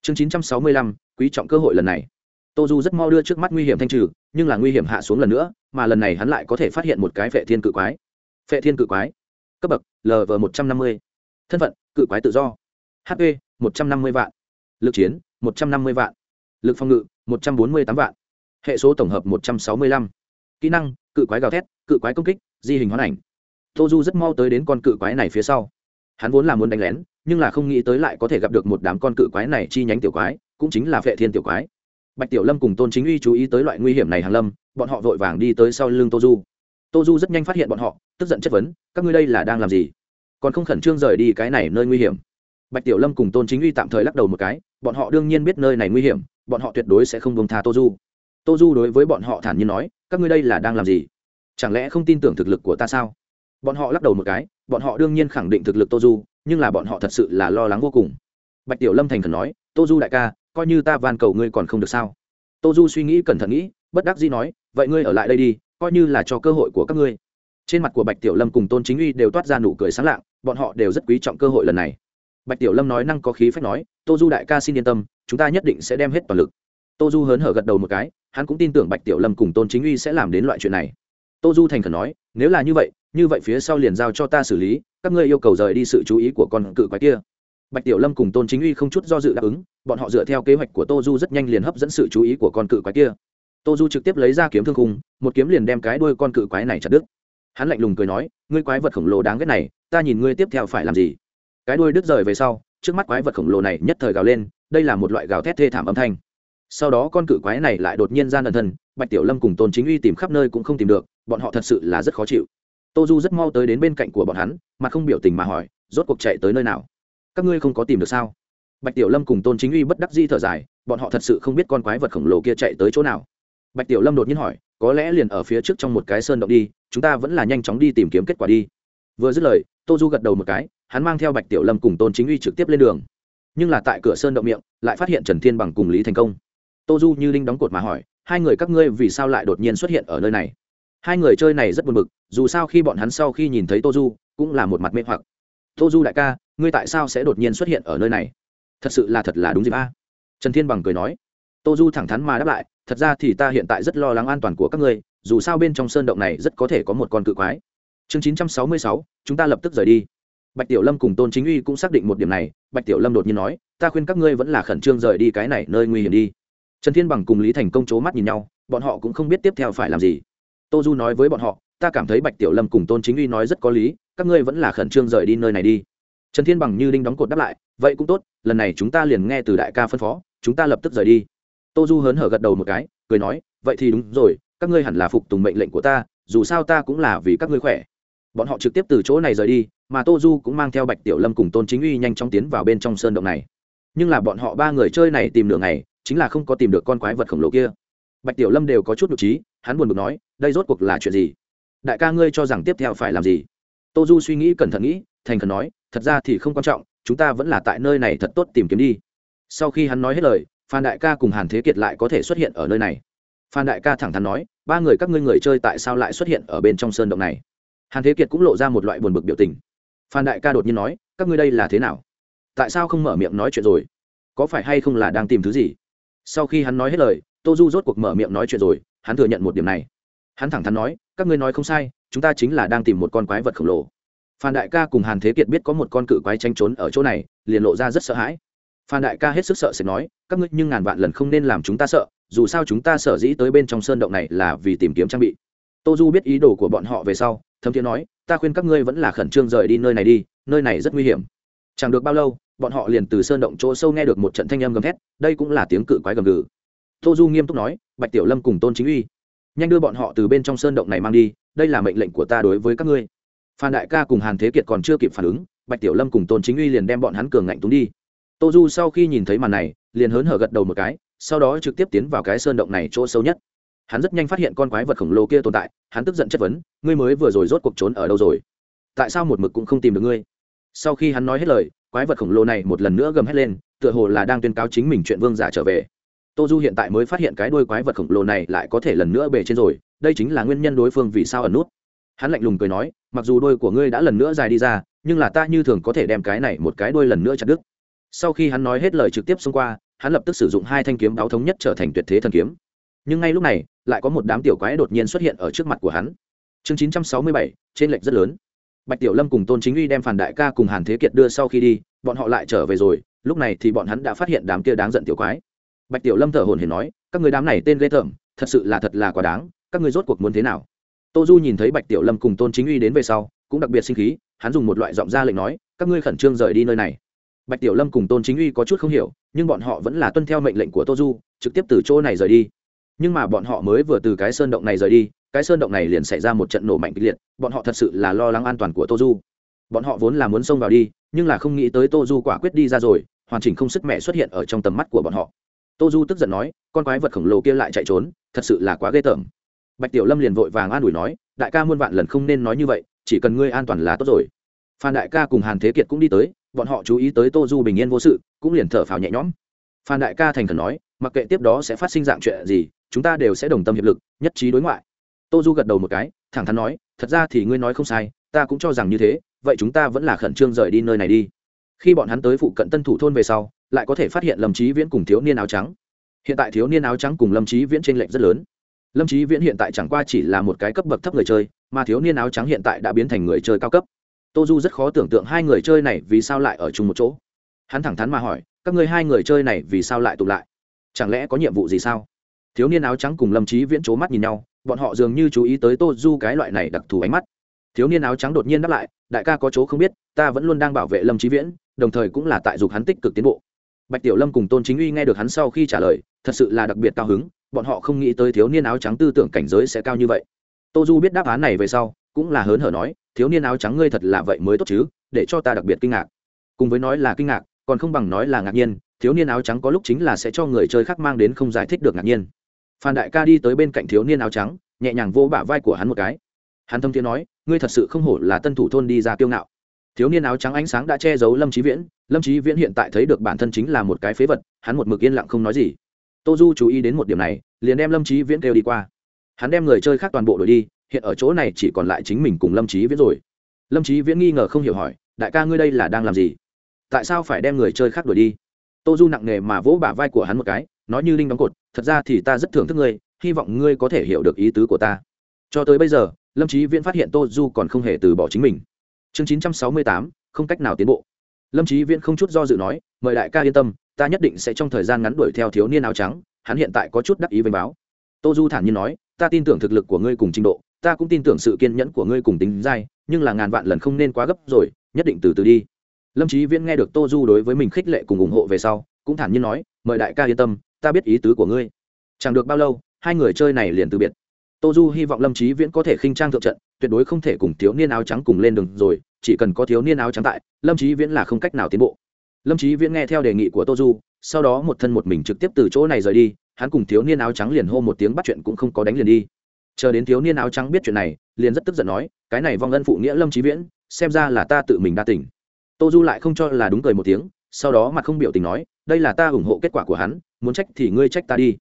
Chương chín trăm sáu mươi lăm, quý trọng cơ hội lần này. Tô du rất mau đưa trước mắt nguy hiểm thanh trừ, nhưng là nguy hiểm hạ xuống lần nữa, mà lần này hắn lại có thể phát hiện một cái phệ thiên cự quái. Phệ thiên cự quái. Cấp bậc lv một trăm năm mươi. Thân phận, cự quái tự do. Hp một trăm năm mươi vạn. Lực chiến, một trăm năm mươi vạn. Lực phòng ngự, một trăm bốn mươi tám vạn. Hệ số tổng hợp, một trăm sáu mươi lăm. Kỹ năng, cự quái gào thét, cự quái công kích, di hình hoán ảnh tô du rất mau tới đến con cự quái này phía sau. Hắn vốn là muốn đánh lén, nhưng là không nghĩ tới lại có thể gặp được một đám con cự quái này chi nhánh tiểu quái, cũng chính là vệ thiên tiểu quái. Bạch tiểu lâm cùng tôn chính uy chú ý tới loại nguy hiểm này hàng lâm, bọn họ vội vàng đi tới sau lưng tô du. Tô du rất nhanh phát hiện bọn họ, tức giận chất vấn, các ngươi đây là đang làm gì? Còn không khẩn trương rời đi cái này nơi nguy hiểm? Bạch tiểu lâm cùng tôn chính uy tạm thời lắc đầu một cái, bọn họ đương nhiên biết nơi này nguy hiểm, bọn họ tuyệt đối sẽ không bông tha tô du. Tô du đối với bọn họ thản nhiên nói, các ngươi đây là đang làm gì? Chẳng lẽ không tin tưởng thực lực của ta sao? Bọn họ lắc đầu một cái, bọn họ đương nhiên khẳng định thực lực tô du, nhưng là bọn họ thật sự là lo lắng vô cùng. Bạch tiểu lâm thành khẩn nói, tô du đại ca, coi như ta van cầu ngươi còn không được sao? Tô du suy nghĩ cẩn thận nghĩ, bất đắc dĩ nói, vậy ngươi ở lại đây đi, coi như là cho cơ hội của các ngươi. Trên mặt của bạch tiểu lâm cùng tôn chính uy đều toát ra nụ cười sáng lạng, bọn họ đều rất quý trọng cơ hội lần này. Bạch tiểu lâm nói năng có khí phách nói, tô du đại ca xin yên tâm, chúng ta nhất định sẽ đem hết toàn lực. Tô du hớn hở gật đầu một cái, hắn cũng tin tưởng bạch tiểu lâm cùng tôn chính uy sẽ làm đến loại chuyện này tô du thành khẩn nói, nếu là như vậy như vậy phía sau liền giao cho ta xử lý, các ngươi yêu cầu rời đi sự chú ý của con cự quái kia. Bạch tiểu lâm cùng tôn chính uy không chút do dự đáp ứng, bọn họ dựa theo kế hoạch của tô du rất nhanh liền hấp dẫn sự chú ý của con cự quái kia. Tô du trực tiếp lấy ra kiếm thương khung, một kiếm liền đem cái đuôi con cự quái này chặt đứt. Hắn lạnh lùng cười nói, ngươi quái vật khổng lồ đáng ghét này, ta nhìn ngươi tiếp theo phải làm gì? Cái đuôi đứt rời về sau, trước mắt quái vật khổng lồ này nhất thời gào lên, đây là một loại gào thét thê thảm âm thanh sau đó con cự quái này lại đột nhiên gian ẩn thân, bạch tiểu lâm cùng tôn chính uy tìm khắp nơi cũng không tìm được, bọn họ thật sự là rất khó chịu. Tô du rất mau tới đến bên cạnh của bọn hắn, mà không biểu tình mà hỏi, rốt cuộc chạy tới nơi nào? Các ngươi không có tìm được sao? Bạch tiểu lâm cùng tôn chính uy bất đắc di thở dài, bọn họ thật sự không biết con quái vật khổng lồ kia chạy tới chỗ nào. Bạch tiểu lâm đột nhiên hỏi, có lẽ liền ở phía trước trong một cái sơn động đi, chúng ta vẫn là nhanh chóng đi tìm kiếm kết quả đi. Vừa dứt lời, tô du gật đầu một cái, hắn mang theo bạch tiểu lâm cùng tôn chính uy trực tiếp lên đường. Nhưng là tại cửa sơn động miệng, lại phát hiện trần thiên bằng cùng lý thành công tô du như linh đóng cột mà hỏi, hai người các ngươi vì sao lại đột nhiên xuất hiện ở nơi này? Hai người chơi này rất buồn bực, dù sao khi bọn hắn sau khi nhìn thấy tô du, cũng là một mặt mê hoặc. Tô du đại ca, ngươi tại sao sẽ đột nhiên xuất hiện ở nơi này? Thật sự là thật là đúng dịp a. Trần thiên bằng cười nói. Tô du thẳng thắn mà đáp lại, thật ra thì ta hiện tại rất lo lắng an toàn của các ngươi, dù sao bên trong sơn động này rất có thể có một con cự quái. Chương chín trăm sáu mươi sáu, chúng ta lập tức rời đi. Bạch tiểu lâm cùng tôn chính uy cũng xác định một điểm này, bạch tiểu lâm đột nhiên nói, ta khuyên các ngươi vẫn là khẩn trương rời đi cái này nơi nguy hiểm đi trần thiên bằng cùng lý thành công c h ố mắt nhìn nhau, bọn họ cũng không biết tiếp theo phải làm gì. Tô du nói với bọn họ, ta cảm thấy bạch tiểu lâm cùng tôn chính uy nói rất có lý, các ngươi vẫn là khẩn trương rời đi nơi này đi. Trần thiên bằng như đinh đóng cột đáp lại, vậy cũng tốt, lần này chúng ta liền nghe từ đại ca phân phó, chúng ta lập tức rời đi. Tô du hớn hở gật đầu một cái, cười nói, vậy thì đúng rồi, các ngươi hẳn là phục tùng mệnh lệnh của ta, dù sao ta cũng là vì các ngươi khỏe. Bọn họ trực tiếp từ chỗ này rời đi, mà tô du cũng mang theo bạch tiểu lâm cùng tôn chính uy nhanh chóng tiến vào bên trong sơn động này. Nhưng là bọn họ ba người chơi này tìm nửa ngày chính là không có tìm được con quái vật khổng lồ kia. Bạch tiểu lâm đều có chút nhục trí hắn buồn bực nói, đây rốt cuộc là chuyện gì? Đại ca ngươi cho rằng tiếp theo phải làm gì? Tô du suy nghĩ cẩn thận nghĩ, thành khẩn nói, thật ra thì không quan trọng, chúng ta vẫn là tại nơi này thật tốt tìm kiếm đi. Sau khi hắn nói hết lời, phan đại ca cùng hàn thế kiệt lại có thể xuất hiện ở nơi này. Phan đại ca thẳng thắn nói, ba người các ngươi người chơi tại sao lại xuất hiện ở bên trong sơn động này? Hàn thế kiệt cũng lộ ra một loại buồn bực biểu tình. Phan đại ca đột nhiên nói, các ngươi đây là thế nào? Tại sao không mở miệng nói chuyện rồi? Có phải hay không là đang tìm thứ gì? Sau khi hắn nói hết lời tô du rốt cuộc mở miệng nói chuyện rồi, hắn thừa nhận một điểm này. Hắn thẳng thắn nói, các ngươi nói không sai, chúng ta chính là đang tìm một con quái vật khổng lồ. Phan đại ca cùng hàn thế kiệt biết có một con cự quái tranh trốn ở chỗ này, liền lộ ra rất sợ hãi. Phan đại ca hết sức sợ sẽ nói, các ngươi nhưng ngàn vạn lần không nên làm chúng ta sợ, dù sao chúng ta sợ dĩ tới bên trong sơn động này là vì tìm kiếm trang bị. Tô du biết ý đồ của bọn họ về sau, thấm thiên nói, ta khuyên các ngươi vẫn là khẩn trương rời đi nơi này đi, nơi này rất nguy hiểm. Chẳng được bao lâu bọn họ liền từ sơn động chỗ sâu nghe được một trận thanh âm gầm thét, đây cũng là tiếng cự quái gầm gừ. Tô du nghiêm túc nói, bạch tiểu lâm cùng tôn chính uy, nhanh đưa bọn họ từ bên trong sơn động này mang đi, đây là mệnh lệnh của ta đối với các ngươi. Phan đại ca cùng hàn thế kiệt còn chưa kịp phản ứng, bạch tiểu lâm cùng tôn chính uy liền đem bọn hắn cường ngạnh túng đi. Tô du sau khi nhìn thấy màn này, liền hớn hở gật đầu một cái, sau đó trực tiếp tiến vào cái sơn động này chỗ sâu nhất. Hắn rất nhanh phát hiện con quái vật khổng lồ kia tồn tại, hắn tức giận chất vấn, ngươi mới vừa rồi rốt cuộc trốn ở đâu rồi? Tại sao một mực cũng không tìm được ngươi? Sau khi hắn nói hết lời quái vật khổng lồ này một lần nữa gầm hét lên, tựa hồ là đang tuyên cáo chính mình chuyện vương giả trở về. Tô du hiện tại mới phát hiện cái đuôi quái vật khổng lồ này lại có thể lần nữa bề trên rồi, đây chính là nguyên nhân đối phương vì sao ẩn nút. Hắn lạnh lùng cười nói, mặc dù đôi của ngươi đã lần nữa dài đi ra, nhưng là ta như thường có thể đem cái này một cái đuôi lần nữa chặt đứt. Sau khi hắn nói hết lời trực tiếp xông qua, hắn lập tức sử dụng hai thanh kiếm đáo thống nhất trở thành tuyệt thế thần kiếm. Nhưng ngay lúc này, lại có một đám tiểu quái đột nhiên xuất hiện ở trước mặt của hắn. Chương chín trăm sáu mươi bảy, trên lệch rất lớn bạch tiểu lâm cùng tôn chính uy đem phản đại ca cùng hàn thế kiệt đưa sau khi đi, bọn họ lại trở về rồi, lúc này thì bọn hắn đã phát hiện đám kia đáng giận tiểu quái. Bạch tiểu lâm thở hồn hển nói, các người đám này tên ghê tởm, thật sự là thật là quá đáng, các người rốt cuộc muốn thế nào? Tô du nhìn thấy bạch tiểu lâm cùng tôn chính uy đến về sau, cũng đặc biệt sinh khí, hắn dùng một loại giọng ra lệnh nói, các ngươi khẩn trương rời đi nơi này. Bạch tiểu lâm cùng tôn chính uy có chút không hiểu, nhưng bọn họ vẫn là tuân theo mệnh lệnh của tô du, trực tiếp từ chỗ này rời đi. Nhưng mà bọn họ mới vừa từ cái sơn động này rời đi cái sơn động này liền xảy ra một trận nổ mạnh kịch liệt, bọn họ thật sự là lo lắng an toàn của tô du bọn họ vốn là muốn xông vào đi, nhưng là không nghĩ tới tô du quả quyết đi ra rồi, hoàn chỉnh không sức mẹ xuất hiện ở trong tầm mắt của bọn họ. Tô du tức giận nói, con quái vật khổng lồ kia lại chạy trốn, thật sự là quá ghê tởm. Bạch tiểu lâm liền vội vàng an ủi nói, đại ca muôn vạn lần không nên nói như vậy, chỉ cần ngươi an toàn là tốt rồi. Phan đại ca cùng hàn thế kiệt cũng đi tới, bọn họ chú ý tới tô du bình yên vô sự, cũng liền thở phào nhẹ nhõm. Phan đại ca thành khẩn nói, mặc kệ tiếp đó sẽ phát sinh dạng chuyện gì, chúng ta đều sẽ đồng tâm hiệp lực, nhất trí đối ngoại tô du gật đầu một cái, thẳng thắn nói, thật ra thì ngươi nói không sai, ta cũng cho rằng như thế, vậy chúng ta vẫn là khẩn trương rời đi nơi này đi. Khi bọn hắn tới phụ cận tân thủ thôn về sau, lại có thể phát hiện lâm trí viễn cùng thiếu niên áo trắng. Hiện tại thiếu niên áo trắng cùng lâm trí viễn t r ê n lệch rất lớn. Lâm trí viễn hiện tại chẳng qua chỉ là một cái cấp bậc thấp người chơi, mà thiếu niên áo trắng hiện tại đã biến thành người chơi cao cấp. Tô du rất khó tưởng tượng hai người chơi này vì sao lại ở chung một chỗ. Hắn thẳng thắn mà hỏi, các ngươi hai người chơi này vì sao lại tụ lại? Chẳng lẽ có nhiệm vụ gì sao? Thiếu niên áo trắng cùng lâm trí viễn c mắt nhìn nhau bọn họ dường như chú ý tới tô du cái loại này đặc thù ánh mắt. Thiếu niên áo trắng đột nhiên đáp lại, đại ca có chỗ không biết, ta vẫn luôn đang bảo vệ lâm trí viễn, đồng thời cũng là tại dục hắn tích cực tiến bộ. Bạch tiểu lâm cùng tôn chính uy nghe được hắn sau khi trả lời, thật sự là đặc biệt cao hứng, bọn họ không nghĩ tới thiếu niên áo trắng tư tưởng cảnh giới sẽ cao như vậy. Tô du biết đáp án này về sau, cũng là hớn hở nói, thiếu niên áo trắng ngươi thật là vậy mới tốt chứ, để cho ta đặc biệt kinh ngạc. Cùng với nói là kinh ngạc, còn không bằng nói là ngạc nhiên, thiếu niên áo trắng có lúc chính là sẽ cho người chơi khác mang đến không giải thích được ngạc nhiên phan đại ca đi tới bên cạnh thiếu niên áo trắng, nhẹ nhàng vô bả vai của hắn một cái. Hắn thâm thiên nói, ngươi thật sự không hổ là tân thủ thôn đi ra kiêu ngạo. Thiếu niên áo trắng ánh sáng đã che giấu lâm trí viễn. Lâm trí viễn hiện tại thấy được bản thân chính là một cái phế vật, hắn một mực yên lặng không nói gì. Tô du chú ý đến một điểm này, liền đem lâm trí viễn kêu đi qua. Hắn đem người chơi khác toàn bộ đổi đi, hiện ở chỗ này chỉ còn lại chính mình cùng lâm trí viễn rồi. Lâm trí viễn nghi ngờ không hiểu hỏi, đại ca ngươi đây là đang làm gì? Tại sao phải đem người chơi khác đuổi đi? Tô du nặng nề mà vỗ bả vai của hắn một cái nói như linh đóng cột, thật ra thì ta rất thưởng thức ngươi, hy vọng ngươi có thể hiểu được ý tứ của ta. Cho tới bây giờ, lâm trí viễn phát hiện tô du còn không hề từ bỏ chính mình. Chương chín trăm sáu mươi tám, không cách nào tiến bộ. Lâm trí viễn không chút do dự nói, mời đại ca yên tâm, ta nhất định sẽ trong thời gian ngắn đuổi theo thiếu niên áo trắng, hắn hiện tại có chút đắc ý vênh báo. Tô du thản nhiên nói, ta tin tưởng thực lực của ngươi cùng trình độ, ta cũng tin tưởng sự kiên nhẫn của ngươi cùng tính dai, nhưng là ngàn vạn lần không nên quá gấp rồi, nhất định từ từ đi. Lâm trí viễn nghe được tô du đối với mình khích lệ cùng ủng hộ về sau, cũng thản nhiên nói, mời đại ca yên tâm ta biết ý tứ của ngươi. Chẳng được bao lâu, hai người chơi này liền từ biệt. Tô du hy vọng lâm trí viễn có thể khinh trang thượng trận, tuyệt đối không thể cùng thiếu niên áo trắng cùng lên đường rồi, chỉ cần có thiếu niên áo trắng tại, lâm trí viễn là không cách nào tiến bộ. Lâm trí viễn nghe theo đề nghị của tô du sau đó một thân một mình trực tiếp từ chỗ này rời đi, hắn cùng thiếu niên áo trắng liền hô một tiếng bắt chuyện cũng không có đánh liền đi. Chờ đến thiếu niên áo trắng biết chuyện này, liền rất tức giận nói, cái này vong ân phụ nghĩa lâm trí viễn, xem ra là ta tự mình đa tỉnh tô du lại không cho là đúng cười một tiếng, sau đó mặt không biểu tình nói, đây là ta ủng hộ kết quả của hắn muốn trách thì ngươi trách ta đi.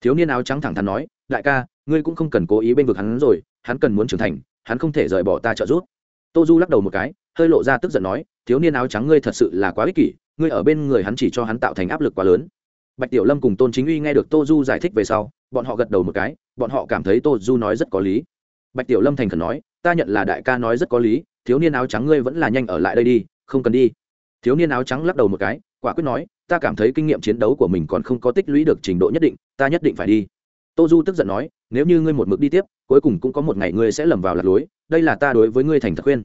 Thiếu niên áo trắng thẳng thắn nói, đại ca, ngươi cũng không cần cố ý bên vực hắn rồi, hắn cần muốn trưởng thành, hắn không thể rời bỏ ta trợ giúp. Tô du lắc đầu một cái, hơi lộ ra tức giận nói, thiếu niên áo trắng ngươi thật sự là quá ích kỷ, ngươi ở bên người hắn chỉ cho hắn tạo thành áp lực quá lớn. Bạch tiểu lâm cùng tôn chính uy nghe được tô du giải thích về sau, bọn họ gật đầu một cái, bọn họ cảm thấy tô du nói rất có lý. Bạch tiểu lâm thành khẩn nói, ta nhận là đại ca nói rất có lý, thiếu niên áo trắng ngươi vẫn là nhanh ở lại đây đi, không cần đi. Thiếu niên áo trắng lắc đầu một cái, quả quyết nói ta cảm thấy kinh nghiệm chiến đấu của mình còn không có tích lũy được trình độ nhất định, ta nhất định phải đi. Tô du tức giận nói, nếu như ngươi một mực đi tiếp, cuối cùng cũng có một ngày ngươi sẽ lầm vào lạc lối, đây là ta đối với ngươi thành thật khuyên.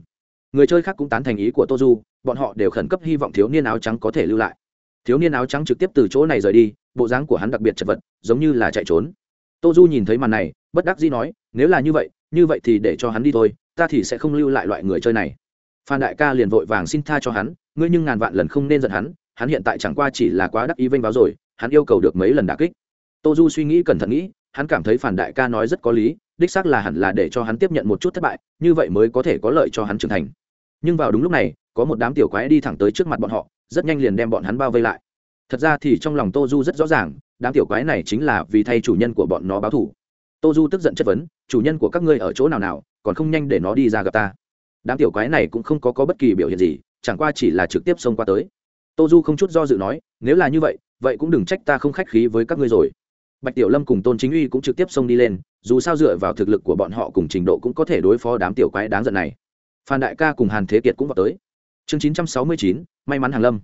Người chơi khác cũng tán thành ý của tô du, bọn họ đều khẩn cấp hy vọng thiếu niên áo trắng có thể lưu lại. Thiếu niên áo trắng trực tiếp từ chỗ này rời đi, bộ dáng của hắn đặc biệt chật vật, giống như là chạy trốn. Tô du nhìn thấy màn này, bất đắc dĩ nói, nếu là như vậy như vậy thì để cho hắn đi thôi, ta thì sẽ không lưu lại loại người chơi này. Phan đại ca liền vội vàng xin tha cho hắn, ngươi nhưng ngàn vạn lần không nên giận hắn hắn hiện tại chẳng qua chỉ là quá đắc ý vênh báo rồi hắn yêu cầu được mấy lần đà kích. Tô du suy nghĩ cẩn thận nghĩ hắn cảm thấy phản đại ca nói rất có lý đích xác là hẳn là để cho hắn tiếp nhận một chút thất bại như vậy mới có thể có lợi cho hắn trưởng thành. Nhưng vào đúng lúc này có một đám tiểu quái đi thẳng tới trước mặt bọn họ rất nhanh liền đem bọn hắn bao vây lại. Thật ra thì trong lòng tô du rất rõ ràng đám tiểu quái này chính là vì thay chủ nhân của bọn nó báo thủ tô du tức giận chất vấn chủ nhân của các ngươi ở chỗ nào nào còn không nhanh để nó đi ra gặp ta? Đám tiểu quái này cũng không có, có bất kỳ biểu hiện gì chẳng qua chỉ là trực tiếp xông qua tới tô du không chút do dự nói, nếu là như vậy vậy cũng đừng trách ta không khách khí với các ngươi rồi. Bạch tiểu lâm cùng tôn chính uy cũng trực tiếp xông đi lên, dù sao dựa vào thực lực của bọn họ cùng trình độ cũng có thể đối phó đám tiểu quái đáng giận này. Phan đại ca cùng hàn thế kiệt cũng vào tới. Chương chín trăm sáu mươi chín, may mắn hàng lâm.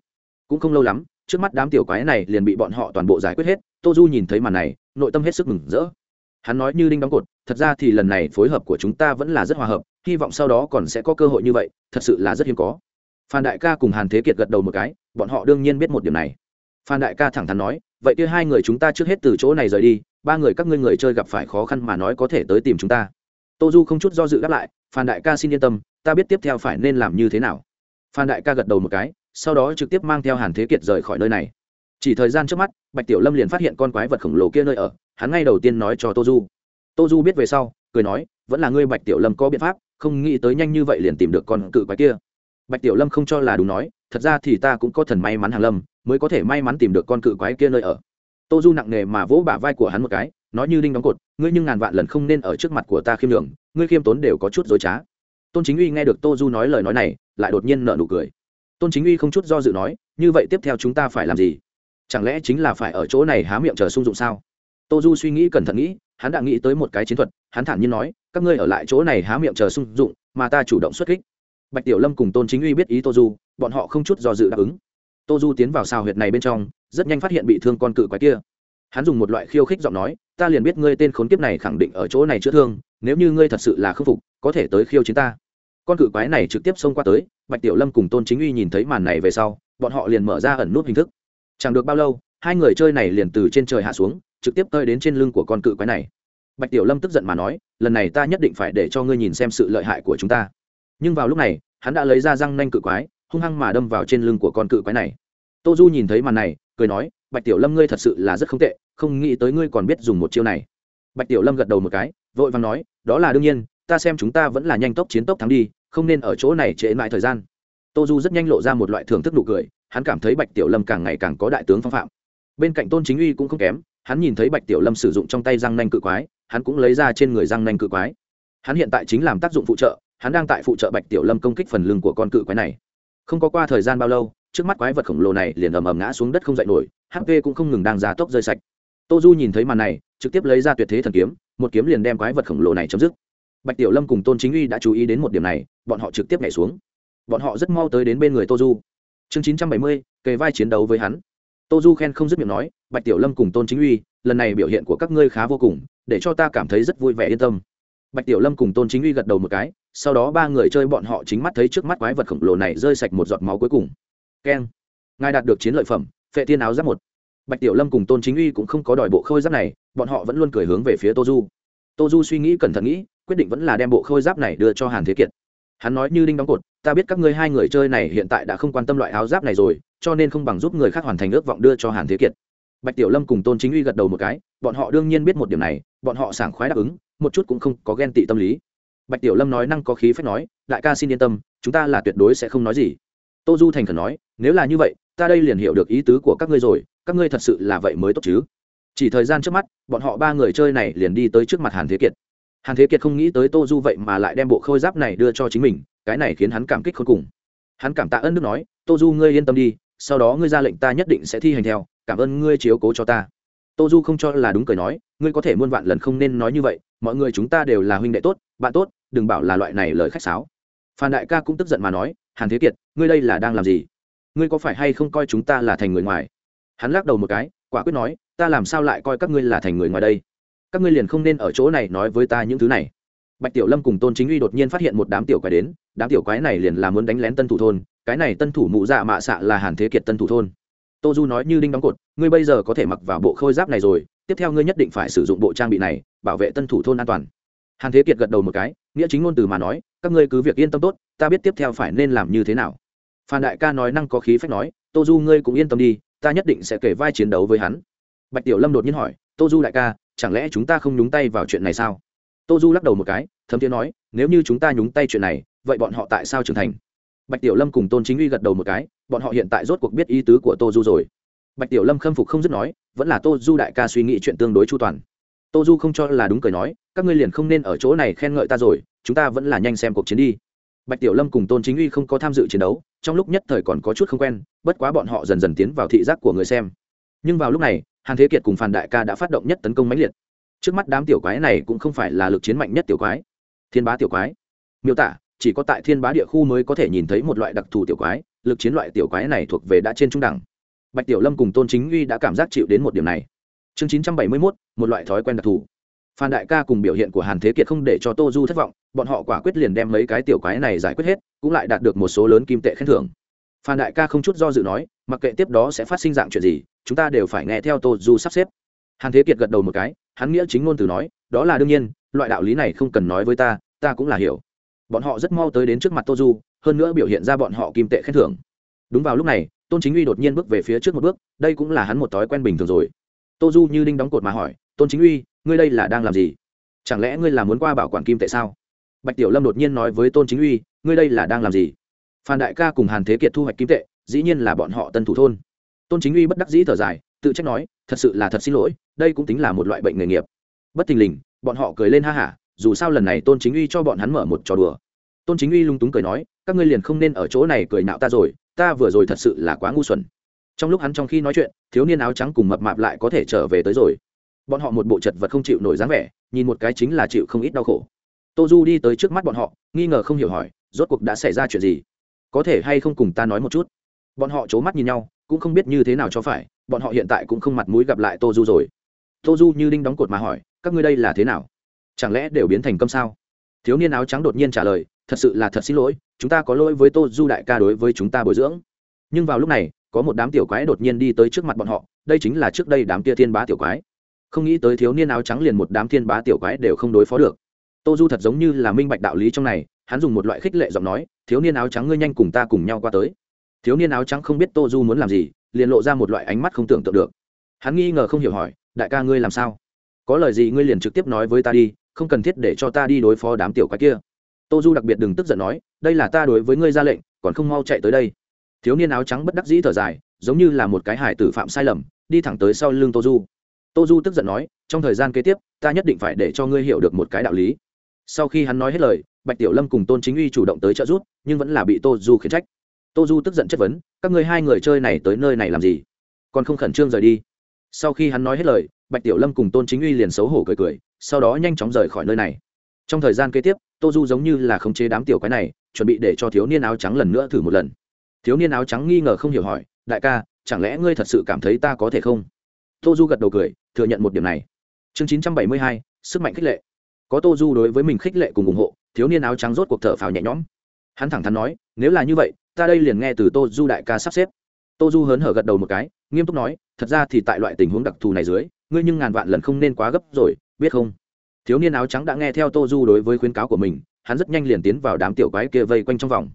Cũng không lâu lắm, trước mắt đám tiểu quái này liền bị bọn họ toàn bộ giải quyết hết, tô du nhìn thấy màn này, nội tâm hết sức mừng rỡ. Hắn nói như đinh đóng cột, thật ra thì lần này phối hợp của chúng ta vẫn là rất hòa hợp, hy vọng sau đó còn sẽ có cơ hội như vậy, thật sự là rất hiếm có phan đại ca cùng hàn thế kiệt gật đầu một cái, bọn họ đương nhiên biết một điểm này. Phan đại ca thẳng thắn nói, vậy kia hai người chúng ta trước hết từ chỗ này rời đi, ba người các ngươi người chơi gặp phải khó khăn mà nói có thể tới tìm chúng ta. Tô du không chút do dự đáp lại, phan đại ca xin yên tâm, ta biết tiếp theo phải nên làm như thế nào. Phan đại ca gật đầu một cái, sau đó trực tiếp mang theo hàn thế kiệt rời khỏi nơi này. Chỉ thời gian trước mắt, bạch tiểu lâm liền phát hiện con quái vật khổng lồ kia nơi ở, hắn ngay đầu tiên nói cho tô du. Tô du biết về sau, cười nói, vẫn là ngươi bạch tiểu lâm có biện pháp, không nghĩ tới nhanh như vậy liền tìm được con cự quái kia bạch tiểu lâm không cho là đúng nói, thật ra thì ta cũng có thần may mắn hàng lâm, mới có thể may mắn tìm được con cự quái kia nơi ở. Tô du nặng nề mà vỗ bả vai của hắn một cái, nói như đinh đóng cột, ngươi nhưng ngàn vạn lần không nên ở trước mặt của ta khiêm đường ngươi khiêm tốn đều có chút dối trá. Tôn chính uy nghe được tô du nói lời nói này, lại đột nhiên nợ nụ cười. Tôn chính uy không chút do dự nói, như vậy tiếp theo chúng ta phải làm gì? Chẳng lẽ chính là phải ở chỗ này há miệng chờ sung dụng sao? Tô du suy nghĩ cẩn thận nghĩ, hắn đã nghĩ tới một cái chiến thuật, hắn thản nhiên nói, các ngươi ở lại chỗ này há miệng chờ sung dụng, mà ta chủ động xuất kích bạch tiểu lâm cùng tôn chính uy biết ý tô du, bọn họ không chút do dự đáp ứng. Tô du tiến vào xào huyệt này bên trong, rất nhanh phát hiện bị thương con cự quái kia. Hắn dùng một loại khiêu khích giọng nói, ta liền biết ngươi tên khốn kiếp này khẳng định ở chỗ này chữa thương, nếu như ngươi thật sự là khâm phục, có thể tới khiêu chiến ta. Con cự quái này trực tiếp xông qua tới, bạch tiểu lâm cùng tôn chính uy nhìn thấy màn này về sau, bọn họ liền mở ra ẩn nút hình thức. Chẳng được bao lâu, hai người chơi này liền từ trên trời hạ xuống, trực tiếp tơi đến trên lưng của con cự quái này. Bạch tiểu lâm tức giận mà nói, lần này ta nhất định phải để cho ngươi nhìn xem sự lợi hại của chúng ta nhưng vào lúc này, hắn đã lấy ra răng nanh cự quái, hung hăng mà đâm vào trên lưng của con cự quái này. Tô du nhìn thấy màn này, cười nói, bạch tiểu lâm ngươi thật sự là rất không tệ, không nghĩ tới ngươi còn biết dùng một chiêu này. Bạch tiểu lâm gật đầu một cái, vội vàng nói, đó là đương nhiên, ta xem chúng ta vẫn là nhanh tốc chiến tốc thắng đi, không nên ở chỗ này trễ mãi thời gian. Tô du rất nhanh lộ ra một loại thưởng thức nụ cười, hắn cảm thấy bạch tiểu lâm càng ngày càng có đại tướng phong phạm. Bên cạnh tôn chính uy cũng không kém, hắn nhìn thấy bạch tiểu lâm sử dụng trong tay răng nanh cự quái, hắn cũng lấy ra trên người răng nanh cự quái. Hắn hiện tại chính làm tác dụng phụ trợ hắn đang tại phụ trợ bạch tiểu lâm công kích phần lưng của con cự quái này. Không có qua thời gian bao lâu, trước mắt quái vật khổng lồ này liền ầm ầm ngã xuống đất không dậy nổi hp cũng không ngừng đang ra tốc rơi sạch. Tô du nhìn thấy màn này, trực tiếp lấy ra tuyệt thế thần kiếm, một kiếm liền đem quái vật khổng lồ này chấm dứt. Bạch tiểu lâm cùng tôn chính uy đã chú ý đến một điểm này, bọn họ trực tiếp nhảy xuống. Bọn họ rất mau tới đến bên người tô du. Chương chín trăm bảy mươi, kề vai chiến đấu với hắn. Tô du khen không dứt miệng nói, bạch tiểu lâm cùng tôn chính uy, lần này biểu hiện của các ngươi khá vô cùng, để cho ta cảm thấy rất vui vẻ yên tâm bạch tiểu lâm cùng tôn chính uy gật đầu một cái, sau đó ba người chơi bọn họ chính mắt thấy trước mắt quái vật khổng lồ này rơi sạch một giọt máu cuối cùng. Keng. Ngài đạt được chiến lợi phẩm, phệ thiên áo giáp một. Bạch tiểu lâm cùng tôn chính uy cũng không có đòi bộ khôi giáp này, bọn họ vẫn luôn cười hướng về phía tô du. Tô du suy nghĩ cẩn thận nghĩ, quyết định vẫn là đem bộ khôi giáp này đưa cho hàn thế kiệt. Hắn nói như đinh đóng cột, ta biết các ngươi hai người chơi này hiện tại đã không quan tâm loại áo giáp này rồi, cho nên không bằng giúp người khác hoàn thành ước vọng đưa cho hàn thế kiệt bạch tiểu lâm cùng tôn chính uy gật đầu một cái, bọn họ đương nhiên biết một điểm này, bọn họ sảng khoái đáp ứng, một chút cũng không có ghen tị tâm lý. Bạch tiểu lâm nói năng có khí phép nói, đại ca xin yên tâm, chúng ta là tuyệt đối sẽ không nói gì. Tô du thành khẩn nói, nếu là như vậy, ta đây liền hiểu được ý tứ của các ngươi rồi, các ngươi thật sự là vậy mới tốt chứ. Chỉ thời gian trước mắt, bọn họ ba người chơi này liền đi tới trước mặt hàn thế kiệt. Hàn thế kiệt không nghĩ tới tô du vậy mà lại đem bộ khôi giáp này đưa cho chính mình, cái này khiến hắn cảm kích khôn cùng. Hắn cảm tạ ơn đức nói, tô du, ngươi yên tâm đi, sau đó ngươi ra lệnh ta nhất định sẽ thi hành theo cảm ơn ngươi chiếu cố cho ta. Tô du không cho là đúng cười nói, ngươi có thể muôn vạn lần không nên nói như vậy, mọi người chúng ta đều là huynh đệ tốt, bạn tốt, đừng bảo là loại này lời khách sáo. Phan đại ca cũng tức giận mà nói, hàn thế kiệt, ngươi đây là đang làm gì? Ngươi có phải hay không coi chúng ta là thành người ngoài? Hắn lắc đầu một cái, quả quyết nói, ta làm sao lại coi các ngươi là thành người ngoài đây? Các ngươi liền không nên ở chỗ này nói với ta những thứ này. Bạch tiểu lâm cùng tôn chính uy đột nhiên phát hiện một đám tiểu quái đến, đám tiểu quái này liền là muốn đánh lén tân thủ thôn, cái này tân thủ mụ dạ mạ xạ là hàn thế kiệt tân thủ thôn tô du nói như đinh đóng cột, ngươi bây giờ có thể mặc vào bộ khôi giáp này rồi, tiếp theo ngươi nhất định phải sử dụng bộ trang bị này, bảo vệ tân thủ thôn an toàn. Hàn thế kiệt gật đầu một cái, nghĩa chính ngôn từ mà nói, các ngươi cứ việc yên tâm tốt, ta biết tiếp theo phải nên làm như thế nào. Phan đại ca nói năng có khí phách nói tô du ngươi cũng yên tâm đi, ta nhất định sẽ kể vai chiến đấu với hắn. Bạch tiểu lâm đột nhiên hỏi tô du đại ca, chẳng lẽ chúng ta không nhúng tay vào chuyện này sao? Tô du lắc đầu một cái, thấm tiếng nói, nếu như chúng ta nhúng tay chuyện này, vậy bọn họ tại sao trưởng thành? Bạch tiểu lâm cùng tôn chính uy gật đầu một cái, bọn họ hiện tại rốt cuộc biết ý tứ của tô du rồi. Bạch tiểu lâm khâm phục không dứt nói, vẫn là tô du đại ca suy nghĩ chuyện tương đối chu toàn. Tô du không cho là đúng cười nói, các ngươi liền không nên ở chỗ này khen ngợi ta rồi, chúng ta vẫn là nhanh xem cuộc chiến đi. Bạch tiểu lâm cùng tôn chính uy không có tham dự chiến đấu, trong lúc nhất thời còn có chút không quen, bất quá bọn họ dần dần tiến vào thị giác của người xem. Nhưng vào lúc này, hàn thế kiệt cùng phàn đại ca đã phát động nhất tấn công mãnh liệt. Trước mắt đám tiểu quái này cũng không phải là lực chiến mạnh nhất tiểu quái. Thiên bá tiểu quái. Miêu tả chỉ có tại thiên bá địa khu mới có thể nhìn thấy một loại đặc thù tiểu quái, lực chiến loại tiểu quái này thuộc về đã trên trung đẳng. Bạch tiểu lâm cùng tôn chính uy đã cảm giác chịu đến một điểm này. Chương chín trăm bảy mươi mốt, một loại thói quen đặc thù. Phan đại ca cùng biểu hiện của hàn thế kiệt không để cho tô du thất vọng, bọn họ quả quyết liền đem mấy cái tiểu quái này giải quyết hết, cũng lại đạt được một số lớn kim tệ khen thưởng. Phan đại ca không chút do dự nói, mặc kệ tiếp đó sẽ phát sinh dạng chuyện gì, chúng ta đều phải nghe theo tô du sắp xếp. Hàn thế kiệt gật đầu một cái, hắn nghĩa chính ngôn từ nói, đó là đương nhiên, loại đạo lý này không cần nói với ta ta cũng là hiểu bọn họ rất mau tới đến trước mặt tô du, hơn nữa biểu hiện ra bọn họ kim tệ khen thưởng. Đúng vào lúc này, tôn chính uy đột nhiên bước về phía trước một bước, đây cũng là hắn một thói quen bình thường rồi. Tô du như đinh đóng cột mà hỏi, tôn chính uy, ngươi đây là đang làm gì? Chẳng lẽ ngươi là muốn qua bảo quản kim tệ sao? Bạch tiểu lâm đột nhiên nói với tôn chính uy, ngươi đây là đang làm gì? Phan đại ca cùng hàn thế kiệt thu hoạch kim tệ, dĩ nhiên là bọn họ tân thủ thôn. Tôn chính uy bất đắc dĩ thở dài, tự trách nói, thật sự là thật xin lỗi, đây cũng tính là một loại bệnh nghề nghiệp. Bất thình lình, bọn họ cười lên ha hả dù sao lần này tôn chính uy cho bọn hắn mở một trò đùa. Tôn chính uy lung túng cười nói, các ngươi liền không nên ở chỗ này cười nạo ta rồi, ta vừa rồi thật sự là quá ngu xuẩn. Trong lúc hắn trong khi nói chuyện, thiếu niên áo trắng cùng mập mạp lại có thể trở về tới rồi. Bọn họ một bộ chật vật không chịu nổi dáng vẻ, nhìn một cái chính là chịu không ít đau khổ. Tô du đi tới trước mắt bọn họ, nghi ngờ không hiểu hỏi, rốt cuộc đã xảy ra chuyện gì? Có thể hay không cùng ta nói một chút? Bọn họ c h ố mắt nhìn nhau, cũng không biết như thế nào cho phải, bọn họ hiện tại cũng không mặt mũi gặp lại tô du rồi. Tô du như đinh đóng cột mà hỏi, các ngươi đây là thế nào? Chẳng lẽ đều biến thành câm sao? Thiếu niên áo trắng đột nhiên trả lời, thật sự là thật xin lỗi, chúng ta có lỗi với tô du đại ca đối với chúng ta bồi dưỡng. Nhưng vào lúc này, có một đám tiểu quái đột nhiên đi tới trước mặt bọn họ, đây chính là trước đây đám tia thiên bá tiểu quái. Không nghĩ tới thiếu niên áo trắng liền một đám thiên bá tiểu quái đều không đối phó được. Tô du thật giống như là minh bạch đạo lý trong này, hắn dùng một loại khích lệ giọng nói, thiếu niên áo trắng ngươi nhanh cùng ta cùng nhau qua tới. Thiếu niên áo trắng không biết tô du muốn làm gì, liền lộ ra một loại ánh mắt không tưởng tượng được. Hắn nghi ngờ không hiểu hỏi, đại ca ngươi làm sao? Có lời gì ngươi liền trực tiếp nói với ta đi không cần thiết để cho ta đi đối phó đám tiểu quái kia. Tô du đặc biệt đừng tức giận nói, đây là ta đối với ngươi ra lệnh, còn không mau chạy tới đây. Thiếu niên áo trắng bất đắc dĩ thở dài, giống như là một cái hải tử phạm sai lầm, đi thẳng tới sau lưng tô du. Tô du tức giận nói, trong thời gian kế tiếp, ta nhất định phải để cho ngươi hiểu được một cái đạo lý. Sau khi hắn nói hết lời, bạch tiểu lâm cùng tôn chính uy chủ động tới trợ giúp, nhưng vẫn là bị tô du khiển trách. Tô du tức giận chất vấn, các ngươi hai người chơi này tới nơi này làm gì? Còn không khẩn trương rời đi. Sau khi hắn nói hết lời, bạch tiểu lâm cùng tôn chính uy liền xấu hổ cười cười sau đó nhanh chóng rời khỏi nơi này. Trong thời gian kế tiếp, tô du giống như là khống chế đám tiểu quái này, chuẩn bị để cho thiếu niên áo trắng lần nữa thử một lần. Thiếu niên áo trắng nghi ngờ không hiểu hỏi, đại ca, chẳng lẽ ngươi thật sự cảm thấy ta có thể không? Tô du gật đầu cười, thừa nhận một điểm này. Chương chín trăm bảy mươi hai, sức mạnh khích lệ. Có tô du đối với mình khích lệ cùng ủng hộ, thiếu niên áo trắng rốt cuộc thở phào nhẹ nhõm. Hắn thẳng thắn nói, nếu là như vậy, ta đây liền nghe từ tô du đại ca sắp xếp. Tô du hớn hở gật đầu một cái, nghiêm túc nói, thật ra thì tại loại tình huống đặc thù này dưới ngươi nhưng ngàn vạn lần không nên quá gấp rồi, biết không? Thiếu niên áo trắng đã nghe theo tô du đối với khuyến cáo của mình, hắn rất nhanh liền tiến vào đám tiểu quái kia vây quanh trong vòng.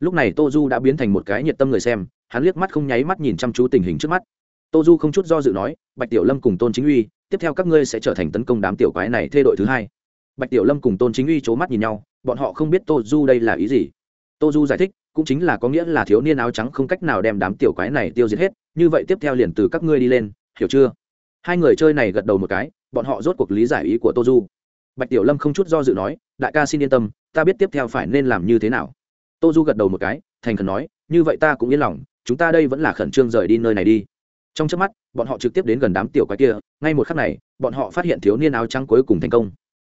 Lúc này tô du đã biến thành một cái nhiệt tâm người xem, hắn liếc mắt không nháy mắt nhìn chăm chú tình hình trước mắt. Tô du không chút do dự nói, bạch tiểu lâm cùng tôn chính uy, tiếp theo các ngươi sẽ trở thành tấn công đám tiểu quái này thê đội thứ hai. Bạch tiểu lâm cùng tôn chính uy c h ố mắt nhìn nhau, bọn họ không biết tô du đây là ý gì. Tô du giải thích, cũng chính là có nghĩa là thiếu niên áo trắng không cách nào đem đám tiểu quái này tiêu diệt hết, như vậy tiếp theo liền từ các ngươi đi lên, hiểu chưa? Hai người chơi này gật đầu một cái, bọn họ rốt cuộc lý giải ý của tô du bạch tiểu lâm không chút do dự nói, đại ca xin yên tâm, ta biết tiếp theo phải nên làm như thế nào. Tô du gật đầu một cái, thành khẩn nói, như vậy ta cũng yên lòng, chúng ta đây vẫn là khẩn trương rời đi nơi này đi. Trong trước mắt, bọn họ trực tiếp đến gần đám tiểu quái kia, ngay một khắc này, bọn họ phát hiện thiếu niên áo trắng cuối cùng thành công.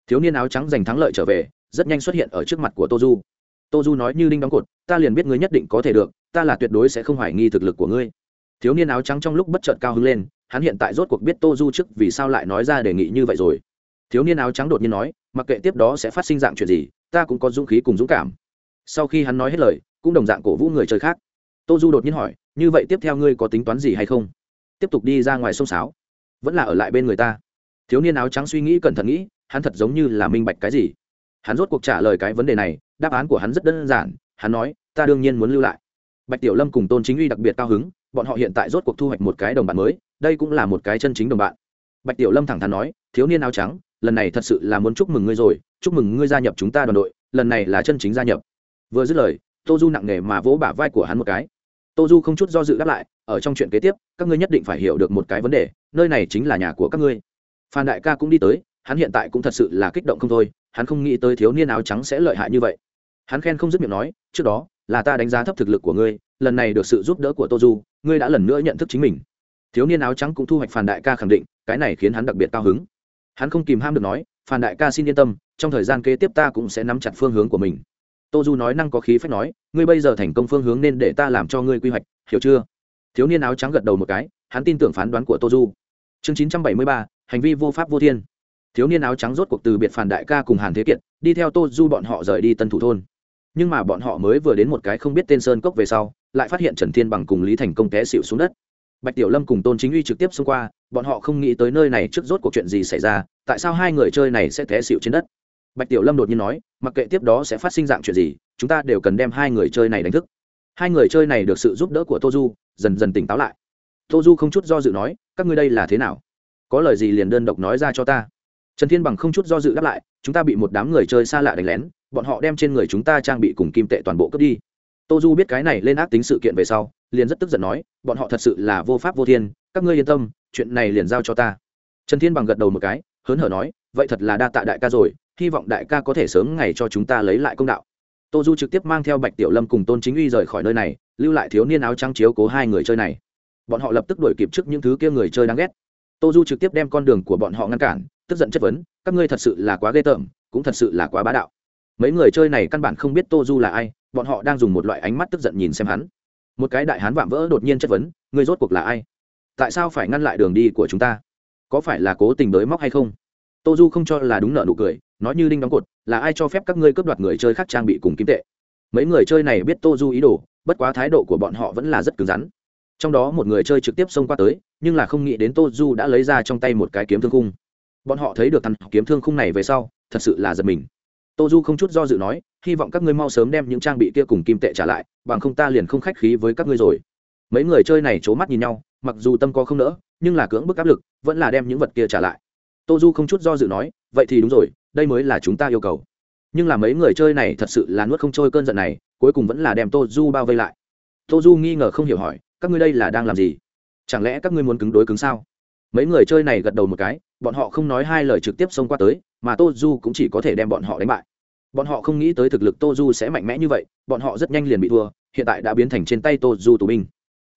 Thiếu niên áo trắng giành thắng lợi trở về, rất nhanh xuất hiện ở trước mặt của tô du tô du nói như đinh đóng cột, ta liền biết ngươi nhất định có thể được, ta là tuyệt đối sẽ không hoài nghi thực lực của ngươi. Thiếu niên áo trắng trong lúc bất chợt cao hứng lên hắn hiện tại rốt cuộc biết tô du trước vì sao lại nói ra đề nghị như vậy rồi. Thiếu niên áo trắng đột nhiên nói, mặc kệ tiếp đó sẽ phát sinh dạng chuyện gì, ta cũng có dũng khí cùng dũng cảm. Sau khi hắn nói hết lời, cũng đồng dạng cổ vũ người chơi khác. Tô du đột nhiên hỏi, như vậy tiếp theo ngươi có tính toán gì hay không? Tiếp tục đi ra ngoài sông sáo. Vẫn là ở lại bên người ta. Thiếu niên áo trắng suy nghĩ cẩn thận nghĩ, hắn thật giống như là minh bạch cái gì. Hắn rốt cuộc trả lời cái vấn đề này, đáp án của hắn rất đơn giản, hắn nói, ta đương nhiên muốn lưu lại. Bạch tiểu lâm cùng tôn chính uy đặc biệt cao hứng, bọn họ hiện tại rốt cuộc thu hoạch một cái đồng bạn mới đây cũng là một cái chân chính đồng bạn. Bạch tiểu lâm thẳng thắn nói, thiếu niên áo trắng, lần này thật sự là muốn chúc mừng ngươi rồi, chúc mừng ngươi gia nhập chúng ta đoàn đội, lần này là chân chính gia nhập. Vừa dứt lời, tô du nặng nề mà vỗ bả vai của hắn một cái. Tô du không chút do dự đáp lại, ở trong chuyện kế tiếp, các ngươi nhất định phải hiểu được một cái vấn đề, nơi này chính là nhà của các ngươi. Phan đại ca cũng đi tới, hắn hiện tại cũng thật sự là kích động không thôi, hắn không nghĩ tới thiếu niên áo trắng sẽ lợi hại như vậy. Hắn khen không dứt miệng nói, trước đó, là ta đánh giá thấp thực lực của ngươi, lần này được sự giúp đỡ của tô du, ngươi đã lần nữa nhận thức chính mình thiếu niên áo trắng cũng thu hoạch phản đại ca khẳng định, cái này khiến hắn đặc biệt cao hứng. Hắn không kìm ham được nói phản đại ca xin yên tâm, trong thời gian kế tiếp ta cũng sẽ nắm chặt phương hướng của mình. Tô du nói năng có khí phách nói, ngươi bây giờ thành công phương hướng nên để ta làm cho ngươi quy hoạch, hiểu chưa? Thiếu niên áo trắng gật đầu một cái, hắn tin tưởng phán đoán của tô du. Chương chín trăm bảy mươi ba, hành vi vô pháp vô thiên. Thiếu niên áo trắng rốt cuộc từ biệt phản đại ca cùng hàn thế kiệt, đi theo tô du bọn họ rời đi tân thủ thôn. Nhưng mà bọn họ mới vừa đến một cái không biết tên sơn cốc về sau, lại phát hiện trần thiên bằng cùng lý thành công té xịu xuống đất bạch tiểu lâm cùng tôn chính uy trực tiếp xông qua, bọn họ không nghĩ tới nơi này trước rốt cuộc chuyện gì xảy ra, tại sao hai người chơi này sẽ té xịu trên đất? Bạch tiểu lâm đột nhiên nói, mặc kệ tiếp đó sẽ phát sinh dạng chuyện gì, chúng ta đều cần đem hai người chơi này đánh thức. Hai người chơi này được sự giúp đỡ của tô du, dần dần tỉnh táo lại. Tô du không chút do dự nói, các ngươi đây là thế nào? Có lời gì liền đơn độc nói ra cho ta. Trần thiên bằng không chút do dự đáp lại, chúng ta bị một đám người chơi xa lạ đánh lén, bọn họ đem trên người chúng ta trang bị cùng kim tệ toàn bộ cướp đi tô du biết cái này lên ác tính sự kiện về sau, liền rất tức giận nói, bọn họ thật sự là vô pháp vô thiên, các ngươi yên tâm, chuyện này liền giao cho ta. Trần thiên bằng gật đầu một cái, hớn hở nói, vậy thật là đa tạ đại ca rồi, hy vọng đại ca có thể sớm ngày cho chúng ta lấy lại công đạo. Tô du trực tiếp mang theo bạch tiểu lâm cùng tôn chính uy rời khỏi nơi này, lưu lại thiếu niên áo trắng chiếu cố hai người chơi này. Bọn họ lập tức đuổi kịp trước những thứ kia người chơi đáng ghét. Tô du trực tiếp đem con đường của bọn họ ngăn cản, tức giận chất vấn, các ngươi thật sự là quá ghê tởm, cũng thật sự là quá bá đạo. Mấy người chơi này căn bản không biết tô du là ai bọn họ đang dùng một loại ánh mắt tức giận nhìn xem hắn. Một cái đại hán vạm vỡ đột nhiên chất vấn, ngươi rốt cuộc là ai? Tại sao phải ngăn lại đường đi của chúng ta? Có phải là cố tình đới móc hay không? Tô du không cho là đúng nợ nụ cười, nói như đinh đóng cột, là ai cho phép các ngươi cướp đoạt người chơi khác trang bị cùng kim tệ? Mấy người chơi này biết tô du ý đồ, bất quá thái độ của bọn họ vẫn là rất cứng rắn. Trong đó một người chơi trực tiếp xông qua tới, nhưng là không nghĩ đến tô du đã lấy ra trong tay một cái kiếm thương khung. Bọn họ thấy được thằng kiếm thương khung này về sau, thật sự là giật mình tô du không chút do dự nói, hy vọng các ngươi mau sớm đem những trang bị kia cùng kim tệ trả lại, bằng không ta liền không khách khí với các ngươi rồi. Mấy người chơi này c h ố mắt nhìn nhau, mặc dù tâm có không nỡ, nhưng là cưỡng bức áp lực, vẫn là đem những vật kia trả lại. Tô du không chút do dự nói, vậy thì đúng rồi, đây mới là chúng ta yêu cầu. Nhưng là mấy người chơi này thật sự là nuốt không trôi cơn giận này, cuối cùng vẫn là đem tô du bao vây lại. Tô du nghi ngờ không hiểu hỏi, các ngươi đây là đang làm gì? Chẳng lẽ các ngươi muốn cứng đối cứng sao? Mấy người chơi này gật đầu một cái, bọn họ không nói hai lời trực tiếp xông qua tới, mà tô du cũng chỉ có thể đem bọn họ đánh bại bọn họ không nghĩ tới thực lực tô du sẽ mạnh mẽ như vậy, bọn họ rất nhanh liền bị thua, hiện tại đã biến thành trên tay tô du tù binh.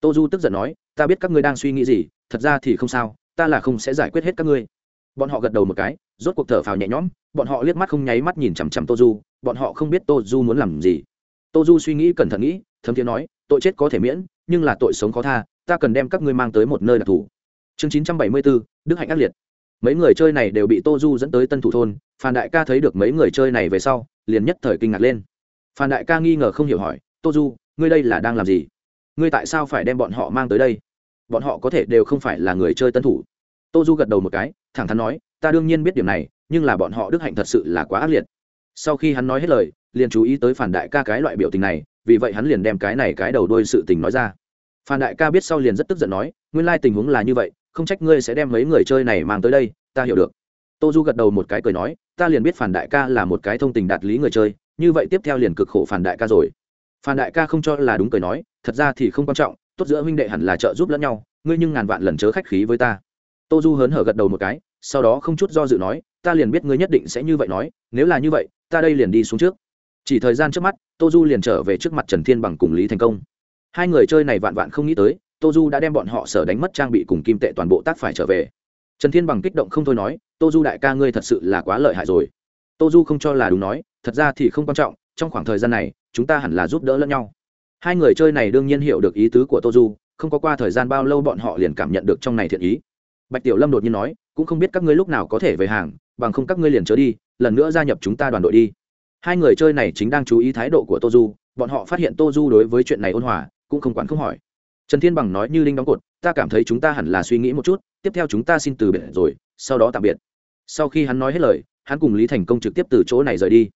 Tô du tức giận nói, ta biết các ngươi đang suy nghĩ gì, thật ra thì không sao, ta là không sẽ giải quyết hết các ngươi. Bọn họ gật đầu một cái, rốt cuộc thở phào nhẹ nhõm, bọn họ liếc mắt không nháy mắt nhìn chằm chằm tô du, bọn họ không biết tô du muốn làm gì. Tô du suy nghĩ cẩn thận nghĩ, thấm thiên nói, tội chết có thể miễn, nhưng là tội sống khó tha, ta cần đem các ngươi mang tới một nơi đặc thù. Chương chín trăm bảy mươi bốn, đức hạnh ác liệt mấy người chơi này đều bị tô du dẫn tới tân thủ thôn, phan đại ca thấy được mấy người chơi này về sau, liền nhất thời kinh ngạc lên. Phan đại ca nghi ngờ không hiểu hỏi, tô du, ngươi đây là đang làm gì? Ngươi tại sao phải đem bọn họ mang tới đây? Bọn họ có thể đều không phải là người chơi tân thủ. Tô du gật đầu một cái, thẳng thắn nói, ta đương nhiên biết điểm này, nhưng là bọn họ đức hạnh thật sự là quá ác liệt. Sau khi hắn nói hết lời, liền chú ý tới phản đại ca cái loại biểu tình này, vì vậy hắn liền đem cái này cái đầu đôi sự tình nói ra. Phan đại ca biết sau liền rất tức giận nói, nguyên lai tình huống là như vậy không trách ngươi sẽ đem mấy người chơi này mang tới đây, ta hiểu được. Tô du gật đầu một cái cười nói, ta liền biết phản đại ca là một cái thông tình đạt lý người chơi, như vậy tiếp theo liền cực khổ phản đại ca rồi. Phản đại ca không cho là đúng cười nói, thật ra thì không quan trọng, tốt giữa huynh đệ hẳn là trợ giúp lẫn nhau, ngươi nhưng ngàn vạn lần chớ khách khí với ta. Tô du hớn hở gật đầu một cái, sau đó không chút do dự nói, ta liền biết ngươi nhất định sẽ như vậy nói, nếu là như vậy, ta đây liền đi xuống trước. Chỉ thời gian trước mắt, tô du liền trở về trước mặt trần thiên bằng cùng lý thành công. Hai người chơi này vạn vạn không nghĩ tới tô du đã đem bọn họ sở đánh mất trang bị cùng kim tệ toàn bộ tác phải trở về. Trần thiên bằng kích động không thôi nói tô du đại ca ngươi thật sự là quá lợi hại rồi. Tô du không cho là đúng nói, thật ra thì không quan trọng, trong khoảng thời gian này, chúng ta hẳn là giúp đỡ lẫn nhau. Hai người chơi này đương nhiên hiểu được ý tứ của tô du không có qua thời gian bao lâu bọn họ liền cảm nhận được trong này thiện ý. Bạch tiểu lâm đột nhiên nói, cũng không biết các ngươi lúc nào có thể về hàng, bằng không các ngươi liền trở đi, lần nữa gia nhập chúng ta đoàn đội đi. Hai người chơi này chính đang chú ý thái độ của tô du bọn họ phát hiện tô du đối với chuyện này ôn hòa, cũng không quản không hỏi trần thiên bằng nói như linh đóng cột, ta cảm thấy chúng ta hẳn là suy nghĩ một chút, tiếp theo chúng ta xin từ biệt rồi, sau đó tạm biệt. Sau khi hắn nói hết lời, hắn cùng lý thành công trực tiếp từ chỗ này rời đi.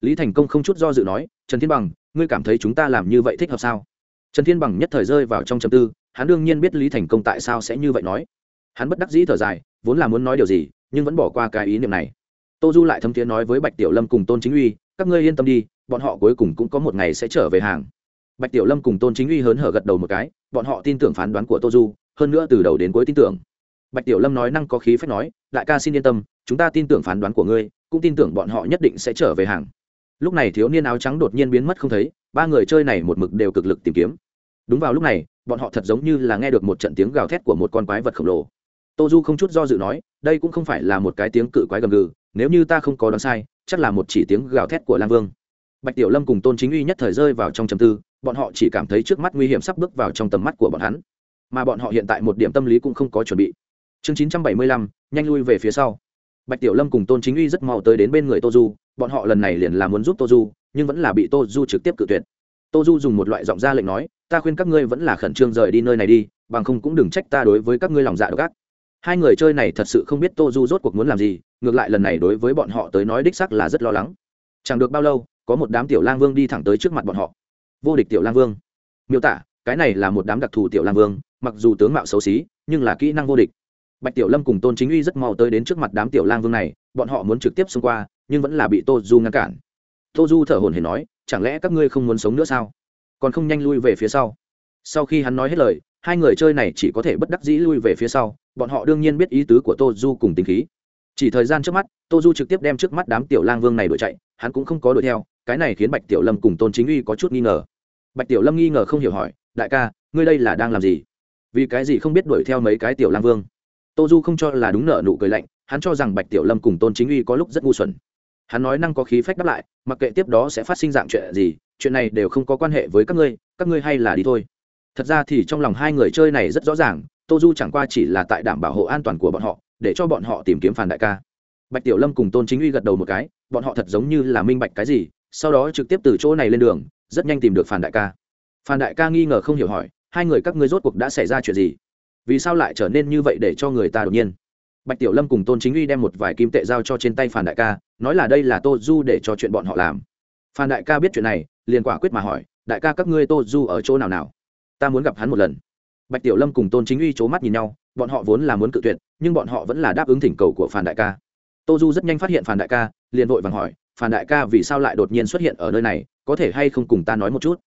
Lý thành công không chút do dự nói, trần thiên bằng, ngươi cảm thấy chúng ta làm như vậy thích hợp sao? Trần thiên bằng nhất thời rơi vào trong chầm tư, hắn đương nhiên biết lý thành công tại sao sẽ như vậy nói. Hắn bất đắc dĩ thở dài, vốn là muốn nói điều gì, nhưng vẫn bỏ qua cái ý niệm này. Tô du lại thâm tiếng nói với bạch tiểu lâm cùng tôn chính uy, các ngươi yên tâm đi, bọn họ cuối cùng cũng có một ngày sẽ trở về hàng bạch tiểu lâm cùng tôn chính uy hớn hở gật đầu một cái, bọn họ tin tưởng phán đoán của tô du, hơn nữa từ đầu đến cuối tin tưởng. Bạch tiểu lâm nói năng có khí phép nói, đại ca xin yên tâm, chúng ta tin tưởng phán đoán của ngươi, cũng tin tưởng bọn họ nhất định sẽ trở về hàng. Lúc này thiếu niên áo trắng đột nhiên biến mất không thấy, ba người chơi này một mực đều cực lực tìm kiếm. Đúng vào lúc này, bọn họ thật giống như là nghe được một trận tiếng gào thét của một con quái vật khổng lồ. Tô du không chút do dự nói, đây cũng không phải là một cái tiếng cự quái gầm gừ, nếu như ta không có đoán sai, chắc là một chỉ tiếng gào thét của lang vương. Bạch tiểu lâm cùng tôn chính uy nhất thời rơi vào trong trầm tư bọn họ chỉ cảm thấy trước mắt nguy hiểm sắp bước vào trong tầm mắt của bọn hắn. Mà bọn họ hiện tại một điểm tâm lý cũng không có chuẩn bị. Chương chín trăm bảy mươi lăm, nhanh lui về phía sau. Bạch tiểu lâm cùng tôn chính uy rất mau tới đến bên người tô du, bọn họ lần này liền là muốn giúp tô du, nhưng vẫn là bị tô du trực tiếp cự tuyệt. Tô du dùng một loại giọng ra lệnh nói, ta khuyên các ngươi vẫn là khẩn trương rời đi nơi này đi, bằng không cũng đừng trách ta đối với các ngươi lòng dạ độc ác. Hai người chơi này thật sự không biết tô du rốt cuộc muốn làm gì, ngược lại lần này đối với bọn họ tới nói đích sắc là rất lo lắng. Chẳng được bao lâu, có một đám tiểu lang vương đi thẳng tới trước mặt bọn họ vô địch tiểu lang vương. Miêu tả, cái này là một đám đặc thù tiểu lang vương, mặc dù tướng mạo xấu xí, nhưng là kỹ năng vô địch. Bạch tiểu lâm cùng tôn chính uy rất mau tới đến trước mặt đám tiểu lang vương này, bọn họ muốn trực tiếp xông qua, nhưng vẫn là bị tô du ngăn cản. Tô du thở hồn hển nói, chẳng lẽ các ngươi không muốn sống nữa sao? Còn không nhanh lui về phía sau. Sau khi hắn nói hết lời, hai người chơi này chỉ có thể bất đắc dĩ lui về phía sau, bọn họ đương nhiên biết ý tứ của tô du cùng tính khí. Chỉ thời gian trước mắt, tô du trực tiếp đem trước mắt đám tiểu lang vương này đuổi chạy, hắn cũng không có đuổi theo, cái này khiến bạch tiểu lâm cùng tôn chính uy có chút nghi ngờ bạch tiểu lâm nghi ngờ không hiểu hỏi, đại ca, ngươi đây là đang làm gì? Vì cái gì không biết đuổi theo mấy cái tiểu lang vương? Tô du không cho là đúng nợ nụ cười lạnh, hắn cho rằng bạch tiểu lâm cùng tôn chính uy có lúc rất ngu xuẩn. Hắn nói năng có khí phách đáp lại, mặc kệ tiếp đó sẽ phát sinh dạng chuyện gì, chuyện này đều không có quan hệ với các ngươi các ngươi hay là đi thôi. Thật ra thì trong lòng hai người chơi này rất rõ ràng, tô du chẳng qua chỉ là tại đảm bảo hộ an toàn của bọn họ, để cho bọn họ tìm kiếm phản đại ca. Bạch tiểu lâm cùng tôn chính uy gật đầu một cái, bọn họ thật giống như là minh bạch cái gì. Sau đó trực tiếp từ chỗ này lên đường rất nhanh tìm được phan đại ca. Phan đại ca nghi ngờ không hiểu hỏi, hai người các ngươi rốt cuộc đã xảy ra chuyện gì? Vì sao lại trở nên như vậy để cho người ta đột nhiên? Bạch tiểu lâm cùng tôn chính uy đem một vài kim tệ giao cho trên tay phan đại ca, nói là đây là tô du để cho chuyện bọn họ làm. Phan đại ca biết chuyện này, liền quả quyết mà hỏi, đại ca các ngươi tô du ở chỗ nào nào? Ta muốn gặp hắn một lần. Bạch tiểu lâm cùng tôn chính uy c h ố mắt nhìn nhau, bọn họ vốn là muốn cự tuyệt, nhưng bọn họ vẫn là đáp ứng thỉnh cầu của phan đại ca. Tô du rất nhanh phát hiện phan đại ca, liền vội vàng hỏi phan đại ca vì sao lại đột nhiên xuất hiện ở nơi này, có thể hay không cùng ta nói một chút?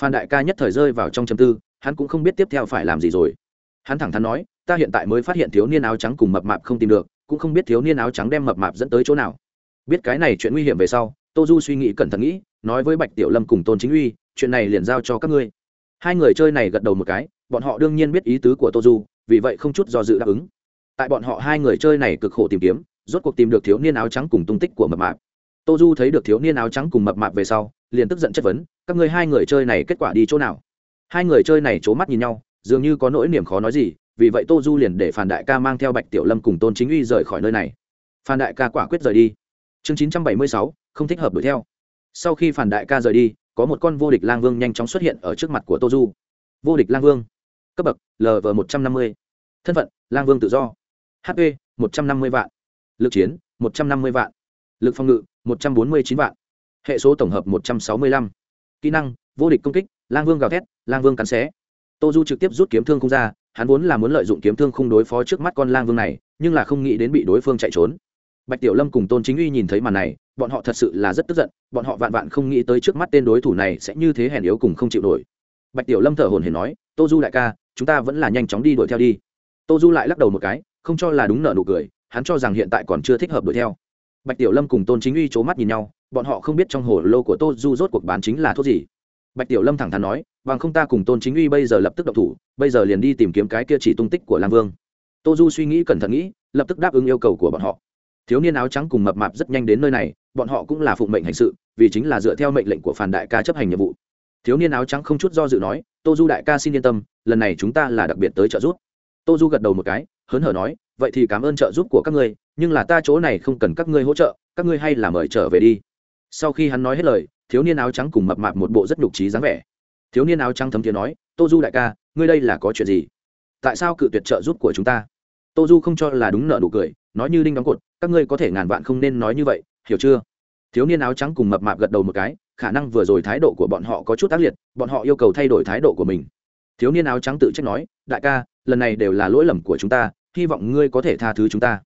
Phan đại ca nhất thời rơi vào trong châm tư, hắn cũng không biết tiếp theo phải làm gì rồi. Hắn thẳng thắn nói, ta hiện tại mới phát hiện thiếu niên áo trắng cùng mập mạp không tìm được, cũng không biết thiếu niên áo trắng đem mập mạp dẫn tới chỗ nào. Biết cái này chuyện nguy hiểm về sau, tô du suy nghĩ cẩn thận nghĩ, nói với bạch tiểu lâm cùng tôn chính uy, chuyện này liền giao cho các ngươi. Hai người chơi này gật đầu một cái, bọn họ đương nhiên biết ý tứ của tô du, vì vậy không chút do dự đáp ứng. Tại bọn họ hai người chơi này cực khổ tìm kiếm, rốt cuộc tìm được thiếu niên áo trắng cùng tung tích của mập mạp tô du thấy được thiếu niên áo trắng cùng mập mạp về sau, liền tức giận chất vấn, các ngươi hai người chơi này kết quả đi chỗ nào? Hai người chơi này c h ố mắt nhìn nhau, dường như có nỗi niềm khó nói gì, vì vậy tô du liền để phản đại ca mang theo bạch tiểu lâm cùng tôn chính uy rời khỏi nơi này. Phản đại ca quả quyết rời đi. Chương chín trăm bảy mươi sáu, không thích hợp đuổi theo. Sau khi phản đại ca rời đi, có một con vô địch lang vương nhanh chóng xuất hiện ở trước mặt của tô du. Vô địch lang vương. Cấp bậc lv một trăm năm mươi. Thân phận, lang vương tự do. Hp một trăm năm mươi vạn. Lực chiến, một trăm năm mươi vạn. Lực phòng ngự một trăm bốn mươi chín vạn. Hệ số tổng hợp một trăm sáu mươi lăm. Kỹ năng, vô địch công kích, lang vương gào thét, lang vương cắn xé. Tô du trực tiếp rút kiếm thương không ra, hắn vốn là muốn lợi dụng kiếm thương không đối phó trước mắt con lang vương này, nhưng là không nghĩ đến bị đối phương chạy trốn. Bạch tiểu lâm cùng tôn chính uy nhìn thấy màn này, bọn họ thật sự là rất tức giận, bọn họ vạn vạn không nghĩ tới trước mắt tên đối thủ này sẽ như thế hèn yếu cùng không chịu nổi. Bạch tiểu lâm thở hồn hển nói, tô du đại ca, chúng ta vẫn là nhanh chóng đi đuổi theo đi. Tô du lại lắc đầu một cái, không cho là đúng nợ nụ cười, hắn cho rằng hiện tại còn chưa thích hợp đuổi theo bạch tiểu lâm cùng tôn chính uy c h ố mắt nhìn nhau, bọn họ không biết trong hồ lô của tô du rốt cuộc bán chính là thuốc gì. Bạch tiểu lâm thẳng thắn nói, bằng không ta cùng tôn chính uy bây giờ lập tức độc thủ, bây giờ liền đi tìm kiếm cái kia chỉ tung tích của lam vương. Tô du suy nghĩ cẩn thận nghĩ, lập tức đáp ứng yêu cầu của bọn họ. Thiếu niên áo trắng cùng mập mạp rất nhanh đến nơi này, bọn họ cũng là phụng mệnh hành sự, vì chính là dựa theo mệnh lệnh của phản đại ca chấp hành nhiệm vụ. Thiếu niên áo trắng không chút do dự nói, tô du đại ca xin yên tâm, lần này chúng ta là đặc biệt tới trợ giúp. Tô du gật đầu một cái, hớn hở nói, vậy thì cảm ơn trợ giúp của các ngươi nhưng là ta chỗ này không cần các ngươi hỗ trợ, các ngươi hay là mời trở về đi. Sau khi hắn nói hết lời, thiếu niên áo trắng cùng mập mạp một bộ rất nhục trí dáng vẻ. Thiếu niên áo trắng thấm tiếng nói, tô du đại ca, ngươi đây là có chuyện gì? Tại sao cự tuyệt trợ giúp của chúng ta? Tô du không cho là đúng nợ nụ cười, nói như đinh đóng cột, các ngươi có thể ngàn vạn không nên nói như vậy, hiểu chưa? Thiếu niên áo trắng cùng mập mạp gật đầu một cái, khả năng vừa rồi thái độ của bọn họ có chút tác liệt, bọn họ yêu cầu thay đổi thái độ của mình. Thiếu niên áo trắng tự trách nói, đại ca, lần này đều là lỗi lầm của chúng ta, hy vọng ngươi có thể tha thứ chúng ta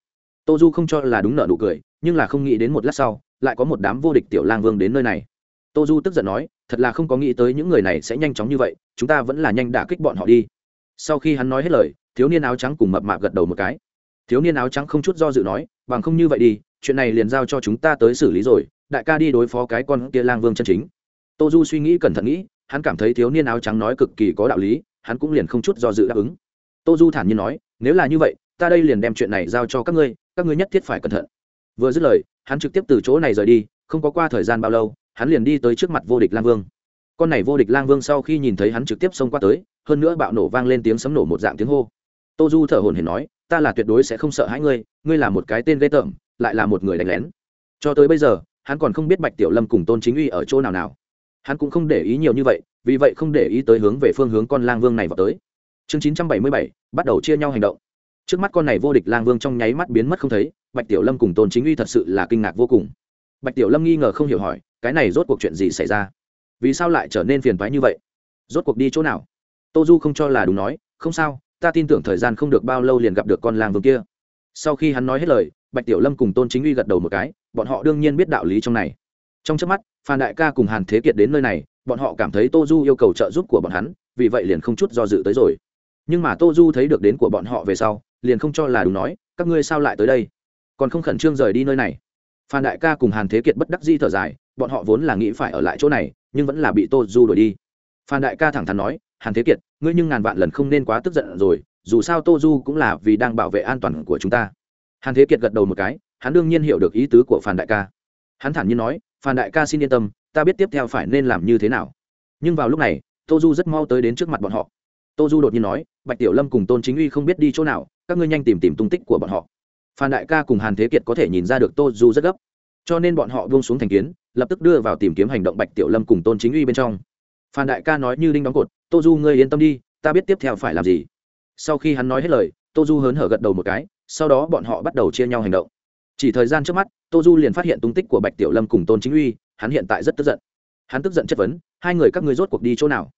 tô du không cho là đúng nợ nụ cười, nhưng là không nghĩ đến một lát sau, lại có một đám vô địch tiểu lang vương đến nơi này. Tô du tức giận nói, thật là không có nghĩ tới những người này sẽ nhanh chóng như vậy, chúng ta vẫn là nhanh đả kích bọn họ đi. Sau khi hắn nói hết lời, thiếu niên áo trắng cùng mập mạp gật đầu một cái. Thiếu niên áo trắng không chút do dự nói, bằng không như vậy đi, chuyện này liền giao cho chúng ta tới xử lý rồi, đại ca đi đối phó cái con kia lang vương chân chính. Tô du suy nghĩ cẩn thận nghĩ, hắn cảm thấy thiếu niên áo trắng nói cực kỳ có đạo lý, hắn cũng liền không chút do dự đáp ứng. Tô du thản nhiên nói, nếu là như vậy, ta đây liền đem chuyện này giao cho các ngươi các ngươi nhất thiết phải cẩn thận. Vừa dứt lời, hắn trực tiếp từ chỗ này rời đi, không có qua thời gian bao lâu, hắn liền đi tới trước mặt vô địch lang vương. Con này vô địch lang vương sau khi nhìn thấy hắn trực tiếp xông qua tới, hơn nữa bạo nổ vang lên tiếng sấm nổ một dạng tiếng hô. Tô du thở hồn hển nói, ta là tuyệt đối sẽ không sợ hãi ngươi ngươi là một cái tên ghê tởm, lại là một người đánh lén. Cho tới bây giờ, hắn còn không biết bạch tiểu lâm cùng tôn chính uy ở chỗ nào nào. Hắn cũng không để ý nhiều như vậy, vì vậy không để ý tới hướng về phương hướng con lang vương này vào tới. Chương chín trăm bảy mươi bảy, bắt đầu chia nhau hành động trước mắt con này vô địch lang vương trong nháy mắt biến mất không thấy, bạch tiểu lâm cùng tôn chính uy thật sự là kinh ngạc vô cùng. Bạch tiểu lâm nghi ngờ không hiểu hỏi, cái này rốt cuộc chuyện gì xảy ra? Vì sao lại trở nên phiền phái như vậy? Rốt cuộc đi chỗ nào? Tô du không cho là đúng nói, không sao, ta tin tưởng thời gian không được bao lâu liền gặp được con lang vương kia. Sau khi hắn nói hết lời, bạch tiểu lâm cùng tôn chính uy gật đầu một cái, bọn họ đương nhiên biết đạo lý trong này. Trong trước mắt, phan đại ca cùng hàn thế kiệt đến nơi này, bọn họ cảm thấy tô du yêu cầu trợ giúp của bọn hắn, vì vậy liền không chút do dự tới rồi. Nhưng mà tô du thấy được đến của bọn họ về sau liền không cho là đúng nói, các ngươi sao lại tới đây? Còn không khẩn trương rời đi nơi này. Phan đại ca cùng hàn thế kiệt bất đắc di thở dài, bọn họ vốn là nghĩ phải ở lại chỗ này, nhưng vẫn là bị tô du đuổi đi. Phan đại ca thẳng thắn nói, hàn thế kiệt, ngươi nhưng ngàn vạn lần không nên quá tức giận rồi, dù sao tô du cũng là vì đang bảo vệ an toàn của chúng ta. Hàn thế kiệt gật đầu một cái, hắn đương nhiên hiểu được ý tứ của phan đại ca. Hắn thản nhiên nói, phan đại ca xin yên tâm, ta biết tiếp theo phải nên làm như thế nào. Nhưng vào lúc này, tô du rất mau tới đến trước mặt bọn họ. Tô du đột nhiên nói, bạch tiểu lâm cùng tôn chính uy không biết đi chỗ nào các ngươi nhanh tìm tìm tung tích của bọn họ. Phan đại ca cùng hàn thế kiệt có thể nhìn ra được tô du rất gấp. Cho nên bọn họ buông xuống thành kiến, lập tức đưa vào tìm kiếm hành động bạch tiểu lâm cùng tôn chính uy bên trong. Phan đại ca nói như đinh đóng cột, tô du, ngươi yên tâm đi, ta biết tiếp theo phải làm gì. Sau khi hắn nói hết lời, tô du hớn hở gật đầu một cái, sau đó bọn họ bắt đầu chia nhau hành động. Chỉ thời gian trước mắt, tô du liền phát hiện tung tích của bạch tiểu lâm cùng tôn chính uy, hắn hiện tại rất tức giận. Hắn tức giận chất vấn, hai người các ngươi rốt cuộc đi chỗ nào?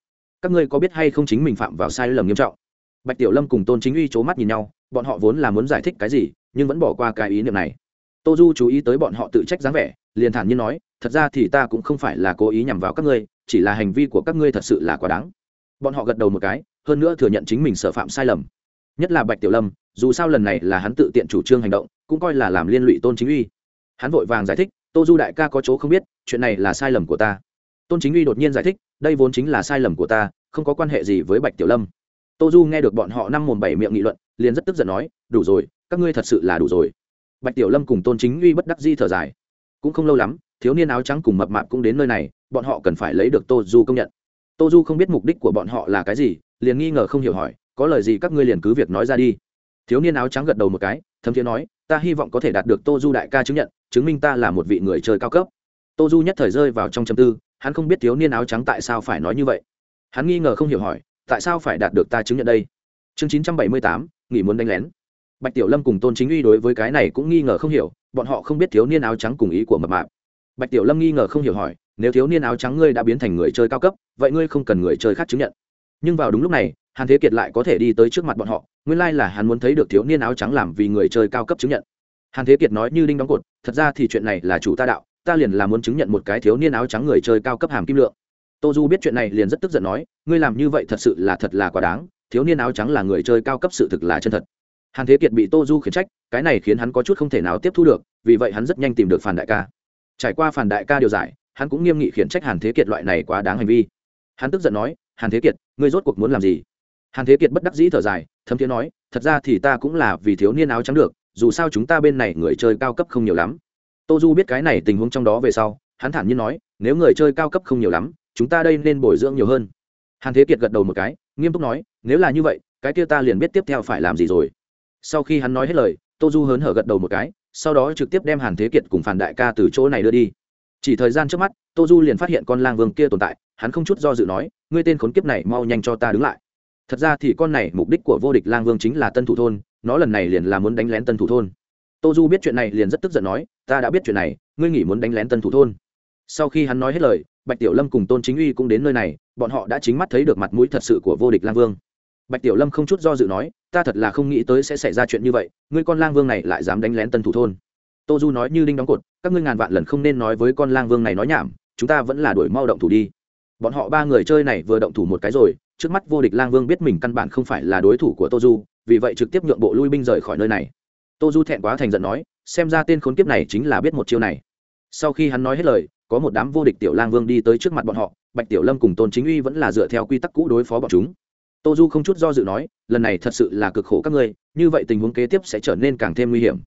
Các ngươi có biết hay không chính mình phạm vào sai lầm nghiêm trọng? Bạch tiểu lâm cùng tôn chính uy c h ố mắt nhìn nhau bọn họ vốn là muốn giải thích cái gì, nhưng vẫn bỏ qua cái ý niệm này. Tô du chú ý tới bọn họ tự trách dáng vẻ, liền thản nhiên nói, thật ra thì ta cũng không phải là cố ý nhằm vào các ngươi, chỉ là hành vi của các ngươi thật sự là quá đáng. Bọn họ gật đầu một cái, hơn nữa thừa nhận chính mình sở phạm sai lầm. Nhất là bạch tiểu lâm, dù sao lần này là hắn tự tiện chủ trương hành động, cũng coi là làm liên lụy tôn chính uy. Hắn vội vàng giải thích, tô du đại ca có chỗ không biết, chuyện này là sai lầm của ta. Tôn chính uy đột nhiên giải thích, đây vốn chính là sai lầm của ta, không có quan hệ gì với bạch tiểu lâm. Tô du nghe được bọn họ năm mồm bảy miệng nghị luận liền rất tức giận nói, đủ rồi, các ngươi thật sự là đủ rồi. Bạch tiểu lâm cùng tôn chính uy bất đắc di thở dài. Cũng không lâu lắm, thiếu niên áo trắng cùng mập mạp cũng đến nơi này, bọn họ cần phải lấy được tô du công nhận. Tô du không biết mục đích của bọn họ là cái gì, liền nghi ngờ không hiểu hỏi, có lời gì các ngươi liền cứ việc nói ra đi. Thiếu niên áo trắng gật đầu một cái, thấm thiế nói, ta hy vọng có thể đạt được tô du đại ca chứng nhận, chứng minh ta là một vị người chơi cao cấp. Tô du nhất thời rơi vào trong châm tư, hắn không biết thiếu niên áo trắng tại sao phải nói như vậy. Hắn nghi ngờ không hiểu hỏi, tại sao phải đạt được ta chứng nhận đây? Chương chín trăm bảy mươi tám nghỉ muốn đánh lén. Bạch tiểu lâm cùng tôn chính uy đối với cái này cũng nghi ngờ không hiểu, bọn họ không biết thiếu niên áo trắng cùng ý của mập mạp. Bạch tiểu lâm nghi ngờ không hiểu hỏi, nếu thiếu niên áo trắng ngươi đã biến thành người chơi cao cấp, vậy ngươi không cần người chơi khác chứng nhận. Nhưng vào đúng lúc này, hàn thế kiệt lại có thể đi tới trước mặt bọn họ, nguyên lai là hắn muốn thấy được thiếu niên áo trắng làm vì người chơi cao cấp chứng nhận. Hàn thế kiệt nói như đinh đóng cột, thật ra thì chuyện này là chủ ta đạo, ta liền là muốn chứng nhận một cái thiếu niên áo trắng người chơi cao cấp hàm kim lượng. Tô du biết chuyện này liền rất tức giận nói, ngươi làm như vậy thật sự là thật là quá đáng thiếu niên áo trắng là người chơi cao cấp sự thực là chân thật. Hàn thế kiệt bị tô du khiển trách, cái này khiến hắn có chút không thể nào tiếp thu được, vì vậy hắn rất nhanh tìm được phản đại ca. Trải qua phản đại ca điều giải, hắn cũng nghiêm nghị khiển trách hàn thế kiệt loại này quá đáng hành vi. Hắn tức giận nói, hàn thế kiệt, ngươi rốt cuộc muốn làm gì? Hàn thế kiệt bất đắc dĩ thở dài, thấm thiế nói, thật ra thì ta cũng là vì thiếu niên áo trắng được, dù sao chúng ta bên này người chơi cao cấp không nhiều lắm. Tô du biết cái này tình huống trong đó về sau, hắn thản nhiên nói, nếu người chơi cao cấp không nhiều lắm, chúng ta đây nên bồi dưỡng nhiều hơn. Hàn thế kiệt gật đầu một cái nghiêm túc nói, nếu là như vậy, cái kia ta liền biết tiếp theo phải làm gì rồi. Sau khi hắn nói hết lời, tô du hớn hở gật đầu một cái, sau đó trực tiếp đem hàn thế kiệt cùng phản đại ca từ chỗ này đưa đi. Chỉ thời gian trước mắt, tô du liền phát hiện con lang vương kia tồn tại, hắn không chút do dự nói, ngươi tên khốn kiếp này mau nhanh cho ta đứng lại. Thật ra thì con này mục đích của vô địch lang vương chính là tân thủ thôn, nó lần này liền là muốn đánh lén tân thủ thôn. Tô du biết chuyện này liền rất tức giận nói, ta đã biết chuyện này, ngươi nghĩ muốn đánh lén tân thủ thôn sau khi hắn nói hết lời, bạch tiểu lâm cùng tôn chính uy cũng đến nơi này, bọn họ đã chính mắt thấy được mặt mũi thật sự của vô địch lang vương. Bạch tiểu lâm không chút do dự nói, ta thật là không nghĩ tới sẽ xảy ra chuyện như vậy, ngươi con lang vương này lại dám đánh lén tân thủ thôn. Tô du nói như đinh đóng cột, các ngươi ngàn vạn lần không nên nói với con lang vương này nói nhảm, chúng ta vẫn là đuổi mau động thủ đi. Bọn họ ba người chơi này vừa động thủ một cái rồi, trước mắt vô địch lang vương biết mình căn bản không phải là đối thủ của tô du, vì vậy trực tiếp nhượng bộ lui binh rời khỏi nơi này. Tô du thẹn quá thành giận nói, xem ra tên khốn kiếp này chính là biết một chiêu này sau khi hắn nói hết lời, có một đám vô địch tiểu lang vương đi tới trước mặt bọn họ, bạch tiểu lâm cùng tôn chính uy vẫn là dựa theo quy tắc cũ đối phó bọn chúng. Tô du không chút do dự nói, lần này thật sự là cực khổ các ngươi, như vậy tình huống kế tiếp sẽ trở nên càng thêm nguy hiểm.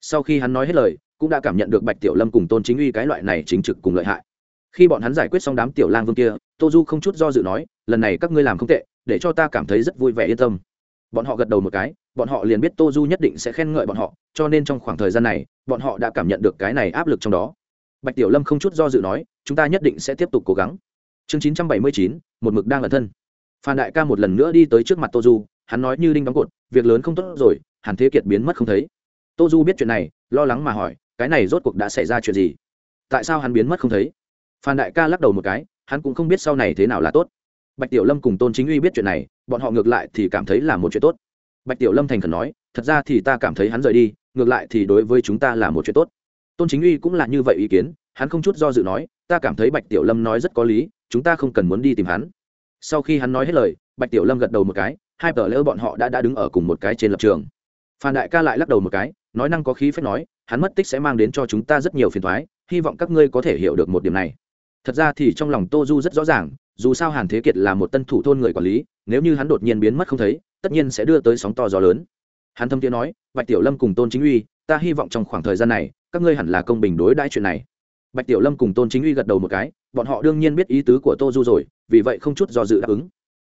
Sau khi hắn nói hết lời, cũng đã cảm nhận được bạch tiểu lâm cùng tôn chính uy cái loại này chính trực cùng lợi hại. Khi bọn hắn giải quyết xong đám tiểu lang vương kia, tô du không chút do dự nói, lần này các ngươi làm không tệ, để cho ta cảm thấy rất vui vẻ yên tâm. Bọn họ gật đầu một cái, bọn họ liền biết tô du nhất định sẽ khen ngợi bọn họ, cho nên trong khoảng thời gian này, bọn họ đã cảm nhận được cái này áp lực trong đó bạch tiểu lâm không chút do dự nói, chúng ta nhất định sẽ tiếp tục cố gắng. Chương chín trăm bảy mươi chín, một mực đang ẩn thân. Phan đại ca một lần nữa đi tới trước mặt tô du hắn nói như đinh đóng cột, việc lớn không tốt rồi, hàn thế kiệt biến mất không thấy. Tô du biết chuyện này, lo lắng mà hỏi, cái này rốt cuộc đã xảy ra chuyện gì? Tại sao hắn biến mất không thấy? Phan đại ca lắc đầu một cái, hắn cũng không biết sau này thế nào là tốt. Bạch tiểu lâm cùng tôn chính uy biết chuyện này, bọn họ ngược lại thì cảm thấy là một chuyện tốt. Bạch tiểu lâm thành khẩn nói, thật ra thì ta cảm thấy hắn rời đi, ngược lại thì đối với chúng ta là một chuyện tốt tôn chính uy cũng là như vậy ý kiến, hắn không chút do dự nói, ta cảm thấy bạch tiểu lâm nói rất có lý, chúng ta không cần muốn đi tìm hắn. Sau khi hắn nói hết lời, bạch tiểu lâm gật đầu một cái, hai tờ lỡ bọn họ đã đã đứng ở cùng một cái trên lập trường. Phan đại ca lại lắc đầu một cái, nói năng có khí phép nói, hắn mất tích sẽ mang đến cho chúng ta rất nhiều phiền thoái hy vọng các ngươi có thể hiểu được một điểm này. Thật ra thì trong lòng tô du rất rõ ràng, dù sao hàn thế kiệt là một tân thủ thôn người quản lý, nếu như hắn đột nhiên biến mất không thấy, tất nhiên sẽ đưa tới sóng to gió lớn. Hắn thâm tiếng nói, bạch tiểu lâm cùng tôn chính uy, ta hy vọng trong khoảng thời gian này các ngươi hẳn là công bình đối đãi chuyện này. Bạch tiểu lâm cùng tôn chính uy gật đầu một cái, bọn họ đương nhiên biết ý tứ của tô du rồi, vì vậy không chút do dự đáp ứng.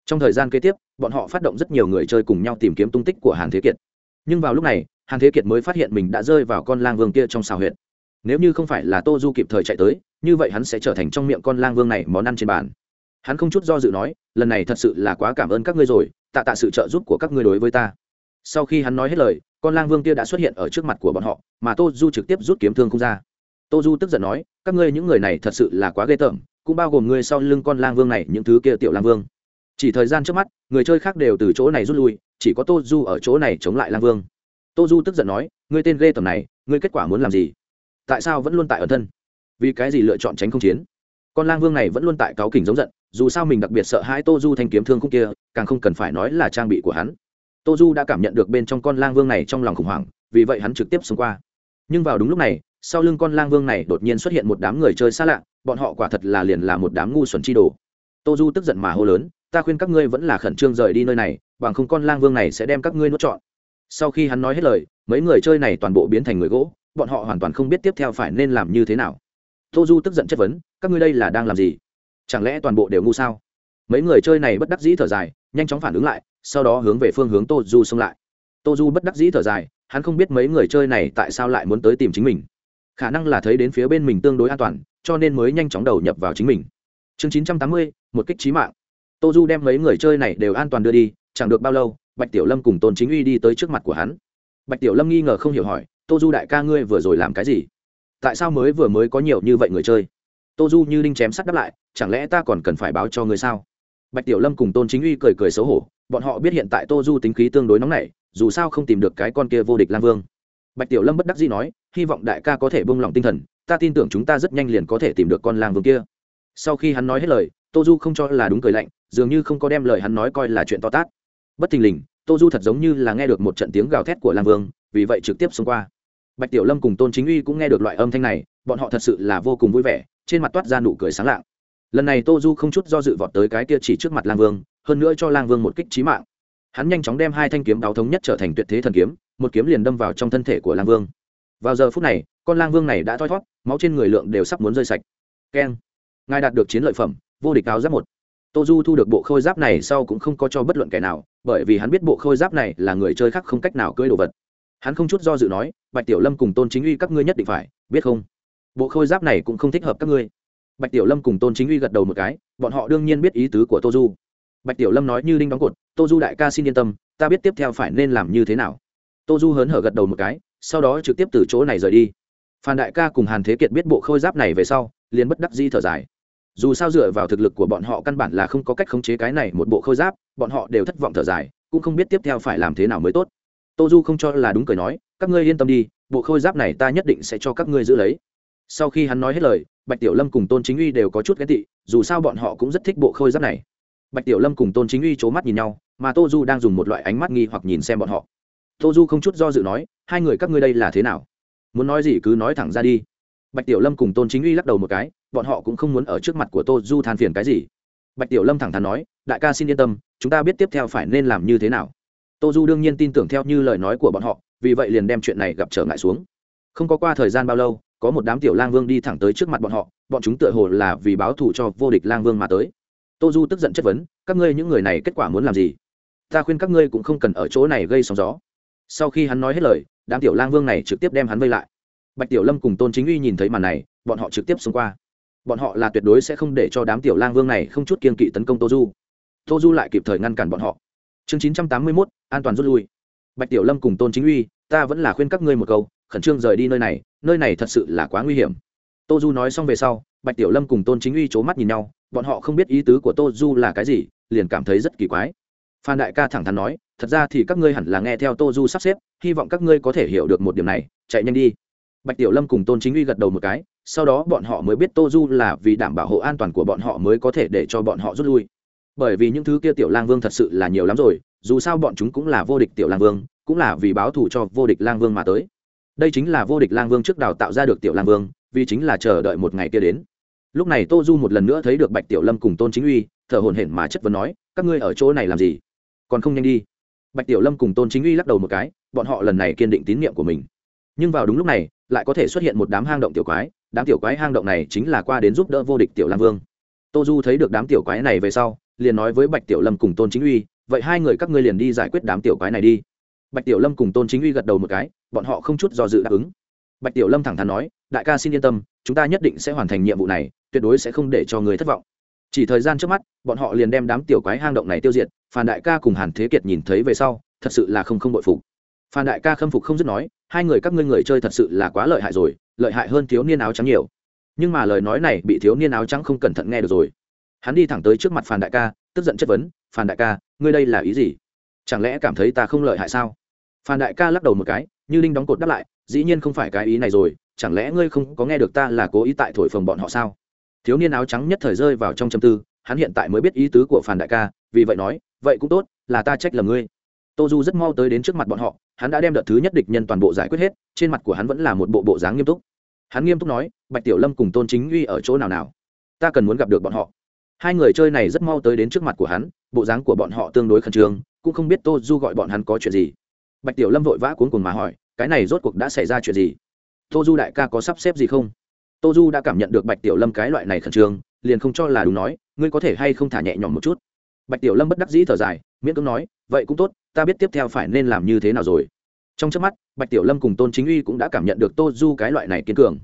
Trong thời gian kế tiếp, bọn họ phát động rất nhiều người chơi cùng nhau tìm kiếm tung tích của hàn thế kiệt. Nhưng vào lúc này, hàn thế kiệt mới phát hiện mình đã rơi vào con lang vương kia trong xào huyện nếu như không phải là tô du kịp thời chạy tới, như vậy hắn sẽ trở thành trong miệng con lang vương này món ăn trên bàn. Hắn không chút do dự nói, lần này thật sự là quá cảm ơn các ngươi rồi, tạ tạ sự trợ giúp của các ngươi đối với ta sau khi hắn nói hết lời, con lang vương kia đã xuất hiện ở trước mặt của bọn họ, mà tô du trực tiếp rút kiếm thương không ra. Tô du tức giận nói, các ngươi những người này thật sự là quá ghê tởm, cũng bao gồm ngươi sau lưng con lang vương này, những thứ kia tiểu lang vương. Chỉ thời gian trước mắt, người chơi khác đều từ chỗ này rút lui, chỉ có tô du ở chỗ này chống lại lang vương. Tô du tức giận nói, ngươi tên ghê tởm này, ngươi kết quả muốn làm gì? Tại sao vẫn luôn tại ở thân? Vì cái gì lựa chọn tránh không chiến? Con lang vương này vẫn luôn tại cáo kỉnh giống giận, dù sao mình đặc biệt sợ hãi tô du thanh kiếm thương khúc kia, càng không cần phải nói là trang bị của hắn tô du đã cảm nhận được bên trong con lang vương này trong lòng khủng hoảng, vì vậy hắn trực tiếp xông qua. Nhưng vào đúng lúc này, sau lưng con lang vương này đột nhiên xuất hiện một đám người chơi xa lạ, bọn họ quả thật là liền là một đám ngu xuẩn chi đồ. Tô du tức giận mà hô lớn, ta khuyên các ngươi vẫn là khẩn trương rời đi nơi này, bằng không con lang vương này sẽ đem các ngươi nuốt trọn. Sau khi hắn nói hết lời, mấy người chơi này toàn bộ biến thành người gỗ, bọn họ hoàn toàn không biết tiếp theo phải nên làm như thế nào. Tô du tức giận chất vấn, các ngươi đây là đang làm gì? Chẳng lẽ toàn bộ đều ngu sao? Mấy người chơi này bất đắc dĩ thở dài, nhanh chóng phản ứng lại sau đó hướng về phương hướng tô du xông lại. Tô du bất đắc dĩ thở dài, hắn không biết mấy người chơi này tại sao lại muốn tới tìm chính mình. Khả năng là thấy đến phía bên mình tương đối an toàn, cho nên mới nhanh chóng đầu nhập vào chính mình. Chương chín trăm tám mươi, một kích trí mạng. Tô du đem mấy người chơi này đều an toàn đưa đi, chẳng được bao lâu, bạch tiểu lâm cùng tôn chính uy đi tới trước mặt của hắn. Bạch tiểu lâm nghi ngờ không hiểu hỏi, tô du đại ca ngươi vừa rồi làm cái gì? Tại sao mới vừa mới có nhiều như vậy người chơi? Tô du như đinh chém sắt đáp lại, chẳng lẽ ta còn cần phải báo cho ngươi sao? Bạch tiểu lâm cùng tôn chính uy cười cười xấu hổ, bọn họ biết hiện tại tô du tính khí tương đối nóng nảy, dù sao không tìm được cái con kia vô địch lang vương. Bạch tiểu lâm bất đắc dĩ nói, hy vọng đại ca có thể bông lòng tinh thần, ta tin tưởng chúng ta rất nhanh liền có thể tìm được con lang vương kia. Sau khi hắn nói hết lời, tô du không cho là đúng cười lạnh, dường như không có đem lời hắn nói coi là chuyện to tát. Bất thình lình, tô du thật giống như là nghe được một trận tiếng gào thét của lang vương, vì vậy trực tiếp xông qua. Bạch tiểu lâm cùng tôn chính uy cũng nghe được loại âm thanh này, bọn họ thật sự là vô cùng vui vẻ, trên mặt toát ra nụ cười sáng lạng lần này tô du không chút do dự vọt tới cái kia chỉ trước mặt lang vương, hơn nữa cho lang vương một kích trí mạng. Hắn nhanh chóng đem hai thanh kiếm đáo thống nhất trở thành tuyệt thế thần kiếm, một kiếm liền đâm vào trong thân thể của lang vương. Vào giờ phút này, con lang vương này đã thoi thót, máu trên người lượng đều sắp muốn rơi sạch. Keng. Ngài đạt được chiến lợi phẩm, vô địch áo giáp một. Tô du thu được bộ khôi giáp này sau cũng không có cho bất luận kẻ nào, bởi vì hắn biết bộ khôi giáp này là người chơi khác không cách nào cưỡi đồ vật. Hắn không chút do dự nói, bạch tiểu lâm cùng tôn chính uy các ngươi nhất định phải, biết không? Bộ khôi giáp này cũng không thích hợp các ngươi bạch tiểu lâm cùng tôn chính uy gật đầu một cái, bọn họ đương nhiên biết ý tứ của tô du. Bạch tiểu lâm nói như đinh đóng cột, tô du đại ca xin yên tâm, ta biết tiếp theo phải nên làm như thế nào. Tô du hớn hở gật đầu một cái, sau đó trực tiếp từ chỗ này rời đi. Phan đại ca cùng hàn thế kiệt biết bộ khôi giáp này về sau, liền bất đắc di thở dài. Dù sao dựa vào thực lực của bọn họ căn bản là không có cách khống chế cái này một bộ khôi giáp, bọn họ đều thất vọng thở dài, cũng không biết tiếp theo phải làm thế nào mới tốt. Tô du không cho là đúng cười nói, các ngươi yên tâm đi, bộ khôi giáp này ta nhất định sẽ cho các ngươi giữ lấy sau khi hắn nói hết lời, bạch tiểu lâm cùng tôn chính uy đều có chút ghét tị, dù sao bọn họ cũng rất thích bộ khôi giáp này. Bạch tiểu lâm cùng tôn chính uy c h ố mắt nhìn nhau, mà tô du đang dùng một loại ánh mắt nghi hoặc nhìn xem bọn họ. Tô du không chút do dự nói, hai người các ngươi đây là thế nào? Muốn nói gì cứ nói thẳng ra đi. Bạch tiểu lâm cùng tôn chính uy lắc đầu một cái, bọn họ cũng không muốn ở trước mặt của tô du than phiền cái gì. Bạch tiểu lâm thẳng thắn nói, đại ca xin yên tâm, chúng ta biết tiếp theo phải nên làm như thế nào. Tô du đương nhiên tin tưởng theo như lời nói của bọn họ, vì vậy liền đem chuyện này gặp trở ngại xuống. Không có qua thời gian bao lâu có một đám tiểu lang vương đi thẳng tới trước mặt bọn họ, bọn chúng tựa hồ là vì báo thù cho vô địch lang vương mà tới. Tô du tức giận chất vấn, các ngươi những người này kết quả muốn làm gì? Ta khuyên các ngươi cũng không cần ở chỗ này gây sóng gió. Sau khi hắn nói hết lời, đám tiểu lang vương này trực tiếp đem hắn vây lại. Bạch tiểu lâm cùng tôn chính uy nhìn thấy màn này, bọn họ trực tiếp xông qua. Bọn họ là tuyệt đối sẽ không để cho đám tiểu lang vương này không chút kiên kỵ tấn công tô du. Tô du lại kịp thời ngăn cản bọn họ. Chương chín trăm tám mươi mốt, an toàn rút lui. Bạch tiểu lâm cùng tôn chính uy, ta vẫn là khuyên các ngươi một câu, khẩn trương rời đi nơi này nơi này thật sự là quá nguy hiểm. Tô du nói xong về sau, bạch tiểu lâm cùng tôn chính uy c h ố mắt nhìn nhau, bọn họ không biết ý tứ của tô du là cái gì, liền cảm thấy rất kỳ quái. Phan đại ca thẳng thắn nói, thật ra thì các ngươi hẳn là nghe theo tô du sắp xếp, hy vọng các ngươi có thể hiểu được một điểm này, chạy nhanh đi. Bạch tiểu lâm cùng tôn chính uy gật đầu một cái, sau đó bọn họ mới biết tô du là vì đảm bảo hộ an toàn của bọn họ mới có thể để cho bọn họ rút lui. Bởi vì những thứ kia tiểu lang vương thật sự là nhiều lắm rồi, dù sao bọn chúng cũng là vô địch tiểu lang vương, cũng là vì báo thù cho vô địch lang vương mà tới đây chính là vô địch lang vương trước đào tạo ra được tiểu lang vương, vì chính là chờ đợi một ngày kia đến. Lúc này tô du một lần nữa thấy được bạch tiểu lâm cùng tôn chính uy, thở hổn hển mà chất vấn nói, các ngươi ở chỗ này làm gì? Còn không nhanh đi. Bạch tiểu lâm cùng tôn chính uy lắc đầu một cái, bọn họ lần này kiên định tín nhiệm của mình. Nhưng vào đúng lúc này, lại có thể xuất hiện một đám hang động tiểu quái, đám tiểu quái hang động này chính là qua đến giúp đỡ vô địch tiểu lang vương. Tô du thấy được đám tiểu quái này về sau, liền nói với bạch tiểu lâm cùng tôn chính uy, vậy hai người các ngươi liền đi giải quyết đám tiểu quái này đi bạch tiểu lâm cùng tôn chính uy gật đầu một cái, bọn họ không chút do dự đáp ứng. Bạch tiểu lâm thẳng thắn nói, đại ca xin yên tâm, chúng ta nhất định sẽ hoàn thành nhiệm vụ này, tuyệt đối sẽ không để cho người thất vọng. Chỉ thời gian trước mắt, bọn họ liền đem đám tiểu quái hang động này tiêu diệt, phan đại ca cùng hàn thế kiệt nhìn thấy về sau, thật sự là không không bội phục. Phan đại ca khâm phục không dứt nói, hai người các ngươi người chơi thật sự là quá lợi hại rồi, lợi hại hơn thiếu niên áo trắng nhiều. Nhưng mà lời nói này bị thiếu niên áo trắng không cẩn thận nghe được rồi. Hắn đi thẳng tới trước mặt phan đại ca, tức giận chất vấn, phan đại ca, ngươi đây là ý gì? Chẳng lẽ cảm thấy ta không lợi hại sao? Phan đại ca lắc đầu một cái, như linh đóng cột đáp lại, dĩ nhiên không phải cái ý này rồi, chẳng lẽ ngươi không có nghe được ta là cố ý tại thổi phồng bọn họ sao? Thiếu niên áo trắng nhất thời rơi vào trong châm tư, hắn hiện tại mới biết ý tứ của Phan đại ca, vì vậy nói, vậy cũng tốt, là ta trách lầm ngươi. Tô du rất mau tới đến trước mặt bọn họ, hắn đã đem đợt thứ nhất địch nhân toàn bộ giải quyết hết, trên mặt của hắn vẫn là một bộ bộ dáng nghiêm túc. Hắn nghiêm túc nói, bạch tiểu lâm cùng tôn chính uy ở chỗ nào nào? Ta cần muốn gặp được bọn họ. Hai người chơi này rất mau tới đến trước mặt của hắn, bộ dáng của bọn họ tương đối khẩn trương, cũng không biết tô du gọi bọn hắn có chuyện gì bạch tiểu lâm vội vã cuốn cùng mà hỏi, cái này rốt cuộc đã xảy ra chuyện gì? Tô du đại ca có sắp xếp gì không? Tô du đã cảm nhận được bạch tiểu lâm cái loại này khẩn trương, liền không cho là đúng nói, ngươi có thể hay không thả nhẹ nhõm một chút? Bạch tiểu lâm bất đắc dĩ thở dài, miễn cưỡng nói, vậy cũng tốt, ta biết tiếp theo phải nên làm như thế nào rồi. Trong trước mắt, bạch tiểu lâm cùng tôn chính uy cũng đã cảm nhận được tô du cái loại này kiên cường.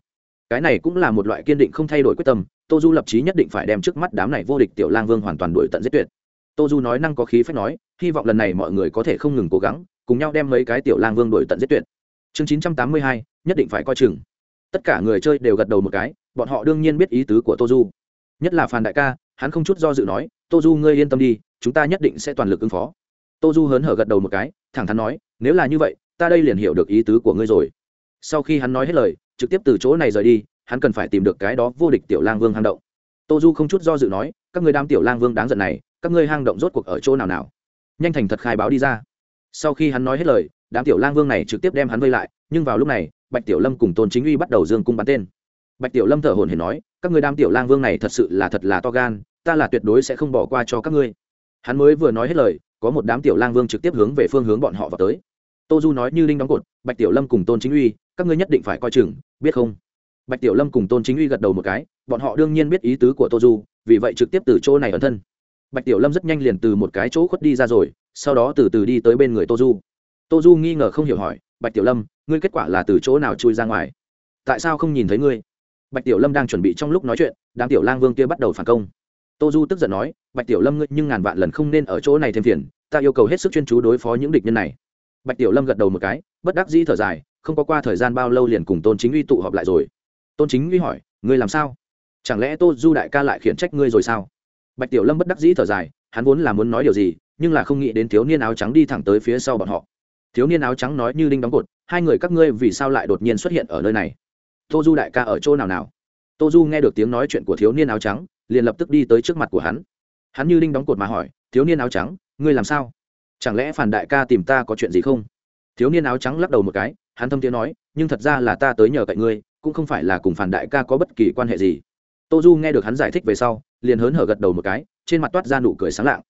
Cái này cũng là một loại kiên định không thay đổi quyết tâm, tô du lập trí nhất định phải đem trước mắt đám này vô địch tiểu lang vương hoàn toàn đuổi tận giết tuyệt. Tô du nói năng có khí phép nói, hy vọng lần này mọi người có thể không ngừng cố gắng cùng nhau đem mấy cái tiểu lang vương đuổi tận giết tuyệt. Chương chín trăm tám mươi hai, nhất định phải coi chừng. Tất cả người chơi đều gật đầu một cái, bọn họ đương nhiên biết ý tứ của tô du nhất là phan đại ca, hắn không chút do dự nói tô du ngươi yên tâm đi, chúng ta nhất định sẽ toàn lực ứng phó. Tô du hớn hở gật đầu một cái, thẳng thắn nói, nếu là như vậy, ta đây liền hiểu được ý tứ của ngươi rồi. Sau khi hắn nói hết lời, trực tiếp từ chỗ này rời đi, hắn cần phải tìm được cái đó vô địch tiểu lang vương hang động. Tô du không chút do dự nói, các người đam tiểu lang vương đáng giận này, các ngươi hang động rốt cuộc ở chỗ nào nào? Nhanh thành thật khai báo đi ra sau khi hắn nói hết lời, đám tiểu lang vương này trực tiếp đem hắn vây lại, nhưng vào lúc này, bạch tiểu lâm cùng tôn chính uy bắt đầu dương cung bắn tên. Bạch tiểu lâm thở hồn hển nói, các người đám tiểu lang vương này thật sự là thật là to gan, ta là tuyệt đối sẽ không bỏ qua cho các ngươi. Hắn mới vừa nói hết lời, có một đám tiểu lang vương trực tiếp hướng về phương hướng bọn họ vào tới. Tô du nói như linh đóng cột, bạch tiểu lâm cùng tôn chính uy, các ngươi nhất định phải coi chừng, biết không? Bạch tiểu lâm cùng tôn chính uy gật đầu một cái, bọn họ đương nhiên biết ý tứ của tô du, vì vậy trực tiếp từ chỗ này ẩn thân. Bạch tiểu lâm rất nhanh liền từ một cái chỗ khuất đi ra rồi sau đó từ từ đi tới bên người tô du. Tô du nghi ngờ không hiểu hỏi, bạch tiểu lâm, ngươi kết quả là từ chỗ nào chui ra ngoài? Tại sao không nhìn thấy ngươi? Bạch tiểu lâm đang chuẩn bị trong lúc nói chuyện, đám tiểu lang vương kia bắt đầu phản công. Tô du tức giận nói, bạch tiểu lâm ngươi nhưng ngàn vạn lần không nên ở chỗ này thêm phiền, ta yêu cầu hết sức chuyên chú đối phó những địch nhân này. Bạch tiểu lâm gật đầu một cái, bất đắc dĩ thở dài, không có qua thời gian bao lâu liền cùng tôn chính uy tụ họp lại rồi. Tôn chính uy hỏi, ngươi làm sao? Chẳng lẽ tô du đại ca lại khiển trách ngươi rồi sao? Bạch tiểu lâm bất đắc dĩ thở dài, hắn vốn là muốn nói điều gì nhưng là không nghĩ đến thiếu niên áo trắng đi thẳng tới phía sau bọn họ. Thiếu niên áo trắng nói như đinh đóng cột, hai người các ngươi vì sao lại đột nhiên xuất hiện ở nơi này? Tô du đại ca ở chỗ nào nào? Tô du nghe được tiếng nói chuyện của thiếu niên áo trắng, liền lập tức đi tới trước mặt của hắn. Hắn như đinh đóng cột mà hỏi, thiếu niên áo trắng, ngươi làm sao? Chẳng lẽ phản đại ca tìm ta có chuyện gì không? Thiếu niên áo trắng lắc đầu một cái, hắn thâm tiếng nói, nhưng thật ra là ta tới nhờ cậy ngươi, cũng không phải là cùng phản đại ca có bất kỳ quan hệ gì. Tô du nghe được hắn giải thích về sau, liền hớn hở gật đầu một cái, trên mặt toát ra nụ cười sáng lạng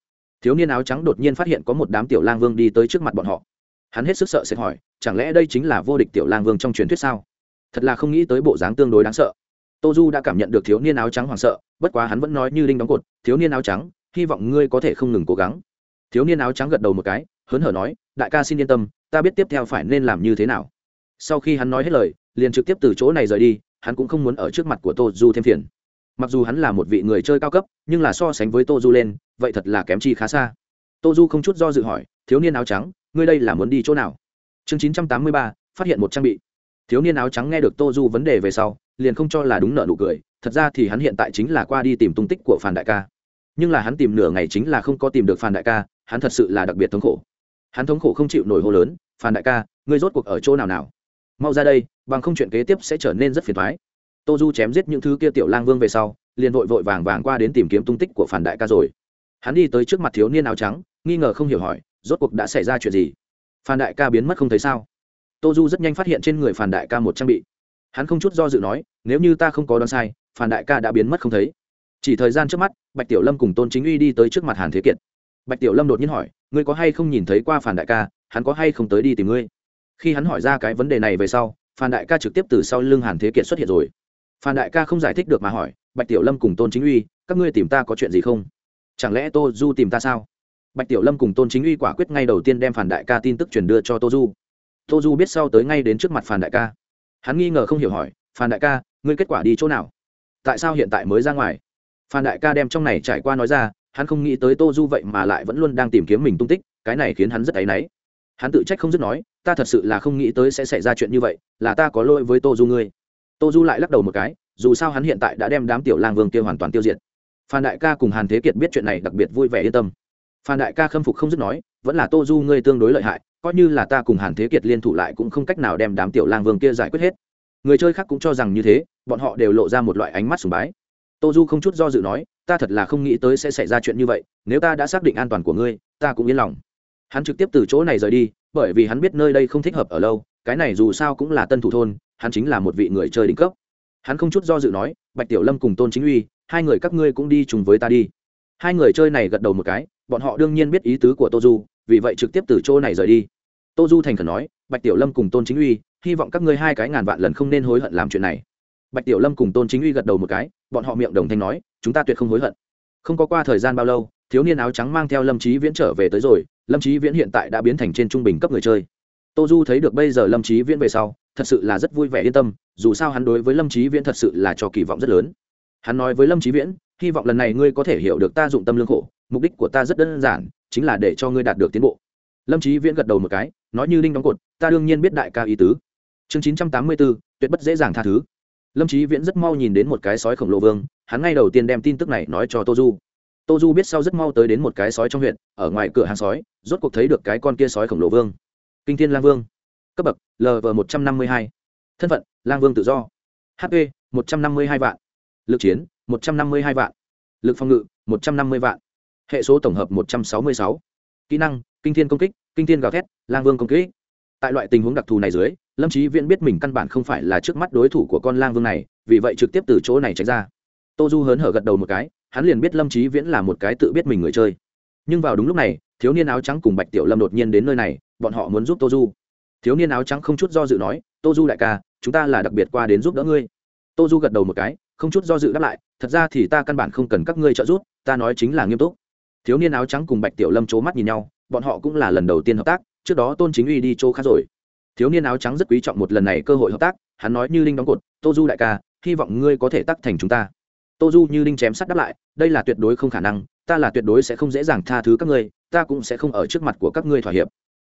thiếu niên áo trắng đột nhiên phát hiện có một đám tiểu lang vương đi tới trước mặt bọn họ. Hắn hết sức sợ sẽ hỏi, chẳng lẽ đây chính là vô địch tiểu lang vương trong truyền thuyết sao? Thật là không nghĩ tới bộ dáng tương đối đáng sợ. Tô du đã cảm nhận được thiếu niên áo trắng hoảng sợ, bất quá hắn vẫn nói như đinh đóng cột, thiếu niên áo trắng, hy vọng ngươi có thể không ngừng cố gắng. Thiếu niên áo trắng gật đầu một cái, hớn hở nói, đại ca xin yên tâm, ta biết tiếp theo phải nên làm như thế nào. Sau khi hắn nói hết lời, liền trực tiếp từ chỗ này rời đi, hắn cũng không muốn ở trước mặt của tô du thêm phiền mặc dù hắn là một vị người chơi cao cấp, nhưng là so sánh với tô du lên, vậy thật là kém chi khá xa. Tô du không chút do dự hỏi, thiếu niên áo trắng, ngươi đây là muốn đi chỗ nào? Chương chín trăm tám mươi ba, phát hiện một trang bị. Thiếu niên áo trắng nghe được tô du vấn đề về sau, liền không cho là đúng nợ nụ cười, thật ra thì hắn hiện tại chính là qua đi tìm tung tích của phản đại ca. Nhưng là hắn tìm nửa ngày chính là không có tìm được phản đại ca, hắn thật sự là đặc biệt thống khổ. Hắn thống khổ không chịu nổi hô lớn phản đại ca, ngươi rốt cuộc ở chỗ nào nào? Mau ra đây, bằng không chuyện kế tiếp sẽ trở nên rất phiền thoái tô du chém giết những thứ kia tiểu lang vương về sau, liền vội vội vàng vàng qua đến tìm kiếm tung tích của phản đại ca rồi. Hắn đi tới trước mặt thiếu niên áo trắng, nghi ngờ không hiểu hỏi, rốt cuộc đã xảy ra chuyện gì? Phản đại ca biến mất không thấy sao? Tô du rất nhanh phát hiện trên người phản đại ca một trang bị. Hắn không chút do dự nói, nếu như ta không có đoán sai, phản đại ca đã biến mất không thấy. Chỉ thời gian trước mắt, bạch tiểu lâm cùng tôn chính uy đi tới trước mặt hàn thế kiệt. Bạch tiểu lâm đột nhiên hỏi, ngươi có hay không nhìn thấy qua phản đại ca? Hắn có hay không tới đi tìm ngươi? Khi hắn hỏi ra cái vấn đề này về sau phan đại ca trực tiếp từ sau lưng hàn thế kiệt xuất hiện rồi phan đại ca không giải thích được mà hỏi, bạch tiểu lâm cùng tôn chính uy, các ngươi tìm ta có chuyện gì không? Chẳng lẽ tô du tìm ta sao? Bạch tiểu lâm cùng tôn chính uy quả quyết ngay đầu tiên đem phản đại ca tin tức truyền đưa cho tô du. Tô du biết sau tới ngay đến trước mặt phản đại ca. Hắn nghi ngờ không hiểu hỏi, phan đại ca, ngươi kết quả đi chỗ nào? Tại sao hiện tại mới ra ngoài? Phan đại ca đem trong này trải qua nói ra, hắn không nghĩ tới tô du vậy mà lại vẫn luôn đang tìm kiếm mình tung tích, cái này khiến hắn rất áy náy. Hắn tự trách không dứt nói, ta thật sự là không nghĩ tới sẽ xảy ra chuyện như vậy, là ta có lỗi với tô du ngươi tô du lại lắc đầu một cái, dù sao hắn hiện tại đã đem đám tiểu lang vương kia hoàn toàn tiêu diệt. Phan đại ca cùng hàn thế kiệt biết chuyện này đặc biệt vui vẻ yên tâm. Phan đại ca khâm phục không dứt nói, vẫn là tô du ngươi tương đối lợi hại, coi như là ta cùng hàn thế kiệt liên thủ lại cũng không cách nào đem đám tiểu lang vương kia giải quyết hết. Người chơi khác cũng cho rằng như thế, bọn họ đều lộ ra một loại ánh mắt sùng bái. Tô du không chút do dự nói, ta thật là không nghĩ tới sẽ xảy ra chuyện như vậy, nếu ta đã xác định an toàn của ngươi, ta cũng yên lòng. Hắn trực tiếp từ chỗ này rời đi, bởi vì hắn biết nơi đây không thích hợp ở lâu cái này dù sao cũng là tân thủ thôn, hắn chính là một vị người chơi đỉnh cấp. Hắn không chút do dự nói, bạch tiểu lâm cùng tôn chính uy, hai người các ngươi cũng đi chung với ta đi. Hai người chơi này gật đầu một cái, bọn họ đương nhiên biết ý tứ của tô du, vì vậy trực tiếp từ chỗ này rời đi. Tô du thành khẩn nói, bạch tiểu lâm cùng tôn chính uy, hy vọng các ngươi hai cái ngàn vạn lần không nên hối hận làm chuyện này. Bạch tiểu lâm cùng tôn chính uy gật đầu một cái, bọn họ miệng đồng thanh nói, chúng ta tuyệt không hối hận. Không có qua thời gian bao lâu, thiếu niên áo trắng mang theo lâm trí viễn trở về tới rồi, lâm trí viễn hiện tại đã biến thành trên trung bình cấp người chơi tô du thấy được bây giờ lâm trí viễn về sau, thật sự là rất vui vẻ yên tâm, dù sao hắn đối với lâm trí viễn thật sự là cho kỳ vọng rất lớn. Hắn nói với lâm trí viễn, hy vọng lần này ngươi có thể hiểu được ta dụng tâm lương khổ, mục đích của ta rất đơn giản, chính là để cho ngươi đạt được tiến bộ. Lâm trí viễn gật đầu một cái, nói như đinh đóng cột, ta đương nhiên biết đại ca ý tứ. Chương chín trăm tám mươi bốn tuyệt bất dễ dàng tha thứ. Lâm trí viễn rất mau nhìn đến một cái sói khổng lồ vương, hắn ngay đầu tiên đem tin tức này nói cho tô du. Tô du biết sau rất mau tới đến một cái sói trong huyện, ở ngoài cửa hàng sói, rốt cuộc thấy được cái con kia sói khổng lồ vương kinh thiên lang vương. Cấp bậc lv một trăm năm mươi hai. Thân phận, lang vương tự do. Hp một trăm năm mươi hai vạn. Lực chiến, một trăm năm mươi hai vạn. Lực phòng ngự, một trăm năm mươi vạn. Hệ số tổng hợp một trăm sáu mươi sáu. Kỹ năng, kinh thiên công kích, kinh thiên gào thét, lang vương công kích. Tại loại tình huống đặc thù này dưới, lâm trí viễn biết mình căn bản không phải là trước mắt đối thủ của con lang vương này, vì vậy trực tiếp từ chỗ này tránh ra. Tô du hớn hở gật đầu một cái, hắn liền biết lâm trí viễn là một cái tự biết mình người chơi. Nhưng vào đúng lúc này, thiếu niên áo trắng cùng bạch tiểu lâm đột nhiên đến nơi này bọn họ muốn giúp tô du. Thiếu niên áo trắng không chút do dự nói, tô du đại ca, chúng ta là đặc biệt qua đến giúp đỡ ngươi. Tô du gật đầu một cái, không chút do dự đáp lại, thật ra thì ta căn bản không cần các ngươi trợ giúp, ta nói chính là nghiêm túc. Thiếu niên áo trắng cùng bạch tiểu lâm c h ố mắt nhìn nhau, bọn họ cũng là lần đầu tiên hợp tác, trước đó tôn chính uy đi chỗ khác rồi. Thiếu niên áo trắng rất quý trọng một lần này cơ hội hợp tác, hắn nói như linh đóng cột, tô du đại ca, hy vọng ngươi có thể tắc thành chúng ta. Tô du như linh chém sắt đáp lại, đây là tuyệt đối không khả năng, ta là tuyệt đối sẽ không dễ dàng tha thứ các ngươi, ta cũng sẽ không ở trước mặt của các ngươi thỏa hiệp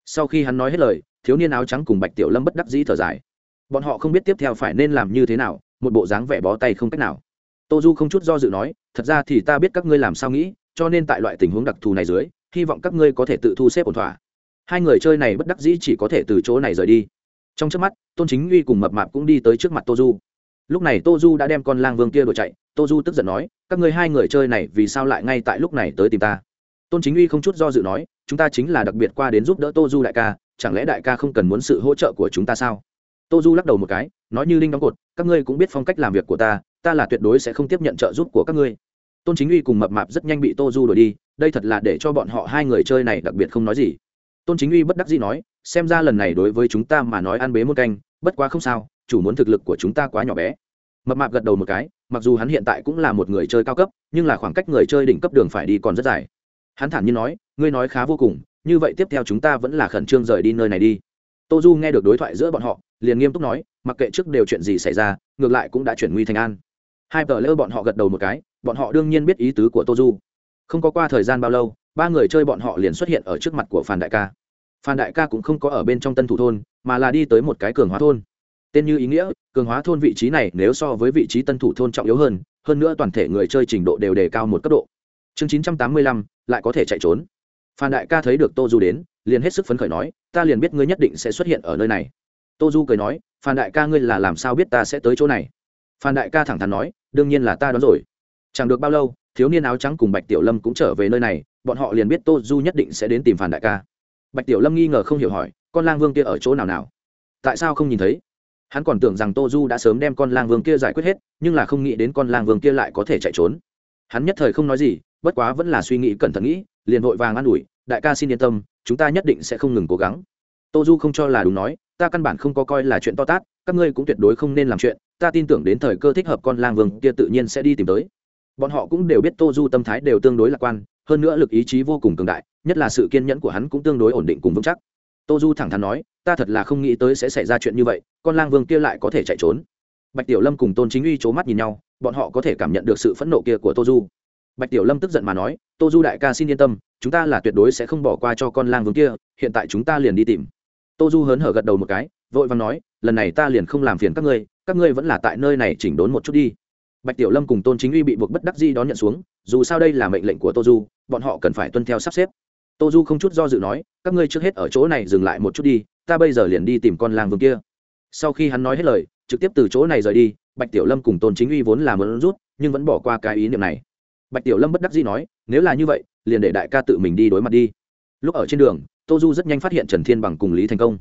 sau khi hắn nói hết lời, thiếu niên áo trắng cùng bạch tiểu lâm bất đắc dĩ thở dài. Bọn họ không biết tiếp theo phải nên làm như thế nào, một bộ dáng vẻ bó tay không cách nào. Tô du không chút do dự nói, thật ra thì ta biết các ngươi làm sao nghĩ, cho nên tại loại tình huống đặc thù này dưới, hy vọng các ngươi có thể tự thu xếp ổn thỏa. Hai người chơi này bất đắc dĩ chỉ có thể từ chỗ này rời đi. Trong trước mắt, tôn chính uy cùng mập mạp cũng đi tới trước mặt tô du. Lúc này tô du đã đem con lang vương kia đuổi chạy, tô du tức giận nói, các ngươi hai người chơi này vì sao lại ngay tại lúc này tới tìm ta? Tôn chính uy không chút do dự nói chúng ta chính là đặc biệt qua đến giúp đỡ tô du đại ca, chẳng lẽ đại ca không cần muốn sự hỗ trợ của chúng ta sao? Tô du lắc đầu một cái, nói như linh đóng cột, các ngươi cũng biết phong cách làm việc của ta ta là tuyệt đối sẽ không tiếp nhận trợ giúp của các ngươi. Tôn chính uy cùng mập mạp rất nhanh bị tô du đuổi đi, đây thật là để cho bọn họ hai người chơi này đặc biệt không nói gì. Tôn chính uy bất đắc dĩ nói, xem ra lần này đối với chúng ta mà nói ăn bế một canh, bất quá không sao, chủ muốn thực lực của chúng ta quá nhỏ bé. Mập mạp gật đầu một cái, mặc dù hắn hiện tại cũng là một người chơi cao cấp, nhưng là khoảng cách người chơi đỉnh cấp đường phải đi còn rất dài hắn thản nhiên nói, ngươi nói khá vô cùng, như vậy tiếp theo chúng ta vẫn là khẩn trương rời đi nơi này đi. Tô du nghe được đối thoại giữa bọn họ, liền nghiêm túc nói, mặc kệ trước đều chuyện gì xảy ra, ngược lại cũng đã chuyển nguy thành an. Hai tờ lỡ bọn họ gật đầu một cái, bọn họ đương nhiên biết ý tứ của tô du. Không có qua thời gian bao lâu, ba người chơi bọn họ liền xuất hiện ở trước mặt của phan đại ca. Phan đại ca cũng không có ở bên trong tân thủ thôn, mà là đi tới một cái cường hóa thôn. Tên như ý nghĩa, cường hóa thôn vị trí này nếu so với vị trí tân thủ thôn trọng yếu hơn hơn nữa toàn thể người chơi trình độ đều đề cao một cấp độ chương chín trăm tám mươi lăm, lại có thể chạy trốn. Phan đại ca thấy được tô du đến, liền hết sức phấn khởi nói, ta liền biết ngươi nhất định sẽ xuất hiện ở nơi này. Tô du cười nói, phan đại ca ngươi là làm sao biết ta sẽ tới chỗ này? Phan đại ca thẳng thắn nói, đương nhiên là ta đón rồi. Chẳng được bao lâu, thiếu niên áo trắng cùng bạch tiểu lâm cũng trở về nơi này, bọn họ liền biết tô du nhất định sẽ đến tìm Phan đại ca. Bạch tiểu lâm nghi ngờ không hiểu hỏi, con lang vương kia ở chỗ nào nào? Tại sao không nhìn thấy? Hắn còn tưởng rằng tô du đã sớm đem con lang vương kia giải quyết hết, nhưng là không nghĩ đến con lang vương kia lại có thể chạy trốn. Hắn nhất thời không nói gì bất quá vẫn là suy nghĩ cẩn thận nghĩ, liền vội vàng an ủi, đại ca xin yên tâm, chúng ta nhất định sẽ không ngừng cố gắng. Tô du không cho là đúng nói, ta căn bản không có coi là chuyện to tát, các ngươi cũng tuyệt đối không nên làm chuyện, ta tin tưởng đến thời cơ thích hợp con lang vương kia tự nhiên sẽ đi tìm tới. Bọn họ cũng đều biết tô du tâm thái đều tương đối lạc quan, hơn nữa lực ý chí vô cùng cường đại, nhất là sự kiên nhẫn của hắn cũng tương đối ổn định cùng vững chắc. Tô du thẳng thắn nói, ta thật là không nghĩ tới sẽ xảy ra chuyện như vậy, con lang vương kia lại có thể chạy trốn. Bạch tiểu lâm cùng tôn chính uy c h ố mắt nhìn nhau, bọn họ có thể cảm nhận được sự phẫn nộ kia của tô du bạch tiểu lâm tức giận mà nói, tô du đại ca xin yên tâm, chúng ta là tuyệt đối sẽ không bỏ qua cho con lang vương kia, hiện tại chúng ta liền đi tìm. Tô du hớn hở gật đầu một cái, vội vàng nói, lần này ta liền không làm phiền các ngươi các ngươi vẫn là tại nơi này chỉnh đốn một chút đi. Bạch tiểu lâm cùng tôn chính uy bị buộc bất đắc di đón nhận xuống, dù sao đây là mệnh lệnh của tô du, bọn họ cần phải tuân theo sắp xếp. Tô du không chút do dự nói, các ngươi trước hết ở chỗ này dừng lại một chút đi, ta bây giờ liền đi tìm con lang vương kia. Sau khi hắn nói hết lời, trực tiếp từ chỗ này rời đi, bạch tiểu lâm cùng tôn chính uy vốn là muốn rút, nhưng vẫn bỏ qua cái ý niệm này bạch tiểu lâm bất đắc dĩ nói, nếu là như vậy, liền để đại ca tự mình đi đối mặt đi. Lúc ở trên đường, tô du rất nhanh phát hiện trần thiên bằng cùng lý thành công.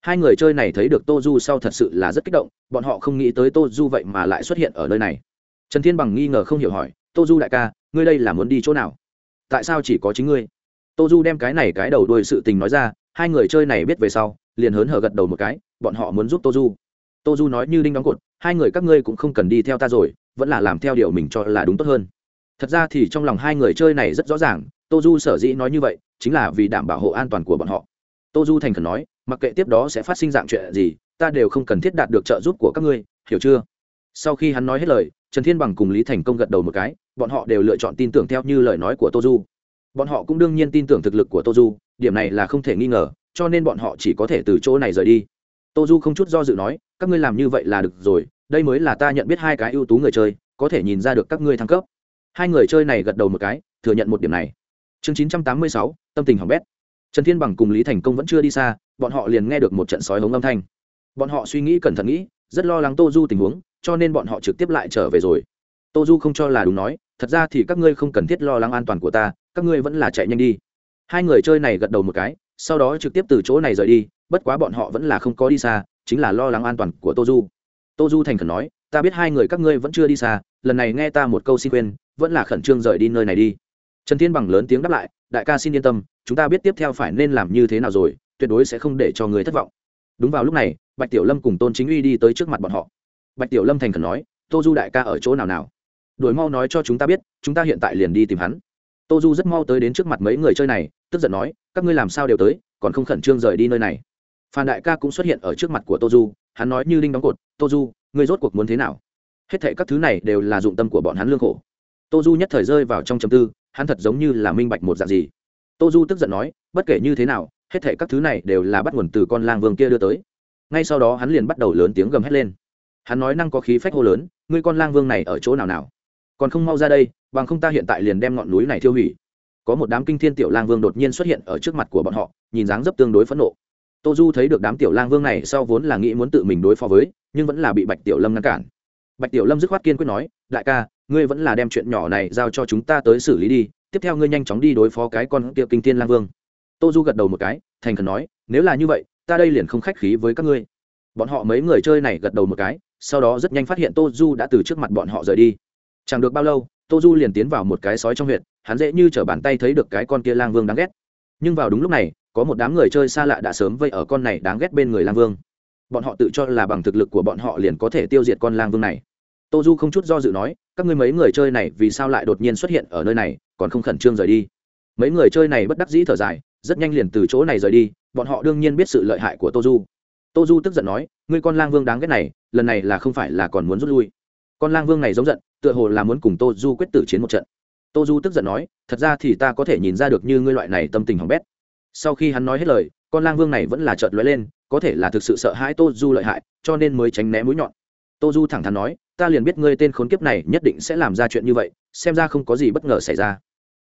Hai người chơi này thấy được tô du sau thật sự là rất kích động, bọn họ không nghĩ tới tô du vậy mà lại xuất hiện ở nơi này. Trần thiên bằng nghi ngờ không hiểu hỏi, tô du đại ca, ngươi đây là muốn đi chỗ nào? Tại sao chỉ có chính ngươi? Tô du đem cái này cái đầu đuôi sự tình nói ra, hai người chơi này biết về sau, liền hớn hở gật đầu một cái, bọn họ muốn giúp tô du. Tô du nói như đinh đóng cột, hai người các ngươi cũng không cần đi theo ta rồi, vẫn là làm theo điều mình cho là đúng tốt hơn thật ra thì trong lòng hai người chơi này rất rõ ràng, tô du sở dĩ nói như vậy, chính là vì đảm bảo hộ an toàn của bọn họ. Tô du thành khẩn nói, mặc kệ tiếp đó sẽ phát sinh dạng chuyện gì, ta đều không cần thiết đạt được trợ giúp của các ngươi, hiểu chưa? Sau khi hắn nói hết lời, trần thiên bằng cùng lý thành công gật đầu một cái, bọn họ đều lựa chọn tin tưởng theo như lời nói của tô du. Bọn họ cũng đương nhiên tin tưởng thực lực của tô du, điểm này là không thể nghi ngờ, cho nên bọn họ chỉ có thể từ chỗ này rời đi. Tô du không chút do dự nói, các ngươi làm như vậy là được rồi, đây mới là ta nhận biết hai cái ưu tú người chơi, có thể nhìn ra được các ngươi thăng cấp hai người chơi này gật đầu một cái, thừa nhận một điểm này. Chương chín trăm tám mươi sáu, tâm tình hỏng bét. Trần thiên bằng cùng lý thành công vẫn chưa đi xa, bọn họ liền nghe được một trận sói hống âm thanh. Bọn họ suy nghĩ cẩn thận nghĩ, rất lo lắng tô du tình huống, cho nên bọn họ trực tiếp lại trở về rồi. Tô du không cho là đúng nói, thật ra thì các ngươi không cần thiết lo lắng an toàn của ta, các ngươi vẫn là chạy nhanh đi. Hai người chơi này gật đầu một cái, sau đó trực tiếp từ chỗ này rời đi, bất quá bọn họ vẫn là không có đi xa, chính là lo lắng an toàn của tô du. Tô du thành khẩn nói ta biết hai người các ngươi vẫn chưa đi xa lần này nghe ta một câu xin khuyên, vẫn là khẩn trương rời đi nơi này đi. Trần thiên bằng lớn tiếng đáp lại đại ca xin yên tâm chúng ta biết tiếp theo phải nên làm như thế nào rồi tuyệt đối sẽ không để cho người thất vọng. Đúng vào lúc này bạch tiểu lâm cùng tôn chính uy đi tới trước mặt bọn họ. Bạch tiểu lâm thành khẩn nói tô du đại ca ở chỗ nào nào? Đổi mau nói cho chúng ta biết chúng ta hiện tại liền đi tìm hắn. Tô du rất mau tới đến trước mặt mấy người chơi này tức giận nói các ngươi làm sao đều tới còn không khẩn trương rời đi nơi này? Phan đại ca cũng xuất hiện ở trước mặt của tô du hắn nói như đinh đóng cột tô du ngươi rốt cuộc muốn thế nào? Hết thệ các thứ này đều là dụng tâm của bọn hắn lương khổ. Tô du nhất thời rơi vào trong chầm tư, hắn thật giống như là minh bạch một dạng gì. Tô du tức giận nói, bất kể như thế nào, hết thệ các thứ này đều là bắt nguồn từ con lang vương kia đưa tới. Ngay sau đó hắn liền bắt đầu lớn tiếng gầm hét lên. Hắn nói năng có khí phách hô lớn, ngươi con lang vương này ở chỗ nào nào? Còn không mau ra đây, bằng không ta hiện tại liền đem ngọn núi này thiêu hủy. Có một đám kinh thiên tiểu lang vương đột nhiên xuất hiện ở trước mặt của bọn họ, nhìn dáng dấp tương đối phẫn nộ tô du thấy được đám tiểu lang vương này sau vốn là nghĩ muốn tự mình đối phó với, nhưng vẫn là bị bạch tiểu lâm ngăn cản. Bạch tiểu lâm dứt khoát kiên quyết nói, đại ca, ngươi vẫn là đem chuyện nhỏ này giao cho chúng ta tới xử lý đi, tiếp theo ngươi nhanh chóng đi đối phó cái con kia kinh thiên lang vương. Tô du gật đầu một cái, thành khẩn nói, nếu là như vậy, ta đây liền không khách khí với các ngươi. Bọn họ mấy người chơi này gật đầu một cái, sau đó rất nhanh phát hiện tô du đã từ trước mặt bọn họ rời đi. Chẳng được bao lâu, tô du liền tiến vào một cái sói trong huyện, hắn dễ như t r ở bàn tay thấy được cái con kia lang vương đáng ghét. Nhưng vào đúng lúc này có một đám người chơi xa lạ đã sớm vây ở con này đáng ghét bên người lang vương. Bọn họ tự cho là bằng thực lực của bọn họ liền có thể tiêu diệt con lang vương này. Tô du không chút do dự nói, các ngươi mấy người chơi này vì sao lại đột nhiên xuất hiện ở nơi này, còn không khẩn trương rời đi? Mấy người chơi này bất đắc dĩ thở dài, rất nhanh liền từ chỗ này rời đi, bọn họ đương nhiên biết sự lợi hại của tô du. Tô du tức giận nói, ngươi con lang vương đáng ghét này, lần này là không phải là còn muốn rút lui. Con lang vương này giống giận, tựa hồ là muốn cùng tô du quyết tử chiến một trận. Tô du tức giận nói, thật ra thì ta có thể nhìn ra được như ngươi loại này tâm tình hỏng bét sau khi hắn nói hết lời, con lang vương này vẫn là trợt lóe lên, có thể là thực sự sợ hãi tô du lợi hại, cho nên mới tránh né mũi nhọn. Tô du thẳng thắn nói, ta liền biết ngươi tên khốn kiếp này nhất định sẽ làm ra chuyện như vậy, xem ra không có gì bất ngờ xảy ra.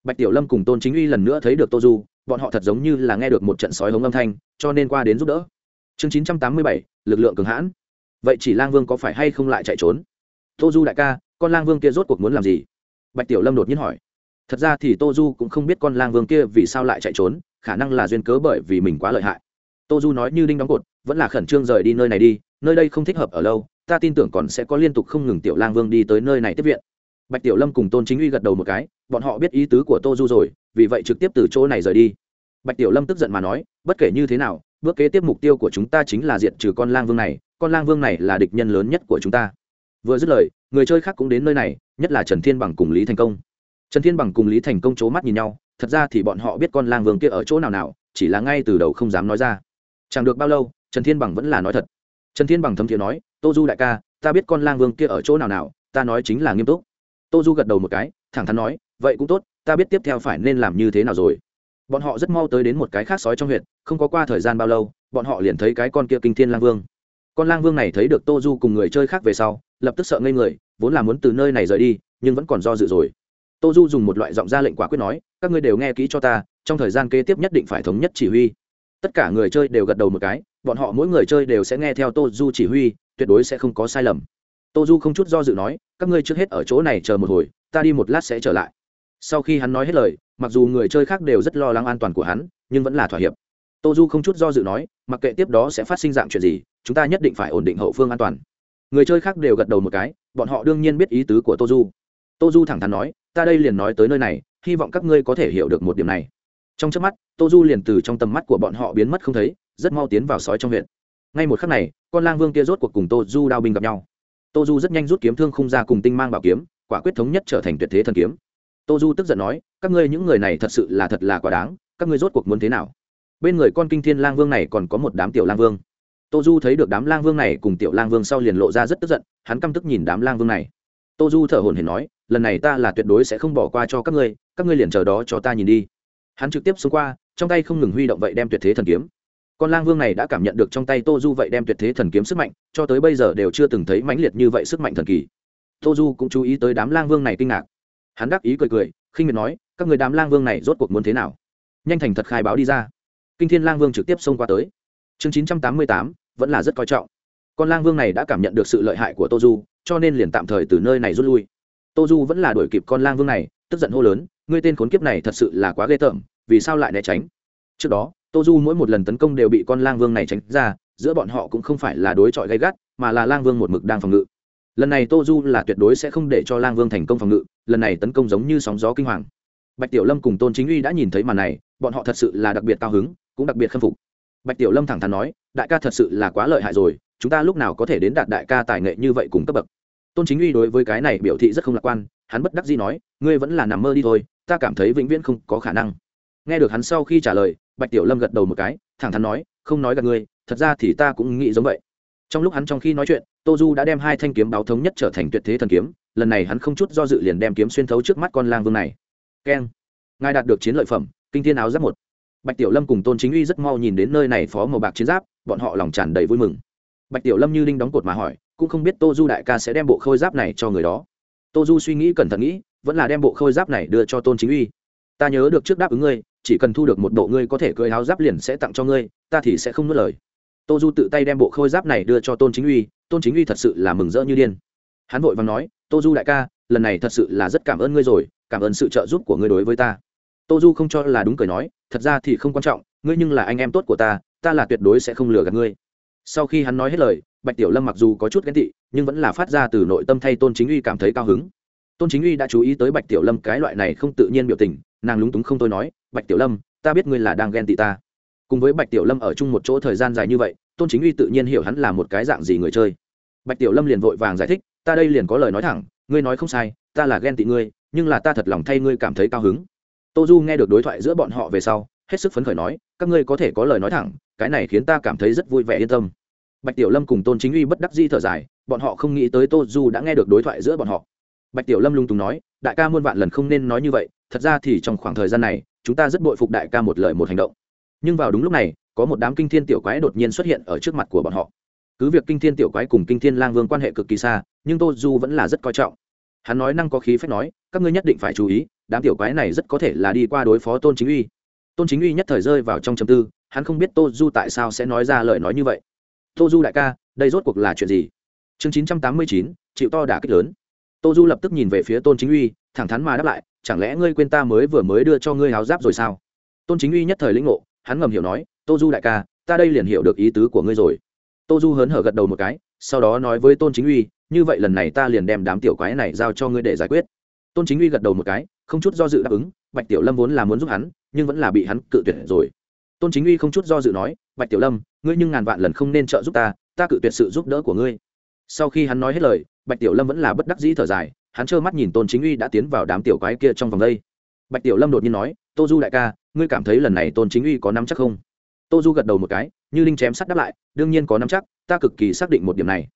Bạch tiểu lâm cùng tôn chính uy lần nữa thấy được tô du, bọn họ thật giống như là nghe được một trận sói hống âm thanh, cho nên qua đến giúp đỡ. Chương chín trăm tám mươi bảy, lực lượng cường hãn. Vậy chỉ lang vương có phải hay không lại chạy trốn? Tô du đại ca, con lang vương kia rốt cuộc muốn làm gì? Bạch tiểu lâm đột nhiên hỏi. Thật ra thì tô du cũng không biết con lang vương kia vì sao lại chạy trốn khả năng là duyên cớ bởi vì mình quá lợi hại. Tô du nói như đinh đóng cột, vẫn là khẩn trương rời đi nơi này đi, nơi đây không thích hợp ở lâu, ta tin tưởng còn sẽ có liên tục không ngừng tiểu lang vương đi tới nơi này tiếp viện. Bạch tiểu lâm cùng tôn chính uy gật đầu một cái, bọn họ biết ý tứ của tô du rồi, vì vậy trực tiếp từ chỗ này rời đi. Bạch tiểu lâm tức giận mà nói, bất kể như thế nào, bước kế tiếp mục tiêu của chúng ta chính là diệt trừ con lang vương này, con lang vương này là địch nhân lớn nhất của chúng ta. Vừa dứt lời, người chơi khác cũng đến nơi này, nhất là trần thiên bằng cùng lý thành công. Trần thiên bằng cùng lý thành công c h ố mắt nhìn nhau thật ra thì bọn họ biết con lang vương kia ở chỗ nào nào, chỉ là ngay từ đầu không dám nói ra. Chẳng được bao lâu, trần thiên bằng vẫn là nói thật. Trần thiên bằng thấm thiện nói, tô du đại ca, ta biết con lang vương kia ở chỗ nào nào, ta nói chính là nghiêm túc. Tô du gật đầu một cái, thẳng thắn nói, vậy cũng tốt, ta biết tiếp theo phải nên làm như thế nào rồi. Bọn họ rất mau tới đến một cái khác sói trong huyện, không có qua thời gian bao lâu, bọn họ liền thấy cái con kia kinh thiên lang vương. Con lang vương này thấy được tô du cùng người chơi khác về sau, lập tức sợ ngây người, vốn là muốn từ nơi này rời đi, nhưng vẫn còn do dự rồi. Tô du dùng một loại giọng ra lệnh quả quyết nói các ngươi đều nghe kỹ cho ta, trong thời gian kế tiếp nhất định phải thống nhất chỉ huy. Tất cả người chơi đều gật đầu một cái, bọn họ mỗi người chơi đều sẽ nghe theo tô du chỉ huy, tuyệt đối sẽ không có sai lầm. Tô du không chút do dự nói, các ngươi trước hết ở chỗ này chờ một hồi, ta đi một lát sẽ trở lại. Sau khi hắn nói hết lời, mặc dù người chơi khác đều rất lo lắng an toàn của hắn, nhưng vẫn là thỏa hiệp. Tô du không chút do dự nói, mặc kệ tiếp đó sẽ phát sinh dạng chuyện gì, chúng ta nhất định phải ổn định hậu phương an toàn. Người chơi khác đều gật đầu một cái, bọn họ đương nhiên biết ý tứ của tô du tô du thẳng thắn nói, ta đây liền nói tới nơi này hy vọng các ngươi có thể hiểu được một điểm này. Trong trước mắt, tô du liền từ trong tầm mắt của bọn họ biến mất không thấy, rất mau tiến vào sói trong huyện. Ngay một khắc này, con lang vương kia rốt cuộc cùng tô du đao binh gặp nhau. Tô du rất nhanh rút kiếm thương không ra cùng tinh mang bảo kiếm, quả quyết thống nhất trở thành tuyệt thế thần kiếm. Tô du tức giận nói, các ngươi những người này thật sự là thật là quá đáng, các ngươi rốt cuộc muốn thế nào? Bên người con kinh thiên lang vương này còn có một đám tiểu lang vương. Tô du thấy được đám lang vương này cùng tiểu lang vương sau liền lộ ra rất tức giận, hắn căm tức nhìn đám lang vương này. Tô du thở hồn hển nói lần này ta là tuyệt đối sẽ không bỏ qua cho các ngươi các ngươi liền chờ đó cho ta nhìn đi. Hắn trực tiếp xuống qua, trong tay không ngừng huy động vậy đem tuyệt thế thần kiếm. Con lang vương này đã cảm nhận được trong tay tô du vậy đem tuyệt thế thần kiếm sức mạnh, cho tới bây giờ đều chưa từng thấy mãnh liệt như vậy sức mạnh thần kỳ. Tô du cũng chú ý tới đám lang vương này kinh ngạc. Hắn đắc ý cười cười, khinh miệt nói, các người đám lang vương này rốt cuộc muốn thế nào? Nhanh thành thật khai báo đi ra. Kinh thiên lang vương trực tiếp xông qua tới. Chương chín trăm tám mươi tám, vẫn là rất coi trọng. Con lang vương này đã cảm nhận được sự lợi hại của tô du, cho nên liền tạm thời từ nơi này rút lui tô du vẫn là đuổi kịp con lang vương này, tức giận hô lớn, ngươi tên khốn kiếp này thật sự là quá ghê tởm, vì sao lại né tránh? Trước đó, tô du mỗi một lần tấn công đều bị con lang vương này tránh ra, giữa bọn họ cũng không phải là đối chọi gay gắt, mà là lang vương một mực đang phòng ngự. Lần này tô du là tuyệt đối sẽ không để cho lang vương thành công phòng ngự, lần này tấn công giống như sóng gió kinh hoàng. Bạch tiểu lâm cùng tôn chính uy đã nhìn thấy màn này, bọn họ thật sự là đặc biệt cao hứng, cũng đặc biệt khâm phục. Bạch tiểu lâm thẳng thắn nói, đại ca thật sự là quá lợi hại rồi, chúng ta lúc nào có thể đến đạt đại ca tài nghệ như vậy cùng cấp bậc? Tôn chính uy đối với cái này biểu thị rất không lạc quan, hắn bất đắc dĩ nói, ngươi vẫn là nằm mơ đi thôi, ta cảm thấy vĩnh viễn không có khả năng. Nghe được hắn sau khi trả lời, bạch tiểu lâm gật đầu một cái, thẳng thắn nói, không nói gặp ngươi, thật ra thì ta cũng nghĩ giống vậy. Trong lúc hắn trong khi nói chuyện, tô du đã đem hai thanh kiếm báo thống nhất trở thành tuyệt thế thần kiếm, lần này hắn không chút do dự liền đem kiếm xuyên thấu trước mắt con lang vương này. Keng. Ngài đạt được chiến lợi phẩm, kinh thiên áo giáp một. Bạch tiểu lâm cùng tôn chính uy rất mau nhìn đến nơi này phó màu bạc chiến giáp, bọn họ lòng tràn đầy vui mừng. Bạch tiểu lâm như linh đóng cột mà hỏi cũng không biết tô du đại ca sẽ đem bộ khôi giáp này cho người đó. Tô du suy nghĩ cẩn thận nghĩ, vẫn là đem bộ khôi giáp này đưa cho tôn chính uy. Ta nhớ được trước đáp ứng ngươi, chỉ cần thu được một bộ ngươi có thể cưới áo giáp liền sẽ tặng cho ngươi, ta thì sẽ không nuốt lời. Tô du tự tay đem bộ khôi giáp này đưa cho tôn chính uy, tôn chính uy thật sự là mừng rỡ như điên. Hắn vội và nói, tô du đại ca, lần này thật sự là rất cảm ơn ngươi rồi, cảm ơn sự trợ giúp của ngươi đối với ta. Tô du không cho là đúng cười nói, thật ra thì không quan trọng, ngươi nhưng là anh em tốt của ta ta là tuyệt đối sẽ không lừa gạt ngươi sau khi hắn nói hết lời, bạch tiểu lâm mặc dù có chút ghen tị, nhưng vẫn là phát ra từ nội tâm thay tôn chính uy cảm thấy cao hứng. Tôn chính uy đã chú ý tới bạch tiểu lâm cái loại này không tự nhiên biểu tình, nàng lúng túng không tôi nói, bạch tiểu lâm, ta biết ngươi là đang ghen tị ta. Cùng với bạch tiểu lâm ở chung một chỗ thời gian dài như vậy, tôn chính uy tự nhiên hiểu hắn là một cái dạng gì người chơi. Bạch tiểu lâm liền vội vàng giải thích, ta đây liền có lời nói thẳng, ngươi nói không sai, ta là ghen tị ngươi, nhưng là ta thật lòng thay ngươi cảm thấy cao hứng. Tô du nghe được đối thoại giữa bọn họ về sau hết sức phấn khởi nói, các ngươi có thể có lời nói thẳng, cái này khiến ta cảm thấy rất vui vẻ yên tâm. Bạch tiểu lâm cùng tôn chính uy bất đắc di thở dài, bọn họ không nghĩ tới tô du đã nghe được đối thoại giữa bọn họ. Bạch tiểu lâm lung tùng nói, đại ca muôn vạn lần không nên nói như vậy, thật ra thì trong khoảng thời gian này, chúng ta rất bội phục đại ca một lời một hành động. Nhưng vào đúng lúc này, có một đám kinh thiên tiểu quái đột nhiên xuất hiện ở trước mặt của bọn họ. Cứ việc kinh thiên tiểu quái cùng kinh thiên lang vương quan hệ cực kỳ xa, nhưng tô du vẫn là rất coi trọng. Hắn nói năng có khí phép nói, các ngươi nhất định phải chú ý, đám tiểu quái này rất có thể là đi qua đối phó tôn chính uy tôn chính uy nhất thời rơi vào trong chầm tư, hắn không biết tô du tại sao sẽ nói ra lời nói như vậy. Tô du đại ca, đây rốt cuộc là chuyện gì? Chương chín trăm tám mươi chín, chịu to đả kích lớn. Tô du lập tức nhìn về phía tôn chính uy, thẳng thắn mà đáp lại, chẳng lẽ ngươi quên ta mới vừa mới đưa cho ngươi háo giáp rồi sao? Tôn chính uy nhất thời lĩnh ngộ, hắn ngầm hiểu nói, tô du đại ca, ta đây liền hiểu được ý tứ của ngươi rồi. Tô du hớn hở gật đầu một cái, sau đó nói với tôn chính uy, như vậy lần này ta liền đem đám tiểu quái này giao cho ngươi để giải quyết. Tôn chính uy gật đầu một cái, không chút do dự đáp ứng, bạch tiểu lâm vốn là muốn giúp hắn nhưng vẫn là bị hắn cự tuyệt rồi. Tôn chính uy không chút do dự nói, bạch tiểu lâm, ngươi nhưng ngàn vạn lần không nên trợ giúp ta ta cự tuyệt sự giúp đỡ của ngươi. Sau khi hắn nói hết lời, bạch tiểu lâm vẫn là bất đắc dĩ thở dài, hắn trơ mắt nhìn tôn chính uy đã tiến vào đám tiểu quái kia trong vòng đây. Bạch tiểu lâm đột nhiên nói, tô du đại ca, ngươi cảm thấy lần này tôn chính uy có nắm chắc không? Tô du gật đầu một cái, như linh chém sắt đáp lại, đương nhiên có nắm chắc, ta cực kỳ xác định một điểm này.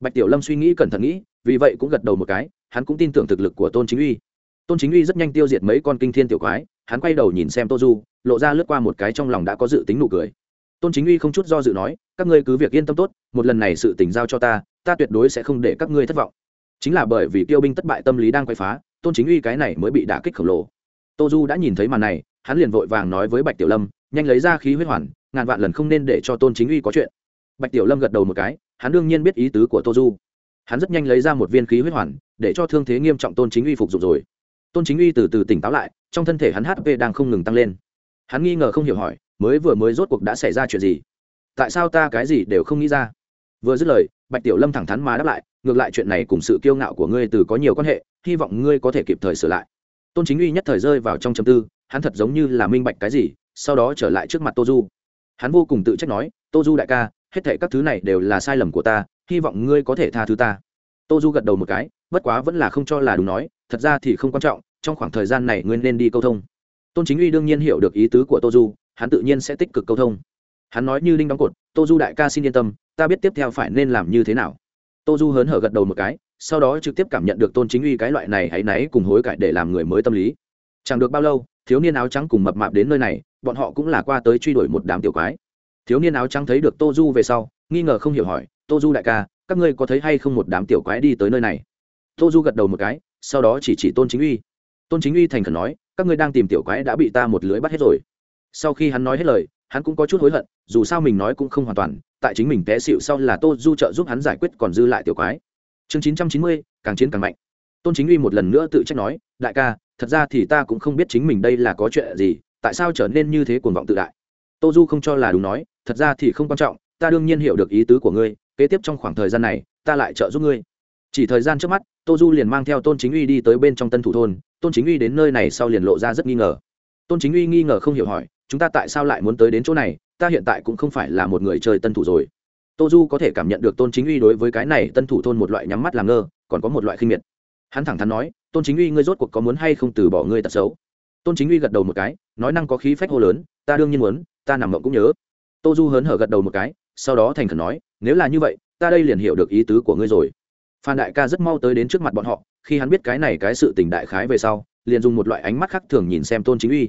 Bạch tiểu lâm suy nghĩ cẩn thận nghĩ, vì vậy cũng gật đầu một cái, hắn cũng tin tưởng thực lực của tôn chính uy tôn chính uy rất nhanh tiêu diệt mấy con kinh thiên tiểu quái, hắn quay đầu nhìn xem tô du, lộ ra lướt qua một cái trong lòng đã có dự tính nụ cười. Tôn chính uy không chút do dự nói, các ngươi cứ việc yên tâm tốt, một lần này sự tình giao cho ta ta tuyệt đối sẽ không để các ngươi thất vọng. Chính là bởi vì tiêu binh thất bại tâm lý đang quay phá, tôn chính uy cái này mới bị đả kích khổng lồ. Tô du đã nhìn thấy màn này, hắn liền vội vàng nói với bạch tiểu lâm, nhanh lấy ra khí huyết hoàn, ngàn vạn lần không nên để cho tôn chính uy có chuyện. Bạch tiểu lâm gật đầu một cái, hắn đương nhiên biết ý tứ của tô du. Hắn rất nhanh lấy ra một viên khí huyết hoàn, để cho thương thế nghiêm trọng tôn chính uy phục dụng rồi tôn chính uy từ từ tỉnh táo lại, trong thân thể hắn hp đang không ngừng tăng lên. Hắn nghi ngờ không hiểu hỏi, mới vừa mới rốt cuộc đã xảy ra chuyện gì? Tại sao ta cái gì đều không nghĩ ra? Vừa dứt lời, bạch tiểu lâm thẳng thắn mà đáp lại, ngược lại chuyện này cùng sự kiêu ngạo của ngươi từ có nhiều quan hệ, hy vọng ngươi có thể kịp thời sửa lại. Tôn chính uy nhất thời rơi vào trong châm tư, hắn thật giống như là minh bạch cái gì, sau đó trở lại trước mặt tô du. Hắn vô cùng tự trách nói, tô du đại ca, hết thệ các thứ này đều là sai lầm của ta, hy vọng ngươi có thể tha thứ ta. Tô du gật đầu một cái bất quá vẫn là không cho là đúng nói, thật ra thì không quan trọng, trong khoảng thời gian này ngươi nên đi câu thông. Tôn chính uy đương nhiên hiểu được ý tứ của tô du, hắn tự nhiên sẽ tích cực câu thông. Hắn nói như linh đóng cột, tô du đại ca xin yên tâm, ta biết tiếp theo phải nên làm như thế nào. Tô du hớn hở gật đầu một cái, sau đó trực tiếp cảm nhận được tôn chính uy cái loại này hãy náy cùng hối cải để làm người mới tâm lý. Chẳng được bao lâu, thiếu niên áo trắng cùng mập mạp đến nơi này, bọn họ cũng là qua tới truy đuổi một đám tiểu quái. Thiếu niên áo trắng thấy được tô du về sau, nghi ngờ không hiểu hỏi, tô du đại ca, các ngươi có thấy hay không một đám tiểu quái đi tới nơi này? Tô du gật đầu một cái, sau đó chỉ chỉ tôn chính uy. Tôn chính uy thành khẩn nói, các ngươi đang tìm tiểu quái đã bị ta một lưới bắt hết rồi. Sau khi hắn nói hết lời, hắn cũng có chút hối hận, dù sao mình nói cũng không hoàn toàn, tại chính mình té xịu sau là tô du trợ giúp hắn giải quyết còn dư lại tiểu quái. Chương chín trăm chín mươi, càng chiến càng mạnh. Tôn chính uy một lần nữa tự trách nói, đại ca, thật ra thì ta cũng không biết chính mình đây là có chuyện gì, tại sao trở nên như thế cuồng vọng tự đại? Tô du không cho là đúng nói, thật ra thì không quan trọng, ta đương nhiên hiểu được ý tứ của ngươi, kế tiếp trong khoảng thời gian này, ta lại trợ giúp ngươi chỉ thời gian trước mắt, tô du liền mang theo tôn chính uy đi tới bên trong tân thủ thôn. Tôn chính uy đến nơi này sau liền lộ ra rất nghi ngờ. Tôn chính uy nghi ngờ không hiểu hỏi, chúng ta tại sao lại muốn tới đến chỗ này? Ta hiện tại cũng không phải là một người chơi tân thủ rồi. Tô du có thể cảm nhận được tôn chính uy đối với cái này tân thủ thôn một loại nhắm mắt làm ngơ, còn có một loại khinh miệt. Hắn thẳng thắn nói, tôn chính uy, ngươi rốt cuộc có muốn hay không từ bỏ ngươi tật xấu? Tôn chính uy gật đầu một cái, nói năng có khí phách hô lớn, ta đương nhiên muốn, ta nằm mộng cũng nhớ. Tô du hớn hở gật đầu một cái, sau đó thành khẩn nói, nếu là như vậy, ta đây liền hiểu được ý tứ của ngươi rồi phan đại ca rất mau tới đến trước mặt bọn họ, khi hắn biết cái này cái sự tình đại khái về sau, liền dùng một loại ánh mắt khác thường nhìn xem tôn chính uy.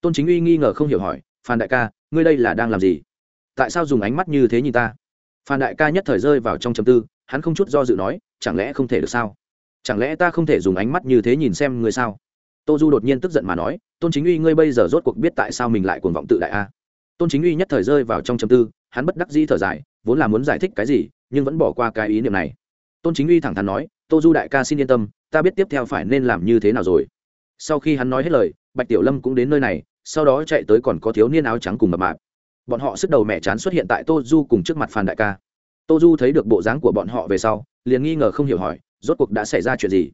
Tôn chính uy nghi ngờ không hiểu hỏi, phan đại ca, ngươi đây là đang làm gì? Tại sao dùng ánh mắt như thế nhìn ta? Phan đại ca nhất thời rơi vào trong chầm tư, hắn không chút do dự nói, chẳng lẽ không thể được sao? Chẳng lẽ ta không thể dùng ánh mắt như thế nhìn xem ngươi sao? Tô du đột nhiên tức giận mà nói, tôn chính uy, ngươi bây giờ rốt cuộc biết tại sao mình lại cuồng vọng tự đại a? Tôn chính uy nhất thời rơi vào trong chầm tư, hắn bất đắc dĩ thở dài, vốn là muốn giải thích cái gì, nhưng vẫn bỏ qua cái ý niệm này tôn chính uy thẳng thắn nói, tô du đại ca xin yên tâm, ta biết tiếp theo phải nên làm như thế nào rồi. Sau khi hắn nói hết lời, bạch tiểu lâm cũng đến nơi này, sau đó chạy tới còn có thiếu niên áo trắng cùng mập mạp. Bọn họ sức đầu mẹ chán xuất hiện tại tô du cùng trước mặt phan đại ca. Tô du thấy được bộ dáng của bọn họ về sau, liền nghi ngờ không hiểu hỏi, rốt cuộc đã xảy ra chuyện gì?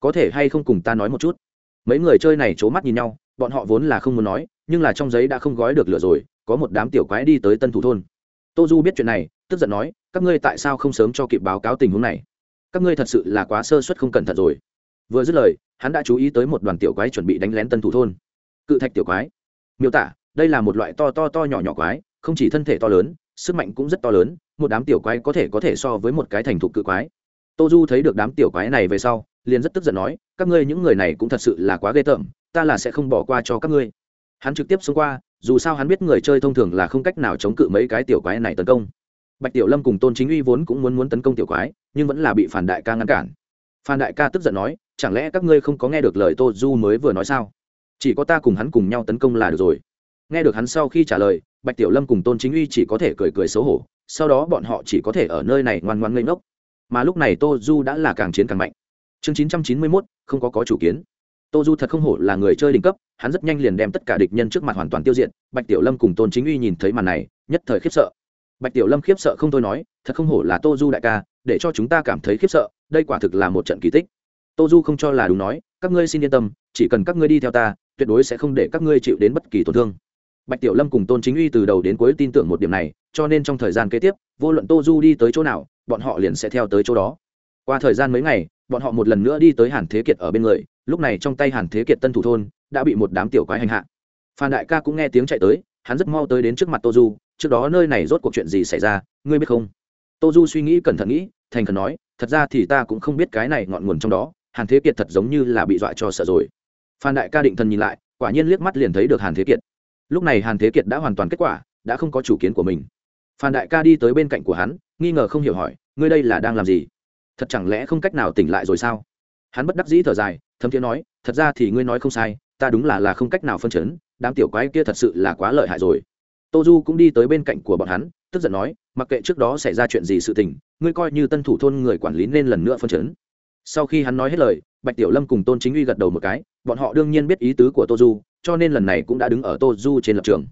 Có thể hay không cùng ta nói một chút? Mấy người chơi này c h ố mắt nhìn nhau, bọn họ vốn là không muốn nói, nhưng là trong giấy đã không gói được lửa rồi, có một đám tiểu quái đi tới tân thủ thôn tô du biết chuyện này, tức giận nói, các ngươi tại sao không sớm cho kịp báo cáo tình huống này? Các ngươi thật sự là quá sơ suất không cẩn thận rồi. Vừa dứt lời, hắn đã chú ý tới một đoàn tiểu quái chuẩn bị đánh lén tân thủ thôn. Cự thạch tiểu quái. Miêu tả, đây là một loại to to to nhỏ nhỏ quái, không chỉ thân thể to lớn, sức mạnh cũng rất to lớn, một đám tiểu quái có thể có thể so với một cái thành thục cự quái. Tô du thấy được đám tiểu quái này về sau, liền rất tức giận nói, các ngươi những người này cũng thật sự là quá ghê tởm, ta là sẽ không bỏ qua cho các ngươi. Hắn trực tiếp xông qua dù sao hắn biết người chơi thông thường là không cách nào chống cự mấy cái tiểu quái này tấn công. Bạch tiểu lâm cùng tôn chính uy vốn cũng muốn muốn tấn công tiểu quái, nhưng vẫn là bị phản đại ca ngăn cản. Phan đại ca tức giận nói, chẳng lẽ các ngươi không có nghe được lời tô du mới vừa nói sao? Chỉ có ta cùng hắn cùng nhau tấn công là được rồi. Nghe được hắn sau khi trả lời, bạch tiểu lâm cùng tôn chính uy chỉ có thể cười cười xấu hổ, sau đó bọn họ chỉ có thể ở nơi này ngoan ngoan ngây ngốc. Mà lúc này tô du đã là càng chiến càng mạnh. Chương chín trăm chín mươi mốt, không có có chủ kiến tô du thật không hổ là người chơi đỉnh cấp, hắn rất nhanh liền đem tất cả địch nhân trước mặt hoàn toàn tiêu diệt, bạch tiểu lâm cùng tôn chính uy nhìn thấy màn này, nhất thời khiếp sợ. Bạch tiểu lâm khiếp sợ không thôi nói, thật không hổ là tô du đại ca, để cho chúng ta cảm thấy khiếp sợ, đây quả thực là một trận kỳ tích. Tô du không cho là đúng nói, các ngươi xin yên tâm, chỉ cần các ngươi đi theo ta, tuyệt đối sẽ không để các ngươi chịu đến bất kỳ tổn thương. Bạch tiểu lâm cùng tôn chính uy từ đầu đến cuối tin tưởng một điểm này, cho nên trong thời gian kế tiếp, vô luận tô du đi tới chỗ nào, bọn họ liền sẽ theo tới chỗ đó. Qua thời gian mấy ngày, bọn họ một lần nữa đi tới hàn thế kiệt ở bên người lúc này trong tay hàn thế kiệt tân thủ thôn đã bị một đám tiểu quái hành hạ. Phan đại ca cũng nghe tiếng chạy tới, hắn rất mau tới đến trước mặt tô du, trước đó nơi này rốt cuộc chuyện gì xảy ra, ngươi biết không? Tô du suy nghĩ cẩn thận nghĩ, thành khẩn nói, thật ra thì ta cũng không biết cái này ngọn nguồn trong đó, hàn thế kiệt thật giống như là bị dọa cho sợ rồi. Phan đại ca định thần nhìn lại, quả nhiên liếc mắt liền thấy được hàn thế kiệt. Lúc này hàn thế kiệt đã hoàn toàn kết quả, đã không có chủ kiến của mình. Phan đại ca đi tới bên cạnh của hắn, nghi ngờ không hiểu hỏi, ngươi đây là đang làm gì? Thật chẳng lẽ không cách nào tỉnh lại rồi sao? Hắn bất đắc dĩ thở dài thấm thiế nói, thật ra thì ngươi nói không sai, ta đúng là là không cách nào phân chấn, đám tiểu quái kia thật sự là quá lợi hại rồi. Tô du cũng đi tới bên cạnh của bọn hắn, tức giận nói, mặc kệ trước đó xảy ra chuyện gì sự tình, ngươi coi như tân thủ thôn người quản lý nên lần nữa phân chấn. Sau khi hắn nói hết lời, bạch tiểu lâm cùng tôn chính uy gật đầu một cái, bọn họ đương nhiên biết ý tứ của tô du, cho nên lần này cũng đã đứng ở tô du trên lập trường.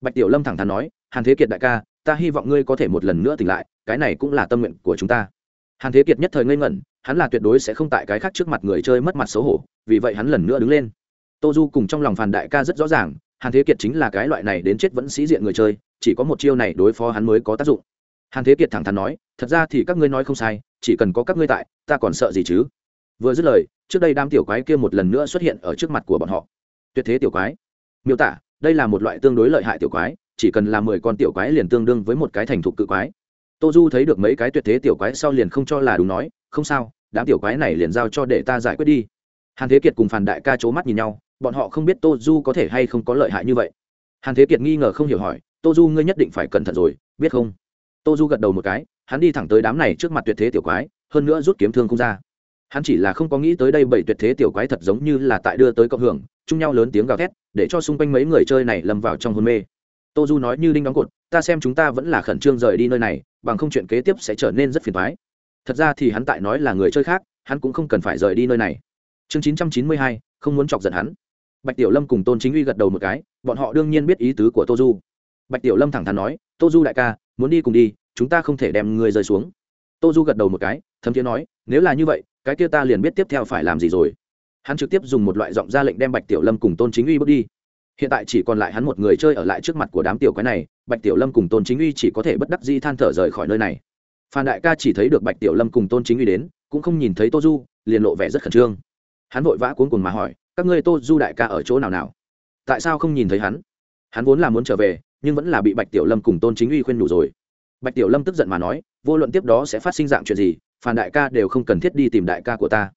Bạch tiểu lâm thẳng thắn nói, hàn thế kiệt đại ca, ta hy vọng ngươi có thể một lần nữa tỉnh lại, cái này cũng là tâm nguyện của chúng ta hàn thế kiệt nhất thời ngây ngẩn, hắn là tuyệt đối sẽ không tại cái khác trước mặt người chơi mất mặt xấu hổ, vì vậy hắn lần nữa đứng lên. Tô du cùng trong lòng phàn đại ca rất rõ ràng, hàn thế kiệt chính là cái loại này đến chết vẫn sĩ diện người chơi, chỉ có một chiêu này đối phó hắn mới có tác dụng. Hàn thế kiệt thẳng thắn nói, thật ra thì các ngươi nói không sai, chỉ cần có các ngươi tại, ta còn sợ gì chứ? Vừa dứt lời, trước đây đám tiểu quái kia một lần nữa xuất hiện ở trước mặt của bọn họ. Tuyệt thế tiểu quái. Miêu tả, đây là một loại tương đối lợi hại tiểu quái, chỉ cần là mười con tiểu quái liền tương đương với một cái thành thục cự quái tô du thấy được mấy cái tuyệt thế tiểu quái sau liền không cho là đúng nói, không sao, đám tiểu quái này liền giao cho để ta giải quyết đi. Hàn thế kiệt cùng phản đại ca c h ố mắt nhìn nhau, bọn họ không biết tô du có thể hay không có lợi hại như vậy. Hàn thế kiệt nghi ngờ không hiểu hỏi, tô du ngươi nhất định phải cẩn thận rồi, biết không? Tô du gật đầu một cái, hắn đi thẳng tới đám này trước mặt tuyệt thế tiểu quái, hơn nữa rút kiếm thương không ra. Hắn chỉ là không có nghĩ tới đây bảy tuyệt thế tiểu quái thật giống như là tại đưa tới cộng hưởng, chung nhau lớn tiếng gào thét, để cho xung quanh mấy người chơi này lâm vào trong hôn mê tô du nói như đinh đóng cột, ta xem chúng ta vẫn là khẩn trương rời đi nơi này, bằng không chuyện kế tiếp sẽ trở nên rất phiền thoái thật ra thì hắn tại nói là người chơi khác, hắn cũng không cần phải rời đi nơi này. Chương chín trăm chín mươi hai, không muốn chọc giận hắn. Bạch tiểu lâm cùng tôn chính uy gật đầu một cái, bọn họ đương nhiên biết ý tứ của tô du. Bạch tiểu lâm thẳng thắn nói, tô du đại ca, muốn đi cùng đi, chúng ta không thể đem người rơi xuống. Tô du gật đầu một cái, thấm thiế nói, nếu là như vậy, cái kia ta liền biết tiếp theo phải làm gì rồi. Hắn trực tiếp dùng một loại giọng ra lệnh đem bạch tiểu lâm cùng tôn chính uy bước đi hiện tại chỉ còn lại hắn một người chơi ở lại trước mặt của đám tiểu quái này, bạch tiểu lâm cùng tôn chính uy chỉ có thể bất đắc di than thở rời khỏi nơi này. Phan đại ca chỉ thấy được bạch tiểu lâm cùng tôn chính uy đến, cũng không nhìn thấy tô du, liền lộ vẻ rất khẩn trương. Hắn vội vã cuốn cùng mà hỏi, các ngươi tô du đại ca ở chỗ nào nào? Tại sao không nhìn thấy hắn? Hắn vốn là muốn trở về, nhưng vẫn là bị bạch tiểu lâm cùng tôn chính uy khuyên đủ rồi. Bạch tiểu lâm tức giận mà nói, vô luận tiếp đó sẽ phát sinh dạng chuyện gì, phan đại ca đều không cần thiết đi tìm đại ca của ta.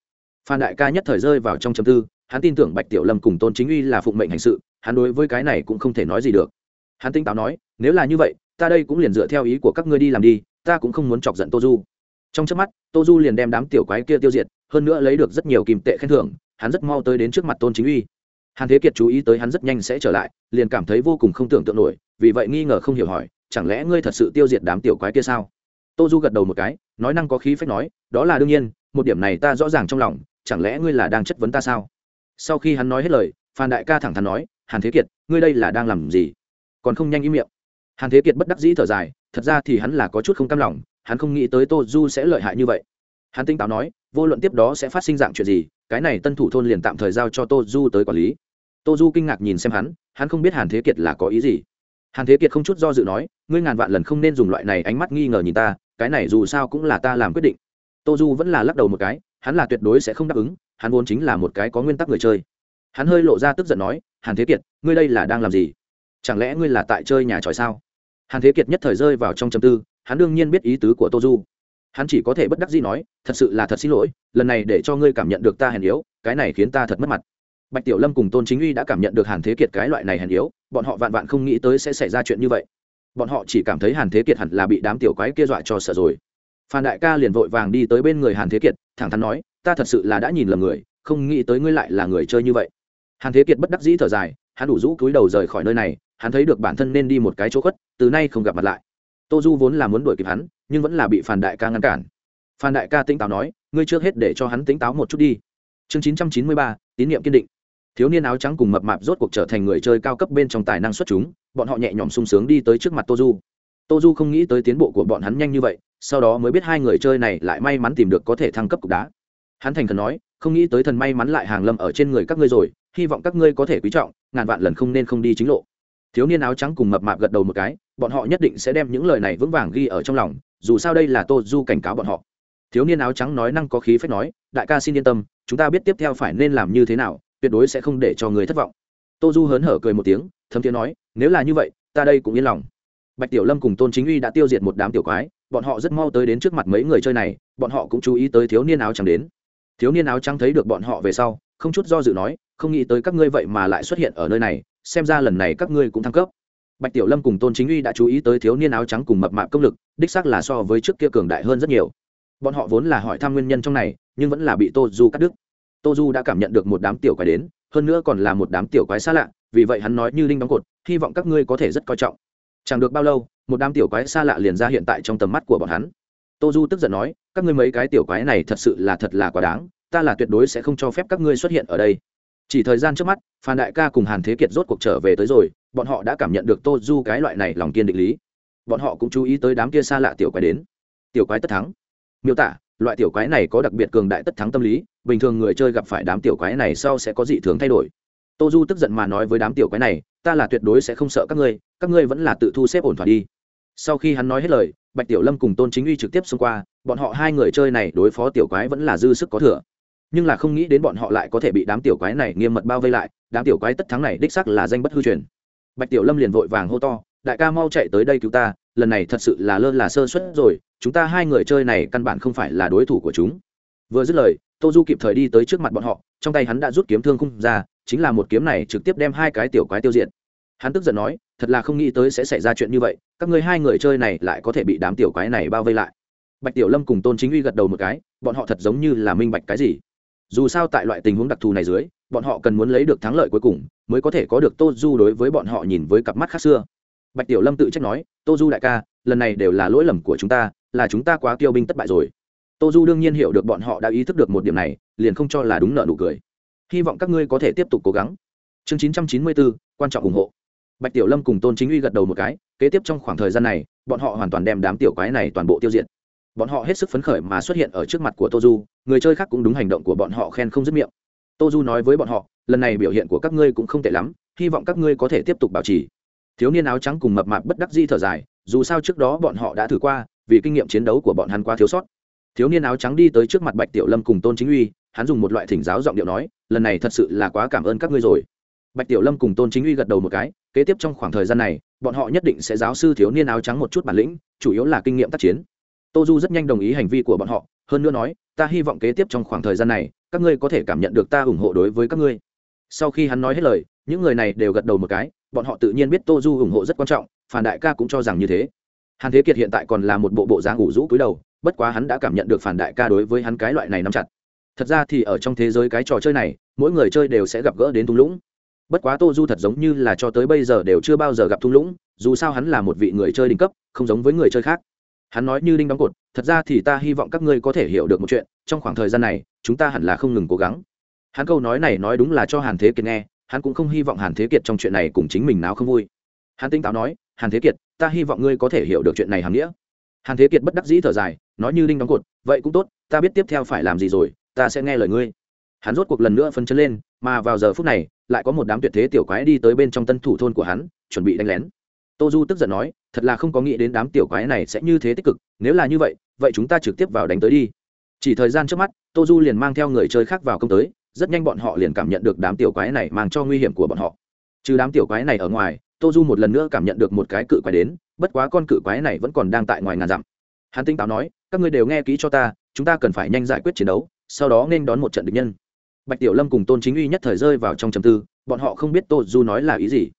Phan đại ca nhất thời rơi vào trong chấm tư hắn tin tưởng bạch tiểu lâm cùng tôn chính uy là phụng mệnh hành sự, hắn đối với cái này cũng không thể nói gì được. Hắn tinh táo nói, nếu là như vậy, ta đây cũng liền dựa theo ý của các ngươi đi làm đi, ta cũng không muốn chọc giận tô du. Trong trước mắt, tô du liền đem đám tiểu quái kia tiêu diệt, hơn nữa lấy được rất nhiều kìm tệ khen thưởng, hắn rất mau tới đến trước mặt tôn chính uy. Hàn thế kiệt chú ý tới hắn rất nhanh sẽ trở lại, liền cảm thấy vô cùng không tưởng tượng nổi, vì vậy nghi ngờ không hiểu hỏi, chẳng lẽ ngươi thật sự tiêu diệt đám tiểu quái kia sao? Tô du gật đầu một cái, nói năng có khí phách nói, đó là đương nhiên, một điểm này ta rõ ràng trong lòng, chẳng lẽ ngươi là đang chất vấn ta sao? Sau khi hắn nói hết lời, phan đại ca thẳng thắn nói, hàn thế kiệt, ngươi đây là đang làm gì? Còn không nhanh ý miệng. Hàn thế kiệt bất đắc dĩ thở dài, thật ra thì hắn là có chút không cam lòng, hắn không nghĩ tới tô du sẽ lợi hại như vậy. Hắn tinh táo nói, vô luận tiếp đó sẽ phát sinh dạng chuyện gì, cái này tân thủ thôn liền tạm thời giao cho tô du tới quản lý. Tô du kinh ngạc nhìn xem hắn hắn không biết hàn thế kiệt là có ý gì. Hàn thế kiệt không chút do dự nói, ngươi ngàn vạn lần không nên dùng loại này ánh mắt nghi ngờ nhìn ta, cái này dù sao cũng là ta làm quyết định. Tô du vẫn là lắc đầu một cái hắn là tuyệt đối sẽ không đáp ứng, hắn vốn chính là một cái có nguyên tắc người chơi. Hắn hơi lộ ra tức giận nói, hàn thế kiệt, ngươi đây là đang làm gì? Chẳng lẽ ngươi là tại chơi nhà tròi sao? Hàn thế kiệt nhất thời rơi vào trong châm tư, hắn đương nhiên biết ý tứ của tô du hắn chỉ có thể bất đắc gì nói, thật sự là thật xin lỗi, lần này để cho ngươi cảm nhận được ta hèn yếu, cái này khiến ta thật mất mặt. Bạch tiểu lâm cùng tôn chính uy đã cảm nhận được hàn thế kiệt cái loại này hèn yếu, bọn họ vạn vạn không nghĩ tới sẽ xảy ra chuyện như vậy. Bọn họ chỉ cảm thấy hàn thế kiệt hẳn là bị đám tiểu quái kia dọa cho sợ rồi phan đại ca liền vội vàng đi tới bên người hàn thế kiệt, thẳng thắn nói, ta thật sự là đã nhìn lầm người, không nghĩ tới ngươi lại là người chơi như vậy. Hàn thế kiệt bất đắc dĩ thở dài, hắn đủ rũ cúi đầu rời khỏi nơi này, hắn thấy được bản thân nên đi một cái chỗ khuất, từ nay không gặp mặt lại. Tô du vốn là muốn đuổi kịp hắn, nhưng vẫn là bị Phan đại ca ngăn cản. Phan đại ca tỉnh táo nói, ngươi trước hết để cho hắn tỉnh táo một chút đi. Chương chín trăm chín mươi ba, tín nhiệm kiên định. Thiếu niên áo trắng cùng mập mạp rốt cuộc trở thành người chơi cao cấp bên trong tài năng xuất chúng, bọn họ nhẹ nhõm sung sướng đi tới trước mặt tô du. Tô du không nghĩ tới tiến bộ của bọn hắn nhanh như vậy sau đó mới biết hai người chơi này lại may mắn tìm được có thể thăng cấp cục đá. Hắn thành khẩn nói, không nghĩ tới thần may mắn lại hàng lâm ở trên người các ngươi rồi, hy vọng các ngươi có thể quý trọng, ngàn vạn lần không nên không đi chính lộ. Thiếu niên áo trắng cùng mập mạp gật đầu một cái, bọn họ nhất định sẽ đem những lời này vững vàng ghi ở trong lòng, dù sao đây là tô du cảnh cáo bọn họ. Thiếu niên áo trắng nói năng có khí phép nói, đại ca xin yên tâm, chúng ta biết tiếp theo phải nên làm như thế nào, tuyệt đối sẽ không để cho người thất vọng. Tô du hớn hở cười một tiếng, thấm tiếng nói, nếu là như vậy, ta đây cũng yên lòng. Bạch tiểu lâm cùng tôn chính uy đã tiêu diệt một đám tiểu quái bọn họ rất mau tới đến trước mặt mấy người chơi này, bọn họ cũng chú ý tới thiếu niên áo trắng đến. Thiếu niên áo trắng thấy được bọn họ về sau, không chút do dự nói, không nghĩ tới các ngươi vậy mà lại xuất hiện ở nơi này, xem ra lần này các ngươi cũng thăng cấp. Bạch tiểu lâm cùng tôn chính uy đã chú ý tới thiếu niên áo trắng cùng mập mạp công lực, đích xác là so với trước kia cường đại hơn rất nhiều. Bọn họ vốn là hỏi thăm nguyên nhân trong này, nhưng vẫn là bị tô du cắt đứt. Tô du đã cảm nhận được một đám tiểu quái đến, hơn nữa còn là một đám tiểu quái xa lạ, vì vậy hắn nói như linh đóng cột, hy vọng các ngươi có thể rất coi trọng. Chẳng được bao lâu một đám tiểu quái xa lạ liền ra hiện tại trong tầm mắt của bọn hắn. Tô du tức giận nói, các ngươi mấy cái tiểu quái này thật sự là thật là quá đáng, ta là tuyệt đối sẽ không cho phép các ngươi xuất hiện ở đây. Chỉ thời gian trước mắt, phan đại ca cùng hàn thế kiệt rốt cuộc trở về tới rồi, bọn họ đã cảm nhận được tô du cái loại này lòng kiên định lý. Bọn họ cũng chú ý tới đám kia xa lạ tiểu quái đến. Tiểu quái tất thắng. Miêu tả, loại tiểu quái này có đặc biệt cường đại tất thắng tâm lý, bình thường người chơi gặp phải đám tiểu quái này sau sẽ có dị thường thay đổi. Tô du tức giận mà nói với đám tiểu quái này, ta là tuyệt đối sẽ không sợ các ngươi các ngươi vẫn là tự thu xếp ổn thỏa đi. Sau khi hắn nói hết lời, bạch tiểu lâm cùng tôn chính uy trực tiếp xông qua, bọn họ hai người chơi này đối phó tiểu quái vẫn là dư sức có thừa. Nhưng là không nghĩ đến bọn họ lại có thể bị đám tiểu quái này nghiêm mật bao vây lại, đám tiểu quái tất thắng này đích sắc là danh bất hư truyền. Bạch tiểu lâm liền vội vàng hô to, đại ca mau chạy tới đây cứu ta, lần này thật sự là lơ là sơ suất rồi, chúng ta hai người chơi này căn bản không phải là đối thủ của chúng. Vừa dứt lời, tô du kịp thời đi tới trước mặt bọn họ, trong tay hắn đã rút kiếm thương khung ra, chính là một kiếm này trực tiếp đem hai cái tiểu quái tiêu diệt hắn tức giận nói, thật là không nghĩ tới sẽ xảy ra chuyện như vậy, các ngươi hai người chơi này lại có thể bị đám tiểu quái này bao vây lại. Bạch tiểu lâm cùng tôn chính uy gật đầu một cái, bọn họ thật giống như là minh bạch cái gì. Dù sao tại loại tình huống đặc thù này dưới, bọn họ cần muốn lấy được thắng lợi cuối cùng, mới có thể có được tô du đối với bọn họ nhìn với cặp mắt khác xưa. Bạch tiểu lâm tự trách nói, tô du đại ca, lần này đều là lỗi lầm của chúng ta, là chúng ta quá tiêu binh thất bại rồi. Tô du đương nhiên hiểu được bọn họ đã ý thức được một điểm này, liền không cho là đúng nợ nụ cười. Hy vọng các ngươi có thể tiếp tục cố gắng. Chương chín trăm chín mươi bốn, quan trọng ủng hộ bạch tiểu lâm cùng tôn chính uy gật đầu một cái, kế tiếp trong khoảng thời gian này, bọn họ hoàn toàn đem đám tiểu quái này toàn bộ tiêu diệt. Bọn họ hết sức phấn khởi mà xuất hiện ở trước mặt của tô du, người chơi khác cũng đúng hành động của bọn họ khen không dứt miệng. Tô du nói với bọn họ, lần này biểu hiện của các ngươi cũng không tệ lắm, hy vọng các ngươi có thể tiếp tục bảo trì. Thiếu niên áo trắng cùng mập mạp bất đắc di thở dài, dù sao trước đó bọn họ đã thử qua, vì kinh nghiệm chiến đấu của bọn hắn quá thiếu sót. Thiếu niên áo trắng đi tới trước mặt bạch tiểu lâm cùng tôn chính uy, hắn dùng một loại thỉnh giáo giọng điệu nói, lần này thật sự là quá cảm ơn các ngươi rồi bạch tiểu lâm cùng tôn chính uy gật đầu một cái, kế tiếp trong khoảng thời gian này, bọn họ nhất định sẽ giáo sư thiếu niên áo trắng một chút bản lĩnh, chủ yếu là kinh nghiệm tác chiến. Tô du rất nhanh đồng ý hành vi của bọn họ, hơn nữa nói, ta hy vọng kế tiếp trong khoảng thời gian này, các ngươi có thể cảm nhận được ta ủng hộ đối với các ngươi. Sau khi hắn nói hết lời, những người này đều gật đầu một cái, bọn họ tự nhiên biết tô du ủng hộ rất quan trọng, phản đại ca cũng cho rằng như thế. Hàn thế kiệt hiện tại còn là một bộ bộ dáng ủ rũ cúi đầu, bất quá hắn đã cảm nhận được phản đại ca đối với hắn cái loại này nắm chặt. Thật ra thì ở trong thế giới cái trò chơi này, mỗi người chơi đều sẽ gặp gỡ đến thung lũng bất quá tô du thật giống như là cho tới bây giờ đều chưa bao giờ gặp thung lũng, dù sao hắn là một vị người chơi đỉnh cấp, không giống với người chơi khác. Hắn nói như đinh đóng cột, thật ra thì ta hy vọng các ngươi có thể hiểu được một chuyện, trong khoảng thời gian này, chúng ta hẳn là không ngừng cố gắng. Hắn câu nói này nói đúng là cho hàn thế kiệt nghe, hắn cũng không hy vọng hàn thế kiệt trong chuyện này cùng chính mình nào không vui. Hắn tinh táo nói, hàn thế kiệt, ta hy vọng ngươi có thể hiểu được chuyện này hàm nghĩa. Hàn thế kiệt bất đắc dĩ thở dài, nói như đinh đóng cột, vậy cũng tốt, ta biết tiếp theo phải làm gì rồi, ta sẽ nghe lời ngươi. Hắn rốt cuộc lần nữa phân chân lên mà vào giờ phút này, lại có một đám tuyệt thế tiểu quái đi tới bên trong tân thủ thôn của hắn, chuẩn bị đánh lén. Tô du tức giận nói, thật là không có nghĩ đến đám tiểu quái này sẽ như thế tích cực, nếu là như vậy vậy chúng ta trực tiếp vào đánh tới đi. Chỉ thời gian trước mắt, tô du liền mang theo người chơi khác vào công tới, rất nhanh bọn họ liền cảm nhận được đám tiểu quái này mang cho nguy hiểm của bọn họ. Trừ đám tiểu quái này ở ngoài, tô du một lần nữa cảm nhận được một cái cự quái đến, bất quá con cự quái này vẫn còn đang tại ngoài ngàn dặm. Hắn tinh táo nói, các ngươi đều nghe kỹ cho ta, chúng ta cần phải nhanh giải quyết chiến đấu, sau đó nên đón một trận địch nhân bạch tiểu lâm cùng tôn chính uy nhất thời rơi vào trong trầm tư, bọn họ không biết tô du nói là ý gì.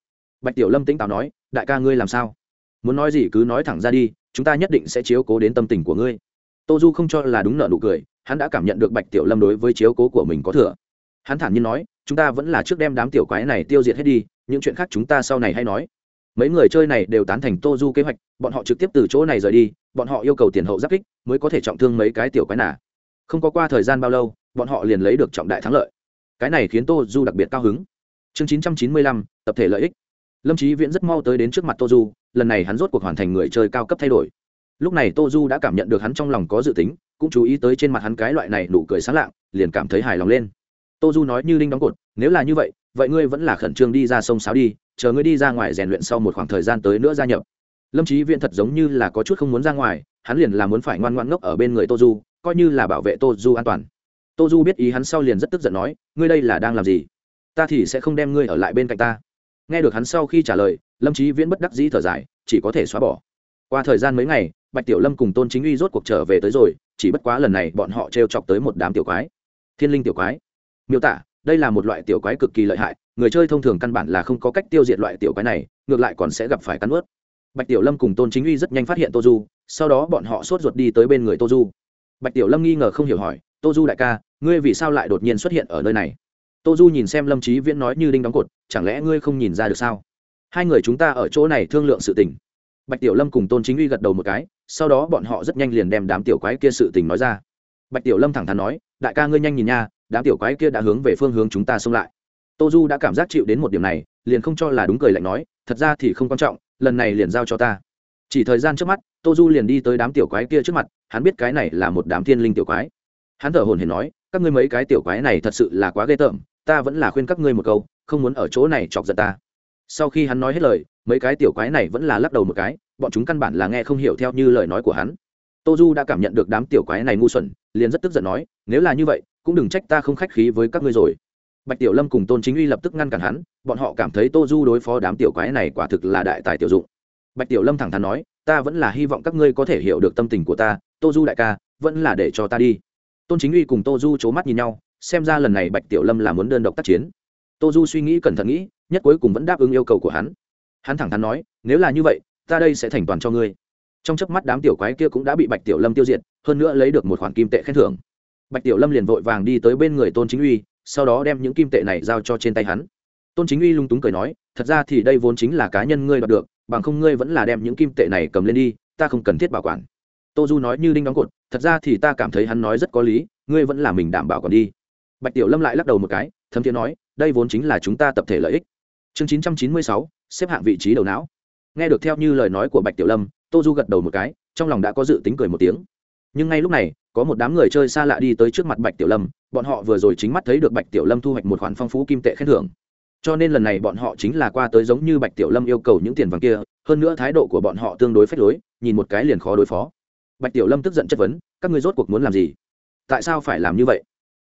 Bạch tiểu lâm tĩnh táo nói, đại ca ngươi làm sao? Muốn nói gì cứ nói thẳng ra đi, chúng ta nhất định sẽ chiếu cố đến tâm tình của ngươi. Tô du không cho là đúng nợ nụ cười, hắn đã cảm nhận được bạch tiểu lâm đối với chiếu cố của mình có thừa. Hắn thản nhiên nói, chúng ta vẫn là trước đem đám tiểu quái này tiêu diệt hết đi, những chuyện khác chúng ta sau này hay nói. Mấy người chơi này đều tán thành tô du kế hoạch, bọn họ trực tiếp từ chỗ này rời đi, bọn họ yêu cầu tiền hậu giáp kích mới có thể trọng thương mấy cái tiểu quái nà không có qua thời gian bao lâu, bọn họ liền lấy được trọng đại thắng lợi. Cái này khiến tô du đặc biệt cao hứng. Chương chín trăm chín mươi lăm, tập thể lợi ích. Lâm trí viễn rất mau tới đến trước mặt tô du lần này hắn rốt cuộc hoàn thành người chơi cao cấp thay đổi. Lúc này tô du đã cảm nhận được hắn trong lòng có dự tính, cũng chú ý tới trên mặt hắn cái loại này nụ cười sáng lạng, liền cảm thấy hài lòng lên. Tô du nói như linh đóng cột, nếu là như vậy vậy ngươi vẫn là khẩn trương đi ra sông sáo đi, chờ ngươi đi ra ngoài rèn luyện sau một khoảng thời gian tới nữa gia nhập. Lâm trí viễn thật giống như là có chút không muốn ra ngoài, hắn liền là muốn phải ngoan ngoan ngốc ở bên người tô du coi như là bảo vệ tô du an toàn. Tô du biết ý hắn sau liền rất tức giận nói, ngươi đây là đang làm gì? Ta thì sẽ không đem ngươi ở lại bên cạnh ta. Nghe được hắn sau khi trả lời, lâm trí viễn bất đắc dĩ thở dài, chỉ có thể xóa bỏ. Qua thời gian mấy ngày, bạch tiểu lâm cùng tôn chính uy rốt cuộc trở về tới rồi, chỉ bất quá lần này bọn họ t r e o chọc tới một đám tiểu quái. Thiên linh tiểu quái. Miêu tả, đây là một loại tiểu quái cực kỳ lợi hại, người chơi thông thường căn bản là không có cách tiêu diệt loại tiểu quái này, ngược lại còn sẽ gặp phải cắn ướt bạch tiểu lâm cùng tôn chính uy rất nhanh phát hiện tô du, sau đó bọn họ sốt ruột đi tới bên người tô du bạch tiểu lâm nghi ngờ không hiểu hỏi, tô du đại ca, ngươi vì sao lại đột nhiên xuất hiện ở nơi này? Tô du nhìn xem lâm trí viễn nói như đinh đóng cột, chẳng lẽ ngươi không nhìn ra được sao? Hai người chúng ta ở chỗ này thương lượng sự tình. Bạch tiểu lâm cùng tôn chính uy gật đầu một cái, sau đó bọn họ rất nhanh liền đem đám tiểu quái kia sự tình nói ra. Bạch tiểu lâm thẳng thắn nói, đại ca ngươi nhanh nhìn nha, đám tiểu quái kia đã hướng về phương hướng chúng ta xông lại. Tô du đã cảm giác chịu đến một điểm này, liền không cho là đúng cười lạnh nói, thật ra thì không quan trọng, lần này liền giao cho ta chỉ thời gian trước mắt, tô du liền đi tới đám tiểu quái kia trước mặt, hắn biết cái này là một đám thiên linh tiểu quái. Hắn thở hồn hển nói, các ngươi mấy cái tiểu quái này thật sự là quá ghê tởm, ta vẫn là khuyên các ngươi một câu, không muốn ở chỗ này chọc giận ta. Sau khi hắn nói hết lời, mấy cái tiểu quái này vẫn là lắc đầu một cái, bọn chúng căn bản là nghe không hiểu theo như lời nói của hắn. Tô du đã cảm nhận được đám tiểu quái này ngu xuẩn, liền rất tức giận nói, nếu là như vậy, cũng đừng trách ta không khách khí với các ngươi rồi. Bạch tiểu lâm cùng tôn chính uy lập tức ngăn cản hắn, bọn họ cảm thấy tô du đối phó đám tiểu quái này quả thực là đại tài tiểu dụng bạch tiểu lâm thẳng thắn nói, ta vẫn là hy vọng các ngươi có thể hiểu được tâm tình của ta, tô du đại ca, vẫn là để cho ta đi. Tôn chính uy cùng tô du c h ố mắt nhìn nhau, xem ra lần này bạch tiểu lâm là muốn đơn độc tác chiến. Tô du suy nghĩ cẩn thận nghĩ, nhất cuối cùng vẫn đáp ứng yêu cầu của hắn. Hắn thẳng thắn nói, nếu là như vậy, ta đây sẽ thành toàn cho ngươi. Trong chớp mắt đám tiểu quái kia cũng đã bị bạch tiểu lâm tiêu diệt, hơn nữa lấy được một khoản kim tệ khen thưởng. Bạch tiểu lâm liền vội vàng đi tới bên người tôn chính uy, sau đó đem những kim tệ này giao cho trên tay hắn. Tôn chính uy lung túng cười nói, thật ra thì đây vốn chính là cá nhân ngươi đoạt được bằng không ngươi vẫn là đem những kim tệ này cầm lên đi, ta không cần thiết bảo quản. Tô du nói như đinh đóng cột, thật ra thì ta cảm thấy hắn nói rất có lý, ngươi vẫn là mình đảm bảo còn đi. Bạch tiểu lâm lại lắc đầu một cái, thấm thiế nói, đây vốn chính là chúng ta tập thể lợi ích. Chương chín trăm chín mươi sáu, xếp hạng vị trí đầu não. Nghe được theo như lời nói của bạch tiểu lâm, tô du gật đầu một cái, trong lòng đã có dự tính cười một tiếng. Nhưng ngay lúc này, có một đám người chơi xa lạ đi tới trước mặt bạch tiểu lâm, bọn họ vừa rồi chính mắt thấy được bạch tiểu lâm thu hoạch một khoản phong phú kim tệ khen thưởng cho nên lần này bọn họ chính là qua tới giống như bạch tiểu lâm yêu cầu những tiền vàng kia, hơn nữa thái độ của bọn họ tương đối phép lối, nhìn một cái liền khó đối phó. Bạch tiểu lâm tức giận chất vấn, các người rốt cuộc muốn làm gì? Tại sao phải làm như vậy?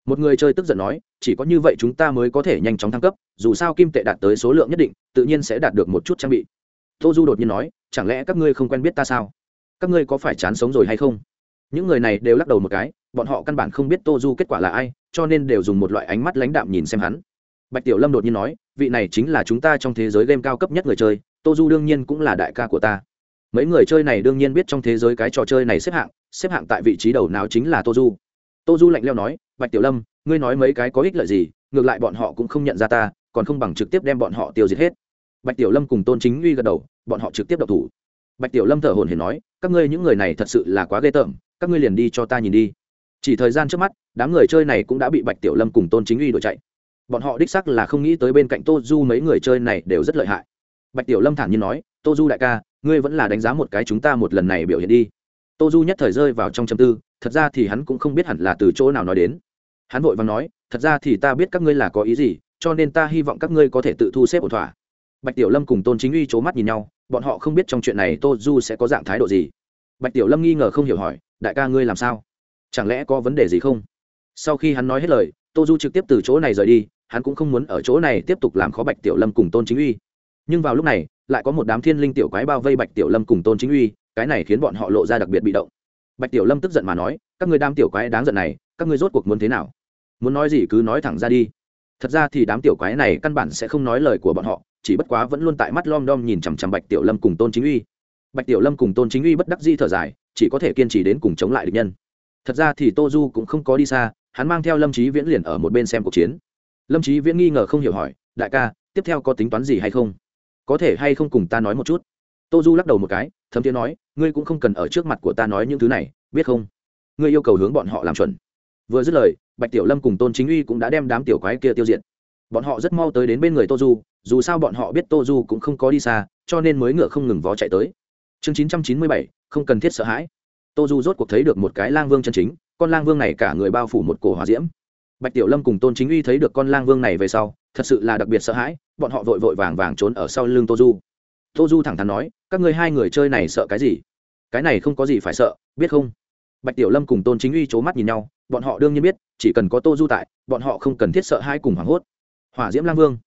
Một người chơi tức giận nói, chỉ có như vậy chúng ta mới có thể nhanh chóng thăng cấp, dù sao kim tệ đạt tới số lượng nhất định, tự nhiên sẽ đạt được một chút trang bị. Tô du đột nhiên nói, chẳng lẽ các ngươi không quen biết ta sao? Các ngươi có phải chán sống rồi hay không? Những người này đều lắc đầu một cái, bọn họ căn bản không biết tô du kết quả là ai, cho nên đều dùng một loại ánh mắt lãnh đạm nhìn xem hắn bạch tiểu lâm đột nhiên nói, vị này chính là chúng ta trong thế giới game cao cấp nhất người chơi, tô du đương nhiên cũng là đại ca của ta. Mấy người chơi này đương nhiên biết trong thế giới cái trò chơi này xếp hạng xếp hạng tại vị trí đầu nào chính là tô du. Tô du lạnh leo nói, bạch tiểu lâm, ngươi nói mấy cái có ích lợi gì, ngược lại bọn họ cũng không nhận ra ta, còn không bằng trực tiếp đem bọn họ tiêu diệt hết. Bạch tiểu lâm cùng tôn chính uy gật đầu, bọn họ trực tiếp đập thủ. Bạch tiểu lâm thở hồn hển nói, các ngươi những người này thật sự là quá ghê tởm, các ngươi liền đi cho ta nhìn đi. Chỉ thời gian trước mắt, đám người chơi này cũng đã bị bạch tiểu lâm cùng tôn chính uy đuổi chạy bọn họ đích sắc là không nghĩ tới bên cạnh tô du mấy người chơi này đều rất lợi hại. Bạch tiểu lâm thản nhiên nói, tô du đại ca, ngươi vẫn là đánh giá một cái chúng ta một lần này biểu hiện đi. Tô du nhất thời rơi vào trong châm tư, thật ra thì hắn cũng không biết hẳn là từ chỗ nào nói đến. Hắn vội và nói, thật ra thì ta biết các ngươi là có ý gì, cho nên ta hy vọng các ngươi có thể tự thu xếp ổn thỏa. Bạch tiểu lâm cùng tôn chính uy c h ố mắt nhìn nhau, bọn họ không biết trong chuyện này tô du sẽ có dạng thái độ gì. Bạch tiểu lâm nghi ngờ không hiểu hỏi, đại ca ngươi làm sao? Chẳng lẽ có vấn đề gì không? Sau khi hắn nói hết lời, tô du trực tiếp từ chỗ này rời đi hắn cũng không muốn ở chỗ này tiếp tục làm khó bạch tiểu lâm cùng tôn chính uy. Nhưng vào lúc này, lại có một đám thiên linh tiểu quái bao vây bạch tiểu lâm cùng tôn chính uy, cái này khiến bọn họ lộ ra đặc biệt bị động. Bạch tiểu lâm tức giận mà nói, các người đám tiểu quái đáng giận này, các ngươi rốt cuộc muốn thế nào? Muốn nói gì cứ nói thẳng ra đi. Thật ra thì đám tiểu quái này căn bản sẽ không nói lời của bọn họ, chỉ bất quá vẫn luôn tại mắt lom đom nhìn chằm chằm bạch tiểu lâm cùng tôn chính uy. Bạch tiểu lâm cùng tôn chính uy bất đắc di thở dài, chỉ có thể kiên trì đến cùng chống lại địch nhân. Thật ra thì tô du cũng không có đi xa, hắn mang theo lâm trí viễn liền ở một bên xem cuộc chiến lâm trí viễn nghi ngờ không hiểu hỏi, đại ca, tiếp theo có tính toán gì hay không? Có thể hay không cùng ta nói một chút? Tô du lắc đầu một cái, thấm tiếng nói, ngươi cũng không cần ở trước mặt của ta nói những thứ này, biết không? Ngươi yêu cầu hướng bọn họ làm chuẩn. Vừa dứt lời, bạch tiểu lâm cùng tôn chính uy cũng đã đem đám tiểu quái kia tiêu diệt. Bọn họ rất mau tới đến bên người tô du, dù sao bọn họ biết tô du cũng không có đi xa, cho nên mới ngựa không ngừng vó chạy tới. Chương chín trăm chín mươi bảy, không cần thiết sợ hãi. Tô du rốt cuộc thấy được một cái lang vương chân chính, con lang vương này cả người bao phủ một cổ hòa diễm bạch tiểu lâm cùng tôn chính uy thấy được con lang vương này về sau, thật sự là đặc biệt sợ hãi, bọn họ vội vội vàng vàng trốn ở sau lưng tô du. Tô du thẳng thắn nói, các ngươi hai người chơi này sợ cái gì? Cái này không có gì phải sợ, biết không? Bạch tiểu lâm cùng tôn chính uy c h ố mắt nhìn nhau, bọn họ đương nhiên biết, chỉ cần có tô du tại, bọn họ không cần thiết sợ hai cùng hoảng hốt. Hỏa diễm lang vương,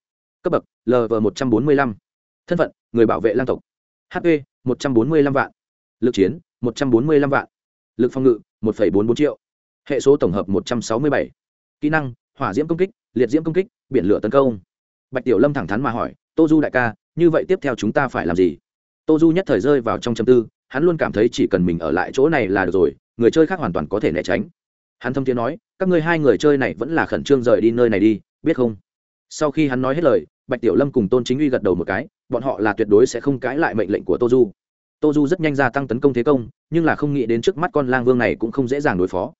cấp bậc lv một trăm bốn mươi lăm. Thân phận, người bảo vệ lang tộc. Hp một trăm bốn mươi lăm vạn. Lực chiến, một trăm bốn mươi lăm vạn. Lực phòng ngự, một bốn bốn triệu. Hệ số tổng hợp, một trăm sáu mươi bảy kỹ năng, hỏa diễm công kích, liệt diễm công kích, biển lửa tấn công. Bạch tiểu lâm thẳng thắn mà hỏi, tô du đại ca, như vậy tiếp theo chúng ta phải làm gì? Tô du nhất thời rơi vào trong châm tư, hắn luôn cảm thấy chỉ cần mình ở lại chỗ này là được rồi, người chơi khác hoàn toàn có thể né tránh. Hắn thâm tiếng nói, các ngươi hai người chơi này vẫn là khẩn trương rời đi nơi này đi, biết không? Sau khi hắn nói hết lời, bạch tiểu lâm cùng tôn chính uy gật đầu một cái, bọn họ là tuyệt đối sẽ không cãi lại mệnh lệnh của tô du. Tô du rất nhanh gia tăng tấn công thế công, nhưng là không nghĩ đến trước mắt con lang vương này cũng không dễ dàng đối phó.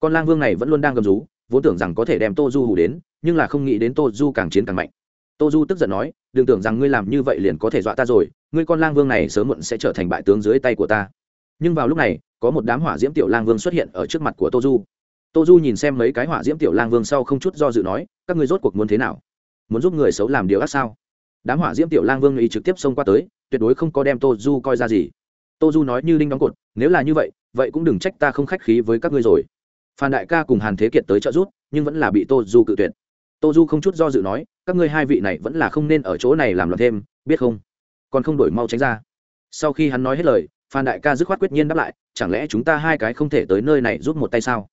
Con lang vương này vẫn luôn đang gầm rú vốn tưởng rằng có thể đem tô du hù đến, nhưng là không nghĩ đến tô du càng chiến càng mạnh. Tô du tức giận nói, đừng tưởng rằng ngươi làm như vậy liền có thể dọa ta rồi, ngươi con lang vương này sớm muộn sẽ trở thành bại tướng dưới tay của ta. Nhưng vào lúc này, có một đám hỏa diễm tiểu lang vương xuất hiện ở trước mặt của tô du. Tô du nhìn xem mấy cái hỏa diễm tiểu lang vương sau không chút do dự nói, các ngươi rốt cuộc muốn thế nào? Muốn giúp người xấu làm điều ác sao? Đám hỏa diễm tiểu lang vương ý trực tiếp xông qua tới, tuyệt đối không có đem tô du coi ra gì. Tô du nói như đinh đóng cột, nếu là như vậy vậy cũng đừng trách ta không khách khí với các ngươi rồi phan đại ca cùng hàn thế kiệt tới trợ giúp, nhưng vẫn là bị tô du cự tuyệt. Tô du không chút do dự nói, các ngươi hai vị này vẫn là không nên ở chỗ này làm loạn thêm, biết không? Còn không đổi mau tránh ra. Sau khi hắn nói hết lời, phan đại ca dứt khoát quyết nhiên đáp lại, chẳng lẽ chúng ta hai cái không thể tới nơi này giúp một tay sao?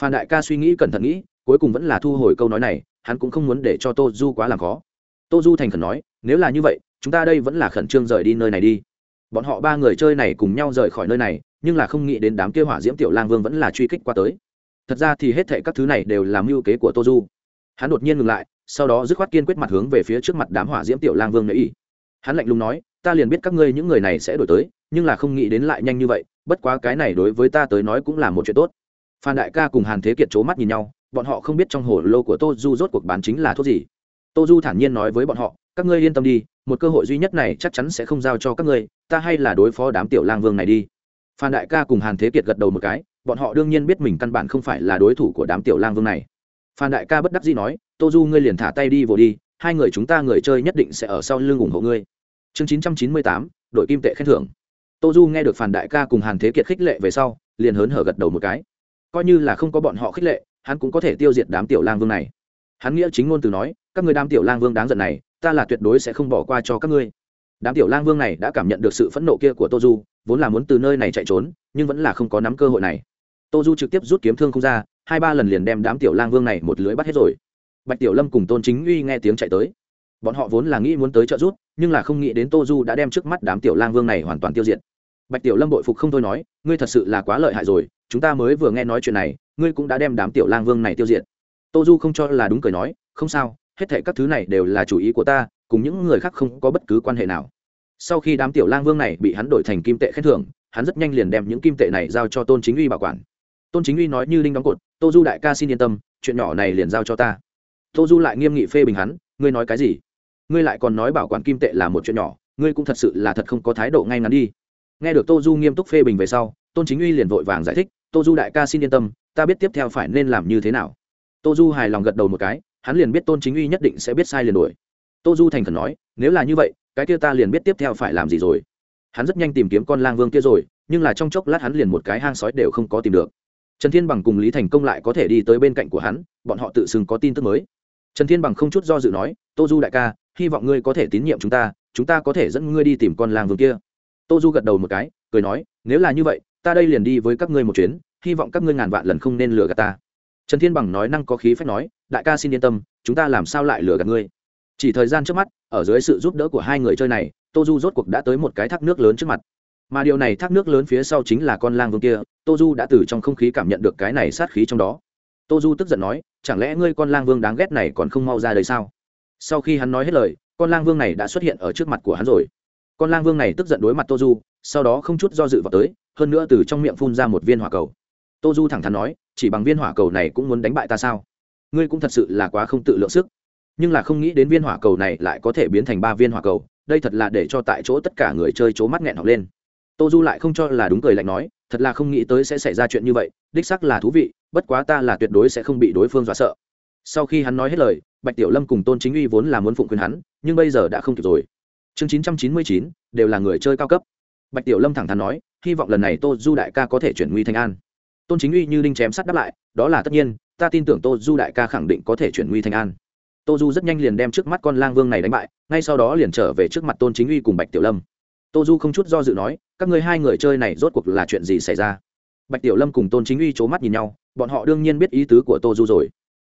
Phan đại ca suy nghĩ cẩn thận nghĩ, cuối cùng vẫn là thu hồi câu nói này, hắn cũng không muốn để cho tô du quá làm khó. Tô du thành khẩn nói, nếu là như vậy, chúng ta đây vẫn là khẩn trương rời đi nơi này đi. Bọn họ ba người chơi này cùng nhau rời khỏi nơi này, nhưng là không nghĩ đến đám kêu hỏa diễm tiểu lang vương vẫn là truy kích qua tới thật ra thì hết thệ các thứ này đều làm mưu kế của tô du hắn đột nhiên ngừng lại, sau đó dứt khoát kiên quyết mặt hướng về phía trước mặt đám hỏa diễm tiểu lang vương nẫy y. Hắn lạnh lùng nói, ta liền biết các ngươi những người này sẽ đổi tới, nhưng là không nghĩ đến lại nhanh như vậy, bất quá cái này đối với ta tới nói cũng là một chuyện tốt. Phan đại ca cùng hàn thế kiệt c h ố mắt nhìn nhau, bọn họ không biết trong hồ lô của tô du rốt cuộc bán chính là thuốc gì. Tô du thản nhiên nói với bọn họ, các ngươi yên tâm đi, một cơ hội duy nhất này chắc chắn sẽ không giao cho các ngươi, ta hay là đối phó đám tiểu lang vương này đi. Phan đại ca cùng hàn thế kiệt gật đầu một cái bọn họ đương nhiên biết mình căn bản không phải là đối thủ của đám tiểu lang vương này. Phan đại ca bất đắc dĩ nói, tô du ngươi liền thả tay đi vồ đi, hai người chúng ta người chơi nhất định sẽ ở sau lưng ủng hộ ngươi. Chương chín trăm chín mươi tám, đội kim tệ khen thưởng. Tô du nghe được Phan đại ca cùng hàn thế kiệt khích lệ về sau, liền hớn hở gật đầu một cái. Coi như là không có bọn họ khích lệ, hắn cũng có thể tiêu diệt đám tiểu lang vương này. Hắn nghĩa chính ngôn từ nói, các người đám tiểu lang vương đáng giận này, ta là tuyệt đối sẽ không bỏ qua cho các ngươi. Đám tiểu lang vương này đã cảm nhận được sự phẫn nộ kia của tô du vốn là muốn từ nơi này chạy trốn, nhưng vẫn là không có nắm cơ hội này. Tô du trực tiếp rút kiếm thương không ra, hai ba lần liền đem đám tiểu lang vương này một lưới bắt hết rồi. Bạch tiểu lâm cùng tôn chính uy nghe tiếng chạy tới. Bọn họ vốn là nghĩ muốn tới trợ giúp, nhưng là không nghĩ đến tô du đã đem trước mắt đám tiểu lang vương này hoàn toàn tiêu diệt. Bạch tiểu lâm bội phục không thôi nói, ngươi thật sự là quá lợi hại rồi, chúng ta mới vừa nghe nói chuyện này, ngươi cũng đã đem đám tiểu lang vương này tiêu diệt. Tô du không cho là đúng cười nói, không sao, hết thệ các thứ này đều là chủ ý của ta, cùng những người khác không có bất cứ quan hệ nào sau khi đám tiểu lang vương này bị hắn đổi thành kim tệ khen thưởng, hắn rất nhanh liền đem những kim tệ này giao cho tôn chính uy bảo quản. Tôn chính uy nói như linh đóng cột, tô du đại ca xin yên tâm, chuyện nhỏ này liền giao cho ta. Tô du lại nghiêm nghị phê bình hắn, ngươi nói cái gì? Ngươi lại còn nói bảo quản kim tệ là một chuyện nhỏ, ngươi cũng thật sự là thật không có thái độ ngay ngắn đi. Nghe được tô du nghiêm túc phê bình về sau, tôn chính uy liền vội vàng giải thích, tô du đại ca xin yên tâm, ta biết tiếp theo phải nên làm như thế nào. Tô du hài lòng gật đầu một cái, hắn liền biết tôn chính uy nhất định sẽ biết sai liền đuổi. Tô du thành khẩn nói, nếu là như vậy cái kia ta liền biết tiếp theo phải làm gì rồi. Hắn rất nhanh tìm kiếm con lang vương kia rồi, nhưng là trong chốc lát hắn liền một cái hang sói đều không có tìm được. Trần thiên bằng cùng lý thành công lại có thể đi tới bên cạnh của hắn, bọn họ tự xưng có tin tức mới. Trần thiên bằng không chút do dự nói, tô du đại ca, hy vọng ngươi có thể tín nhiệm chúng ta chúng ta có thể dẫn ngươi đi tìm con Lang vương kia. Tô du gật đầu một cái, cười nói, nếu là như vậy, ta đây liền đi với các ngươi một chuyến, hy vọng các ngươi ngàn vạn lần không nên lừa gạt ta. Trần thiên bằng nói năng có khí phép nói, đại ca xin yên tâm, chúng ta làm sao lại lừa gạt ngươi? Chỉ thời gian trước mắt, ở dưới sự giúp đỡ của hai người chơi này tô du rốt cuộc đã tới một cái thác nước lớn trước mặt. Mà điều này thác nước lớn phía sau chính là con lang vương kia tô du đã từ trong không khí cảm nhận được cái này sát khí trong đó. Tô du tức giận nói, chẳng lẽ ngươi con lang vương đáng ghét này còn không mau ra đây sao? Sau khi hắn nói hết lời, con lang vương này đã xuất hiện ở trước mặt của hắn rồi. Con lang vương này tức giận đối mặt tô du sau đó không chút do dự vào tới, hơn nữa từ trong miệng phun ra một viên hỏa cầu. Tô du thẳng thắn nói, chỉ bằng viên hỏa cầu này cũng muốn đánh bại ta sao? Ngươi cũng thật sự là quá không tự lượng sức nhưng là không nghĩ đến viên hỏa cầu này lại có thể biến thành ba viên hỏa cầu, đây thật là để cho tại chỗ tất cả người chơi c mắt nghẹn học lên. Tô du lại không cho là đúng cười lạnh nói, thật là không nghĩ tới sẽ xảy ra chuyện như vậy, đích sắc là thú vị, bất quá ta là tuyệt đối sẽ không bị đối phương dọa sợ. Sau khi hắn nói hết lời, bạch tiểu lâm cùng tôn chính uy vốn là muốn phụng khuyên hắn, nhưng bây giờ đã không kịp rồi. Chương chín trăm chín mươi chín, đều là người chơi cao cấp. Bạch tiểu lâm thẳng thắn nói, hy vọng lần này tô du đại ca có thể chuyển nguy thành an. Tôn chính uy như đinh chém sắt đáp lại, đó là tất nhiên, ta tin tưởng tô du đại ca khẳng định có thể chuyển nguy thành an tô du rất nhanh liền đem trước mắt con lang vương này đánh bại, ngay sau đó liền trở về trước mặt tôn chính uy cùng bạch tiểu lâm. Tô du không chút do dự nói, các ngươi hai người chơi này rốt cuộc là chuyện gì xảy ra? Bạch tiểu lâm cùng tôn chính uy c h ố mắt nhìn nhau, bọn họ đương nhiên biết ý tứ của tô du rồi.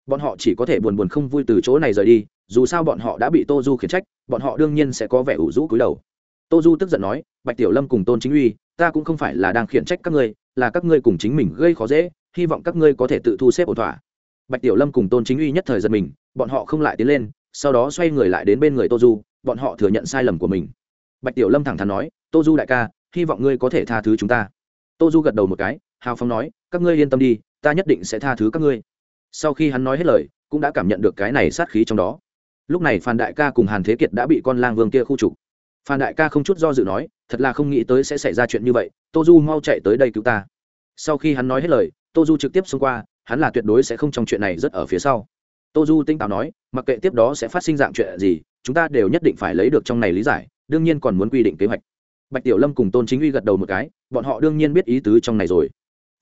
Bọn họ chỉ có thể buồn buồn không vui từ chỗ này rời đi, dù sao bọn họ đã bị tô du khiển trách, bọn họ đương nhiên sẽ có vẻ ủ rũ cúi đầu. Tô du tức giận nói, bạch tiểu lâm cùng tôn chính uy, ta cũng không phải là đang khiển trách các ngươi, là các ngươi cùng chính mình gây khó dễ, hy vọng các ngươi có thể tự thu xếp ổn thỏa bạch tiểu lâm cùng tôn chính uy nhất thời giật mình, bọn họ không lại tiến lên, sau đó xoay người lại đến bên người tô du, bọn họ thừa nhận sai lầm của mình. Bạch tiểu lâm thẳng thắn nói, tô du đại ca, hy vọng ngươi có thể tha thứ chúng ta. Tô du gật đầu một cái, hào phong nói, các ngươi yên tâm đi, ta nhất định sẽ tha thứ các ngươi. Sau khi hắn nói hết lời, cũng đã cảm nhận được cái này sát khí trong đó. Lúc này phan đại ca cùng hàn thế kiệt đã bị con lang vương kia khu trục. Phan đại ca không chút do dự nói, thật là không nghĩ tới sẽ xảy ra chuyện như vậy, tô du mau chạy tới đây cứu ta. Sau khi hắn nói hết lời, tô du trực tiếp xông qua hắn là tuyệt đối sẽ không trong chuyện này rất ở phía sau. Tô du tinh táo nói, mặc kệ tiếp đó sẽ phát sinh dạng chuyện gì, chúng ta đều nhất định phải lấy được trong này lý giải, đương nhiên còn muốn quy định kế hoạch. Bạch tiểu lâm cùng tôn chính uy gật đầu một cái, bọn họ đương nhiên biết ý tứ trong này rồi.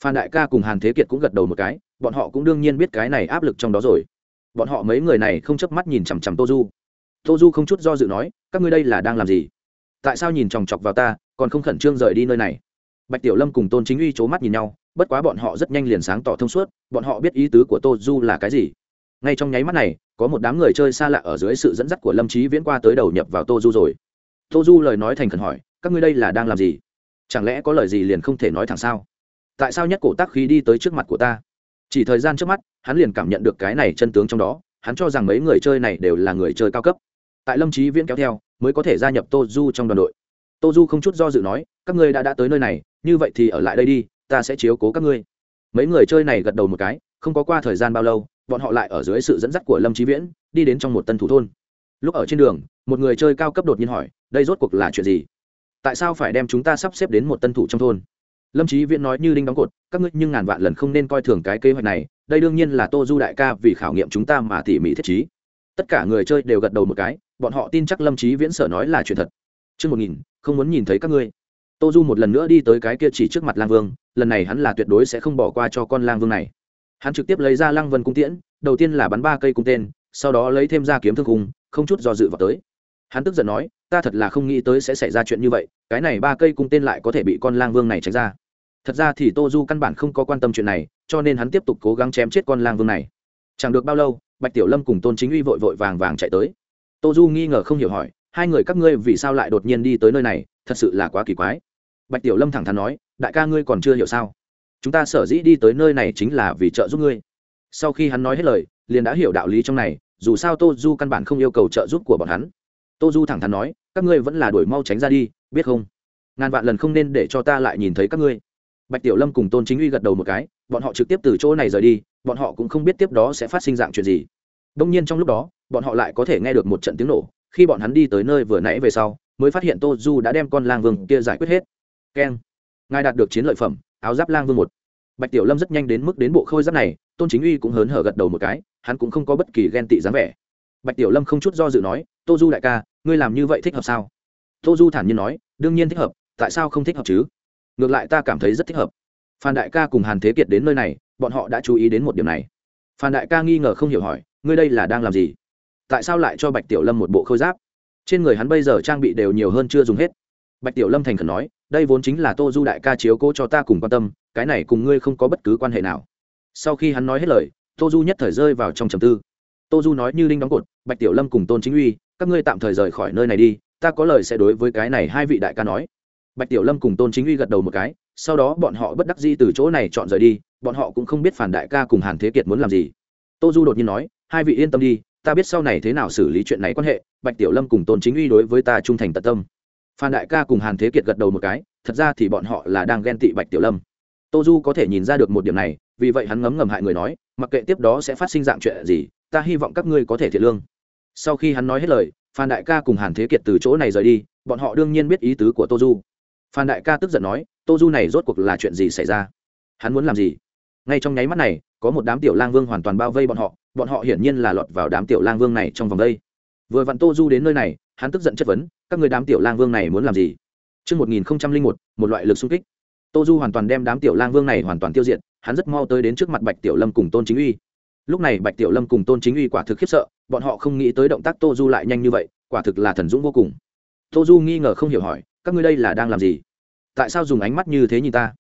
Phan đại ca cùng hàn thế kiệt cũng gật đầu một cái, bọn họ cũng đương nhiên biết cái này áp lực trong đó rồi. Bọn họ mấy người này không chớp mắt nhìn chằm chằm tô du. Tô du không chút do dự nói, các ngươi đây là đang làm gì? Tại sao nhìn chòng chọc vào ta, còn không khẩn trương rời đi nơi này? Bạch tiểu lâm cùng tôn chính uy c h ố mắt nhìn nhau bất quá bọn họ rất nhanh liền sáng tỏ thông suốt, bọn họ biết ý tứ của tô du là cái gì. Ngay trong nháy mắt này, có một đám người chơi xa lạ ở dưới sự dẫn dắt của lâm trí viễn qua tới đầu nhập vào tô du rồi. Tô du lời nói thành khẩn hỏi, các ngươi đây là đang làm gì? Chẳng lẽ có lời gì liền không thể nói thẳng sao? Tại sao nhất cổ tác khí đi tới trước mặt của ta? Chỉ thời gian trước mắt, hắn liền cảm nhận được cái này chân tướng trong đó, hắn cho rằng mấy người chơi này đều là người chơi cao cấp. Tại lâm trí viễn kéo theo, mới có thể gia nhập tô du trong đoàn đội. Tô du không chút do dự nói, các ngươi đã đã tới nơi này, như vậy thì ở lại đây đi ta sẽ chiếu cố các ngươi. Mấy người chơi này gật đầu một cái không có qua thời gian bao lâu bọn họ lại ở dưới sự dẫn dắt của lâm trí viễn đi đến trong một tân thủ thôn. Lúc ở trên đường một người chơi cao cấp đột nhiên hỏi đây rốt cuộc là chuyện gì? Tại sao phải đem chúng ta sắp xếp đến một tân thủ trong thôn? Lâm trí viễn nói như đinh đóng cột các ngươi nhưng ngàn vạn lần không nên coi thường cái kế hoạch này đây đương nhiên là tô du đại ca vì khảo nghiệm chúng ta mà tỉ mỉ thiết trí. Tất cả người chơi đều gật đầu một cái bọn họ tin chắc lâm trí viễn sở nói là chuyện thật. Trước một nghìn, không muốn nhìn thấy các ngươi. Tô Du một lần nữa đi tới cái kia chỉ trước mặt Lang Vương, lần này hắn là tuyệt đối sẽ không bỏ qua cho con Lang Vương này. Hắn trực tiếp lấy ra lăng vân cung tiễn, đầu tiên là bắn ba cây cung tên, sau đó lấy thêm ra kiếm thương cung không chút do dự vào tới. Hắn tức giận nói, ta thật là không nghĩ tới sẽ xảy ra chuyện như vậy, cái này ba cây cung tên lại có thể bị con lang vương này tránh ra. Thật ra thì tô du căn bản không có quan tâm chuyện này, cho nên hắn tiếp tục cố gắng chém chết con lang vương này. Chẳng được bao lâu, bạch tiểu lâm cùng tôn chính uy vội vội vàng vàng chạy tới. Tô du nghi ngờ không hiểu hỏi, hai người các ngươi vì sao lại đột nhiên đi tới nơi này? Thật sự là quá kỳ quái. Bạch tiểu lâm thẳng thắn nói đại ca ngươi còn chưa hiểu sao? Chúng ta sở dĩ đi tới nơi này chính là vì trợ giúp ngươi. Sau khi hắn nói hết lời, liền đã hiểu đạo lý trong này, dù sao tô du căn bản không yêu cầu trợ giúp của bọn hắn. Tô du thẳng thắn nói, các ngươi vẫn là đuổi mau tránh ra đi, biết không? Ngàn vạn lần không nên để cho ta lại nhìn thấy các ngươi. Bạch tiểu lâm cùng tôn chính uy gật đầu một cái, bọn họ trực tiếp từ chỗ này rời đi, bọn họ cũng không biết tiếp đó sẽ phát sinh dạng chuyện gì. Đông nhiên trong lúc đó, bọn họ lại có thể nghe được một trận tiếng nổ, khi bọn hắn đi tới nơi vừa nãy về sau, mới phát hiện tô du đã đem con lang vương kia giải quyết hết. Keng ngài đạt được chiến lợi phẩm, áo giáp lang vương một. Bạch tiểu lâm rất nhanh đến mức đến bộ khôi giáp này, tôn chính uy cũng hớn hở gật đầu một cái, hắn cũng không có bất kỳ ghen tị dáng vẻ. Bạch tiểu lâm không chút do dự nói, tô du đại ca, ngươi làm như vậy thích hợp sao? Tô du thản nhiên nói, đương nhiên thích hợp, tại sao không thích hợp chứ? Ngược lại ta cảm thấy rất thích hợp. Phan đại ca cùng hàn thế kiệt đến nơi này, bọn họ đã chú ý đến một điểm này. Phan đại ca nghi ngờ không hiểu hỏi, ngươi đây là đang làm gì? Tại sao lại cho bạch tiểu lâm một bộ khôi giáp? Trên người hắn bây giờ trang bị đều nhiều hơn chưa dùng hết. Bạch tiểu lâm thành khẩn nói đây vốn chính là tô du đại ca chiếu cố cho ta cùng quan tâm, cái này cùng ngươi không có bất cứ quan hệ nào. Sau khi hắn nói hết lời, tô du nhất thời rơi vào trong trầm tư. Tô du nói như linh đóng cột, bạch tiểu lâm cùng tôn chính uy, các ngươi tạm thời rời khỏi nơi này đi, ta có lời sẽ đối với cái này hai vị đại ca nói. Bạch tiểu lâm cùng tôn chính uy gật đầu một cái, sau đó bọn họ bất đắc di từ chỗ này chọn rời đi, bọn họ cũng không biết phản đại ca cùng hàn thế kiệt muốn làm gì. Tô du đột nhiên nói, hai vị yên tâm đi, ta biết sau này thế nào xử lý chuyện này quan hệ, bạch tiểu lâm cùng tôn chính uy đối với ta trung thành tận tâm phan đại ca cùng hàn thế kiệt gật đầu một cái, thật ra thì bọn họ là đang ghen tị bạch tiểu lâm. Tô du có thể nhìn ra được một điểm này, vì vậy hắn ngấm ngầm hại người nói, mặc kệ tiếp đó sẽ phát sinh dạng chuyện gì, ta hy vọng các ngươi có thể thiệt lương. Sau khi hắn nói hết lời, phan đại ca cùng hàn thế kiệt từ chỗ này rời đi, bọn họ đương nhiên biết ý tứ của tô du. Phan đại ca tức giận nói, tô du này rốt cuộc là chuyện gì xảy ra? Hắn muốn làm gì? Ngay trong nháy mắt này, có một đám tiểu lang vương hoàn toàn bao vây bọn họ bọn họ hiển nhiên là lọt vào đám tiểu lang vương này trong vòng đây. Vừa vặn tô du đến nơi này, hắn tức giận chất vấn các người đám tiểu lang vương này muốn làm gì Trước 1001, một loại lực xung kích. Tô Du hoàn toàn đem đám tiểu lang vương này hoàn toàn tiêu diệt, hắn rất mau tới đến trước mặt Bạch Tiểu Lâm cùng Tôn Chính Uy. Lúc này Bạch Tiểu Lâm cùng Tôn Chính Uy quả thực khiếp sợ, bọn họ không nghĩ tới động tác Tô Du lại nhanh như vậy, quả thực là thần dũng vô cùng. Tô Du nghi ngờ không hiểu hỏi, các ngươi đây là đang làm gì? Tại sao dùng ánh mắt như thế nhìn ta?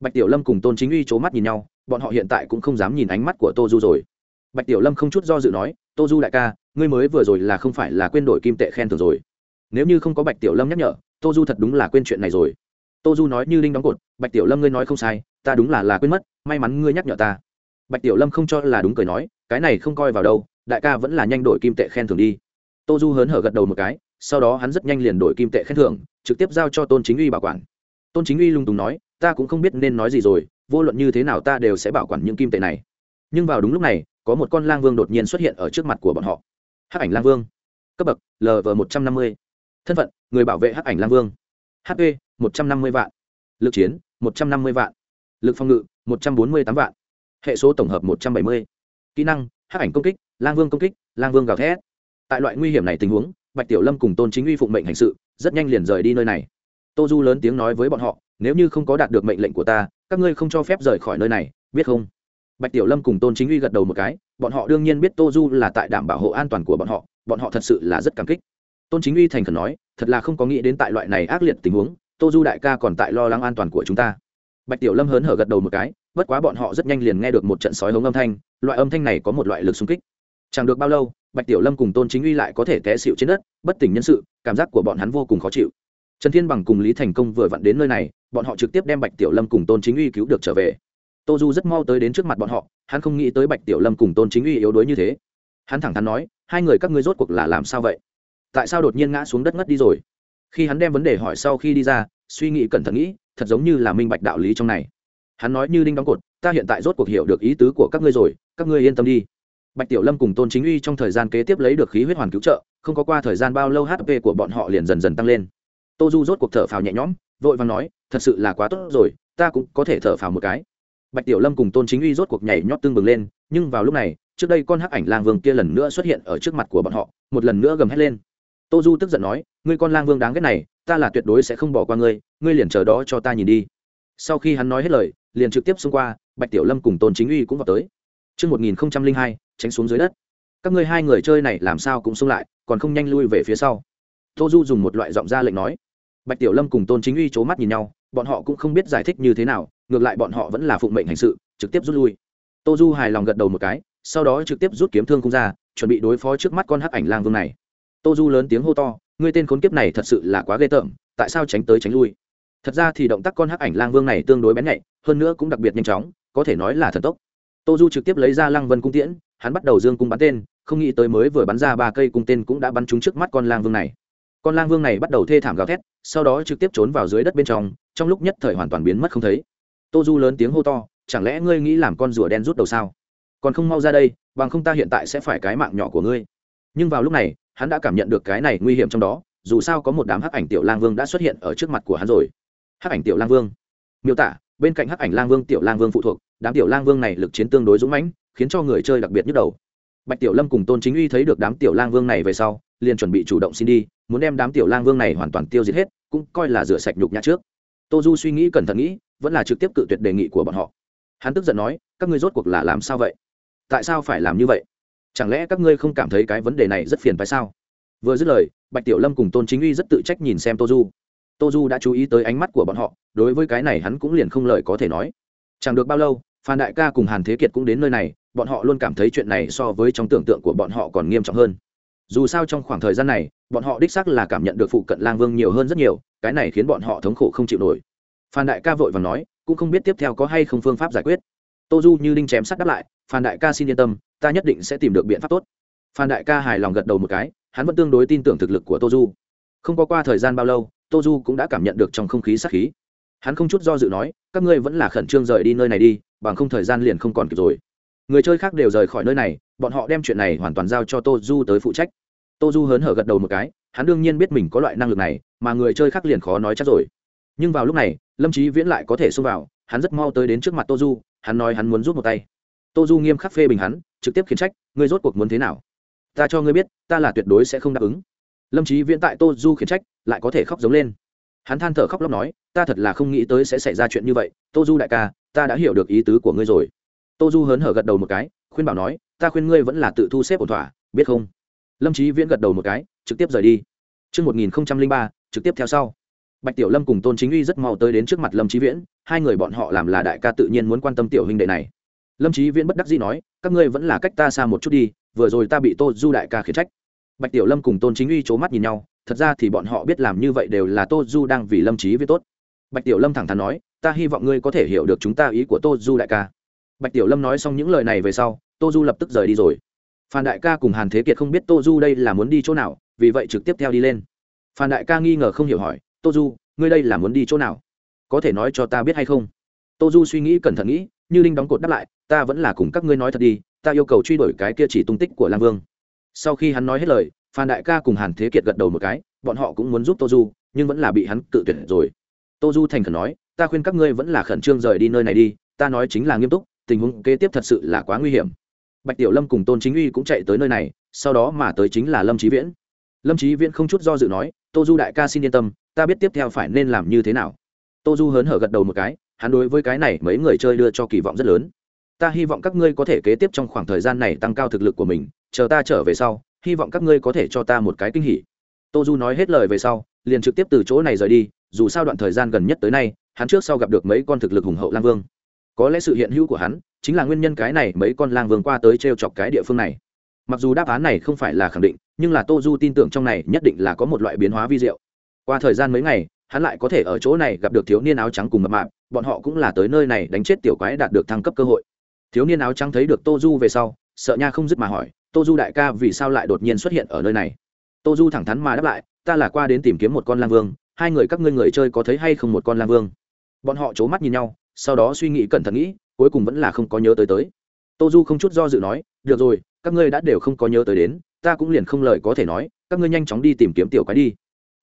Bạch Tiểu Lâm cùng Tôn Chính Uy c mắt nhìn nhau, bọn họ hiện tại cũng không dám nhìn ánh mắt của Tô Du rồi. Bạch Tiểu Lâm không chút do dự nói, "Tô Du đại ca, ngươi mới vừa rồi là không phải là quên đổi kim tệ khen thưởng rồi?" Nếu như không có Bạch Tiểu Lâm nhắc nhở, Tô Du thật đúng là quên chuyện này rồi. Tô du nói như linh đóng cột bạch tiểu lâm ngươi nói không sai ta đúng là là quên mất may mắn ngươi nhắc nhở ta. Bạch tiểu lâm không cho là đúng cười nói cái này không coi vào đâu đại ca vẫn là nhanh đổi kim tệ khen thưởng đi. Tô du hớn hở gật đầu một cái sau đó hắn rất nhanh liền đổi kim tệ khen thưởng trực tiếp giao cho tôn chính uy bảo quản. Tôn chính uy lung tùng nói ta cũng không biết nên nói gì rồi vô luận như thế nào ta đều sẽ bảo quản những kim tệ này. Nhưng vào đúng lúc này có một con lang vương đột nhiên xuất hiện ở trước mặt của bọn họ. Hắc ảnh lang vương. Cấp bậc lv một trăm năm mươi thân phận, người bảo vệ hắc ảnh lang vương. Hp một trăm năm mươi vạn. Lực chiến, một trăm năm mươi vạn. Lực phòng ngự, một trăm bốn mươi tám vạn. Hệ số tổng hợp, một trăm bảy mươi. Kỹ năng, hắc ảnh công kích, lang vương công kích, lang vương gào thét. Tại loại nguy hiểm này tình huống, bạch tiểu lâm cùng tôn chính uy phụng mệnh hành sự, rất nhanh liền rời đi nơi này. Tô du lớn tiếng nói với bọn họ, nếu như không có đạt được mệnh lệnh của ta, các ngươi không cho phép rời khỏi nơi này, biết không? Bạch tiểu lâm cùng tôn chính uy gật đầu một cái, bọn họ đương nhiên biết tô du là tại đảm bảo hộ an toàn của bọn họ bọn họ thật sự là rất cảm kích tôn chính uy thành khẩn nói, thật là không có nghĩ đến tại loại này ác liệt tình huống, tô du đại ca còn tại lo lắng an toàn của chúng ta. Bạch tiểu lâm hớn hở gật đầu một cái, bất quá bọn họ rất nhanh liền nghe được một trận sói hống âm thanh, loại âm thanh này có một loại lực xung kích. Chẳng được bao lâu, bạch tiểu lâm cùng tôn chính uy lại có thể té xịu trên đất, bất tỉnh nhân sự, cảm giác của bọn hắn vô cùng khó chịu. Trần thiên bằng cùng lý thành công vừa vặn đến nơi này, bọn họ trực tiếp đem bạch tiểu lâm cùng tôn chính uy cứu được trở về. Tô du rất mau tới đến trước mặt bọn họ, hắn không nghĩ tới bạch tiểu lâm cùng tôn chính uy yếu đuối như thế. Hắn thẳng thắn nói, hai người các ngươi rốt cuộc là làm sao vậy? Tại sao đột nhiên ngã xuống đất ngất đi rồi? Khi hắn đem vấn đề hỏi sau khi đi ra, suy nghĩ cẩn thận nghĩ, thật giống như là minh bạch đạo lý trong này. Hắn nói như đinh đóng cột, ta hiện tại rốt cuộc hiểu được ý tứ của các ngươi rồi, các ngươi yên tâm đi. Bạch tiểu lâm cùng tôn chính uy trong thời gian kế tiếp lấy được khí huyết hoàn cứu trợ, không có qua thời gian bao lâu hp của bọn họ liền dần dần tăng lên. Tô du rốt cuộc thở phào nhẹ nhõm, vội vàng nói, thật sự là quá tốt rồi, ta cũng có thể thở phào một cái. Bạch tiểu lâm cùng tôn chính uy rốt cuộc nhảy nhót tương bừng lên, nhưng vào lúc này, trước đây con hắc ảnh lang vương kia lần nữa xuất hiện ở trước mặt của bọn họ, một lần nữa gầm hét lên tô du tức giận nói ngươi con lang vương đáng ghét này ta là tuyệt đối sẽ không bỏ qua ngươi ngươi liền chờ đó cho ta nhìn đi sau khi hắn nói hết lời liền trực tiếp xông qua bạch tiểu lâm cùng tôn chính uy cũng vào tới Trước 1002, tránh xuống dưới đất. Các ngươi hai người chơi này làm sao cũng xông lại, còn không nhanh lui về phía sau. Tô Du dùng một loại giọng ra lệnh nói. Bạch Tiểu Lâm cùng Tôn Chính Uy chố mắt nhìn nhau, bọn họ cũng không biết giải thích như thế nào, ngược lại bọn họ vẫn là phụng mệnh hành sự, trực tiếp rút lui. Tô Du hài lòng gật đầu một cái, sau đó trực tiếp rút kiếm thương không ra, chuẩn bị đối phó trước mắt con hắc ảnh lang vương này tô du lớn tiếng hô to, ngươi tên khốn kiếp này thật sự là quá ghê tởm, tại sao tránh tới tránh lui? Thật ra thì động tác con hắc ảnh lang vương này tương đối bén nhạy, hơn nữa cũng đặc biệt nhanh chóng, có thể nói là thần tốc. Tô du trực tiếp lấy ra lăng vân cung tiễn, hắn bắt đầu dương cung bắn tên, không nghĩ tới mới vừa bắn ra ba cây cung tên cũng đã bắn trúng trước mắt con lang vương này. Con lang vương này bắt đầu thê thảm gào thét, sau đó trực tiếp trốn vào dưới đất bên trong trong lúc nhất thời hoàn toàn biến mất không thấy. Tô du lớn tiếng hô to, chẳng lẽ ngươi nghĩ làm con rùa đen rút đầu sao? Còn không mau ra đây, bằng không ta hiện tại sẽ phải cái mạng nhỏ của ngươi. Nhưng vào lúc này hắn đã cảm nhận được cái này nguy hiểm trong đó, dù sao có một đám hắc ảnh tiểu lang vương đã xuất hiện ở trước mặt của hắn rồi. Hắc ảnh tiểu lang vương. Miêu tả, bên cạnh hắc ảnh lang vương tiểu lang vương phụ thuộc, đám tiểu lang vương này lực chiến tương đối dũng mãnh, khiến cho người chơi đặc biệt nhức đầu. Bạch tiểu lâm cùng tôn chính uy thấy được đám tiểu lang vương này về sau, liền chuẩn bị chủ động xin đi, muốn đem đám tiểu lang vương này hoàn toàn tiêu diệt hết, cũng coi là rửa sạch nhục nhã trước. Tô du suy nghĩ cẩn thận nghĩ, vẫn là trực tiếp cự tuyệt đề nghị của bọn họ. Hắn tức giận nói, các ngươi rốt cuộc là làm sao vậy? Tại sao phải làm như vậy? Chẳng lẽ các ngươi không cảm thấy cái vấn đề này rất phiền phải sao? Vừa dứt lời, bạch tiểu lâm cùng tôn chính uy rất tự trách nhìn xem tô du. Tô du đã chú ý tới ánh mắt của bọn họ, đối với cái này hắn cũng liền không lời có thể nói. Chẳng được bao lâu, phan đại ca cùng hàn thế kiệt cũng đến nơi này, bọn họ luôn cảm thấy chuyện này so với trong tưởng tượng của bọn họ còn nghiêm trọng hơn. Dù sao trong khoảng thời gian này, bọn họ đích sắc là cảm nhận được phụ cận lang vương nhiều hơn rất nhiều, cái này khiến bọn họ thống khổ không chịu nổi. Phan đại ca vội và nói, cũng không biết tiếp theo có hay không phương pháp giải quyết. Tô du như đinh chém sắt đáp lại phan đại ca xin yên tâm, ta nhất định sẽ tìm được biện pháp tốt. Phan đại ca hài lòng gật đầu một cái, hắn vẫn tương đối tin tưởng thực lực của tô du. Không có qua thời gian bao lâu, tô du cũng đã cảm nhận được trong không khí sát khí. Hắn không chút do dự nói, các ngươi vẫn là khẩn trương rời đi nơi này đi, bằng không thời gian liền không còn kịp rồi. Người chơi khác đều rời khỏi nơi này, bọn họ đem chuyện này hoàn toàn giao cho tô du tới phụ trách. Tô du hớn hở gật đầu một cái, hắn đương nhiên biết mình có loại năng lực này, mà người chơi khác liền khó nói chắc rồi. Nhưng vào lúc này, lâm trí viễn lại có thể xông vào, hắn rất mau tới đến trước mặt tô du, hắn nói hắn muốn rút một tay tô du nghiêm khắc phê bình hắn trực tiếp khiển trách ngươi rốt cuộc muốn thế nào? Ta cho ngươi biết ta là tuyệt đối sẽ không đáp ứng. Lâm trí viễn tại tô du khiển trách lại có thể khóc giống lên. Hắn than thở khóc lóc nói ta thật là không nghĩ tới sẽ xảy ra chuyện như vậy tô du đại ca ta đã hiểu được ý tứ của ngươi rồi. Tô du hớn hở gật đầu một cái khuyên bảo nói ta khuyên ngươi vẫn là tự thu xếp ổn thỏa biết không? Lâm trí viễn gật đầu một cái trực tiếp rời đi. Trước 1003, trực tiếp theo sau. Bạch Tiểu Lâm cùng Tôn Chính Uy rất mau tới đến trước mặt Lâm Chí Viễn, hai người bọn họ làm là đại ca tự nhiên muốn quan tâm tiểu huynh đệ này. Lâm Chí Viễn bất đắc dĩ nói, các ngươi vẫn là cách ta xa một chút đi, vừa rồi ta bị Tô Du đại ca khiển trách. Bạch Tiểu Lâm cùng Tôn Chính Uy chố mắt nhìn nhau, thật ra thì bọn họ biết làm như vậy đều là Tô Du đang vì Lâm Chí Viễn tốt. Bạch Tiểu Lâm thẳng thắn nói, ta hy vọng ngươi có thể hiểu được chúng ta ý của Tô Du đại ca. Bạch Tiểu Lâm nói xong những lời này về sau, Tô Du lập tức rời đi rồi. Phan đại ca cùng Hàn Thế Kiệt không biết Tô Du đây là muốn đi chỗ nào, vì vậy trực tiếp theo đi lên. Phan đại ca nghi ngờ không hiểu hỏi, "Tô Du, ngươi đây là muốn đi chỗ nào? Có thể nói cho ta biết hay không?" Tô Du suy nghĩ cẩn thận nghĩ, như linh đóng cột đáp lại, "Ta vẫn là cùng các ngươi nói thật đi, ta yêu cầu truy đuổi cái kia chỉ tung tích của Lang Vương." Sau khi hắn nói hết lời, Phan đại ca cùng Hàn Thế Kiệt gật đầu một cái, bọn họ cũng muốn giúp Tô Du, nhưng vẫn là bị hắn tự tuyệt rồi. Tô Du thành khẩn nói, "Ta khuyên các ngươi vẫn là khẩn trương rời đi nơi này đi, ta nói chính là nghiêm túc, tình huống kế tiếp thật sự là quá nguy hiểm." bạch tiểu lâm cùng tôn chính uy cũng chạy tới nơi này sau đó mà tới chính là lâm trí viễn lâm trí viễn không chút do dự nói tô du đại ca xin yên tâm ta biết tiếp theo phải nên làm như thế nào tô du hớn hở gật đầu một cái hắn đối với cái này mấy người chơi đưa cho kỳ vọng rất lớn ta hy vọng các ngươi có thể kế tiếp trong khoảng thời gian này tăng cao thực lực của mình, chờ ta trở về sau, hy vọng các ngươi có thể cho ta một cái kinh hỉ. Tô du nói hết lời về sau, liền trực tiếp từ chỗ này rời đi, dù sao đoạn thời gian gần nhất tới nay, hắn trước sau gặp được mấy con thực lực hùng hậu lang vương. Có lẽ sự hiện hữu của hắn, chính là nguyên nhân cái này mấy con lang vương qua tới t r e o chọc cái địa phương này. Mặc dù đáp án này không phải là khẳng định, nhưng là tô du tin tưởng trong này nhất định là có một loại biến hóa vi diệu. Qua thời gian mấy ngày, hắn lại có thể ở chỗ này gặp được thiếu niên áo trắng cùng mập mạp, bọn họ cũng là tới nơi này đánh chết tiểu quái đạt được thăng cấp cơ hội thiếu niên áo trắng thấy được tô du về sau, sợ nha không dứt mà hỏi, tô du đại ca vì sao lại đột nhiên xuất hiện ở nơi này? Tô du thẳng thắn mà đáp lại, ta là qua đến tìm kiếm một con lang vương, hai người các ngươi người chơi có thấy hay không một con lang vương? Bọn họ c h ố mắt nhìn nhau, sau đó suy nghĩ cẩn thận nghĩ, cuối cùng vẫn là không có nhớ tới tới. Tô du không chút do dự nói, được rồi, các ngươi đã đều không có nhớ tới đến, ta cũng liền không lời có thể nói, các ngươi nhanh chóng đi tìm kiếm tiểu quái đi.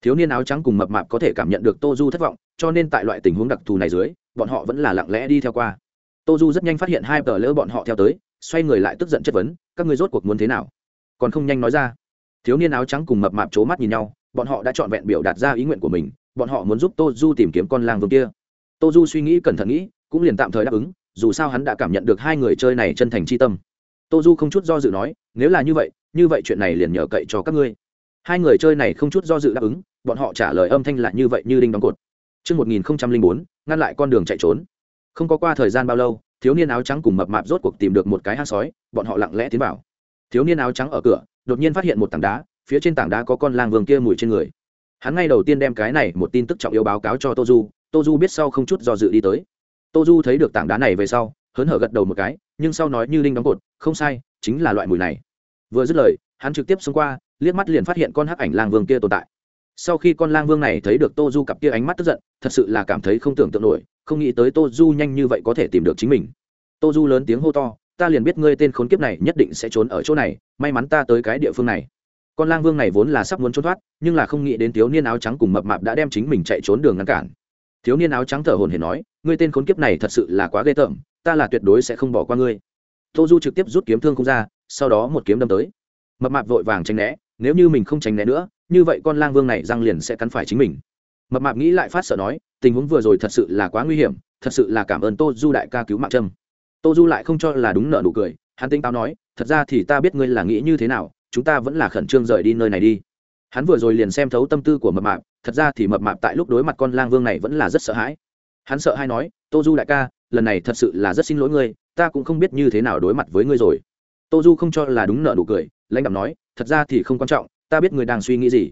Thiếu niên áo trắng cùng mập mạp có thể cảm nhận được tô du thất vọng, cho nên tại loại tình huống đặc thù này dưới, bọn họ vẫn là lặng lẽ đi theo qua tô du rất nhanh phát hiện hai tờ lỡ bọn họ theo tới xoay người lại tức giận chất vấn các ngươi rốt cuộc muốn thế nào? Còn không nhanh nói ra. Thiếu niên áo trắng cùng mập mạp c h ố mắt nhìn nhau bọn họ đã trọn vẹn biểu đạt ra ý nguyện của mình bọn họ muốn giúp tô du tìm kiếm con lang vương kia. Tô du suy nghĩ cẩn thận nghĩ cũng liền tạm thời đáp ứng dù sao hắn đã cảm nhận được hai người chơi này chân thành c h i tâm. Tô du không chút do dự nói nếu là như vậy như vậy chuyện này liền nhờ cậy cho các ngươi. Hai người chơi này không chút do dự đáp ứng bọn họ trả lời âm thanh lại như vậy như đinh đóng cột. Trước 1004, ngăn lại con đường chạy trốn. Không có qua thời gian bao lâu, thiếu niên áo trắng cùng mập mạp rốt cuộc tìm được một cái hang sói, bọn họ lặng lẽ tiến vào. Thiếu niên áo trắng ở cửa, đột nhiên phát hiện một tảng đá, phía trên tảng đá có con lang vương kia mùi trên người. Hắn ngay đầu tiên đem cái này một tin tức trọng yếu báo cáo cho Tô Du, tô du biết sau không chút do dự đi tới tô du thấy được tảng đá này về sau hớn hở gật đầu một cái nhưng sau nói như linh đóng cột không sai chính là loại mùi này vừa dứt lời hắn trực tiếp xông qua liếc mắt liền phát hiện con hắc ảnh lang vương kia tồn tại sau khi con lang vương này thấy được tô du cặp kia ánh mắt tức giận thật sự là cảm thấy không tưởng tượng nổi không nghĩ tới tô du nhanh như vậy có thể tìm được chính mình. Tô du lớn tiếng hô to, ta liền biết ngươi tên khốn kiếp này nhất định sẽ trốn ở chỗ này, may mắn ta tới cái địa phương này. Con lang vương này vốn là sắp muốn trốn thoát, nhưng là không nghĩ đến thiếu niên áo trắng cùng mập mạp đã đem chính mình chạy trốn đường ngăn cản. Thiếu niên áo trắng thở hồn hển nói, ngươi tên khốn kiếp này thật sự là quá ghê tởm, ta là tuyệt đối sẽ không bỏ qua ngươi. Tô du trực tiếp rút kiếm thương không ra, sau đó một kiếm đâm tới. Mập mạp vội vàng tránh né, nếu như mình không tránh né nữa, như vậy con lang vương này răng liền sẽ cắn phải chính mình mập mạp nghĩ lại phát sợ nói, tình huống vừa rồi thật sự là quá nguy hiểm, thật sự là cảm ơn tô du đại ca cứu mạng trâm. Tô du lại không cho là đúng nợ nụ cười, hắn tinh táo nói, thật ra thì ta biết ngươi là nghĩ như thế nào, chúng ta vẫn là khẩn trương rời đi nơi này đi. Hắn vừa rồi liền xem thấu tâm tư của mập mạp, thật ra thì mập mạp tại lúc đối mặt con lang vương này vẫn là rất sợ hãi. Hắn sợ hay nói, tô du đại ca, lần này thật sự là rất xin lỗi ngươi, ta cũng không biết như thế nào đối mặt với ngươi rồi. Tô du không cho là đúng nợ nụ cười, lãnh đạo nói, thật ra thì không quan trọng, ta biết ngươi đang suy nghĩ gì.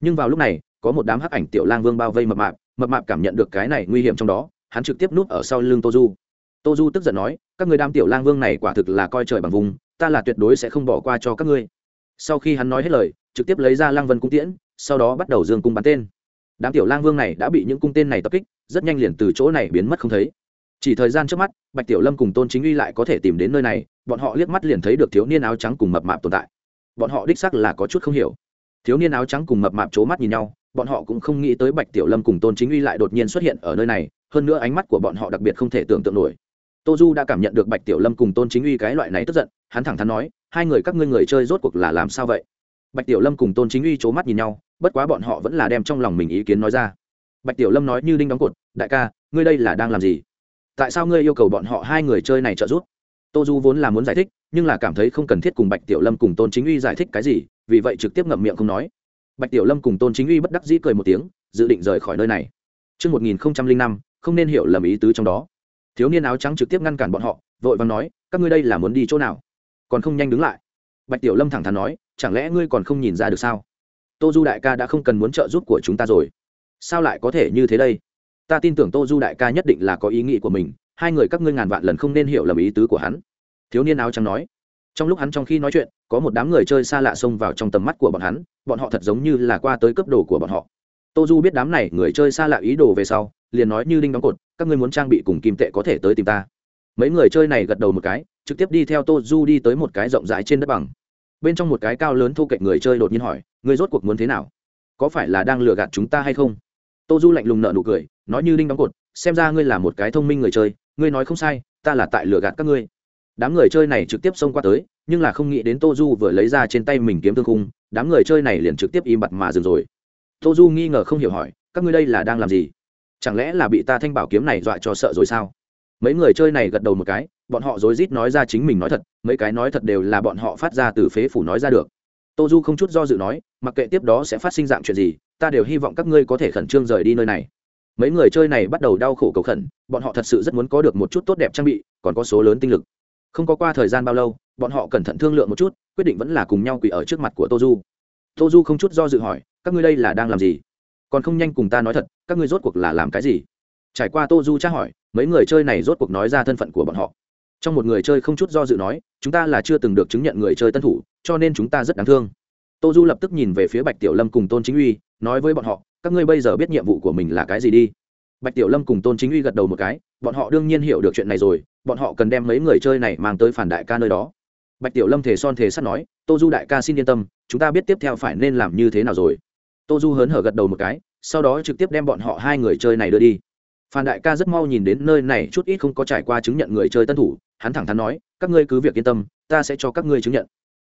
Nhưng vào lúc này có một đám hắc ảnh tiểu lang vương bao vây mập mạp mập mạp cảm nhận được cái này nguy hiểm trong đó, hắn trực tiếp núp ở sau lưng tô du. Tô du tức giận nói, các người đám tiểu lang vương này quả thực là coi trời bằng vùng, ta là tuyệt đối sẽ không bỏ qua cho các ngươi. Sau khi hắn nói hết lời, trực tiếp lấy ra lang vân cung tiễn, sau đó bắt đầu dương cung bắn tên. Đám tiểu lang vương này đã bị những cung tên này tập kích, rất nhanh liền từ chỗ này biến mất không thấy. Chỉ thời gian trước mắt, bạch tiểu lâm cùng tôn chính uy lại có thể tìm đến nơi này, bọn họ liếc mắt liền thấy được thiếu niên áo trắng cùng mập mạp tồn tại. Bọn họ đích sắc là có chút không hiểu. Thiếu niên áo trắng cùng mập mạp c mắt nhìn nhau bọn họ cũng không nghĩ tới bạch tiểu lâm cùng tôn chính uy lại đột nhiên xuất hiện ở nơi này, hơn nữa ánh mắt của bọn họ đặc biệt không thể tưởng tượng nổi. Tô du đã cảm nhận được bạch tiểu lâm cùng tôn chính uy cái loại này tức giận, hắn thẳng thắn nói, hai người các ngươi người chơi rốt cuộc là làm sao vậy? Bạch tiểu lâm cùng tôn chính uy c mắt nhìn nhau, bất quá bọn họ vẫn là đem trong lòng mình ý kiến nói ra. Bạch tiểu lâm nói như đinh đóng cột, đại ca, ngươi đây là đang làm gì? Tại sao ngươi yêu cầu bọn họ hai người chơi này trợ giúp? Tô du vốn là muốn giải thích, nhưng là cảm thấy không cần thiết cùng bạch tiểu lâm cùng tôn chính uy giải thích cái gì, vì vậy trực tiếp ngậm miệng không nói bạch tiểu lâm cùng tôn chính uy bất đắc dĩ cười một tiếng dự định rời khỏi nơi này Trước 1005, không nên hiểu lầm ý tứ trong đó. Thiếu niên áo trắng trực tiếp ngăn cản bọn họ, vội vàng nói, các ngươi đây là muốn đi chỗ nào? Còn không nhanh đứng lại. Bạch Tiểu Lâm thẳng thắn nói, chẳng lẽ ngươi còn không nhìn ra được sao? Tô Du đại ca đã không cần muốn trợ giúp của chúng ta rồi. Sao lại có thể như thế đây? Ta tin tưởng Tô Du đại ca nhất định là có ý nghĩ của mình, hai người các ngươi ngàn vạn lần không nên hiểu lầm ý tứ của hắn. Thiếu niên áo trắng nói. Trong lúc hắn trong khi nói chuyện, có một đám người chơi xa lạ xông vào trong tầm mắt của bọn hắn, bọn họ thật giống như là qua tới cấp đồ của bọn họ. Tô du biết đám này người chơi xa lạ ý đồ về sau liền nói như đinh đóng cột các ngươi muốn trang bị cùng kim tệ có thể tới tìm ta. Mấy người chơi này gật đầu một cái trực tiếp đi theo tô du đi tới một cái rộng rãi trên đất bằng. Bên trong một cái cao lớn thu cạnh người chơi đột nhiên hỏi ngươi rốt cuộc muốn thế nào? Có phải là đang lừa gạt chúng ta hay không? Tô du lạnh lùng nợ nụ cười nói như đinh đóng cột xem ra ngươi là một cái thông minh người chơi ngươi nói không sai ta là tại lừa gạt các ngươi đám người chơi này trực tiếp xông qua tới, nhưng là không nghĩ đến tô du vừa lấy ra trên tay mình kiếm thương khung, đám người chơi này liền trực tiếp im bặt mà dừng rồi. Tô du nghi ngờ không hiểu hỏi, các ngươi đây là đang làm gì? Chẳng lẽ là bị ta thanh bảo kiếm này dọa cho sợ rồi sao? Mấy người chơi này gật đầu một cái, bọn họ rối rít nói ra chính mình nói thật, mấy cái nói thật đều là bọn họ phát ra từ phế phủ nói ra được. Tô du không chút do dự nói, mặc kệ tiếp đó sẽ phát sinh dạng chuyện gì, ta đều hy vọng các ngươi có thể khẩn trương rời đi nơi này. Mấy người chơi này bắt đầu đau khổ cầu khẩn, bọn họ thật sự rất muốn có được một chút tốt đẹp trang bị, còn có số lớn tinh lực không có qua thời gian bao lâu, bọn họ cẩn thận thương lượng một chút, quyết định vẫn là cùng nhau quỳ ở trước mặt của tô du. Tô du không chút do dự hỏi, các ngươi đây là đang làm gì? Còn không nhanh cùng ta nói thật, các ngươi rốt cuộc là làm cái gì? Trải qua tô du tra hỏi, mấy người chơi này rốt cuộc nói ra thân phận của bọn họ. Trong một người chơi không chút do dự nói, chúng ta là chưa từng được chứng nhận người chơi tân thủ, cho nên chúng ta rất đáng thương. Tô du lập tức nhìn về phía bạch tiểu lâm cùng tôn chính uy, nói với bọn họ, các ngươi bây giờ biết nhiệm vụ của mình là cái gì đi? Bạch tiểu lâm cùng tôn chính uy gật đầu một cái, bọn họ đương nhiên hiểu được chuyện này rồi bọn họ cần đem mấy người chơi này mang tới phản đại ca nơi đó. Bạch tiểu lâm thề son thề sắt nói, tô du đại ca xin yên tâm, chúng ta biết tiếp theo phải nên làm như thế nào rồi. Tô du hớn hở gật đầu một cái, sau đó trực tiếp đem bọn họ hai người chơi này đưa đi. Phan đại ca rất mau nhìn đến nơi này, chút ít không có trải qua chứng nhận người chơi tân thủ, hắn thẳng thắn nói, các ngươi cứ việc yên tâm, ta sẽ cho các ngươi chứng nhận.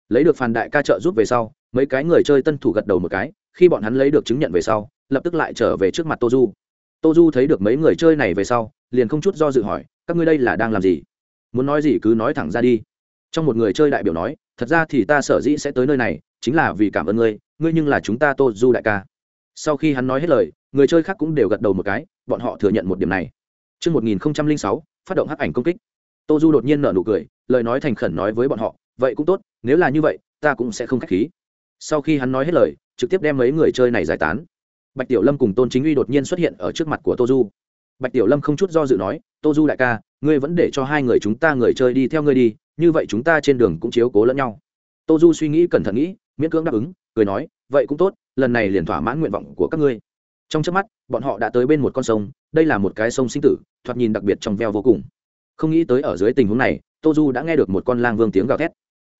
Lấy được phan đại ca trợ giúp về sau, mấy cái người chơi tân thủ gật đầu một cái, khi bọn hắn lấy được chứng nhận về sau, lập tức lại trở về trước mặt tô du. Tô du thấy được mấy người chơi này về sau, liền không chút do dự hỏi các ngươi đây là đang làm gì muốn nói gì cứ nói thẳng ra đi trong một người chơi đại biểu nói thật ra thì ta sở dĩ sẽ tới nơi này chính là vì cảm ơn ngươi ngươi nhưng là chúng ta tô du đại ca sau khi hắn nói hết lời người chơi khác cũng đều gật đầu một cái bọn họ thừa nhận một điểm này Trước 1006, phát động hắc ảnh công kích. Tô Du đột nhiên nở nụ cười, lời nói thành khẩn nói với bọn họ, vậy cũng tốt, nếu là như vậy, ta cũng sẽ không khách khí. Sau khi hắn nói hết lời, trực tiếp đem mấy người chơi này giải tán. Bạch Tiểu Lâm cùng Tôn Chính Uy đột nhiên xuất hiện ở trước mặt của Tô Du. Bạch Tiểu Lâm không chút do dự nói, Tô Du đại ca, ngươi vẫn để cho hai người chúng ta người chơi đi theo ngươi đi, như vậy chúng ta trên đường cũng chiếu cố lẫn nhau. Tô Du suy nghĩ cẩn thận nghĩ, miễn cưỡng đáp ứng, cười nói vậy cũng tốt lần này liền thỏa mãn nguyện vọng của các ngươi. Trong trước mắt bọn họ đã tới bên một con sông đây là một cái sông sinh tử thoạt nhìn đặc biệt trong veo vô cùng. Không nghĩ tới ở dưới tình huống này tô du đã nghe được một con lang vương tiếng gào thét.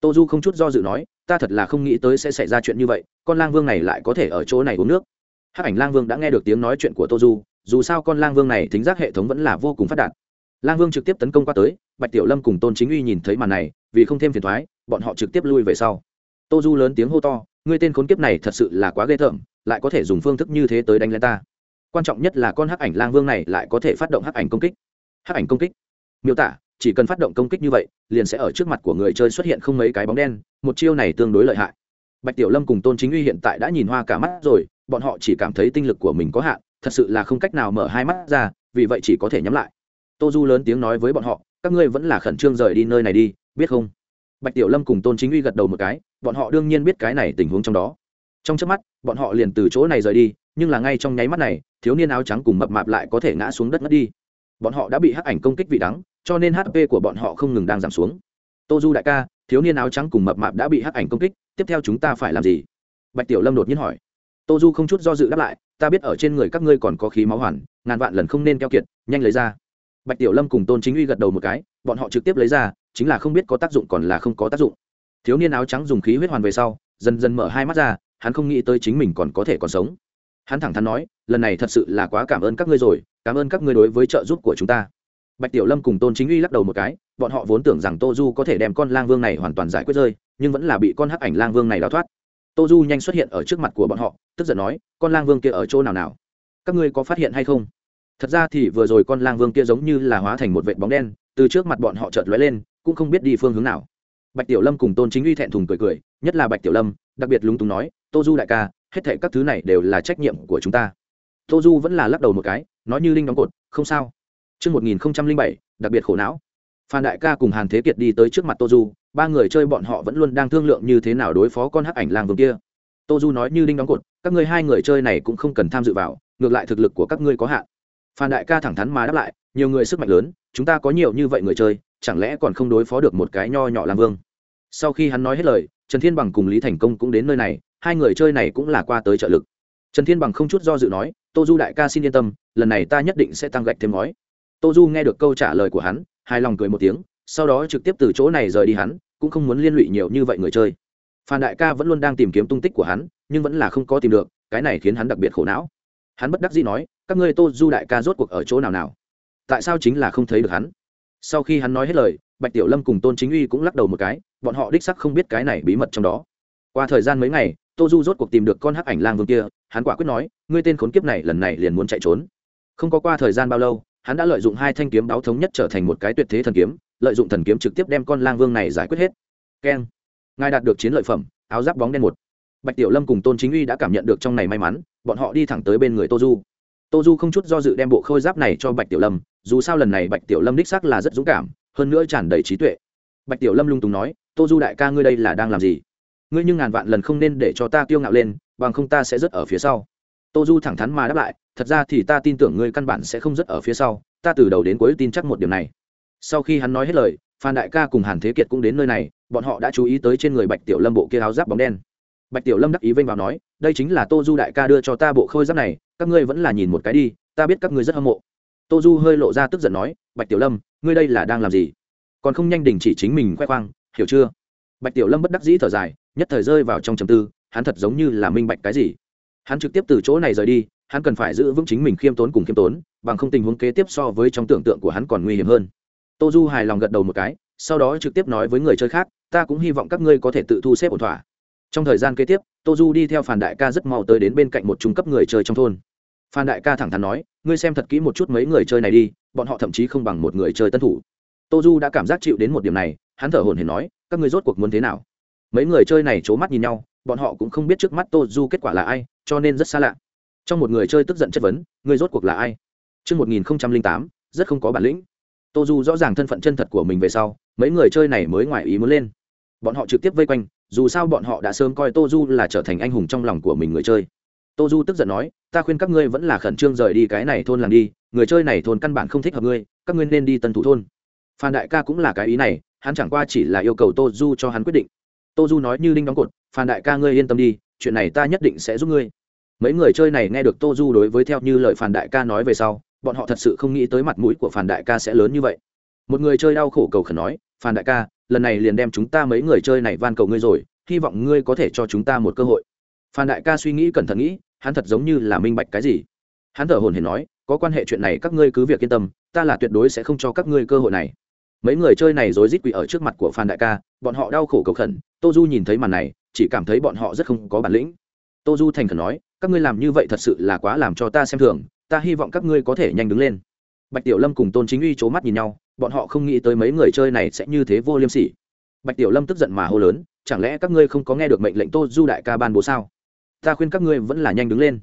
Tô du không chút do dự nói ta thật là không nghĩ tới sẽ xảy ra chuyện như vậy con lang vương này lại có thể ở chỗ này uống nước. Hắc ảnh lang vương đã nghe được tiếng nói chuyện của tô du dù sao con lang vương này thính giác hệ thống vẫn là vô cùng phát đạt. Lang vương trực tiếp tấn công qua tới, bạch tiểu lâm cùng tôn chính uy nhìn thấy màn này, vì không thêm phiền thoái bọn họ trực tiếp lui về sau. Tô du lớn tiếng hô to, ngươi tên khốn kiếp này thật sự là quá ghê tởm, lại có thể dùng phương thức như thế tới đánh lên ta. Quan trọng nhất là con hắc ảnh lang vương này lại có thể phát động hắc ảnh công kích. Hắc ảnh công kích? Miêu tả, chỉ cần phát động công kích như vậy, liền sẽ ở trước mặt của người chơi xuất hiện không mấy cái bóng đen, một chiêu này tương đối lợi hại. Bạch tiểu lâm cùng tôn chính uy hiện tại đã nhìn hoa cả mắt rồi, bọn họ chỉ cảm thấy tinh lực của mình có hạn thật sự là không cách nào mở hai mắt ra, vì vậy chỉ có thể nhắm lại. Tô du lớn tiếng nói với bọn họ, các ngươi vẫn là khẩn trương rời đi nơi này đi, biết không? Bạch tiểu lâm cùng tôn chính uy gật đầu một cái, bọn họ đương nhiên biết cái này tình huống trong đó. Trong trước mắt, bọn họ liền từ chỗ này rời đi, nhưng là ngay trong nháy mắt này, thiếu niên áo trắng cùng mập mạp lại có thể ngã xuống đất mất đi. Bọn họ đã bị hắc ảnh công kích vị đắng, cho nên hp của bọn họ không ngừng đang giảm xuống. Tô du đại ca, thiếu niên áo trắng cùng mập mạp đã bị hắc ảnh công kích, tiếp theo chúng ta phải làm gì? Bạch tiểu lâm đột nhiên hỏi. Tô du không chút do dự đáp lại ta biết ở trên người các ngươi còn có khí máu hoàn, ngàn vạn lần không nên keo kiệt, nhanh lấy ra. Bạch tiểu lâm cùng tôn chính uy gật đầu một cái, bọn họ trực tiếp lấy ra, chính là không biết có tác dụng còn là không có tác dụng. Thiếu niên áo trắng dùng khí huyết hoàn về sau, dần dần mở hai mắt ra, hắn không nghĩ tới chính mình còn có thể còn sống. Hắn thẳng thắn nói, lần này thật sự là quá cảm ơn các ngươi rồi, cảm ơn các ngươi đối với trợ giúp của chúng ta. Bạch tiểu lâm cùng tôn chính uy lắc đầu một cái, bọn họ vốn tưởng rằng tô du có thể đem con lang vương này hoàn toàn giải quyết rơi, nhưng vẫn là bị con hắc ảnh lang vương này đào thoát tô du nhanh xuất hiện ở trước mặt của bọn họ tức giận nói con lang vương kia ở chỗ nào nào? Các ngươi có phát hiện hay không? Thật ra thì vừa rồi con lang vương kia giống như là hóa thành một vệt bóng đen từ trước mặt bọn họ chợt lóe lên cũng không biết đi phương hướng nào. Bạch tiểu lâm cùng tôn chính uy thẹn thùng cười cười nhất là bạch tiểu lâm đặc biệt lúng túng nói tô du đại ca hết thệ các thứ này đều là trách nhiệm của chúng ta. Tô du vẫn là lắc đầu một cái nói như linh đóng cột không sao. Trước 1007, đặc biệt khổ não. Phan Đại ca cùng Hàn Thế Kiệt đi tới trước mặt Tô Du, ba người chơi bọn họ vẫn luôn đang thương lượng như thế nào đối phó con hắc ảnh lang vương kia. Tô Du nói như đinh đóng cột, các ngươi hai người chơi này cũng không cần tham dự vào, ngược lại thực lực của các ngươi có hạn. Phan Đại ca thẳng thắn mà đáp lại, nhiều người sức mạnh lớn, chúng ta có nhiều như vậy người chơi, chẳng lẽ còn không đối phó được một cái nho nhỏ lang vương. Sau khi hắn nói hết lời, Trần Thiên Bằng cùng Lý Thành Công cũng đến nơi này, hai người chơi này cũng là qua tới trợ lực. Trần Thiên Bằng không chút do dự nói, Tô Du đại ca xin yên tâm, lần này ta nhất định sẽ tăng gạch thêm ngói tô du nghe được câu trả lời của hắn hài lòng cười một tiếng sau đó trực tiếp từ chỗ này rời đi hắn, cũng không muốn liên lụy nhiều như vậy người chơi. Phan đại ca vẫn luôn đang tìm kiếm tung tích của hắn, nhưng vẫn là không có tìm được, cái này khiến hắn đặc biệt khổ não. Hắn bất đắc dĩ nói, các ngươi tô du đại ca rốt cuộc ở chỗ nào nào? Tại sao chính là không thấy được hắn? Sau khi hắn nói hết lời, bạch tiểu lâm cùng tôn chính uy cũng lắc đầu một cái, bọn họ đích sắc không biết cái này bí mật trong đó. Qua thời gian mấy ngày, tô du rốt cuộc tìm được con hắc ảnh lang vương kia, hắn quả quyết nói, ngươi tên khốn kiếp này lần này liền muốn chạy trốn. Không có qua thời gian bao lâu, hắn đã lợi dụng hai thanh kiếm đáo thống nhất trở thành một cái tuyệt thế thần kiếm lợi dụng thần kiếm trực tiếp đem con lang vương này giải quyết hết. Keng. Ngài đạt được chiến lợi phẩm, áo giáp bóng đen một. Bạch tiểu lâm cùng tôn chính uy đã cảm nhận được trong này may mắn, bọn họ đi thẳng tới bên người tô du. Tô du không chút do dự đem bộ khôi giáp này cho bạch tiểu lâm, dù sao lần này bạch tiểu lâm đích xác là rất dũng cảm, hơn nữa tràn đầy trí tuệ. Bạch tiểu lâm lung tùng nói, tô du đại ca ngươi đây là đang làm gì? Ngươi nhưng ngàn vạn lần không nên để cho ta kiêu ngạo lên, bằng không ta sẽ rất ở phía sau. Tô du thẳng thắn mà đáp lại, thật ra thì ta tin tưởng ngươi căn bản sẽ không rất ở phía sau, ta từ đầu đến cuối tin chắc một điều này sau khi hắn nói hết lời, phan đại ca cùng hàn thế kiệt cũng đến nơi này, bọn họ đã chú ý tới trên người bạch tiểu lâm bộ kia áo giáp bóng đen. Bạch tiểu lâm đắc ý vênh vào nói, đây chính là tô du đại ca đưa cho ta bộ khôi giáp này, các ngươi vẫn là nhìn một cái đi, ta biết các ngươi rất hâm mộ. Tô du hơi lộ ra tức giận nói, bạch tiểu lâm, ngươi đây là đang làm gì? Còn không nhanh đình chỉ chính mình khoe khoang, hiểu chưa? Bạch tiểu lâm bất đắc dĩ thở dài, nhất thời rơi vào trong trầm tư, hắn thật giống như là minh bạch cái gì. Hắn trực tiếp từ chỗ này rời đi, hắn cần phải giữ vững chính mình khiêm tốn cùng khiêm tốn, bằng không tình huống kế tiếp so với trong tưởng tượng của hắn còn nguy hiểm hơn tô du hài lòng gật đầu một cái sau đó trực tiếp nói với người chơi khác ta cũng hy vọng các ngươi có thể tự thu xếp ổn thỏa. Trong thời gian kế tiếp tô du đi theo phản đại ca rất mau tới đến bên cạnh một trung cấp người chơi trong thôn. Phan đại ca thẳng thắn nói ngươi xem thật kỹ một chút mấy người chơi này đi bọn họ thậm chí không bằng một người chơi tân thủ. Tô du đã cảm giác chịu đến một điểm này hắn thở hồn hển nói các ngươi rốt cuộc muốn thế nào? Mấy người chơi này c h ố mắt nhìn nhau bọn họ cũng không biết trước mắt tô du kết quả là ai cho nên rất xa lạ. Trong một người chơi tức giận chất vấn người rốt cuộc là ai? Trước 1008, rất không có bản lĩnh. Tô Du rõ ràng thân phận chân thật của mình về sau, mấy người chơi này mới ngoài ý muốn lên. Bọn họ trực tiếp vây quanh, dù sao bọn họ đã sớm coi Tô Du là trở thành anh hùng trong lòng của mình người chơi. Tô Du tức giận nói, ta khuyên các ngươi vẫn là khẩn trương rời đi cái này thôn làng đi, người chơi này thôn căn bản không thích hợp ngươi, các ngươi nên đi tân thủ thôn. Phan đại ca cũng là cái ý này, hắn chẳng qua chỉ là yêu cầu Tô Du cho hắn quyết định. Tô Du nói như linh đóng cột, Phan đại ca ngươi yên tâm đi, chuyện này ta nhất định sẽ giúp ngươi mấy người chơi này nghe được tô du đối với theo như lời Phan đại ca nói về sau bọn họ thật sự không nghĩ tới mặt mũi của phản đại ca sẽ lớn như vậy. Một người chơi đau khổ cầu khẩn nói phản đại ca, lần này liền đem chúng ta mấy người chơi này van cầu ngươi rồi, hy vọng ngươi có thể cho chúng ta một cơ hội. Phan đại ca suy nghĩ cẩn thận nghĩ, hắn thật giống như là minh bạch cái gì. Hắn thở hồn hển nói, có quan hệ chuyện này các ngươi cứ việc yên tâm, ta là tuyệt đối sẽ không cho các ngươi cơ hội này. Mấy người chơi này rối rít quỷ ở trước mặt của phan đại ca, bọn họ đau khổ cầu khẩn, tô du nhìn thấy màn này, chỉ cảm thấy bọn họ rất không có bản lĩnh. Tô du thành khẩn nói, các ngươi làm như vậy thật sự là quá làm cho ta xem thường ta hy vọng các ngươi có thể nhanh đứng lên. Bạch tiểu lâm cùng tôn chính uy c h ố mắt nhìn nhau, bọn họ không nghĩ tới mấy người chơi này sẽ như thế vô liêm sỉ. Bạch tiểu lâm tức giận mà hô lớn, chẳng lẽ các ngươi không có nghe được mệnh lệnh tô du đại ca ban bố sao? Ta khuyên các ngươi vẫn là nhanh đứng lên.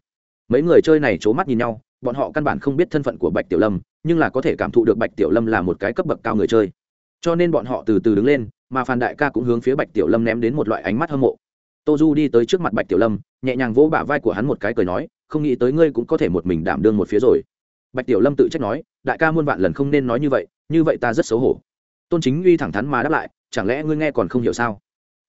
Mấy người chơi này c h ố mắt nhìn nhau, bọn họ căn bản không biết thân phận của bạch tiểu lâm, nhưng là có thể cảm thụ được bạch tiểu lâm là một cái cấp bậc cao người chơi. Cho nên bọn họ từ từ đứng lên, mà phan đại ca cũng hướng phía bạch tiểu lâm ném đến một loại ánh mắt hâm mộ. Tô du đi tới trước mặt bạch tiểu lâm, nhẹ nhàng vỗ bả vai của hắn một cái cười nói không nghĩ tới ngươi cũng có thể một mình đảm đương một phía rồi. Bạch tiểu lâm tự trách nói, đại ca muôn vạn lần không nên nói như vậy như vậy ta rất xấu hổ. Tôn chính uy thẳng thắn mà đáp lại, chẳng lẽ ngươi nghe còn không hiểu sao?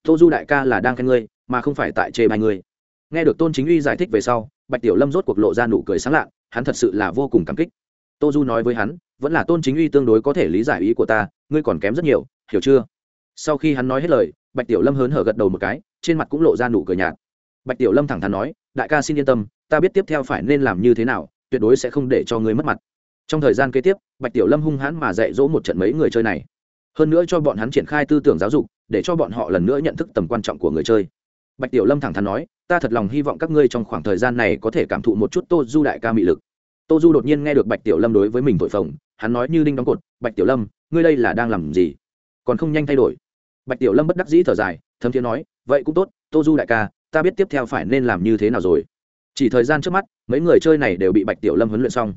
Tô du đại ca là đang khen ngươi, mà không phải tại chê bài ngươi. Nghe được tôn chính uy giải thích về sau, bạch tiểu lâm rốt cuộc lộ ra nụ cười sáng lạ hắn thật sự là vô cùng cảm kích. Tô du nói với hắn, vẫn là tôn chính uy tương đối có thể lý giải ý của ta, ngươi còn kém rất nhiều, hiểu chưa? Sau khi hắn nói hết lời, bạch tiểu lâm hớn hở gật đầu một cái, trên mặt cũng lộ ra nụ cười nhạt. Bạch tiểu lâm thẳng thắn nói đại ca xin yên tâm, ta biết tiếp theo phải nên làm như thế nào, tuyệt đối sẽ không để cho ngươi mất mặt. Trong thời gian kế tiếp, bạch tiểu lâm hung hãn mà dạy dỗ một trận mấy người chơi này. Hơn nữa cho bọn hắn triển khai tư tưởng giáo dục, để cho bọn họ lần nữa nhận thức tầm quan trọng của người chơi. Bạch tiểu lâm thẳng thắn nói, ta thật lòng hy vọng các ngươi trong khoảng thời gian này có thể cảm thụ một chút tô du đại ca mị lực. Tô du đột nhiên nghe được bạch tiểu lâm đối với mình thổi phồng, hắn nói như đinh đóng cột, bạch tiểu lâm, ngươi đây là đang làm gì? Còn không nhanh thay đổi. Bạch tiểu lâm bất đắc dĩ thở dài, thấm thiế nói, vậy cũng tốt, tô du đại ca ta biết tiếp theo phải nên làm như thế nào rồi chỉ thời gian trước mắt mấy người chơi này đều bị bạch tiểu lâm huấn luyện xong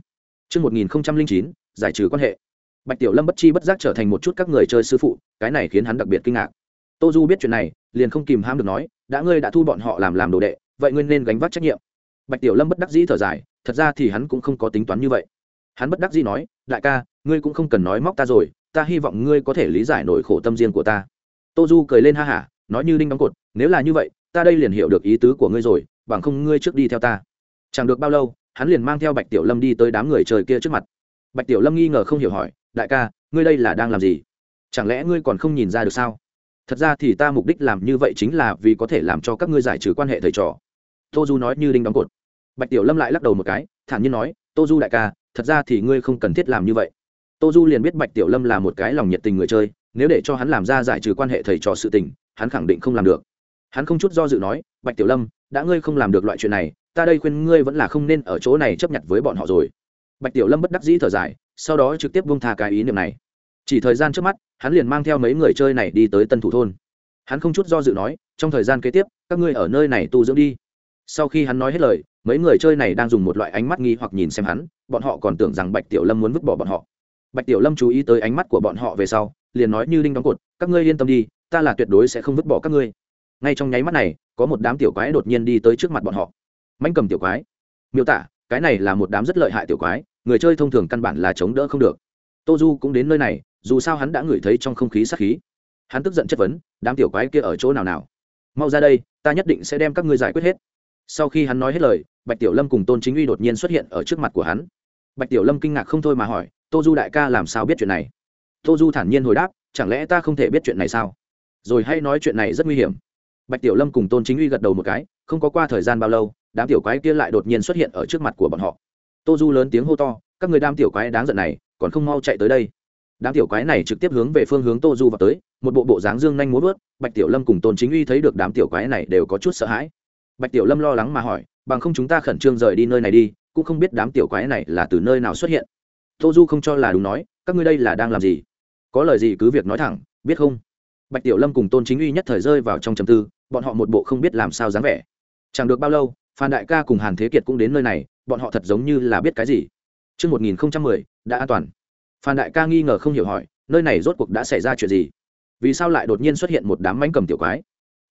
Trước 1009, giải trừ quan hệ. Bạch Tiểu Lâm bất chi bất giác trở thành một chút các người chơi sư phụ, cái này khiến hắn đặc biệt kinh ngạc. Tô Du biết chuyện này, liền không kìm hãm được nói, đã ngươi đã thu bọn họ làm làm đồ đệ, vậy ngươi nên gánh vác trách nhiệm. Bạch Tiểu Lâm bất đắc dĩ thở dài, thật ra thì hắn cũng không có tính toán như vậy. Hắn bất đắc dĩ nói, đại ca, ngươi cũng không cần nói móc ta rồi, ta hy vọng ngươi có thể lý giải nỗi khổ tâm riêng của ta. Tô Du cười lên ha hả, nói như đinh đóng cột, nếu là như vậy, ta đây liền hiểu được ý tứ của ngươi rồi, bằng không ngươi trước đi theo ta. Chẳng được bao lâu, hắn liền mang theo Bạch Tiểu Lâm đi tới đám người trời kia trước mặt. Bạch Tiểu Lâm nghi ngờ không hiểu hỏi, đại ca ngươi đây là đang làm gì? Chẳng lẽ ngươi còn không nhìn ra được sao? Thật ra thì ta mục đích làm như vậy chính là vì có thể làm cho các ngươi giải trừ quan hệ thầy trò. Tô du nói như đinh đóng cột. Bạch tiểu lâm lại lắc đầu một cái thản nhiên nói tô du đại ca thật ra thì ngươi không cần thiết làm như vậy. Tô du liền biết bạch tiểu lâm là một cái lòng nhiệt tình người chơi nếu để cho hắn làm ra giải trừ quan hệ thầy trò sự tình hắn khẳng định không làm được hắn không chút do dự nói, bạch tiểu lâm, đã ngươi không làm được loại chuyện này, ta đây khuyên ngươi vẫn là không nên ở chỗ này chấp nhận với bọn họ rồi. Bạch tiểu lâm bất đắc dĩ thở dài, sau đó trực tiếp buông thà cái ý niệm này. Chỉ thời gian trước mắt, hắn liền mang theo mấy người chơi này đi tới tân thủ thôn. Hắn không chút do dự nói, trong thời gian kế tiếp, các ngươi ở nơi này tu dưỡng đi. Sau khi hắn nói hết lời, mấy người chơi này đang dùng một loại ánh mắt nghi hoặc nhìn xem hắn, bọn họ còn tưởng rằng bạch tiểu lâm muốn vứt bỏ bọn họ. Bạch tiểu lâm chú ý tới ánh mắt của bọn họ về sau, liền nói, như đinh đóng cột, các ngươi yên tâm đi, ta là tuyệt đối sẽ không vứt bỏ các ngươi ngay trong nháy mắt này, có một đám tiểu quái đột nhiên đi tới trước mặt bọn họ. Manh cầm tiểu quái. Miêu tả, cái này là một đám rất lợi hại tiểu quái, người chơi thông thường căn bản là chống đỡ không được. Tô du cũng đến nơi này, dù sao hắn đã ngửi thấy trong không khí sát khí. Hắn tức giận chất vấn, đám tiểu quái kia ở chỗ nào nào? Mau ra đây, ta nhất định sẽ đem các ngươi giải quyết hết. Sau khi hắn nói hết lời, bạch tiểu lâm cùng tôn chính uy đột nhiên xuất hiện ở trước mặt của hắn. Bạch tiểu lâm kinh ngạc không thôi mà hỏi tô du đại ca làm sao biết chuyện này? Tô du thản nhiên hồi đáp, chẳng lẽ ta không thể biết chuyện này sao? Rồi hay nói chuyện này rất nguy hiểm bạch tiểu lâm cùng tôn chính uy gật đầu một cái, không có qua thời gian bao lâu, đám tiểu quái kia lại đột nhiên xuất hiện ở trước mặt của bọn họ. Tô du lớn tiếng hô to, các người đám tiểu quái đáng giận này, còn không mau chạy tới đây. Đám tiểu quái này trực tiếp hướng về phương hướng tô du vào tới, một bộ bộ dáng dương nhanh muốn vớt, bạch tiểu lâm cùng tôn chính uy thấy được đám tiểu quái này đều có chút sợ hãi. Bạch tiểu lâm lo lắng mà hỏi, bằng không chúng ta khẩn trương rời đi nơi này đi, cũng không biết đám tiểu quái này là từ nơi nào xuất hiện. Tô du không cho là đúng nói, các ngươi đây là đang làm gì? Có lời gì cứ việc nói thẳng, biết không? Bạch tiểu lâm cùng tôn chính uy nhất thời rơi vào trong trầm tư bọn họ một bộ không biết làm sao dáng vẻ chẳng được bao lâu phan đại ca cùng hàn thế kiệt cũng đến nơi này bọn họ thật giống như là biết cái gì Trước 1010, đã an toàn. Phan Đại ca nghi ngờ không hiểu hỏi, nơi này rốt cuộc đã xảy ra chuyện gì? Vì sao lại đột nhiên xuất hiện một đám mánh cầm tiểu quái?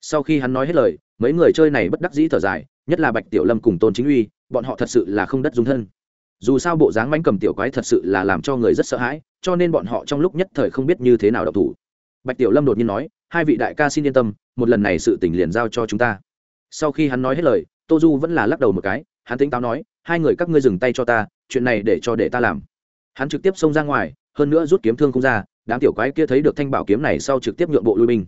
Sau khi hắn nói hết lời, mấy người chơi này bất đắc dĩ thở dài, nhất là Bạch Tiểu Lâm cùng Tôn Chính Uy, bọn họ thật sự là không đất dung thân. Dù sao bộ dáng mánh cầm tiểu quái thật sự là làm cho người rất sợ hãi, cho nên bọn họ trong lúc nhất thời không biết như thế nào động thủ. Bạch Tiểu Lâm đột nhiên nói, hai vị đại ca xin yên tâm, một lần này sự tình liền giao cho chúng ta. Sau khi hắn nói hết lời, Tô Du vẫn là lắc đầu một cái, hắn tính táo nói, hai người các ngươi dừng tay cho ta chuyện này để cho để ta làm. Hắn trực tiếp xông ra ngoài hơn nữa rút kiếm thương không ra đám tiểu quái kia thấy được thanh bảo kiếm này sau trực tiếp nhượng bộ lui binh.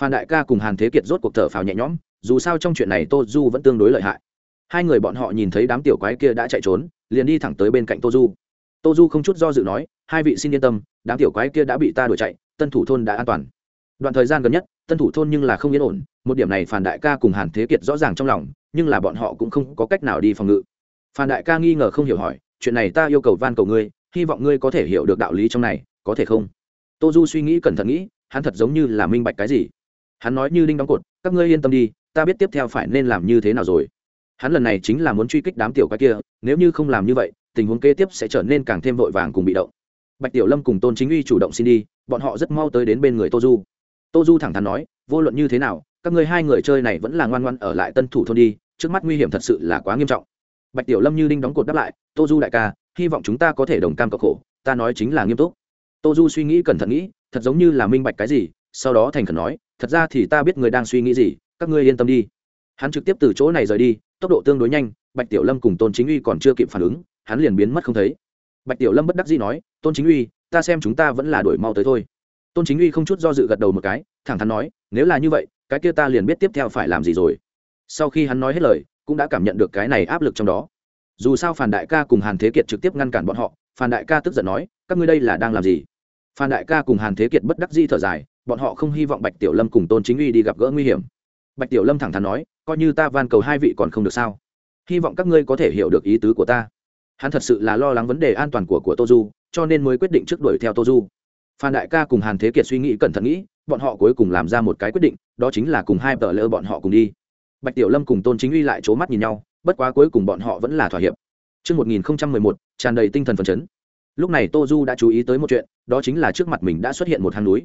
Phan đại ca cùng hàn thế kiệt rốt cuộc thở phào nhẹ nhõm dù sao trong chuyện này tô du vẫn tương đối lợi hại. Hai người bọn họ nhìn thấy đám tiểu quái kia đã chạy trốn liền đi thẳng tới bên cạnh tô du. Tô du không chút do dự nói hai vị xin yên tâm đám tiểu quái kia đã bị ta đuổi chạy tân thủ thôn đã an toàn. Đoạn thời gian gần nhất, tân thủ thôn nhưng là không yên ổn, một điểm này phản đại ca cùng hàn thế kiệt rõ ràng trong lòng, nhưng là bọn họ cũng không có cách nào đi phòng ngự. Phản đại ca nghi ngờ không hiểu hỏi, chuyện này ta yêu cầu van cầu ngươi, hy vọng ngươi có thể hiểu được đạo lý trong này, có thể không? Tô du suy nghĩ cẩn thận nghĩ, hắn thật giống như là minh bạch cái gì. Hắn nói như đinh đóng cột, các ngươi yên tâm đi, ta biết tiếp theo phải nên làm như thế nào rồi. Hắn lần này chính là muốn truy kích đám tiểu cái kia, nếu như không làm như vậy, tình huống kế tiếp sẽ trở nên càng thêm vội vàng cùng bị động. Bạch tiểu lâm cùng tôn chính uy chủ động xin đi bọn họ rất mau tới đến bên người tô du tô du thẳng thắn nói, vô luận như thế nào, các ngươi hai người chơi này vẫn là ngoan ngoan ở lại tân thủ thôn đi, trước mắt nguy hiểm thật sự là quá nghiêm trọng. Bạch tiểu lâm như đinh đóng cột đáp lại tô du đại ca, hy vọng chúng ta có thể đồng cam cộng khổ, ta nói chính là nghiêm túc. Tô du suy nghĩ cẩn thận nghĩ, thật giống như là minh bạch cái gì? Sau đó thành khẩn nói, thật ra thì ta biết người đang suy nghĩ gì, các ngươi yên tâm đi. Hắn trực tiếp từ chỗ này rời đi, tốc độ tương đối nhanh, bạch tiểu lâm cùng tôn chính uy còn chưa kịp phản ứng, hắn liền biến mất không thấy. Bạch tiểu lâm bất đắc dĩ nói, tôn chính uy ta xem chúng ta vẫn là đổi mau tới thôi. Tôn chính uy không chút do dự gật đầu một cái, thẳng thắn nói, nếu là như vậy, cái kia ta liền biết tiếp theo phải làm gì rồi. Sau khi hắn nói hết lời, cũng đã cảm nhận được cái này áp lực trong đó. Dù sao phản đại ca cùng hàn thế kiệt trực tiếp ngăn cản bọn họ phản đại ca tức giận nói, các ngươi đây là đang làm gì? Phan đại ca cùng hàn thế kiệt bất đắc di thở dài, bọn họ không hy vọng bạch tiểu lâm cùng tôn chính uy đi gặp gỡ nguy hiểm. Bạch tiểu lâm thẳng thắn nói, coi như ta van cầu hai vị còn không được sao? Hy vọng các ngươi có thể hiểu được ý tứ của ta. Hắn thật sự là lo lắng vấn đề an toàn của của tô du cho nên mới quyết định trước đuổi theo tô du. Phan đại ca cùng hàn thế kiệt suy nghĩ cẩn thận nghĩ bọn họ cuối cùng làm ra một cái quyết định đó chính là cùng hai tờ lỡ bọn họ cùng đi. Bạch tiểu lâm cùng tôn chính uy lại c h ố mắt nhìn nhau bất quá cuối cùng bọn họ vẫn là thỏa hiệp. Trước 1011, tràn đầy tinh thần phấn chấn. Lúc này tô du đã chú ý tới một chuyện đó chính là trước mặt mình đã xuất hiện một hang núi.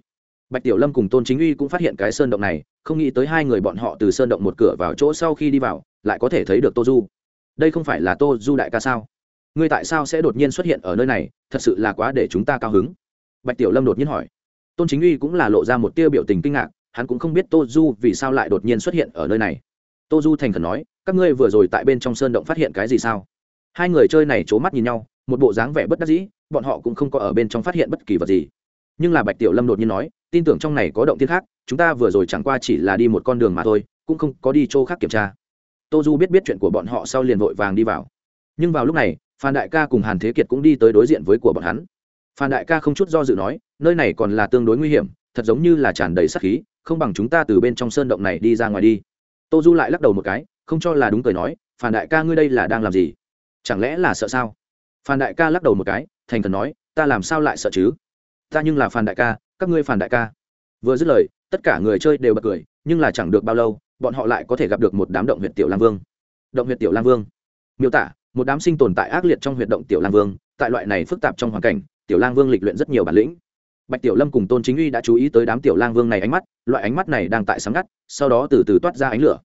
Bạch tiểu lâm cùng tôn chính uy cũng phát hiện cái sơn động này không nghĩ tới hai người bọn họ từ sơn động một cửa vào chỗ sau khi đi vào lại có thể thấy được tô du. Đây không phải là tô du đại ca sao? Ngươi tại sao sẽ đột nhiên xuất hiện ở nơi này, thật sự là quá để chúng ta cao hứng. Bạch tiểu lâm đột nhiên hỏi. Tôn chính uy cũng là lộ ra một tia biểu tình kinh ngạc, hắn cũng không biết tô du vì sao lại đột nhiên xuất hiện ở nơi này. Tô du thành khẩn nói, các ngươi vừa rồi tại bên trong sơn động phát hiện cái gì sao? Hai người chơi này c h ố mắt nhìn nhau, một bộ dáng vẻ bất đắc dĩ, bọn họ cũng không có ở bên trong phát hiện bất kỳ vật gì. Nhưng là bạch tiểu lâm đột nhiên nói, tin tưởng trong này có động tiên khác, chúng ta vừa rồi chẳng qua chỉ là đi một con đường mà thôi, cũng không có đi chỗ khác kiểm tra. Tô du biết biết chuyện của bọn họ sau liền vội vàng đi vào. Nhưng vào lúc này phan đại ca cùng hàn thế kiệt cũng đi tới đối diện với của bọn hắn. Phan đại ca không chút do dự nói, nơi này còn là tương đối nguy hiểm, thật giống như là tràn đầy sắc khí, không bằng chúng ta từ bên trong sơn động này đi ra ngoài đi. Tô du lại lắc đầu một cái, không cho là đúng cười nói, phan đại ca ngươi đây là đang làm gì? Chẳng lẽ là sợ sao? Phan đại ca lắc đầu một cái, thành thần nói, ta làm sao lại sợ chứ? Ta nhưng là Phan đại ca, các ngươi Phan đại ca. Vừa dứt lời, tất cả người chơi đều bật cười, nhưng là chẳng được bao lâu, bọn họ lại có thể gặp được một đám động huyện tiểu lang vương. Động huyện tiểu lang vương. Miêu tả một đám sinh tồn tại ác liệt trong huyệt động tiểu lang vương, tại loại này phức tạp trong hoàn cảnh, tiểu lang vương lịch luyện rất nhiều bản lĩnh. Bạch tiểu lâm cùng tôn chính uy đã chú ý tới đám tiểu lang vương này ánh mắt, loại ánh mắt này đang tại sáng ngắt, sau đó từ từ toát ra ánh lửa.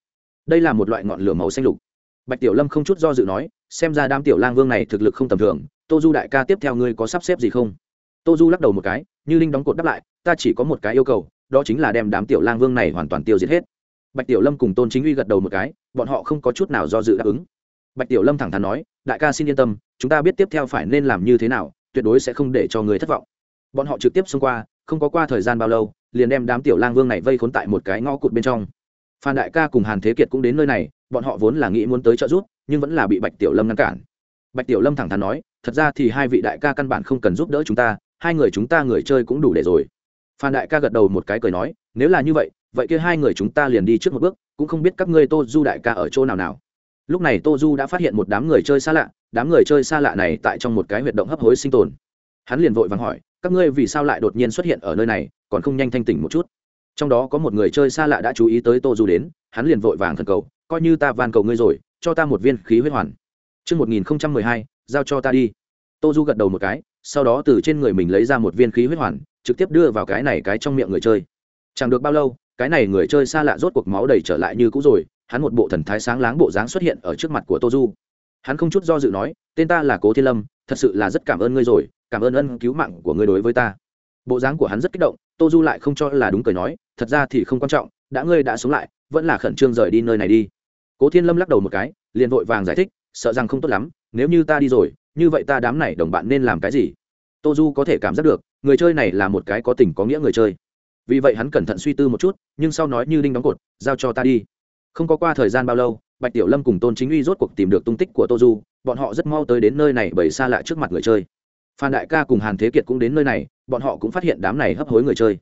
Đây là một loại ngọn lửa màu xanh lục. Bạch tiểu lâm không chút do dự nói, xem ra đám tiểu lang vương này thực lực không tầm thường, tô du đại ca tiếp theo ngươi có sắp xếp gì không? Tô du lắc đầu một cái, như linh đóng cột đáp lại, ta chỉ có một cái yêu cầu, đó chính là đem đám tiểu lang vương này hoàn toàn tiêu diệt hết. Bạch tiểu lâm cùng tôn chính uy gật đầu một cái, bọn họ không có chút nào do dự đáp ứng bạch tiểu lâm thẳng thắn nói, đại ca xin yên tâm, chúng ta biết tiếp theo phải nên làm như thế nào, tuyệt đối sẽ không để cho người thất vọng. Bọn họ trực tiếp xông qua, không có qua thời gian bao lâu, liền đem đám tiểu lang vương này vây khốn tại một cái ngõ cụt bên trong. Phan đại ca cùng hàn thế kiệt cũng đến nơi này, bọn họ vốn là nghĩ muốn tới trợ giúp, nhưng vẫn là bị bạch tiểu lâm ngăn cản. Bạch tiểu lâm thẳng thắn nói, thật ra thì hai vị đại ca căn bản không cần giúp đỡ chúng ta, hai người chúng ta người chơi cũng đủ để rồi. Phan đại ca gật đầu một cái cười nói, nếu là như vậy vậy kia hai người chúng ta liền đi trước một bước, cũng không biết các ngươi tô du đại ca ở chỗ nào nào lúc này tô du đã phát hiện một đám người chơi xa lạ đám người chơi xa lạ này tại trong một cái huyệt động hấp hối sinh tồn hắn liền vội vàng hỏi các ngươi vì sao lại đột nhiên xuất hiện ở nơi này còn không nhanh thanh tỉnh một chút trong đó có một người chơi xa lạ đã chú ý tới tô du đến hắn liền vội vàng thần cầu coi như ta van cầu ngươi rồi cho ta một viên khí huyết hoàn Trước 1012, giao cho ta đi. Tô Du gật đầu một cái, sau đó từ trên người mình lấy ra một viên khí huyết hoàn, trực tiếp đưa vào cái này cái trong miệng người chơi. Chẳng được bao lâu, cái này người chơi xa lạ rốt cuộc máu đầy trở lại như cũ rồi, hắn một bộ thần thái sáng láng bộ dáng xuất hiện ở trước mặt của Tô Du. Hắn không chút do dự nói, tên ta là Cố Thiên Lâm, thật sự là rất cảm ơn ngươi rồi, cảm ơn ân cứu mạng của ngươi đối với ta. Bộ dáng của hắn rất kích động, Tô Du lại không cho là đúng cười nói, thật ra thì không quan trọng, đã ngươi đã sống lại, vẫn là khẩn trương rời đi nơi này đi. Cố Thiên Lâm lắc đầu một cái, liền vội vàng giải thích, sợ rằng không tốt lắm nếu như ta đi rồi như vậy ta đám này đồng bạn nên làm cái gì tô du có thể cảm giác được người chơi này là một cái có tình có nghĩa người chơi vì vậy hắn cẩn thận suy tư một chút nhưng sau nói như đinh đóng cột giao cho ta đi không có qua thời gian bao lâu, bạch tiểu lâm cùng tôn chính uy rốt cuộc tìm được tung tích của tô du, bọn họ rất mau tới đến nơi này bởi xa lạ trước mặt người chơi. Phan đại ca cùng hàn thế kiệt cũng đến nơi này, bọn họ cũng phát hiện đám này hấp hối người chơi.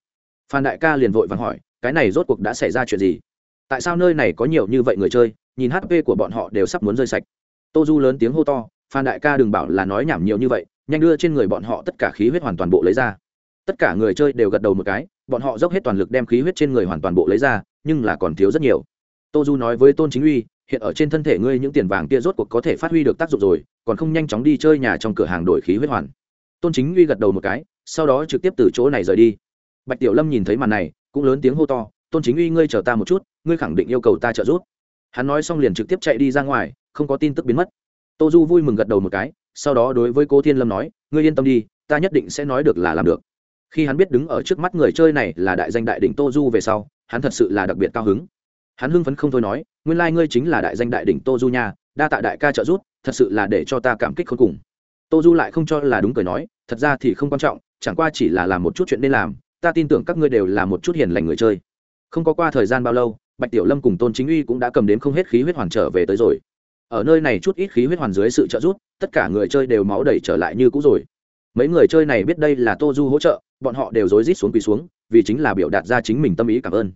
Phan đại ca liền vội vàng hỏi, cái này rốt cuộc đã xảy ra chuyện gì? Tại sao nơi này có nhiều như vậy người chơi, nhìn hp của bọn họ đều sắp muốn rơi sạch. Tô du lớn tiếng hô to, phan đại ca đừng bảo là nói nhảm nhiều như vậy, nhanh đưa trên người bọn họ tất cả khí huyết hoàn toàn bộ lấy ra. Tất cả người chơi đều gật đầu một cái, bọn họ dốc hết toàn lực đem khí huyết trên người hoàn toàn bộ lấy ra, nhưng là còn thiếu rất nhiều tô du nói với tôn chính uy, hiện ở trên thân thể ngươi những tiền vàng kia rốt cuộc có thể phát huy được tác dụng rồi, còn không nhanh chóng đi chơi nhà trong cửa hàng đổi khí huyết hoàn. Tôn chính uy gật đầu một cái, sau đó trực tiếp từ chỗ này rời đi. Bạch tiểu lâm nhìn thấy màn này, cũng lớn tiếng hô to, tôn chính uy, ngươi chờ ta một chút, ngươi khẳng định yêu cầu ta trợ giúp. Hắn nói xong liền trực tiếp chạy đi ra ngoài, không có tin tức biến mất. Tô du vui mừng gật đầu một cái, sau đó đối với cô thiên lâm nói, ngươi yên tâm đi, ta nhất định sẽ nói được là làm được. Khi hắn biết đứng ở trước mắt người chơi này là đại danh đại đỉnh tô du về sau, hắn thật sự là đặc biệt cao hứng hắn hưng phấn không thôi nói, nguyên lai、like、ngươi chính là đại danh đại đỉnh tô du nha, đa tạ đại ca trợ giúp, thật sự là để cho ta cảm kích không cùng. Tô du lại không cho là đúng cười nói, thật ra thì không quan trọng, chẳng qua chỉ là làm một chút chuyện nên làm, ta tin tưởng các ngươi đều là một chút hiền lành người chơi. Không có qua thời gian bao lâu, bạch tiểu lâm cùng tôn chính uy cũng đã cầm đến không hết khí huyết hoàn trở về tới rồi. Ở nơi này chút ít khí huyết hoàn dưới sự trợ giúp, tất cả người chơi đều máu đẩy trở lại như cũ rồi. Mấy người chơi này biết đây là tô du hỗ trợ, bọn họ đều rối rít xuống quỳ xuống, vì chính là biểu đạt ra chính mình tâm ý cảm ơn.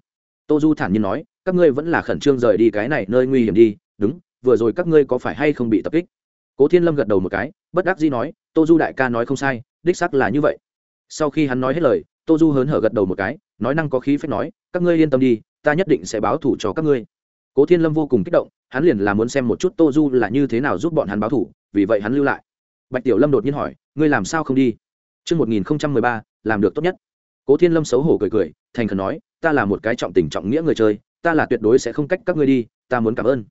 Tô du thản nhiên nói các ngươi vẫn là khẩn trương rời đi cái này nơi nguy hiểm đi đúng vừa rồi các ngươi có phải hay không bị tập kích? Cố thiên lâm gật đầu một cái bất đắc dĩ nói tô du đại ca nói không sai đích sắc là như vậy. Sau khi hắn nói hết lời tô du hớn hở gật đầu một cái nói năng có khí phép nói các ngươi yên tâm đi ta nhất định sẽ báo thủ cho các ngươi. Cố thiên lâm vô cùng kích động hắn liền là muốn xem một chút tô du là như thế nào giúp bọn hắn báo thủ vì vậy hắn lưu lại. Bạch tiểu lâm đột nhiên hỏi ngươi làm sao không đi? Trước 1013, làm được tốt nhất. Cố Thiên Lâm xấu hổ cười cười, thành khẩn nói, ta là một cái trọng tình trọng nghĩa người chơi, ta là tuyệt đối sẽ không cách các ngươi đi, ta muốn cảm ơn.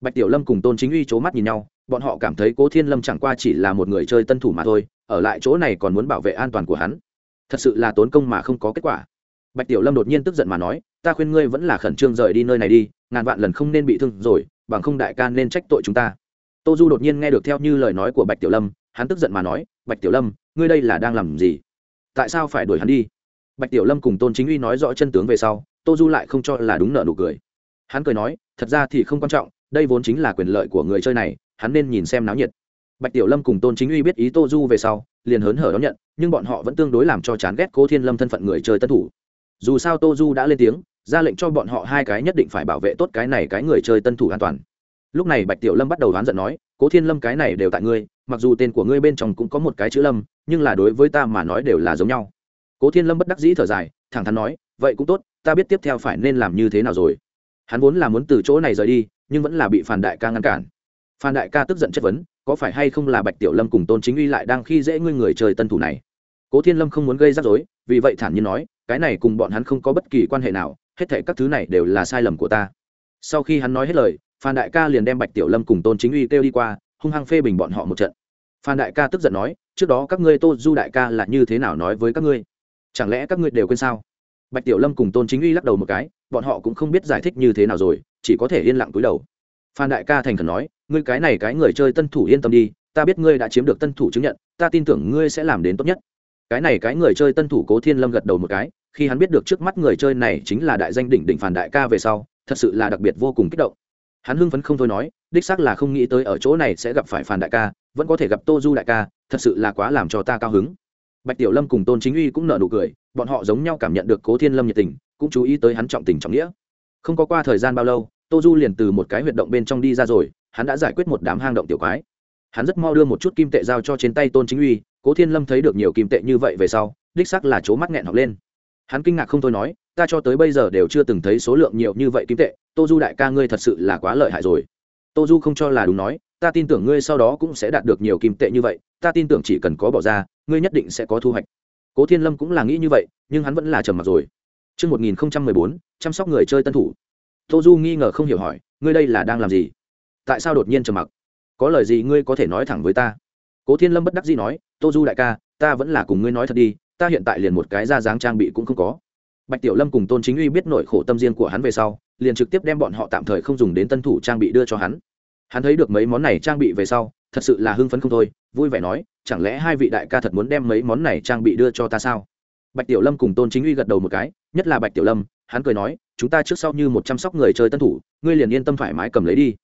Bạch Tiểu Lâm cùng Tôn Chính Uy c mắt nhìn nhau, bọn họ cảm thấy Cố Thiên Lâm chẳng qua chỉ là một người chơi tân thủ mà thôi, ở lại chỗ này còn muốn bảo vệ an toàn của hắn. Thật sự là tốn công mà không có kết quả. Bạch Tiểu Lâm đột nhiên tức giận mà nói, ta khuyên ngươi vẫn là khẩn trương rời đi nơi này đi, ngàn vạn lần không nên bị thương rồi, bằng không đại ca nên trách tội chúng ta. Tô Du đột nhiên nghe được theo như lời nói của Bạch Tiểu Lâm, hắn tức giận mà nói, Bạch Tiểu Lâm, ngươi đây là đang làm gì? Tại sao phải đuổi hắn đi? Bạch Tiểu Lâm cùng Tôn Chính Uy nói rõ chân tướng về sau, Tô Du lại không cho là đúng nợ nụ cười. Hắn cười nói, thật ra thì không quan trọng, đây vốn chính là quyền lợi của người chơi này, hắn nên nhìn xem náo nhiệt. Bạch Tiểu Lâm cùng Tôn Chính Uy biết ý Tô Du về sau, liền hớn hở đón nhận, nhưng bọn họ vẫn tương đối làm cho chán ghét Cố Thiên Lâm thân phận người chơi tân thủ. Dù sao Tô Du đã lên tiếng, ra lệnh cho bọn họ hai cái nhất định phải bảo vệ tốt cái này cái người chơi tân thủ an toàn lúc này bạch tiểu lâm bắt đầu đoán giận nói cố thiên lâm cái này đều tại ngươi mặc dù tên của ngươi bên trong cũng có một cái chữ lâm nhưng là đối với ta mà nói đều là giống nhau cố thiên lâm bất đắc dĩ thở dài thẳng thắn nói vậy cũng tốt ta biết tiếp theo phải nên làm như thế nào rồi. Hắn vốn là muốn từ chỗ này rời đi, nhưng vẫn là bị phản đại ca ngăn cản. Phan đại ca tức giận chất vấn, có phải hay không là bạch tiểu lâm cùng tôn chính uy lại đang khi dễ ngươi người chơi tân thủ này? Cố thiên lâm không muốn gây rắc rối, vì vậy thản nhiên nói, cái này cùng bọn hắn không có bất kỳ quan hệ nào, hết thể các thứ này đều là sai lầm của ta. Sau khi hắn nói hết lời, phan đại ca liền đem bạch tiểu lâm cùng tôn chính uy kêu đi qua, hung hăng phê bình bọn họ một trận. Phan đại ca tức giận nói, trước đó các ngươi tô du đại ca là như thế nào nói với các ngươi? Chẳng lẽ các ngươi đều quên sao? Bạch tiểu lâm cùng tôn chính uy lắc đầu một cái, bọn họ cũng không biết giải thích như thế nào rồi, chỉ có thể yên lặng cúi đầu. Phan đại ca thành khẩn nói, ngươi cái này cái người chơi tân thủ yên tâm đi, ta biết ngươi đã chiếm được tân thủ chứng nhận, ta tin tưởng ngươi sẽ làm đến tốt nhất. Cái này cái người chơi tân thủ cố thiên lâm gật đầu một cái, khi hắn biết được trước mắt người chơi này chính là đại danh đỉnh đỉnh phản đại ca về sau, thật sự là đặc biệt vô cùng kích động. Hắn hưng phấn không thôi nói, đích xác là không nghĩ tới ở chỗ này sẽ gặp phải phản đại ca, vẫn có thể gặp tô du đại ca, thật sự là quá làm cho ta cao hứng bạch tiểu lâm cùng tôn chính uy cũng nợ nụ cười, bọn họ giống nhau cảm nhận được cố thiên lâm nhiệt tình, cũng chú ý tới hắn trọng tình trọng nghĩa. Không có qua thời gian bao lâu, tô du liền từ một cái huyệt động bên trong đi ra rồi, hắn đã giải quyết một đám hang động tiểu quái. Hắn rất mau đưa một chút kim tệ giao cho trên tay tôn chính uy, cố thiên lâm thấy được nhiều kim tệ như vậy về sau, đích sắc là c mắt nghẹn học lên. Hắn kinh ngạc không thôi nói, ta cho tới bây giờ đều chưa từng thấy số lượng nhiều như vậy kim tệ, tô du đại ca ngươi thật sự là quá lợi hại rồi. Tô du không cho là đúng nói, ta tin tưởng ngươi sau đó cũng sẽ đạt được nhiều kim tệ như vậy ta tin tưởng chỉ cần có bỏ ra ngươi nhất định sẽ có thu hoạch cố thiên lâm cũng là nghĩ như vậy nhưng hắn vẫn là trầm mặc rồi Trước 1014, chăm sóc người chơi tân thủ. Tô Du nghi ngờ không hiểu hỏi, ngươi đây là đang làm gì? Tại sao đột nhiên trầm mặc? Có lời gì ngươi có thể nói thẳng với ta? Cố Thiên Lâm bất đắc dĩ nói, Tô Du đại ca, ta vẫn là cùng ngươi nói thật đi, ta hiện tại liền một cái ra dáng trang bị cũng không có bạch tiểu lâm cùng tôn chính uy biết nội khổ tâm riêng của hắn về sau liền trực tiếp đem bọn họ tạm thời không dùng đến tân thủ trang bị đưa cho hắn hắn thấy được mấy món này trang bị về sau, thật sự là hưng phấn không thôi, vui vẻ nói, chẳng lẽ hai vị đại ca thật muốn đem mấy món này trang bị đưa cho ta sao? Bạch tiểu lâm cùng tôn chính uy gật đầu một cái, nhất là bạch tiểu lâm, hắn cười nói, chúng ta trước sau như một chăm sóc người chơi tân thủ, ngươi liền yên tâm thoải mái cầm lấy đi.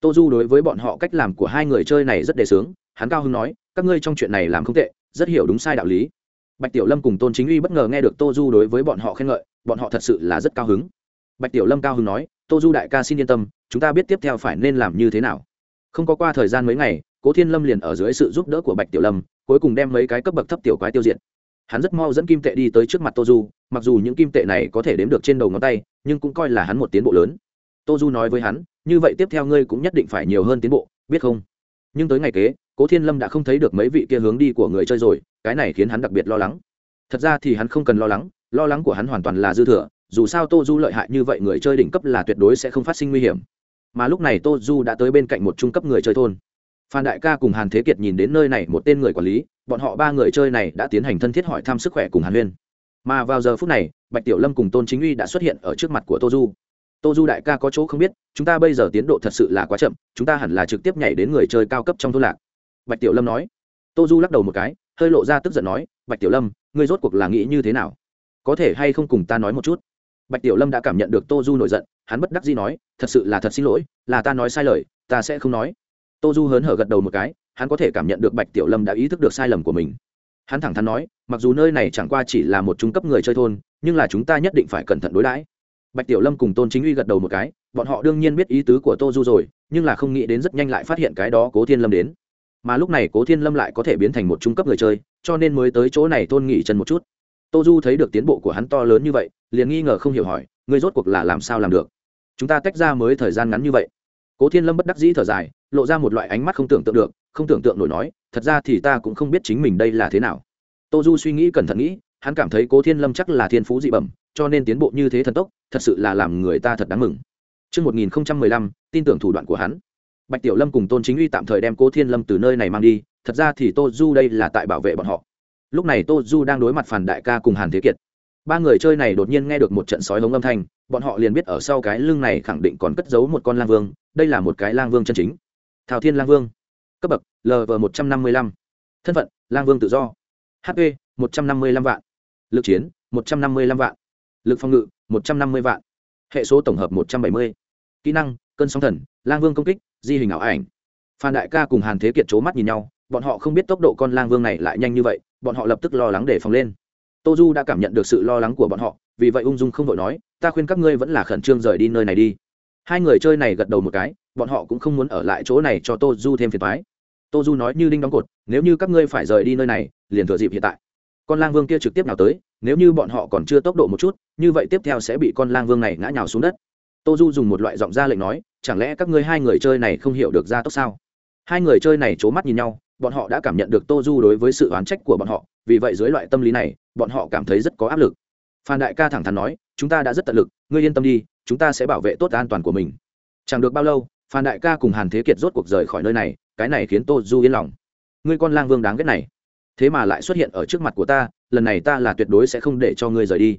Tô du đối với bọn họ cách làm của hai người chơi này rất đề sướng, hắn cao hưng nói, các ngươi trong chuyện này làm không tệ, rất hiểu đúng sai đạo lý. Bạch tiểu lâm cùng tôn chính uy bất ngờ nghe được tô du đối với bọn họ khen ngợi, bọn họ thật sự là rất cao hứng. Bạch tiểu lâm cao hứng nói, tô du đại ca xin yên tâm chúng ta biết tiếp theo phải nên làm như thế nào. Không có qua thời gian mấy ngày, cố thiên lâm liền ở dưới sự giúp đỡ của bạch tiểu lâm, cuối cùng đem mấy cái cấp bậc thấp tiểu quái tiêu diệt. Hắn rất mau dẫn kim tệ đi tới trước mặt tô du, mặc dù những kim tệ này có thể đếm được trên đầu ngón tay, nhưng cũng coi là hắn một tiến bộ lớn. Tô du nói với hắn, như vậy tiếp theo ngươi cũng nhất định phải nhiều hơn tiến bộ, biết không? Nhưng tới ngày kế, cố thiên lâm đã không thấy được mấy vị kia hướng đi của người chơi rồi, cái này khiến hắn đặc biệt lo lắng. Thật ra thì hắn không cần lo lắng lo lắng của hắn hoàn toàn là dư thừa, dù sao tô du lợi hại như vậy người chơi đỉnh cấp là tuyệt đối sẽ không phát sinh nguy hiểm mà lúc này tô du đã tới bên cạnh một trung cấp người chơi thôn. Phan đại ca cùng hàn thế kiệt nhìn đến nơi này một tên người quản lý, bọn họ ba người chơi này đã tiến hành thân thiết hỏi thăm sức khỏe cùng hàn huyên. Mà vào giờ phút này, bạch tiểu lâm cùng tôn chính uy đã xuất hiện ở trước mặt của tô du. Tô du đại ca có chỗ không biết, chúng ta bây giờ tiến độ thật sự là quá chậm, chúng ta hẳn là trực tiếp nhảy đến người chơi cao cấp trong thôn lạc. Bạch tiểu lâm nói. Tô du lắc đầu một cái, hơi lộ ra tức giận nói, bạch tiểu lâm, ngươi rốt cuộc là nghĩ như thế nào? Có thể hay không cùng ta nói một chút? Bạch tiểu lâm đã cảm nhận được tô du nổi giận, hắn bất đắc dĩ nói, thật sự là thật xin lỗi, là ta nói sai lời, ta sẽ không nói. Tô du hớn hở gật đầu một cái, hắn có thể cảm nhận được bạch tiểu lâm đã ý thức được sai lầm của mình. Hắn thẳng thắn nói, mặc dù nơi này chẳng qua chỉ là một trung cấp người chơi thôn, nhưng là chúng ta nhất định phải cẩn thận đối đãi. Bạch tiểu lâm cùng tôn chính uy gật đầu một cái, bọn họ đương nhiên biết ý tứ của tô du rồi, nhưng là không nghĩ đến rất nhanh lại phát hiện cái đó cố thiên lâm đến. Mà lúc này cố thiên lâm lại có thể biến thành một trung cấp người chơi, cho nên mới tới chỗ này tôn nghỉ chân một chút tô du thấy được tiến bộ của hắn to lớn như vậy liền nghi ngờ không hiểu hỏi ngươi rốt cuộc là làm sao làm được chúng ta tách ra mới thời gian ngắn như vậy cố thiên lâm bất đắc dĩ thở dài lộ ra một loại ánh mắt không tưởng tượng được không tưởng tượng nổi nói thật ra thì ta cũng không biết chính mình đây là thế nào tô du suy nghĩ cẩn thận nghĩ hắn cảm thấy cố thiên lâm chắc là thiên phú dị bẩm cho nên tiến bộ như thế thần tốc thật sự là làm người ta thật đáng mừng Trước 1015, tin tưởng thủ đoạn của hắn. Bạch Tiểu Lâm cùng Tôn Chính Uy tạm thời đem Cố Thiên Lâm từ nơi này mang đi, thật ra thì Tô Du đây là tại bảo vệ bọn họ. Lúc này Tô Du đang đối mặt Phản Đại ca cùng Hàn Thế Kiệt. Ba người chơi này đột nhiên nghe được một trận sói hống âm thanh, bọn họ liền biết ở sau cái lưng này khẳng định còn cất giấu một con lang vương, đây là một cái lang vương chân chính. Thảo Thiên Lang Vương. Cấp bậc: LV 155. Thân phận: Lang Vương tự do. HP: 155 vạn. Lực chiến: 155 vạn. Lực phòng ngự: 150 vạn. Hệ số tổng hợp 170. Kỹ năng: Cơn sóng thần, Lang Vương công kích, di hình ảo ảnh. Phan Đại ca cùng Hàn Thế Kiệt chố mắt nhìn nhau, bọn họ không biết tốc độ con Lang Vương này lại nhanh như vậy, bọn họ lập tức lo lắng để phòng lên. Tô Du đã cảm nhận được sự lo lắng của bọn họ, vì vậy ung dung không đội nói, ta khuyên các ngươi vẫn là khẩn trương rời đi nơi này đi. Hai người chơi này gật đầu một cái, bọn họ cũng không muốn ở lại chỗ này cho Tô Du thêm phiền thoái Tô Du nói như đinh đóng cột, nếu như các ngươi phải rời đi nơi này, liền thừa dịp hiện tại con lang vương kia trực tiếp nào tới nếu như bọn họ còn chưa tốc độ một chút như vậy tiếp theo sẽ bị con lang vương này ngã nhào xuống đất tô du dùng một loại giọng ra lệnh nói chẳng lẽ các ngươi hai người chơi này không hiểu được ra tốc sao hai người chơi này c h ố mắt nhìn nhau bọn họ đã cảm nhận được tô du đối với sự oán trách của bọn họ, vì vậy dưới loại tâm lý này, bọn họ cảm thấy rất có áp lực. Phan đại ca thẳng thắn nói, chúng ta đã rất tận lực, ngươi yên tâm đi, chúng ta sẽ bảo vệ tốt an toàn của mình. Chẳng được bao lâu, phan đại ca cùng hàn thế kiệt rốt cuộc rời khỏi nơi này, cái này khiến tô du yên lòng. Ngươi con lang vương đáng ghét này, thế mà lại xuất hiện ở trước mặt của ta, lần này ta là tuyệt đối sẽ không để cho ngươi rời đi.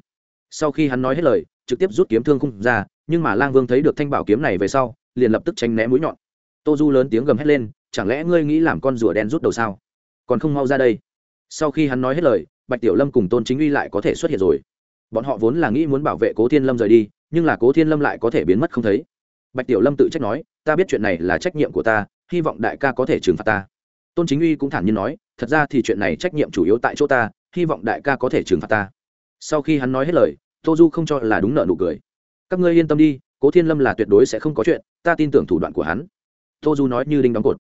Sau khi hắn nói hết lời, trực tiếp rút kiếm thương khung ra, nhưng mà lang vương thấy được thanh bảo kiếm này về sau, liền lập tức tránh né mũi nhọn. Tô du lớn tiếng gầm hét lên chẳng lẽ ngươi nghĩ làm con rùa đen rút đầu sao? Còn không mau ra đây. Sau khi hắn nói hết lời, bạch tiểu lâm cùng tôn chính uy lại có thể xuất hiện rồi. Bọn họ vốn là nghĩ muốn bảo vệ cố thiên lâm rời đi, nhưng là cố thiên lâm lại có thể biến mất không thấy. Bạch tiểu lâm tự trách nói, ta biết chuyện này là trách nhiệm của ta, hy vọng đại ca có thể trừng phạt ta. Tôn chính uy cũng thản nhiên nói, thật ra thì chuyện này trách nhiệm chủ yếu tại chỗ ta, hy vọng đại ca có thể trừng phạt ta. Sau khi hắn nói hết lời, tô du không cho là đúng nợ nụ cười. Các ngươi yên tâm đi, cố thiên lâm là tuyệt đối sẽ không có chuyện, ta tin tưởng thủ đoạn của hắn. Tô du nói như đinh đóng cột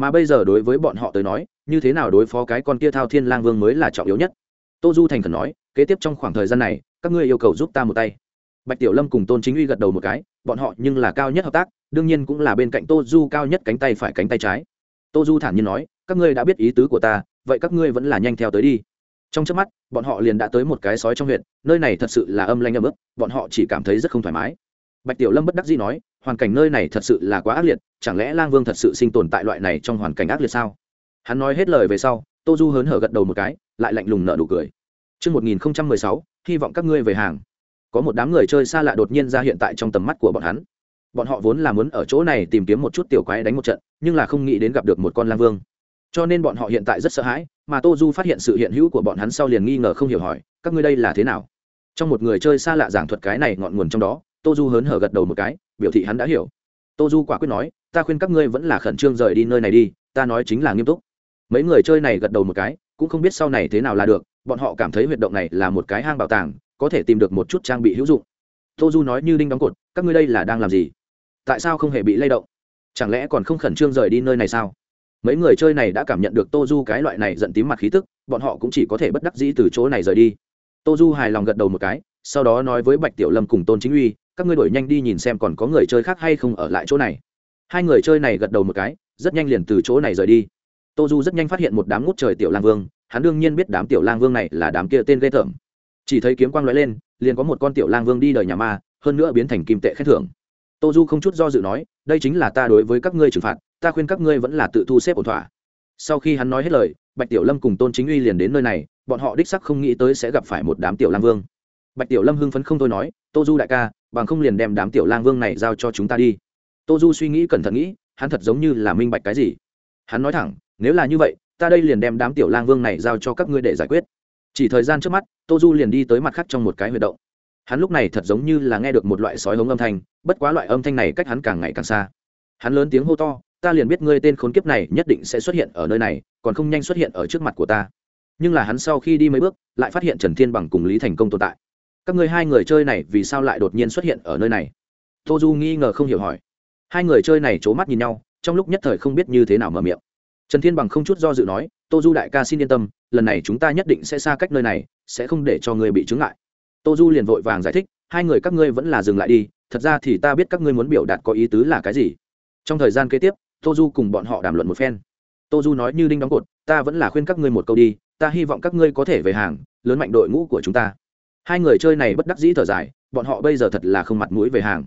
mà bây giờ đối với bọn họ tới nói, như thế nào đối phó cái con kia thao thiên lang vương mới là trọng yếu nhất. Tô du thành khẩn nói, kế tiếp trong khoảng thời gian này, các ngươi yêu cầu giúp ta một tay. Bạch tiểu lâm cùng tôn chính uy gật đầu một cái, bọn họ nhưng là cao nhất hợp tác, đương nhiên cũng là bên cạnh tô du cao nhất cánh tay phải cánh tay trái. Tô du thản nhiên nói, các ngươi đã biết ý tứ của ta, vậy các ngươi vẫn là nhanh theo tới đi. Trong trước mắt, bọn họ liền đã tới một cái sói trong huyện, nơi này thật sự là âm lanh âm ức bọn họ chỉ cảm thấy rất không thoải mái bạch tiểu lâm bất đắc dĩ nói hoàn cảnh nơi này thật sự là quá ác liệt chẳng lẽ lang vương thật sự sinh tồn tại loại này trong hoàn cảnh ác liệt sao hắn nói hết lời về sau tô du hớn hở gật đầu một cái lại lạnh lùng nợ nụ cười Trước 1016, hy vọng các ngươi về hàng. Có một đám người chơi xa lạ đột nhiên ra hiện tại trong tầm mắt của bọn hắn. Bọn họ vốn là muốn ở chỗ này tìm kiếm một chút tiểu quái đánh một trận, nhưng là không nghĩ đến gặp được một con lang vương cho nên bọn họ hiện tại rất sợ hãi mà tô du phát hiện sự hiện hữu của bọn hắn sau liền nghi ngờ không hiểu hỏi các ngươi đây là thế nào trong một người chơi xa lạ giảng thuật cái này ngọn nguồn trong đó tô du hớn hở gật đầu một cái, biểu thị hắn đã hiểu. Tô du quả quyết nói, ta khuyên các ngươi vẫn là khẩn trương rời đi nơi này đi, ta nói chính là nghiêm túc. Mấy người chơi này gật đầu một cái, cũng không biết sau này thế nào là được, bọn họ cảm thấy huyệt động này là một cái hang bảo tàng, có thể tìm được một chút trang bị hữu dụng. Tô du nói như đinh đóng cột, các ngươi đây là đang làm gì? Tại sao không hề bị lay động? Chẳng lẽ còn không khẩn trương rời đi nơi này sao? Mấy người chơi này đã cảm nhận được tô du cái loại này giận tím mặt khí tức, bọn họ cũng chỉ có thể bất đắc dĩ từ chỗ này rời đi. Tô du hài lòng gật đầu một cái, sau đó nói với bạch tiểu lâm cùng tôn chính uy các ngươi đổi nhanh đi nhìn xem còn có người chơi khác hay không ở lại chỗ này. Hai người chơi này gật đầu một cái, rất nhanh liền từ chỗ này rời đi. Tô du rất nhanh phát hiện một đám ngút trời tiểu lang vương, hắn đương nhiên biết đám tiểu lang vương này là đám kia tên ghê tởm. Chỉ thấy kiếm quang lóe lên, liền có một con tiểu lang vương đi đời nhà ma, hơn nữa biến thành kim tệ khen thưởng. Tô du không chút do dự nói, đây chính là ta đối với các ngươi trừng phạt, ta khuyên các ngươi vẫn là tự thu xếp ổn thỏa. Sau khi hắn nói hết lời, bạch tiểu lâm cùng tôn chính uy liền đến nơi này, bọn họ đích sắc không nghĩ tới sẽ gặp phải một đám tiểu lang vương. Bạch tiểu lâm hưng phấn không thôi nói tô du đại ca bằng không liền đem đám tiểu lang vương này giao cho chúng ta đi. Tô du suy nghĩ cẩn thận nghĩ, hắn thật giống như là minh bạch cái gì. Hắn nói thẳng, nếu là như vậy, ta đây liền đem đám tiểu lang vương này giao cho các ngươi để giải quyết. Chỉ thời gian trước mắt, tô du liền đi tới mặt khác trong một cái huyệt động. Hắn lúc này thật giống như là nghe được một loại sói hống âm thanh, bất quá loại âm thanh này cách hắn càng ngày càng xa. Hắn lớn tiếng hô to, ta liền biết ngươi tên khốn kiếp này nhất định sẽ xuất hiện ở nơi này, còn không nhanh xuất hiện ở trước mặt của ta. Nhưng là hắn sau khi đi mấy bước, lại phát hiện trần thiên bằng cùng lý thành công tồn tại các ngươi hai người chơi này vì sao lại đột nhiên xuất hiện ở nơi này? Tô du nghi ngờ không hiểu hỏi. Hai người chơi này c h ố mắt nhìn nhau, trong lúc nhất thời không biết như thế nào mở miệng. Trần thiên bằng không chút do dự nói, tô du đại ca xin yên tâm, lần này chúng ta nhất định sẽ xa cách nơi này, sẽ không để cho ngươi bị chứng lại tô du liền vội vàng giải thích, hai người các ngươi vẫn là dừng lại đi, thật ra thì ta biết các ngươi muốn biểu đạt có ý tứ là cái gì. Trong thời gian kế tiếp, tô du cùng bọn họ đàm luận một phen. Tô du nói như đinh đóng cột, ta vẫn là khuyên các ngươi một câu đi, ta hy vọng các ngươi có thể về hàng, lớn mạnh đội ngũ của chúng ta hai người chơi này bất đắc dĩ thở dài bọn họ bây giờ thật là không mặt mũi về hàng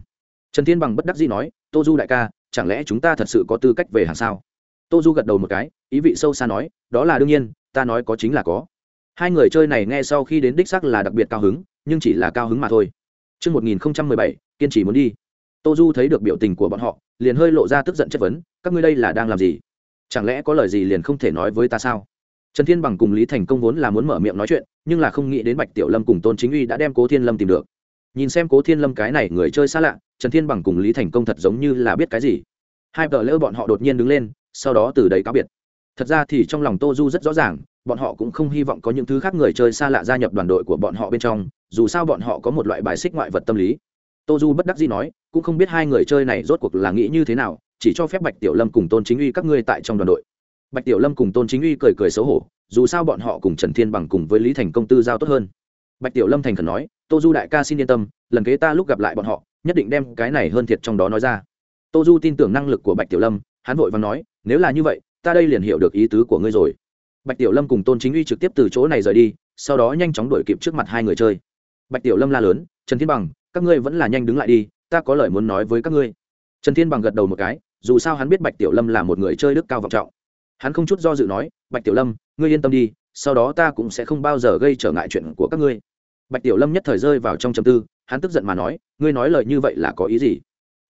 trần thiên bằng bất đắc dĩ nói tô du đại ca chẳng lẽ chúng ta thật sự có tư cách về hàng sao tô du gật đầu một cái ý vị sâu xa nói đó là đương nhiên ta nói có chính là có hai người chơi này nghe sau khi đến đích sắc là đặc biệt cao hứng nhưng chỉ là cao hứng mà thôi Trước 1017, kiên trì muốn đi. Tô Du thấy được biểu tình của bọn họ, liền hơi lộ ra tức giận chất vấn, các ngươi đây là đang làm gì? Chẳng lẽ có lời gì liền không thể nói với ta sao? Trần thiên bằng cùng lý thành công vốn là muốn mở miệng nói chuyện, nhưng là không nghĩ đến bạch tiểu lâm cùng tôn chính uy đã đem cố thiên lâm tìm được. Nhìn xem cố thiên lâm cái này người chơi xa lạ, trần thiên bằng cùng lý thành công thật giống như là biết cái gì. Hai vợ lỡ bọn họ đột nhiên đứng lên, sau đó từ đấy cáo biệt. Thật ra thì trong lòng tô du rất rõ ràng, bọn họ cũng không hy vọng có những thứ khác người chơi xa lạ gia nhập đoàn đội của bọn họ bên trong, dù sao bọn họ có một loại bài xích ngoại vật tâm lý. Tô du bất đắc dĩ nói, cũng không biết hai người chơi này rốt cuộc là nghĩ như thế nào, chỉ cho phép bạch tiểu lâm cùng tôn chính uy các ngươi tại trong đoàn đội bạch tiểu lâm cùng tôn chính uy cười cười xấu hổ, dù sao bọn họ cùng trần thiên bằng cùng với lý thành công tư giao tốt hơn. Bạch tiểu lâm thành khẩn nói, tô du đại ca xin yên tâm, lần kế ta lúc gặp lại bọn họ, nhất định đem cái này hơn thiệt trong đó nói ra. Tô du tin tưởng năng lực của bạch tiểu lâm, hắn vội và nói, nếu là như vậy, ta đây liền hiểu được ý tứ của ngươi rồi. Bạch tiểu lâm cùng tôn chính uy trực tiếp từ chỗ này rời đi, sau đó nhanh chóng đuổi kịp trước mặt hai người chơi. Bạch tiểu lâm la lớn, trần thiên bằng, các ngươi vẫn là nhanh đứng lại đi, ta có lời muốn nói với các ngươi. Trần thiên bằng gật đầu một cái, dù sao hắn biết bạch tiểu lâm là một người chơi đức cao vọng trọng hắn không chút do dự nói, bạch tiểu lâm, ngươi yên tâm đi, sau đó ta cũng sẽ không bao giờ gây trở ngại chuyện của các ngươi. Bạch tiểu lâm nhất thời rơi vào trong chầm tư, hắn tức giận mà nói, ngươi nói lời như vậy là có ý gì?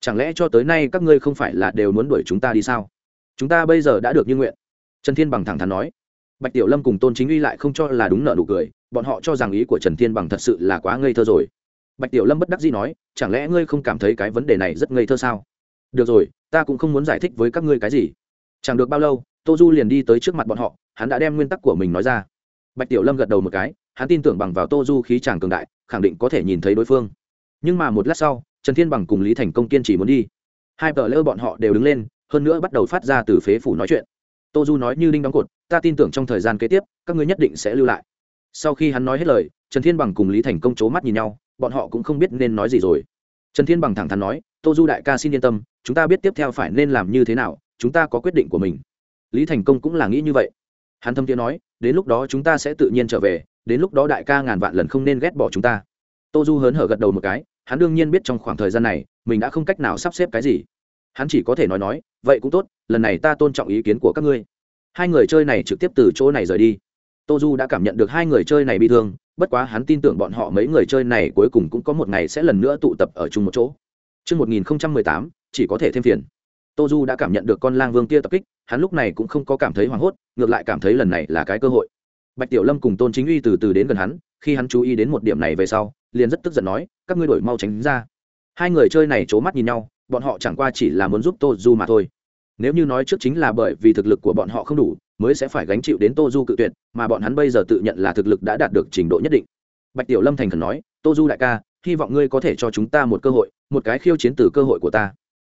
Chẳng lẽ cho tới nay các ngươi không phải là đều muốn đuổi chúng ta đi sao? Chúng ta bây giờ đã được như nguyện. Trần thiên bằng thẳng thắn nói. Bạch tiểu lâm cùng tôn chính uy lại không cho là đúng nợ nụ cười, bọn họ cho rằng ý của trần thiên bằng thật sự là quá ngây thơ rồi. Bạch tiểu lâm bất đắc dĩ nói, chẳng lẽ ngươi không cảm thấy cái vấn đề này rất ngây thơ sao? Được rồi, ta cũng không muốn giải thích với các ngươi cái gì. Chẳng được bao lâu tô du liền đi tới trước mặt bọn họ, hắn đã đem nguyên tắc của mình nói ra. Bạch tiểu lâm gật đầu một cái, hắn tin tưởng bằng vào tô du khí tràng cường đại, khẳng định có thể nhìn thấy đối phương. Nhưng mà một lát sau, trần thiên bằng cùng lý thành công kiên chỉ muốn đi. Hai vợ lỡ bọn họ đều đứng lên, hơn nữa bắt đầu phát ra từ phế phủ nói chuyện. Tô du nói như đinh đóng cột, ta tin tưởng trong thời gian kế tiếp, các ngươi nhất định sẽ lưu lại. Sau khi hắn nói hết lời, trần thiên bằng cùng lý thành công c h ố mắt nhìn nhau, bọn họ cũng không biết nên nói gì rồi. Trần thiên bằng thẳng thắn nói, tô du đại ca xin yên tâm, chúng ta biết tiếp theo phải nên làm như thế nào, chúng ta có quyết định của mình lý thành công cũng là nghĩ như vậy. Hắn thâm tiếng nói đến lúc đó chúng ta sẽ tự nhiên trở về đến lúc đó đại ca ngàn vạn lần không nên ghét bỏ chúng ta. Tô du hớn hở gật đầu một cái hắn đương nhiên biết trong khoảng thời gian này mình đã không cách nào sắp xếp cái gì. Hắn chỉ có thể nói nói vậy cũng tốt lần này ta tôn trọng ý kiến của các ngươi. Hai người chơi này trực tiếp từ chỗ này rời đi. Tô du đã cảm nhận được hai người chơi này bị thương bất quá hắn tin tưởng bọn họ mấy người chơi này cuối cùng cũng có một ngày sẽ lần nữa tụ tập ở chung một chỗ. Trước 1018, chỉ có thể thêm phiền tô du đã cảm nhận được con lang vương kia tập kích, hắn lúc này cũng không có cảm thấy hoảng hốt, ngược lại cảm thấy lần này là cái cơ hội. Bạch tiểu lâm cùng tôn chính uy từ từ đến gần hắn, khi hắn chú ý đến một điểm này về sau, liền rất tức giận nói, các ngươi đổi mau tránh ra. Hai người chơi này c h ố mắt nhìn nhau, bọn họ chẳng qua chỉ là muốn giúp tô du mà thôi. Nếu như nói trước chính là bởi vì thực lực của bọn họ không đủ, mới sẽ phải gánh chịu đến tô du cự tuyệt, mà bọn hắn bây giờ tự nhận là thực lực đã đạt được trình độ nhất định. Bạch tiểu lâm thành khẩn nói, tô du đại ca, hy vọng ngươi có thể cho chúng ta một cơ hội, một cái khiêu chiến từ cơ hội của ta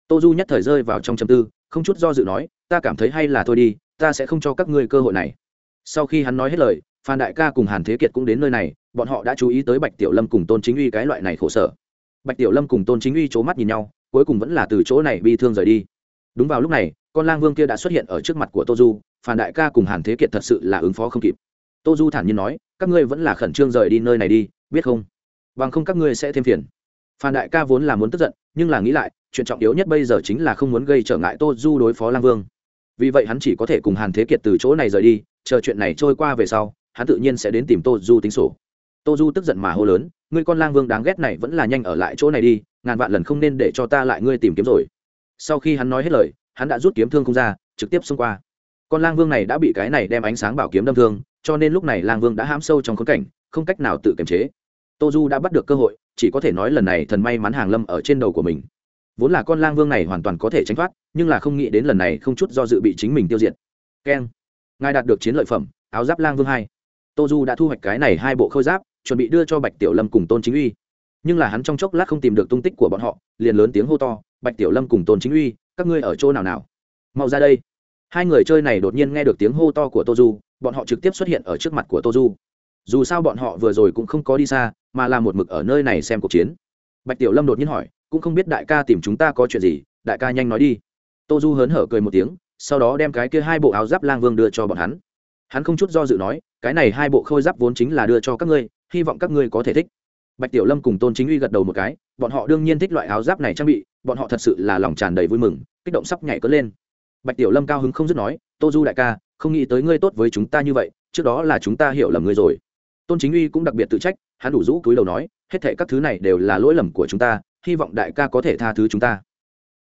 tô du nhất thời rơi vào trong châm tư, không chút do dự nói, ta cảm thấy hay là thôi đi, ta sẽ không cho các ngươi cơ hội này. Sau khi hắn nói hết lời, phan đại ca cùng hàn thế kiệt cũng đến nơi này, bọn họ đã chú ý tới bạch tiểu lâm cùng tôn chính uy cái loại này khổ sở. Bạch tiểu lâm cùng tôn chính uy c h ố mắt nhìn nhau, cuối cùng vẫn là từ chỗ này bi thương rời đi. Đúng vào lúc này, con lang vương kia đã xuất hiện ở trước mặt của tô du, phan đại ca cùng hàn thế kiệt thật sự là ứng phó không kịp. Tô du thản nhiên nói, các ngươi vẫn là khẩn trương rời đi nơi này đi, biết không? Bằng không các ngươi sẽ thêm phiền. Phan đại ca vốn là muốn tức giận, nhưng là nghĩ lại chuyện trọng yếu nhất bây giờ chính là không muốn gây trở ngại tô du đối phó lang vương. Vì vậy hắn chỉ có thể cùng hàn thế kiệt từ chỗ này rời đi, chờ chuyện này trôi qua về sau, hắn tự nhiên sẽ đến tìm tô du tính sổ. Tô du tức giận mà hô lớn, ngươi con lang vương đáng ghét này vẫn là nhanh ở lại chỗ này đi, ngàn vạn lần không nên để cho ta lại ngươi tìm kiếm rồi. Sau khi hắn nói hết lời, hắn đã rút kiếm thương không ra, trực tiếp xông qua. Con lang vương này đã bị cái này đem ánh sáng bảo kiếm đâm thương, cho nên lúc này lang vương đã hãm sâu trong khốn cảnh, không cách nào tự kiềm chế. Tô du đã bắt được cơ hội, chỉ có thể nói lần này thần may mắn hàng lâm ở trên đầu của mình vốn là con lang vương này hoàn toàn có thể tránh thoát, nhưng là không nghĩ đến lần này không chút do dự bị chính mình tiêu diệt. Keng. Ngài đạt được chiến lợi phẩm, áo giáp lang vương hai. Tô du đã thu hoạch cái này hai bộ khôi giáp, chuẩn bị đưa cho bạch tiểu lâm cùng tôn chính uy. Nhưng là hắn trong chốc lát không tìm được tung tích của bọn họ, liền lớn tiếng hô to, bạch tiểu lâm cùng tôn chính uy, các ngươi ở chỗ nào nào? Mau ra đây. Hai người chơi này đột nhiên nghe được tiếng hô to của tô du, bọn họ trực tiếp xuất hiện ở trước mặt của tô du. Dù sao bọn họ vừa rồi cũng không có đi xa, mà là một mực ở nơi này xem cuộc chiến. Bạch tiểu lâm đột nhiên hỏi cũng không biết đại ca tìm chúng ta có chuyện gì, đại ca nhanh nói đi. Tô du hớn hở cười một tiếng, sau đó đem cái kia hai bộ áo giáp lang vương đưa cho bọn hắn. Hắn không chút do dự nói, cái này hai bộ khôi giáp vốn chính là đưa cho các ngươi, hy vọng các ngươi có thể thích. Bạch tiểu lâm cùng tôn chính uy gật đầu một cái, bọn họ đương nhiên thích loại áo giáp này trang bị, bọn họ thật sự là lòng tràn đầy vui mừng, kích động sắp nhảy cất lên. Bạch tiểu lâm cao hứng không dứt nói, tô du đại ca, không nghĩ tới ngươi tốt với chúng ta như vậy, trước đó là chúng ta hiểu lầm ngươi rồi. Tôn chính uy cũng đặc biệt tự trách, hắn đủ rũ cúi đầu nói, hết thệ các thứ này đều là lỗi lầm của chúng ta hy vọng đại ca có thể tha thứ chúng ta.